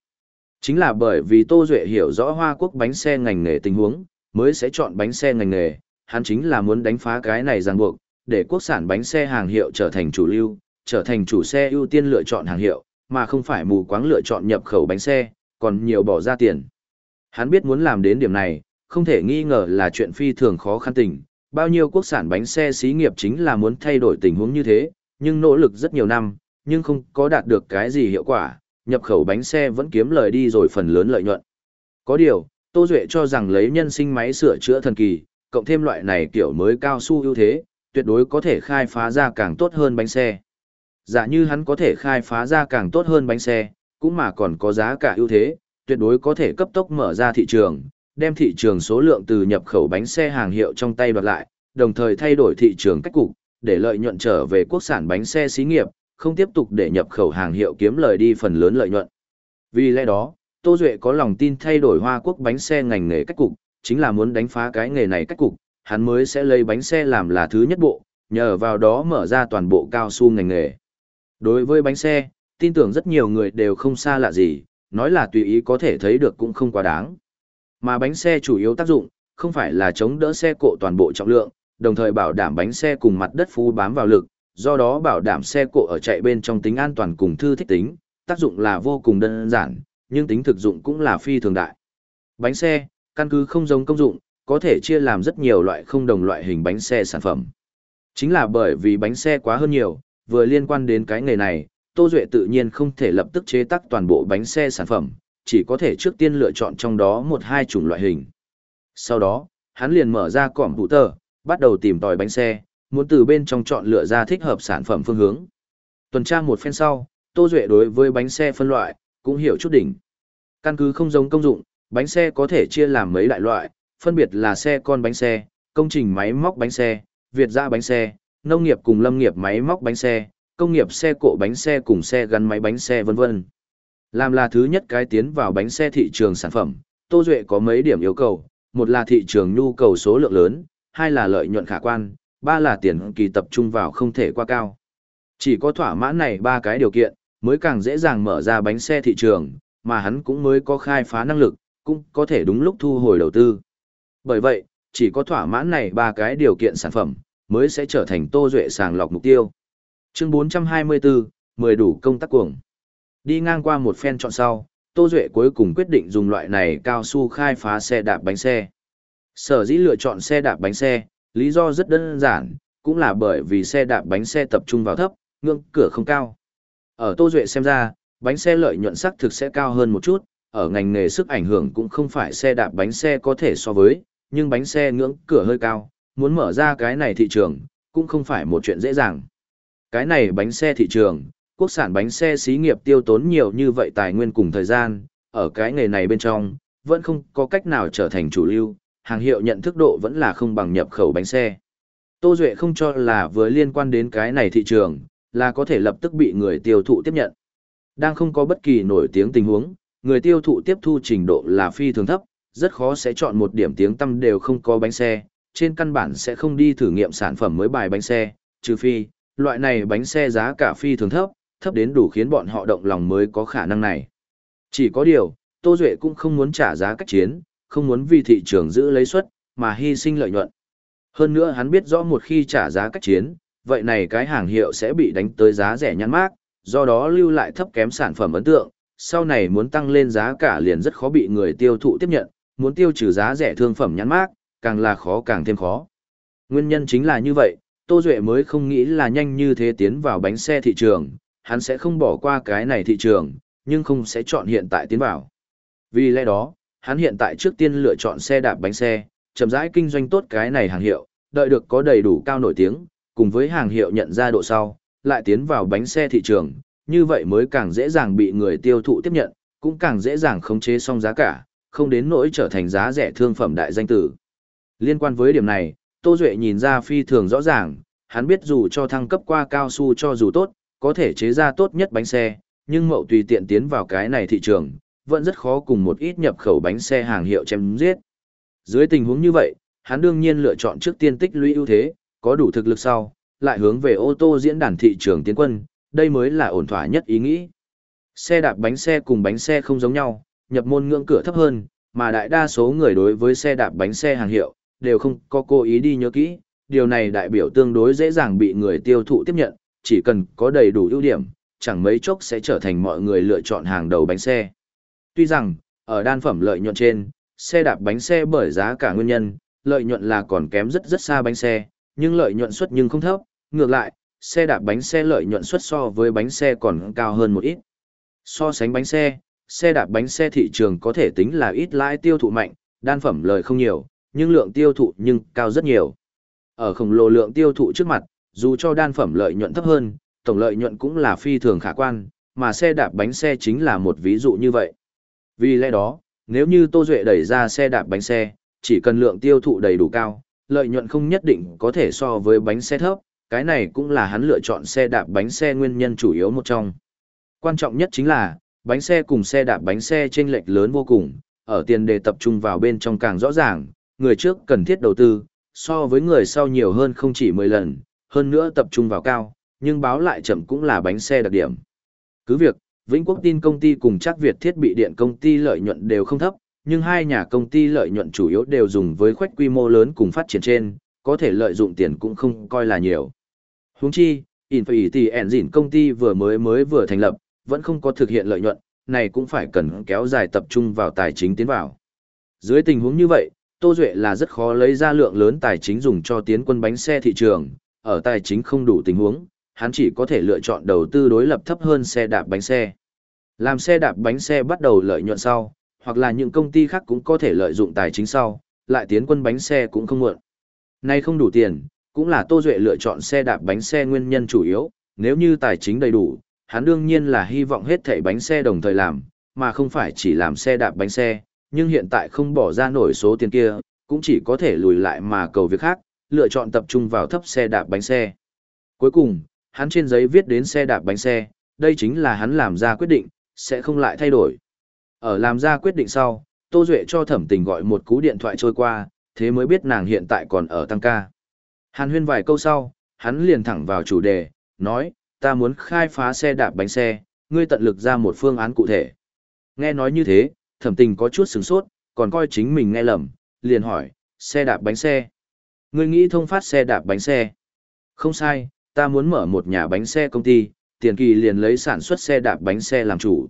Chính là bởi vì Tô Duệ hiểu rõ Hoa Quốc bánh xe ngành nghề tình huống, mới sẽ chọn bánh xe ngành nghề, hắn chính là muốn đánh phá cái này ràng buộc, để quốc sản bánh xe hàng hiệu trở thành chủ lưu, trở thành chủ xe ưu tiên lựa chọn hàng hiệu, mà không phải mù quáng lựa chọn nhập khẩu bánh xe, còn nhiều bỏ ra tiền. Hắn biết muốn làm đến điểm này, không thể nghi ngờ là chuyện phi thường khó khăn tình, bao nhiêu quốc sản bánh xe xí nghiệp chính là muốn thay đổi tình huống như thế, nhưng nỗ lực rất nhiều năm, nhưng không có đạt được cái gì hiệu quả, nhập khẩu bánh xe vẫn kiếm lời đi rồi phần lớn lợi nhuận. Có điều, Tô Duệ cho rằng lấy nhân sinh máy sửa chữa thần kỳ, cộng thêm loại này kiểu mới cao su ưu thế, tuyệt đối có thể khai phá ra càng tốt hơn bánh xe. Giả như hắn có thể khai phá ra càng tốt hơn bánh xe, cũng mà còn có giá cả ưu thế, tuyệt đối có thể cấp tốc mở ra thị trường, đem thị trường số lượng từ nhập khẩu bánh xe hàng hiệu trong tay đoạt lại, đồng thời thay đổi thị trường cách cục, để lợi nhuận trở về quốc sản bánh xe xí nghiệp, không tiếp tục để nhập khẩu hàng hiệu kiếm lời đi phần lớn lợi nhuận. Vì lẽ đó, Tô Duệ có lòng tin thay đổi Hoa Quốc bánh xe ngành nghề cách cục, chính là muốn đánh phá cái nghề này cách cục, hắn mới sẽ lấy bánh xe làm là thứ nhất bộ, nhờ vào đó mở ra toàn bộ cao su ngành nghề. Đối với bánh xe, tin tưởng rất nhiều người đều không xa lạ gì, nói là tùy ý có thể thấy được cũng không quá đáng. Mà bánh xe chủ yếu tác dụng, không phải là chống đỡ xe cộ toàn bộ trọng lượng, đồng thời bảo đảm bánh xe cùng mặt đất phú bám vào lực, do đó bảo đảm xe cộ ở chạy bên trong tính an toàn cùng thư thích tính, tác dụng là vô cùng đơn giản, nhưng tính thực dụng cũng là phi thường đại. Bánh xe, căn cứ không giống công dụng, có thể chia làm rất nhiều loại không đồng loại hình bánh xe sản phẩm. Chính là bởi vì bánh xe quá hơn nhiều, vừa liên quan đến cái nghề này, Tô Duệ tự nhiên không thể lập tức chế tác toàn bộ bánh xe sản phẩm, chỉ có thể trước tiên lựa chọn trong đó một hai chủng loại hình. Sau đó, hắn liền mở ra cỏm thủ tờ, bắt đầu tìm tòi bánh xe, muốn từ bên trong chọn lựa ra thích hợp sản phẩm phương hướng. Tuần tra một phen sau, Tô Duệ đối với bánh xe phân loại, cũng hiểu chút đỉnh. Căn cứ không giống công dụng, bánh xe có thể chia làm mấy đại loại, phân biệt là xe con bánh xe, công trình máy móc bánh xe, Việt gia bánh xe, nông nghiệp cùng lâm nghiệp máy móc bánh xe, công nghiệp xe cộ bánh xe cùng xe gắn máy bánh xe vân vân. Làm là thứ nhất cái tiến vào bánh xe thị trường sản phẩm, Tô Duệ có mấy điểm yêu cầu, một là thị trường nhu cầu số lượng lớn, hai là lợi nhuận khả quan, ba là tiền kỳ tập trung vào không thể qua cao. Chỉ có thỏa mãn này ba cái điều kiện, mới càng dễ dàng mở ra bánh xe thị trường, mà hắn cũng mới có khai phá năng lực, cũng có thể đúng lúc thu hồi đầu tư. Bởi vậy, chỉ có thỏa mãn này ba cái điều kiện sản phẩm, mới sẽ trở thành Tô Duệ sàng lọc mục tiêu. Chương 424, 10 đủ công tác cuồng. Đi ngang qua một phen chọn sau, Tô Duệ cuối cùng quyết định dùng loại này cao su khai phá xe đạp bánh xe. Sở dĩ lựa chọn xe đạp bánh xe, lý do rất đơn giản, cũng là bởi vì xe đạp bánh xe tập trung vào thấp, ngưỡng cửa không cao. Ở Tô Duệ xem ra, bánh xe lợi nhuận sắc thực sẽ cao hơn một chút, ở ngành nghề sức ảnh hưởng cũng không phải xe đạp bánh xe có thể so với, nhưng bánh xe ngưỡng cửa hơi cao, muốn mở ra cái này thị trường, cũng không phải một chuyện dễ dàng. Cái này bánh xe thị trường, quốc sản bánh xe xí nghiệp tiêu tốn nhiều như vậy tài nguyên cùng thời gian, ở cái nghề này bên trong, vẫn không có cách nào trở thành chủ lưu, hàng hiệu nhận thức độ vẫn là không bằng nhập khẩu bánh xe. Tô Duệ không cho là vừa liên quan đến cái này thị trường, là có thể lập tức bị người tiêu thụ tiếp nhận. Đang không có bất kỳ nổi tiếng tình huống, người tiêu thụ tiếp thu trình độ là phi thường thấp, rất khó sẽ chọn một điểm tiếng tâm đều không có bánh xe, trên căn bản sẽ không đi thử nghiệm sản phẩm mới bài bánh xe, trừ phi, loại này bánh xe giá cả phi thường thấp, thấp đến đủ khiến bọn họ động lòng mới có khả năng này. Chỉ có điều, Tô Duệ cũng không muốn trả giá cách chiến, không muốn vì thị trường giữ lấy suất, mà hy sinh lợi nhuận. Hơn nữa hắn biết rõ một khi trả giá cách chiến, vậy này cái hàng hiệu sẽ bị đánh tới giá rẻ nhăn mát, do đó lưu lại thấp kém sản phẩm ấn tượng, sau này muốn tăng lên giá cả liền rất khó bị người tiêu thụ tiếp nhận, muốn tiêu trừ giá rẻ thương phẩm nhăn mát, càng là khó càng thêm khó. Nguyên nhân chính là như vậy, Tô Duệ mới không nghĩ là nhanh như thế tiến vào bánh xe thị trường, hắn sẽ không bỏ qua cái này thị trường, nhưng không sẽ chọn hiện tại tiến vào. Vì lẽ đó, hắn hiện tại trước tiên lựa chọn xe đạp bánh xe, chậm rãi kinh doanh tốt cái này hàng hiệu, đợi được có đầy đủ cao nổi tiếng, cùng với hàng hiệu nhận ra độ sau, lại tiến vào bánh xe thị trường, như vậy mới càng dễ dàng bị người tiêu thụ tiếp nhận, cũng càng dễ dàng khống chế xong giá cả, không đến nỗi trở thành giá rẻ thương phẩm đại danh tử. Liên quan với điểm này, Tô Duệ nhìn ra phi thường rõ ràng, hắn biết dù cho thăng cấp qua cao su cho dù tốt, có thể chế ra tốt nhất bánh xe, nhưng mậu tùy tiện tiến vào cái này thị trường, vẫn rất khó cùng một ít nhập khẩu bánh xe hàng hiệu chém giết. Dưới tình huống như vậy, hắn đương nhiên lựa chọn trước tiên tích lũy ưu thế, có đủ thực lực sau, lại hướng về ô tô diễn đàn thị trường tiến quân, đây mới là ổn thỏa nhất ý nghĩ. Xe đạp bánh xe cùng bánh xe không giống nhau, nhập môn ngưỡng cửa thấp hơn, mà đại đa số người đối với xe đạp bánh xe hàng hiệu, đều không có cố ý đi nhớ kỹ, điều này đại biểu tương đối dễ dàng bị người tiêu thụ tiếp nhận, chỉ cần có đầy đủ ưu điểm, chẳng mấy chốc sẽ trở thành mọi người lựa chọn hàng đầu bánh xe. Tuy rằng, ở đan phẩm lợi nhuận trên, xe đạp bánh xe bởi giá cả nguyên nhân, lợi nhuận là còn kém rất rất xa bánh xe, nhưng lợi nhuận suất nhưng không thấp, ngược lại, xe đạp bánh xe lợi nhuận suất so với bánh xe còn cao hơn một ít. So sánh bánh xe, xe đạp bánh xe thị trường có thể tính là ít lãi tiêu thụ mạnh, đan phẩm lợi không nhiều, nhưng lượng tiêu thụ nhưng cao rất nhiều. Ở khổng lồ lượng tiêu thụ trước mặt, dù cho đan phẩm lợi nhuận thấp hơn, tổng lợi nhuận cũng là phi thường khả quan, mà xe đạp bánh xe chính là một ví dụ như vậy. Vì lẽ đó, nếu như Tô Duệ đẩy ra xe đạp bánh xe, chỉ cần lượng tiêu thụ đầy đủ cao, lợi nhuận không nhất định có thể so với bánh xe thấp, cái này cũng là hắn lựa chọn xe đạp bánh xe nguyên nhân chủ yếu một trong. Quan trọng nhất chính là, bánh xe cùng xe đạp bánh xe chênh lệch lớn vô cùng, ở tiền đề tập trung vào bên trong càng rõ ràng, người trước cần thiết đầu tư, so với người sau nhiều hơn không chỉ 10 lần, hơn nữa tập trung vào cao, nhưng báo lại chậm cũng là bánh xe đặc điểm. Cứ việc, Vĩnh Quốc tin công ty cùng chắc Việt thiết bị điện công ty lợi nhuận đều không thấp, nhưng hai nhà công ty lợi nhuận chủ yếu đều dùng với khoách quy mô lớn cùng phát triển trên, có thể lợi dụng tiền cũng không coi là nhiều. Huống chi, Infinity Engine công ty vừa mới mới vừa thành lập, vẫn không có thực hiện lợi nhuận, này cũng phải cần kéo dài tập trung vào tài chính tiến vào. Dưới tình huống như vậy, Tô Duệ là rất khó lấy ra lượng lớn tài chính dùng cho tiến quân bánh xe thị trường, ở tài chính không đủ tình huống, hắn chỉ có thể lựa chọn đầu tư đối lập thấp hơn xe đạp bánh xe. Làm xe đạp bánh xe bắt đầu lợi nhuận sau, hoặc là những công ty khác cũng có thể lợi dụng tài chính sau, lại tiến quân bánh xe cũng không muộn. Nay không đủ tiền, cũng là Tô Duệ lựa chọn xe đạp bánh xe nguyên nhân chủ yếu, nếu như tài chính đầy đủ, hắn đương nhiên là hy vọng hết thảy bánh xe đồng thời làm, mà không phải chỉ làm xe đạp bánh xe, nhưng hiện tại không bỏ ra nổi số tiền kia, cũng chỉ có thể lùi lại mà cầu việc khác, lựa chọn tập trung vào thấp xe đạp bánh xe. Cuối cùng, hắn trên giấy viết đến xe đạp bánh xe, đây chính là hắn làm ra quyết định, sẽ không lại thay đổi. Ở làm ra quyết định sau, Tô Duệ cho thẩm tình gọi một cú điện thoại trôi qua, thế mới biết nàng hiện tại còn ở tăng ca. Hàn huyên vài câu sau, hắn liền thẳng vào chủ đề, nói, ta muốn khai phá xe đạp bánh xe, ngươi tận lực ra một phương án cụ thể. Nghe nói như thế, thẩm tình có chút sửng sốt, còn coi chính mình nghe lầm, liền hỏi, xe đạp bánh xe. Ngươi nghĩ thông phát xe đạp bánh xe. Không sai, ta muốn mở một nhà bánh xe công ty, tiền kỳ liền lấy sản xuất xe đạp bánh xe làm chủ.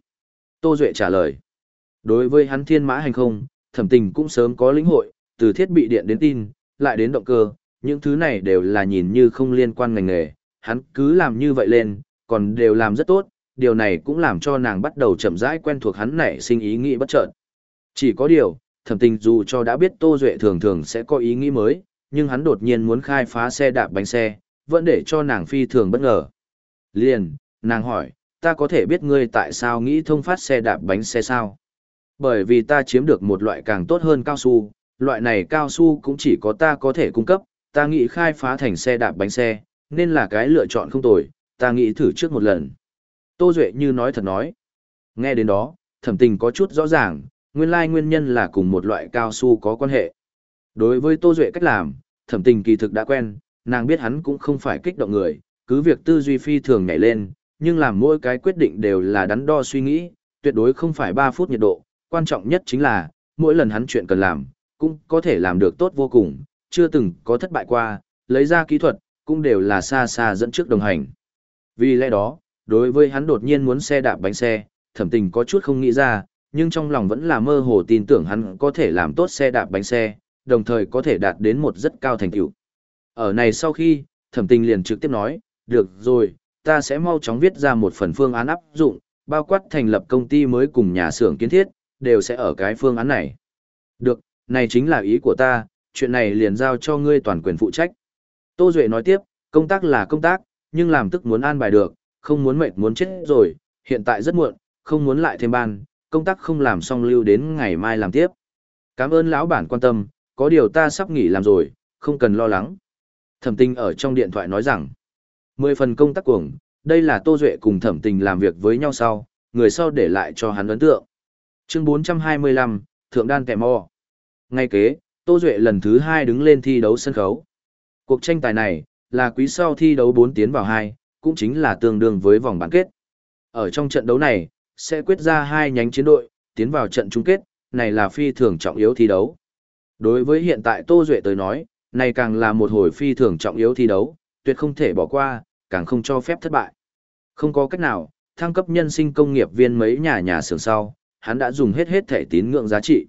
Tô Duệ trả lời. Đối với hắn thiên mã hành không, thẩm tình cũng sớm có lĩnh hội, từ thiết bị điện đến tin, lại đến động cơ, những thứ này đều là nhìn như không liên quan ngành nghề, hắn cứ làm như vậy lên, còn đều làm rất tốt, điều này cũng làm cho nàng bắt đầu chậm rãi quen thuộc hắn nảy sinh ý nghĩ bất chợt. Chỉ có điều, thẩm tình dù cho đã biết Tô Duệ thường thường sẽ có ý nghĩ mới, nhưng hắn đột nhiên muốn khai phá xe đạp bánh xe, vẫn để cho nàng phi thường bất ngờ. Liền, nàng hỏi, ta có thể biết ngươi tại sao nghĩ thông phát xe đạp bánh xe sao? Bởi vì ta chiếm được một loại càng tốt hơn cao su, loại này cao su cũng chỉ có ta có thể cung cấp, ta nghĩ khai phá thành xe đạp bánh xe, nên là cái lựa chọn không tồi, ta nghĩ thử trước một lần. Tô Duệ như nói thật nói. Nghe đến đó, thẩm tình có chút rõ ràng, nguyên lai nguyên nhân là cùng một loại cao su có quan hệ. Đối với Tô Duệ cách làm, thẩm tình kỳ thực đã quen, nàng biết hắn cũng không phải kích động người, cứ việc tư duy phi thường nhảy lên, nhưng làm mỗi cái quyết định đều là đắn đo suy nghĩ, tuyệt đối không phải 3 phút nhiệt độ, quan trọng nhất chính là, mỗi lần hắn chuyện cần làm, cũng có thể làm được tốt vô cùng, chưa từng có thất bại qua, lấy ra kỹ thuật, cũng đều là xa xa dẫn trước đồng hành. Vì lẽ đó, đối với hắn đột nhiên muốn xe đạp bánh xe, thẩm tình có chút không nghĩ ra, nhưng trong lòng vẫn là mơ hồ tin tưởng hắn có thể làm tốt xe đạp bánh xe, đồng thời có thể đạt đến một rất cao thành tựu. Ở này sau khi, thẩm tình liền trực tiếp nói, được rồi, ta sẽ mau chóng viết ra một phần phương án áp dụng, bao quát thành lập công ty mới cùng nhà xưởng kiến thiết, đều sẽ ở cái phương án này. Được, này chính là ý của ta, chuyện này liền giao cho ngươi toàn quyền phụ trách. Tô Duệ nói tiếp, công tác là công tác, nhưng làm tức muốn an bài được, không muốn mệt muốn chết rồi, hiện tại rất muộn, không muốn lại thêm ban, công tác không làm xong lưu đến ngày mai làm tiếp. Cảm ơn lão bản quan tâm, có điều ta sắp nghỉ làm rồi, không cần lo lắng. Thẩm tình ở trong điện thoại nói rằng, mười phần công tác cuồng, đây là Tô Duệ cùng thẩm tình làm việc với nhau sau, người sau để lại cho hắn ấn tượng. Chương 425, Thượng Đan Kẻ Mò. Ngay kế, Tô Duệ lần thứ hai đứng lên thi đấu sân khấu. Cuộc tranh tài này, là quý sau thi đấu 4 tiến vào 2, cũng chính là tương đương với vòng bán kết. Ở trong trận đấu này, sẽ quyết ra hai nhánh chiến đội, tiến vào trận chung kết, này là phi thường trọng yếu thi đấu. Đối với hiện tại Tô Duệ tới nói, này càng là một hồi phi thường trọng yếu thi đấu, tuyệt không thể bỏ qua, càng không cho phép thất bại. Không có cách nào, thăng cấp nhân sinh công nghiệp viên mấy nhà nhà xưởng sau, hắn đã dùng hết hết thể tín ngưỡng giá trị.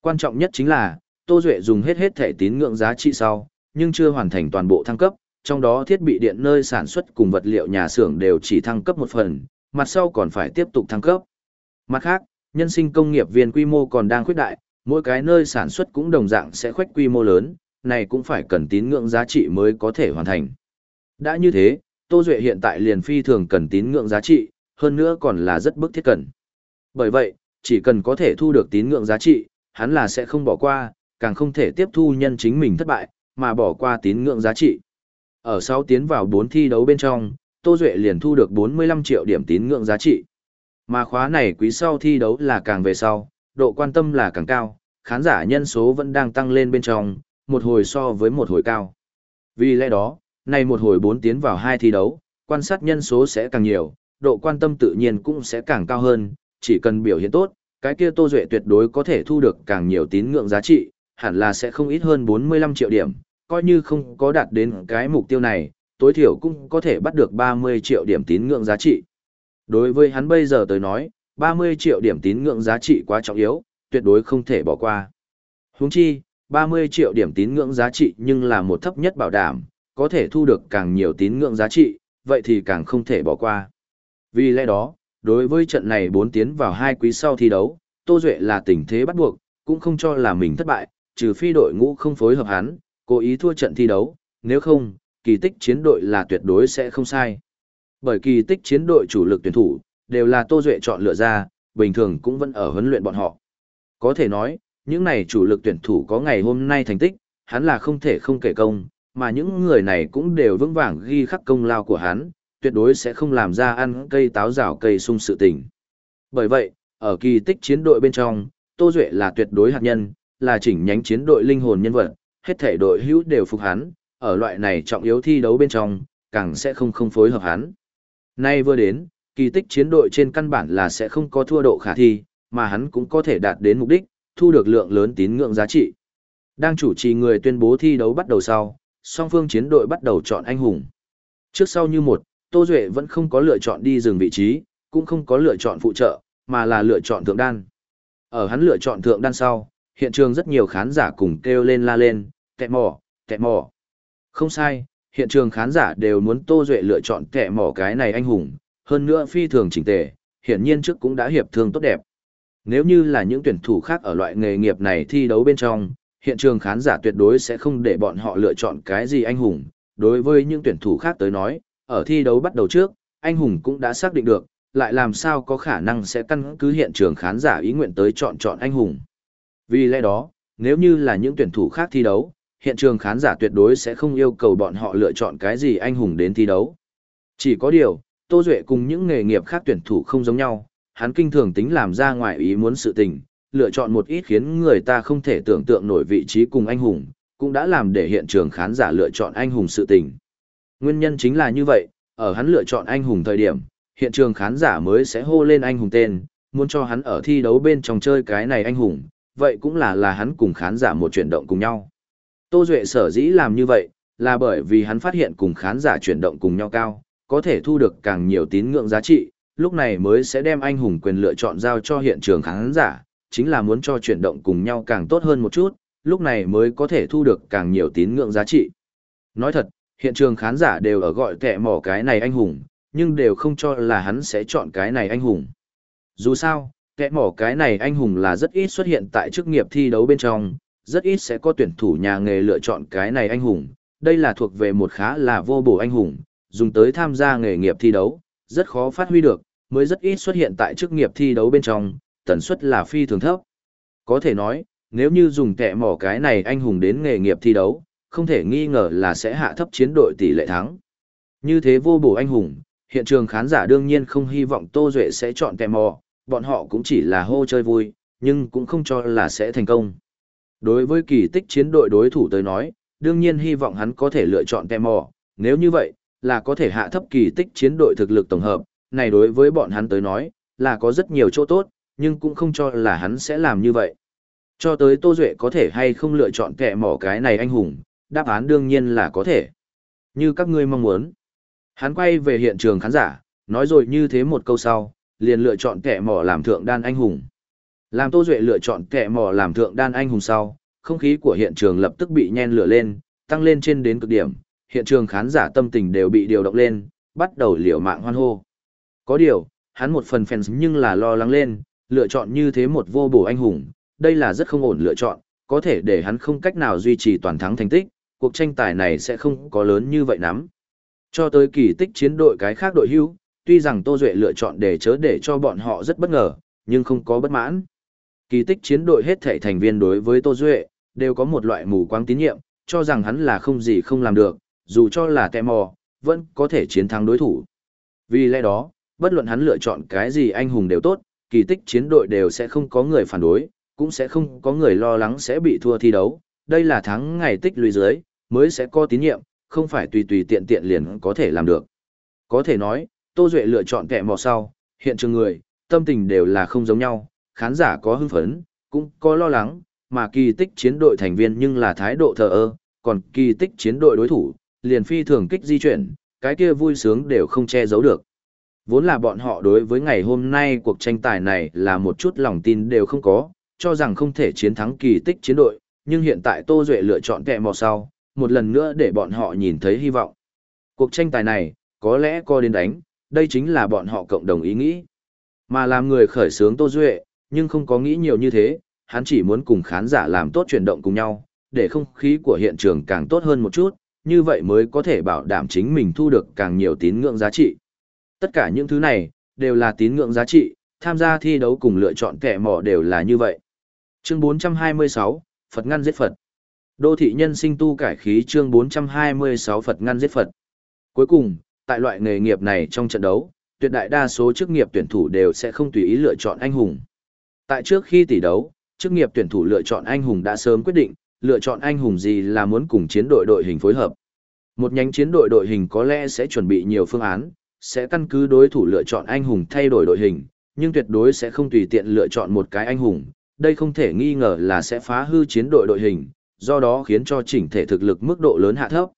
Quan trọng nhất chính là, Tô Duệ dùng hết hết thể tín ngưỡng giá trị sau, nhưng chưa hoàn thành toàn bộ thăng cấp, trong đó thiết bị điện nơi sản xuất cùng vật liệu nhà xưởng đều chỉ thăng cấp một phần, mặt sau còn phải tiếp tục thăng cấp. Mặt khác, nhân sinh công nghiệp viên quy mô còn đang khuyết đại, mỗi cái nơi sản xuất cũng đồng dạng sẽ khoách quy mô lớn, này cũng phải cần tín ngưỡng giá trị mới có thể hoàn thành. Đã như thế, Tô Duệ hiện tại liền phi thường cần tín ngưỡng giá trị, hơn nữa còn là rất bức thiết cần. Bởi vậy, chỉ cần có thể thu được tín ngưỡng giá trị, hắn là sẽ không bỏ qua, càng không thể tiếp thu nhân chính mình thất bại, mà bỏ qua tín ngưỡng giá trị. Ở sau tiến vào 4 thi đấu bên trong, Tô Duệ liền thu được 45 triệu điểm tín ngưỡng giá trị. Mà khóa này quý sau thi đấu là càng về sau, độ quan tâm là càng cao, khán giả nhân số vẫn đang tăng lên bên trong, một hồi so với một hồi cao. Vì lẽ đó, này một hồi 4 tiến vào hai thi đấu, quan sát nhân số sẽ càng nhiều, độ quan tâm tự nhiên cũng sẽ càng cao hơn, chỉ cần biểu hiện tốt, cái kia Tô Duệ tuyệt đối có thể thu được càng nhiều tín ngưỡng giá trị, hẳn là sẽ không ít hơn 45 triệu điểm, coi như không có đạt đến cái mục tiêu này, tối thiểu cũng có thể bắt được 30 triệu điểm tín ngưỡng giá trị. Đối với hắn bây giờ tới nói, 30 triệu điểm tín ngưỡng giá trị quá trọng yếu, tuyệt đối không thể bỏ qua. Huống chi, 30 triệu điểm tín ngưỡng giá trị nhưng là một thấp nhất bảo đảm, có thể thu được càng nhiều tín ngưỡng giá trị, vậy thì càng không thể bỏ qua. Vì lẽ đó, đối với trận này 4 tiến vào hai quý sau thi đấu, Tô Duệ là tình thế bắt buộc, cũng không cho là mình thất bại, trừ phi đội ngũ không phối hợp hắn, cố ý thua trận thi đấu, nếu không, kỳ tích chiến đội là tuyệt đối sẽ không sai. Bởi kỳ tích chiến đội chủ lực tuyển thủ, đều là Tô Duệ chọn lựa ra, bình thường cũng vẫn ở huấn luyện bọn họ. Có thể nói, những này chủ lực tuyển thủ có ngày hôm nay thành tích, hắn là không thể không kể công, mà những người này cũng đều vững vàng ghi khắc công lao của hắn, tuyệt đối sẽ không làm ra ăn cây táo rào cây sung sự tình. Bởi vậy, ở kỳ tích chiến đội bên trong, Tô Duệ là tuyệt đối hạt nhân, là chỉnh nhánh chiến đội linh hồn nhân vật, hết thể đội hữu đều phục hắn, ở loại này trọng yếu thi đấu bên trong, càng sẽ không không phối hợp hắn. Nay vừa đến, kỳ tích chiến đội trên căn bản là sẽ không có thua độ khả thi, mà hắn cũng có thể đạt đến mục đích, thu được lượng lớn tín ngưỡng giá trị. Đang chủ trì người tuyên bố thi đấu bắt đầu sau, song phương chiến đội bắt đầu chọn anh hùng. Trước sau như một, Tô Duệ vẫn không có lựa chọn đi dừng vị trí, cũng không có lựa chọn phụ trợ, mà là lựa chọn thượng đan. Ở hắn lựa chọn thượng đan sau, hiện trường rất nhiều khán giả cùng kêu lên la lên, tẹ mỏ, tẹ mỏ. Không sai, hiện trường khán giả đều muốn Tô Duệ lựa chọn tẹ mỏ cái này anh hùng, hơn nữa phi thường chỉnh tề, hiển nhiên trước cũng đã hiệp thương tốt đẹp. Nếu như là những tuyển thủ khác ở loại nghề nghiệp này thi đấu bên trong, hiện trường khán giả tuyệt đối sẽ không để bọn họ lựa chọn cái gì anh hùng. Đối với những tuyển thủ khác tới nói, ở thi đấu bắt đầu trước, anh hùng cũng đã xác định được, lại làm sao có khả năng sẽ căn cứ hiện trường khán giả ý nguyện tới chọn chọn anh hùng. Vì lẽ đó, nếu như là những tuyển thủ khác thi đấu, hiện trường khán giả tuyệt đối sẽ không yêu cầu bọn họ lựa chọn cái gì anh hùng đến thi đấu. Chỉ có điều, Tô Duệ cùng những nghề nghiệp khác tuyển thủ không giống nhau, hắn kinh thường tính làm ra ngoài ý muốn sự tình, lựa chọn một ít khiến người ta không thể tưởng tượng nổi vị trí cùng anh hùng, cũng đã làm để hiện trường khán giả lựa chọn anh hùng sự tình. Nguyên nhân chính là như vậy, ở hắn lựa chọn anh hùng thời điểm, hiện trường khán giả mới sẽ hô lên anh hùng tên, muốn cho hắn ở thi đấu bên trong chơi cái này anh hùng, vậy cũng là là hắn cùng khán giả một chuyển động cùng nhau. Tô Duệ sở dĩ làm như vậy, là bởi vì hắn phát hiện cùng khán giả chuyển động cùng nhau cao, có thể thu được càng nhiều tín ngưỡng giá trị, lúc này mới sẽ đem anh hùng quyền lựa chọn giao cho hiện trường khán giả, chính là muốn cho chuyển động cùng nhau càng tốt hơn một chút, lúc này mới có thể thu được càng nhiều tín ngưỡng giá trị. Nói thật, hiện trường khán giả đều ở gọi kẻ mỏ cái này anh hùng, nhưng đều không cho là hắn sẽ chọn cái này anh hùng. Dù sao, kẻ mỏ cái này anh hùng là rất ít xuất hiện tại chức nghiệp thi đấu bên trong, rất ít sẽ có tuyển thủ nhà nghề lựa chọn cái này anh hùng, đây là thuộc về một khá là vô bổ anh hùng, dùng tới tham gia nghề nghiệp thi đấu, rất khó phát huy được, mới rất ít xuất hiện tại chức nghiệp thi đấu bên trong, tần suất là phi thường thấp. Có thể nói, nếu như dùng kẹ mỏ cái này anh hùng đến nghề nghiệp thi đấu, không thể nghi ngờ là sẽ hạ thấp chiến đội tỷ lệ thắng. Như thế vô bổ anh hùng, hiện trường khán giả đương nhiên không hy vọng Tô Duệ sẽ chọn kẹ mỏ, bọn họ cũng chỉ là hô chơi vui, nhưng cũng không cho là sẽ thành công. Đối với kỳ tích chiến đội đối thủ tới nói, đương nhiên hy vọng hắn có thể lựa chọn kẹ mỏ, nếu như vậy, là có thể hạ thấp kỳ tích chiến đội thực lực tổng hợp, này đối với bọn hắn tới nói, là có rất nhiều chỗ tốt, nhưng cũng không cho là hắn sẽ làm như vậy. Cho tới Tô Duệ có thể hay không lựa chọn kẻ mỏ cái này anh hùng, đáp án đương nhiên là có thể. Như các ngươi mong muốn. Hắn quay về hiện trường khán giả, nói rồi như thế một câu sau, liền lựa chọn kẻ mỏ làm thượng đan anh hùng. Làm Tô Duệ lựa chọn kẹ mỏ làm thượng đan anh hùng sau, không khí của hiện trường lập tức bị nhen lửa lên, tăng lên trên đến cực điểm, hiện trường khán giả tâm tình đều bị điều động lên, bắt đầu liều mạng hoan hô. Có điều, hắn một phần fans nhưng là lo lắng lên, lựa chọn như thế một vô bổ anh hùng, đây là rất không ổn lựa chọn, có thể để hắn không cách nào duy trì toàn thắng thành tích, cuộc tranh tài này sẽ không có lớn như vậy lắm. Cho tới kỳ tích chiến đội cái khác đội hưu, tuy rằng Tô Duệ lựa chọn để chớ để cho bọn họ rất bất ngờ, nhưng không có bất mãn. Kỳ tích chiến đội hết thảy thành viên đối với Tô Duệ, đều có một loại mù quáng tín nhiệm, cho rằng hắn là không gì không làm được, dù cho là kẻ mò, vẫn có thể chiến thắng đối thủ. Vì lẽ đó, bất luận hắn lựa chọn cái gì anh hùng đều tốt, kỳ tích chiến đội đều sẽ không có người phản đối, cũng sẽ không có người lo lắng sẽ bị thua thi đấu. Đây là thắng ngày tích lũy dưới, mới sẽ có tín nhiệm, không phải tùy tùy tiện tiện liền có thể làm được. Có thể nói, Tô Duệ lựa chọn kẻ mò sau, hiện trường người, tâm tình đều là không giống nhau, khán giả có hưng phấn, cũng có lo lắng, mà kỳ tích chiến đội thành viên nhưng là thái độ thờ ơ, còn kỳ tích chiến đội đối thủ, liền phi thường kích di chuyển, cái kia vui sướng đều không che giấu được. Vốn là bọn họ đối với ngày hôm nay cuộc tranh tài này là một chút lòng tin đều không có, cho rằng không thể chiến thắng kỳ tích chiến đội, nhưng hiện tại Tô Duệ lựa chọn kẹ mò sau, một lần nữa để bọn họ nhìn thấy hy vọng. Cuộc tranh tài này, có lẽ co đến đánh, đây chính là bọn họ cộng đồng ý nghĩ. Mà làm người khởi sướng Tô Duệ, nhưng không có nghĩ nhiều như thế, hắn chỉ muốn cùng khán giả làm tốt chuyển động cùng nhau, để không khí của hiện trường càng tốt hơn một chút, như vậy mới có thể bảo đảm chính mình thu được càng nhiều tín ngưỡng giá trị. Tất cả những thứ này, đều là tín ngưỡng giá trị, tham gia thi đấu cùng lựa chọn kẻ mỏ đều là như vậy. Chương 426, Phật ngăn giết Phật. Đô thị nhân sinh tu cải khí chương 426 Phật ngăn giết Phật. Cuối cùng, tại loại nghề nghiệp này trong trận đấu, tuyệt đại đa số chức nghiệp tuyển thủ đều sẽ không tùy ý lựa chọn anh hùng. Tại trước khi tỷ đấu, chức nghiệp tuyển thủ lựa chọn anh hùng đã sớm quyết định, lựa chọn anh hùng gì là muốn cùng chiến đội đội hình phối hợp. Một nhánh chiến đội đội hình có lẽ sẽ chuẩn bị nhiều phương án, sẽ căn cứ đối thủ lựa chọn anh hùng thay đổi đội hình, nhưng tuyệt đối sẽ không tùy tiện lựa chọn một cái anh hùng. Đây không thể nghi ngờ là sẽ phá hư chiến đội đội hình, do đó khiến cho chỉnh thể thực lực mức độ lớn hạ thấp.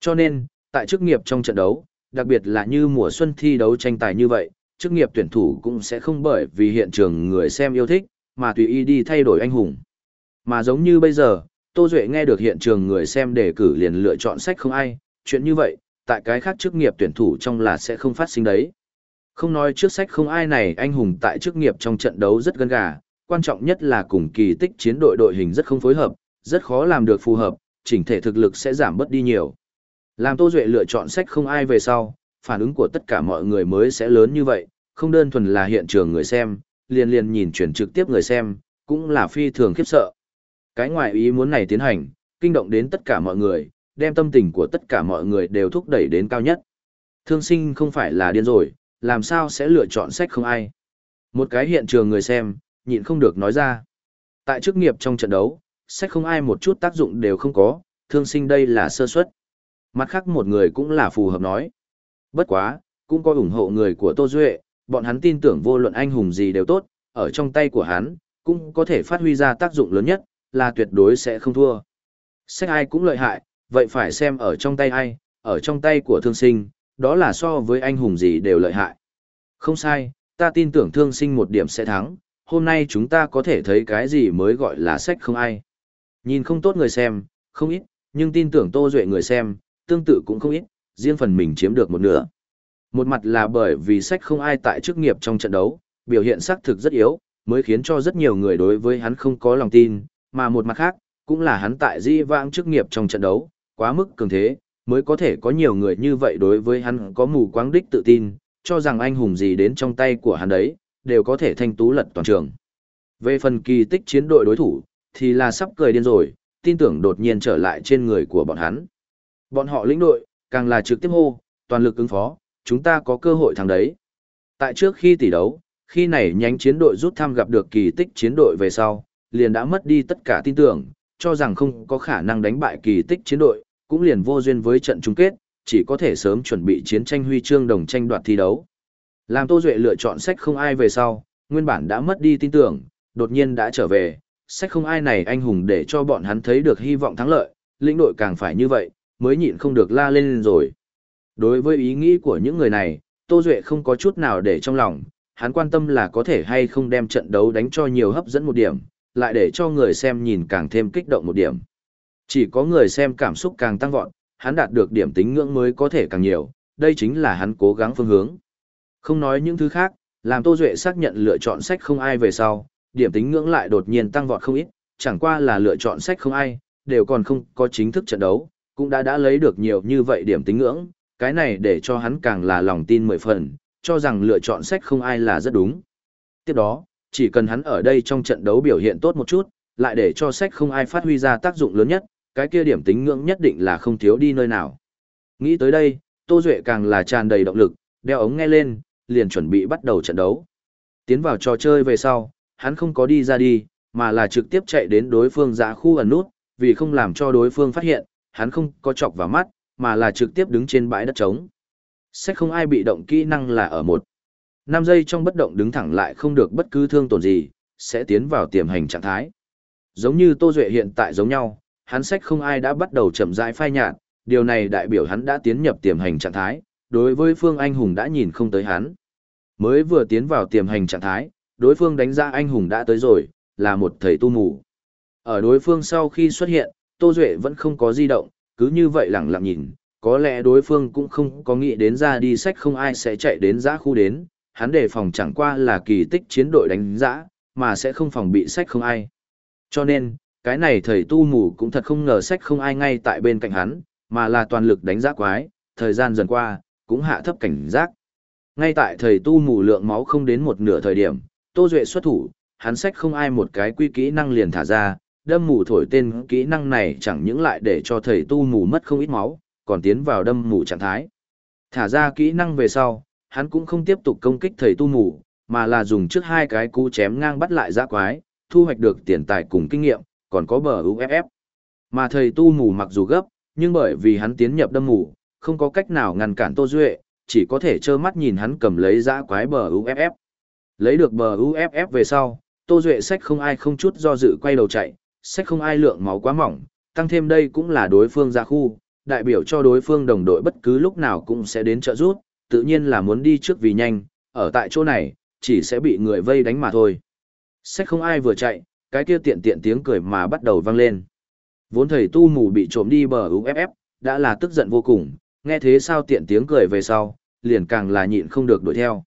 Cho nên, tại chức nghiệp trong trận đấu, đặc biệt là như mùa xuân thi đấu tranh tài như vậy, chức nghiệp tuyển thủ cũng sẽ không bởi vì hiện trường người xem yêu thích, mà tùy ý đi thay đổi anh hùng. Mà giống như bây giờ, Tô Duệ nghe được hiện trường người xem đề cử liền lựa chọn sách không ai, chuyện như vậy, tại cái khác chức nghiệp tuyển thủ trong là sẽ không phát sinh đấy. Không nói trước sách không ai này anh hùng tại chức nghiệp trong trận đấu rất gân gà, quan trọng nhất là cùng kỳ tích chiến đội đội hình rất không phối hợp, rất khó làm được phù hợp, chỉnh thể thực lực sẽ giảm bớt đi nhiều. Làm Tô Duệ lựa chọn sách không ai về sau, phản ứng của tất cả mọi người mới sẽ lớn như vậy, không đơn thuần là hiện trường người xem, liền liền nhìn chuyển trực tiếp người xem, cũng là phi thường khiếp sợ. Cái ngoại ý muốn này tiến hành, kinh động đến tất cả mọi người, đem tâm tình của tất cả mọi người đều thúc đẩy đến cao nhất. Thương sinh không phải là điên rồi, làm sao sẽ lựa chọn sách không ai. Một cái hiện trường người xem, nhịn không được nói ra. Tại chức nghiệp trong trận đấu, sách không ai một chút tác dụng đều không có, thương sinh đây là sơ suất. Mặt khác một người cũng là phù hợp nói. Bất quá, cũng có ủng hộ người của Tô Duệ, bọn hắn tin tưởng vô luận anh hùng gì đều tốt, ở trong tay của hắn, cũng có thể phát huy ra tác dụng lớn nhất, là tuyệt đối sẽ không thua. Sách ai cũng lợi hại, vậy phải xem ở trong tay ai, ở trong tay của thương sinh, đó là so với anh hùng gì đều lợi hại. Không sai, ta tin tưởng thương sinh một điểm sẽ thắng, hôm nay chúng ta có thể thấy cái gì mới gọi là sách không ai. Nhìn không tốt người xem, không ít, nhưng tin tưởng tô duệ người xem, tương tự cũng không ít, riêng phần mình chiếm được một nửa. Một mặt là bởi vì sách không ai tại chức nghiệp trong trận đấu, biểu hiện xác thực rất yếu, mới khiến cho rất nhiều người đối với hắn không có lòng tin, mà một mặt khác, cũng là hắn tại di vãng chức nghiệp trong trận đấu, quá mức cường thế, mới có thể có nhiều người như vậy đối với hắn có mù quáng đích tự tin, cho rằng anh hùng gì đến trong tay của hắn đấy, đều có thể thanh tú lật toàn trường. Về phần kỳ tích chiến đội đối thủ, thì là sắp cười điên rồi, tin tưởng đột nhiên trở lại trên người của bọn hắn. Bọn họ lĩnh đội, càng là trực tiếp hô, toàn lực ứng phó, chúng ta có cơ hội thắng đấy. Tại trước khi tỷ đấu, khi này nhánh chiến đội rút thăm gặp được kỳ tích chiến đội về sau, liền đã mất đi tất cả tin tưởng, cho rằng không có khả năng đánh bại kỳ tích chiến đội, cũng liền vô duyên với trận chung kết, chỉ có thể sớm chuẩn bị chiến tranh huy chương đồng tranh đoạt thi đấu. Làm Tô Duệ lựa chọn sách không ai về sau, nguyên bản đã mất đi tin tưởng, đột nhiên đã trở về, sách không ai này anh hùng để cho bọn hắn thấy được hy vọng thắng lợi, lĩnh đội càng phải như vậy, mới nhịn không được la lên rồi. Đối với ý nghĩ của những người này, Tô Duệ không có chút nào để trong lòng, hắn quan tâm là có thể hay không đem trận đấu đánh cho nhiều hấp dẫn một điểm, lại để cho người xem nhìn càng thêm kích động một điểm. Chỉ có người xem cảm xúc càng tăng vọt, hắn đạt được điểm tính ngưỡng mới có thể càng nhiều, đây chính là hắn cố gắng phương hướng. Không nói những thứ khác, làm Tô Duệ xác nhận lựa chọn sách không ai về sau, điểm tính ngưỡng lại đột nhiên tăng vọt không ít, chẳng qua là lựa chọn sách không ai, đều còn không có chính thức trận đấu, cũng đã đã lấy được nhiều như vậy điểm tính ngưỡng, cái này để cho hắn càng là lòng tin mười phần, cho rằng lựa chọn sách không ai là rất đúng. Tiếp đó, chỉ cần hắn ở đây trong trận đấu biểu hiện tốt một chút, lại để cho sách không ai phát huy ra tác dụng lớn nhất, cái kia điểm tính ngưỡng nhất định là không thiếu đi nơi nào. Nghĩ tới đây, Tô Duệ càng là tràn đầy động lực, đeo ống nghe lên, liền chuẩn bị bắt đầu trận đấu. Tiến vào trò chơi về sau, hắn không có đi ra đi, mà là trực tiếp chạy đến đối phương giã khu ẩn nút, vì không làm cho đối phương phát hiện, hắn không có chọc vào mắt, mà là trực tiếp đứng trên bãi đất trống. Sẽ không ai bị động kỹ năng là ở một. 5 giây trong bất động đứng thẳng lại không được bất cứ thương tổn gì, sẽ tiến vào tiềm hành trạng thái. Giống như Tô Duệ hiện tại giống nhau, hắn sách không ai đã bắt đầu chậm rãi phai nhạt, điều này đại biểu hắn đã tiến nhập tiềm hành trạng thái, đối với Phương Anh Hùng đã nhìn không tới hắn. Mới vừa tiến vào tiềm hành trạng thái, đối phương đánh ra anh hùng đã tới rồi, là một thầy tu mù. Ở đối phương sau khi xuất hiện, Tô Duệ vẫn không có di động, cứ như vậy lặng lặng nhìn, có lẽ đối phương cũng không có nghĩ đến ra đi sách không ai sẽ chạy đến giã khu đến, hắn đề phòng chẳng qua là kỳ tích chiến đội đánh giã, mà sẽ không phòng bị sách không ai. Cho nên, cái này thầy tu mù cũng thật không ngờ sách không ai ngay tại bên cạnh hắn, mà là toàn lực đánh giã quái, thời gian dần qua, cũng hạ thấp cảnh giác. Ngay tại thầy tu mù lượng máu không đến một nửa thời điểm, Tô Duệ xuất thủ, hắn sách không ai một cái quy kỹ năng liền thả ra, đâm mù thổi tên kỹ năng này chẳng những lại để cho thầy tu mù mất không ít máu, còn tiến vào đâm mù trạng thái. Thả ra kỹ năng về sau, hắn cũng không tiếp tục công kích thầy tu mù, mà là dùng trước hai cái cú chém ngang bắt lại giã quái, thu hoạch được tiền tài cùng kinh nghiệm, còn có bờ UFF. Mà thầy tu mù mặc dù gấp, nhưng bởi vì hắn tiến nhập đâm mù, không có cách nào ngăn cản Tô Duệ, chỉ có thể trơ mắt nhìn hắn cầm lấy giã quái bờ UFF. Lấy được bờ UFF về sau, Tô Duệ sách không ai không chút do dự quay đầu chạy, sách không ai lượng máu quá mỏng, tăng thêm đây cũng là đối phương ra khu, đại biểu cho đối phương đồng đội bất cứ lúc nào cũng sẽ đến trợ rút, tự nhiên là muốn đi trước vì nhanh, ở tại chỗ này, chỉ sẽ bị người vây đánh mà thôi. Sách không ai vừa chạy, cái kia tiện tiện tiếng cười mà bắt đầu vang lên. Vốn thầy tu mù bị trộm đi bờ UFF, đã là tức giận vô cùng, nghe thế sao tiện tiếng cười về sau, liền càng là nhịn không được đuổi theo.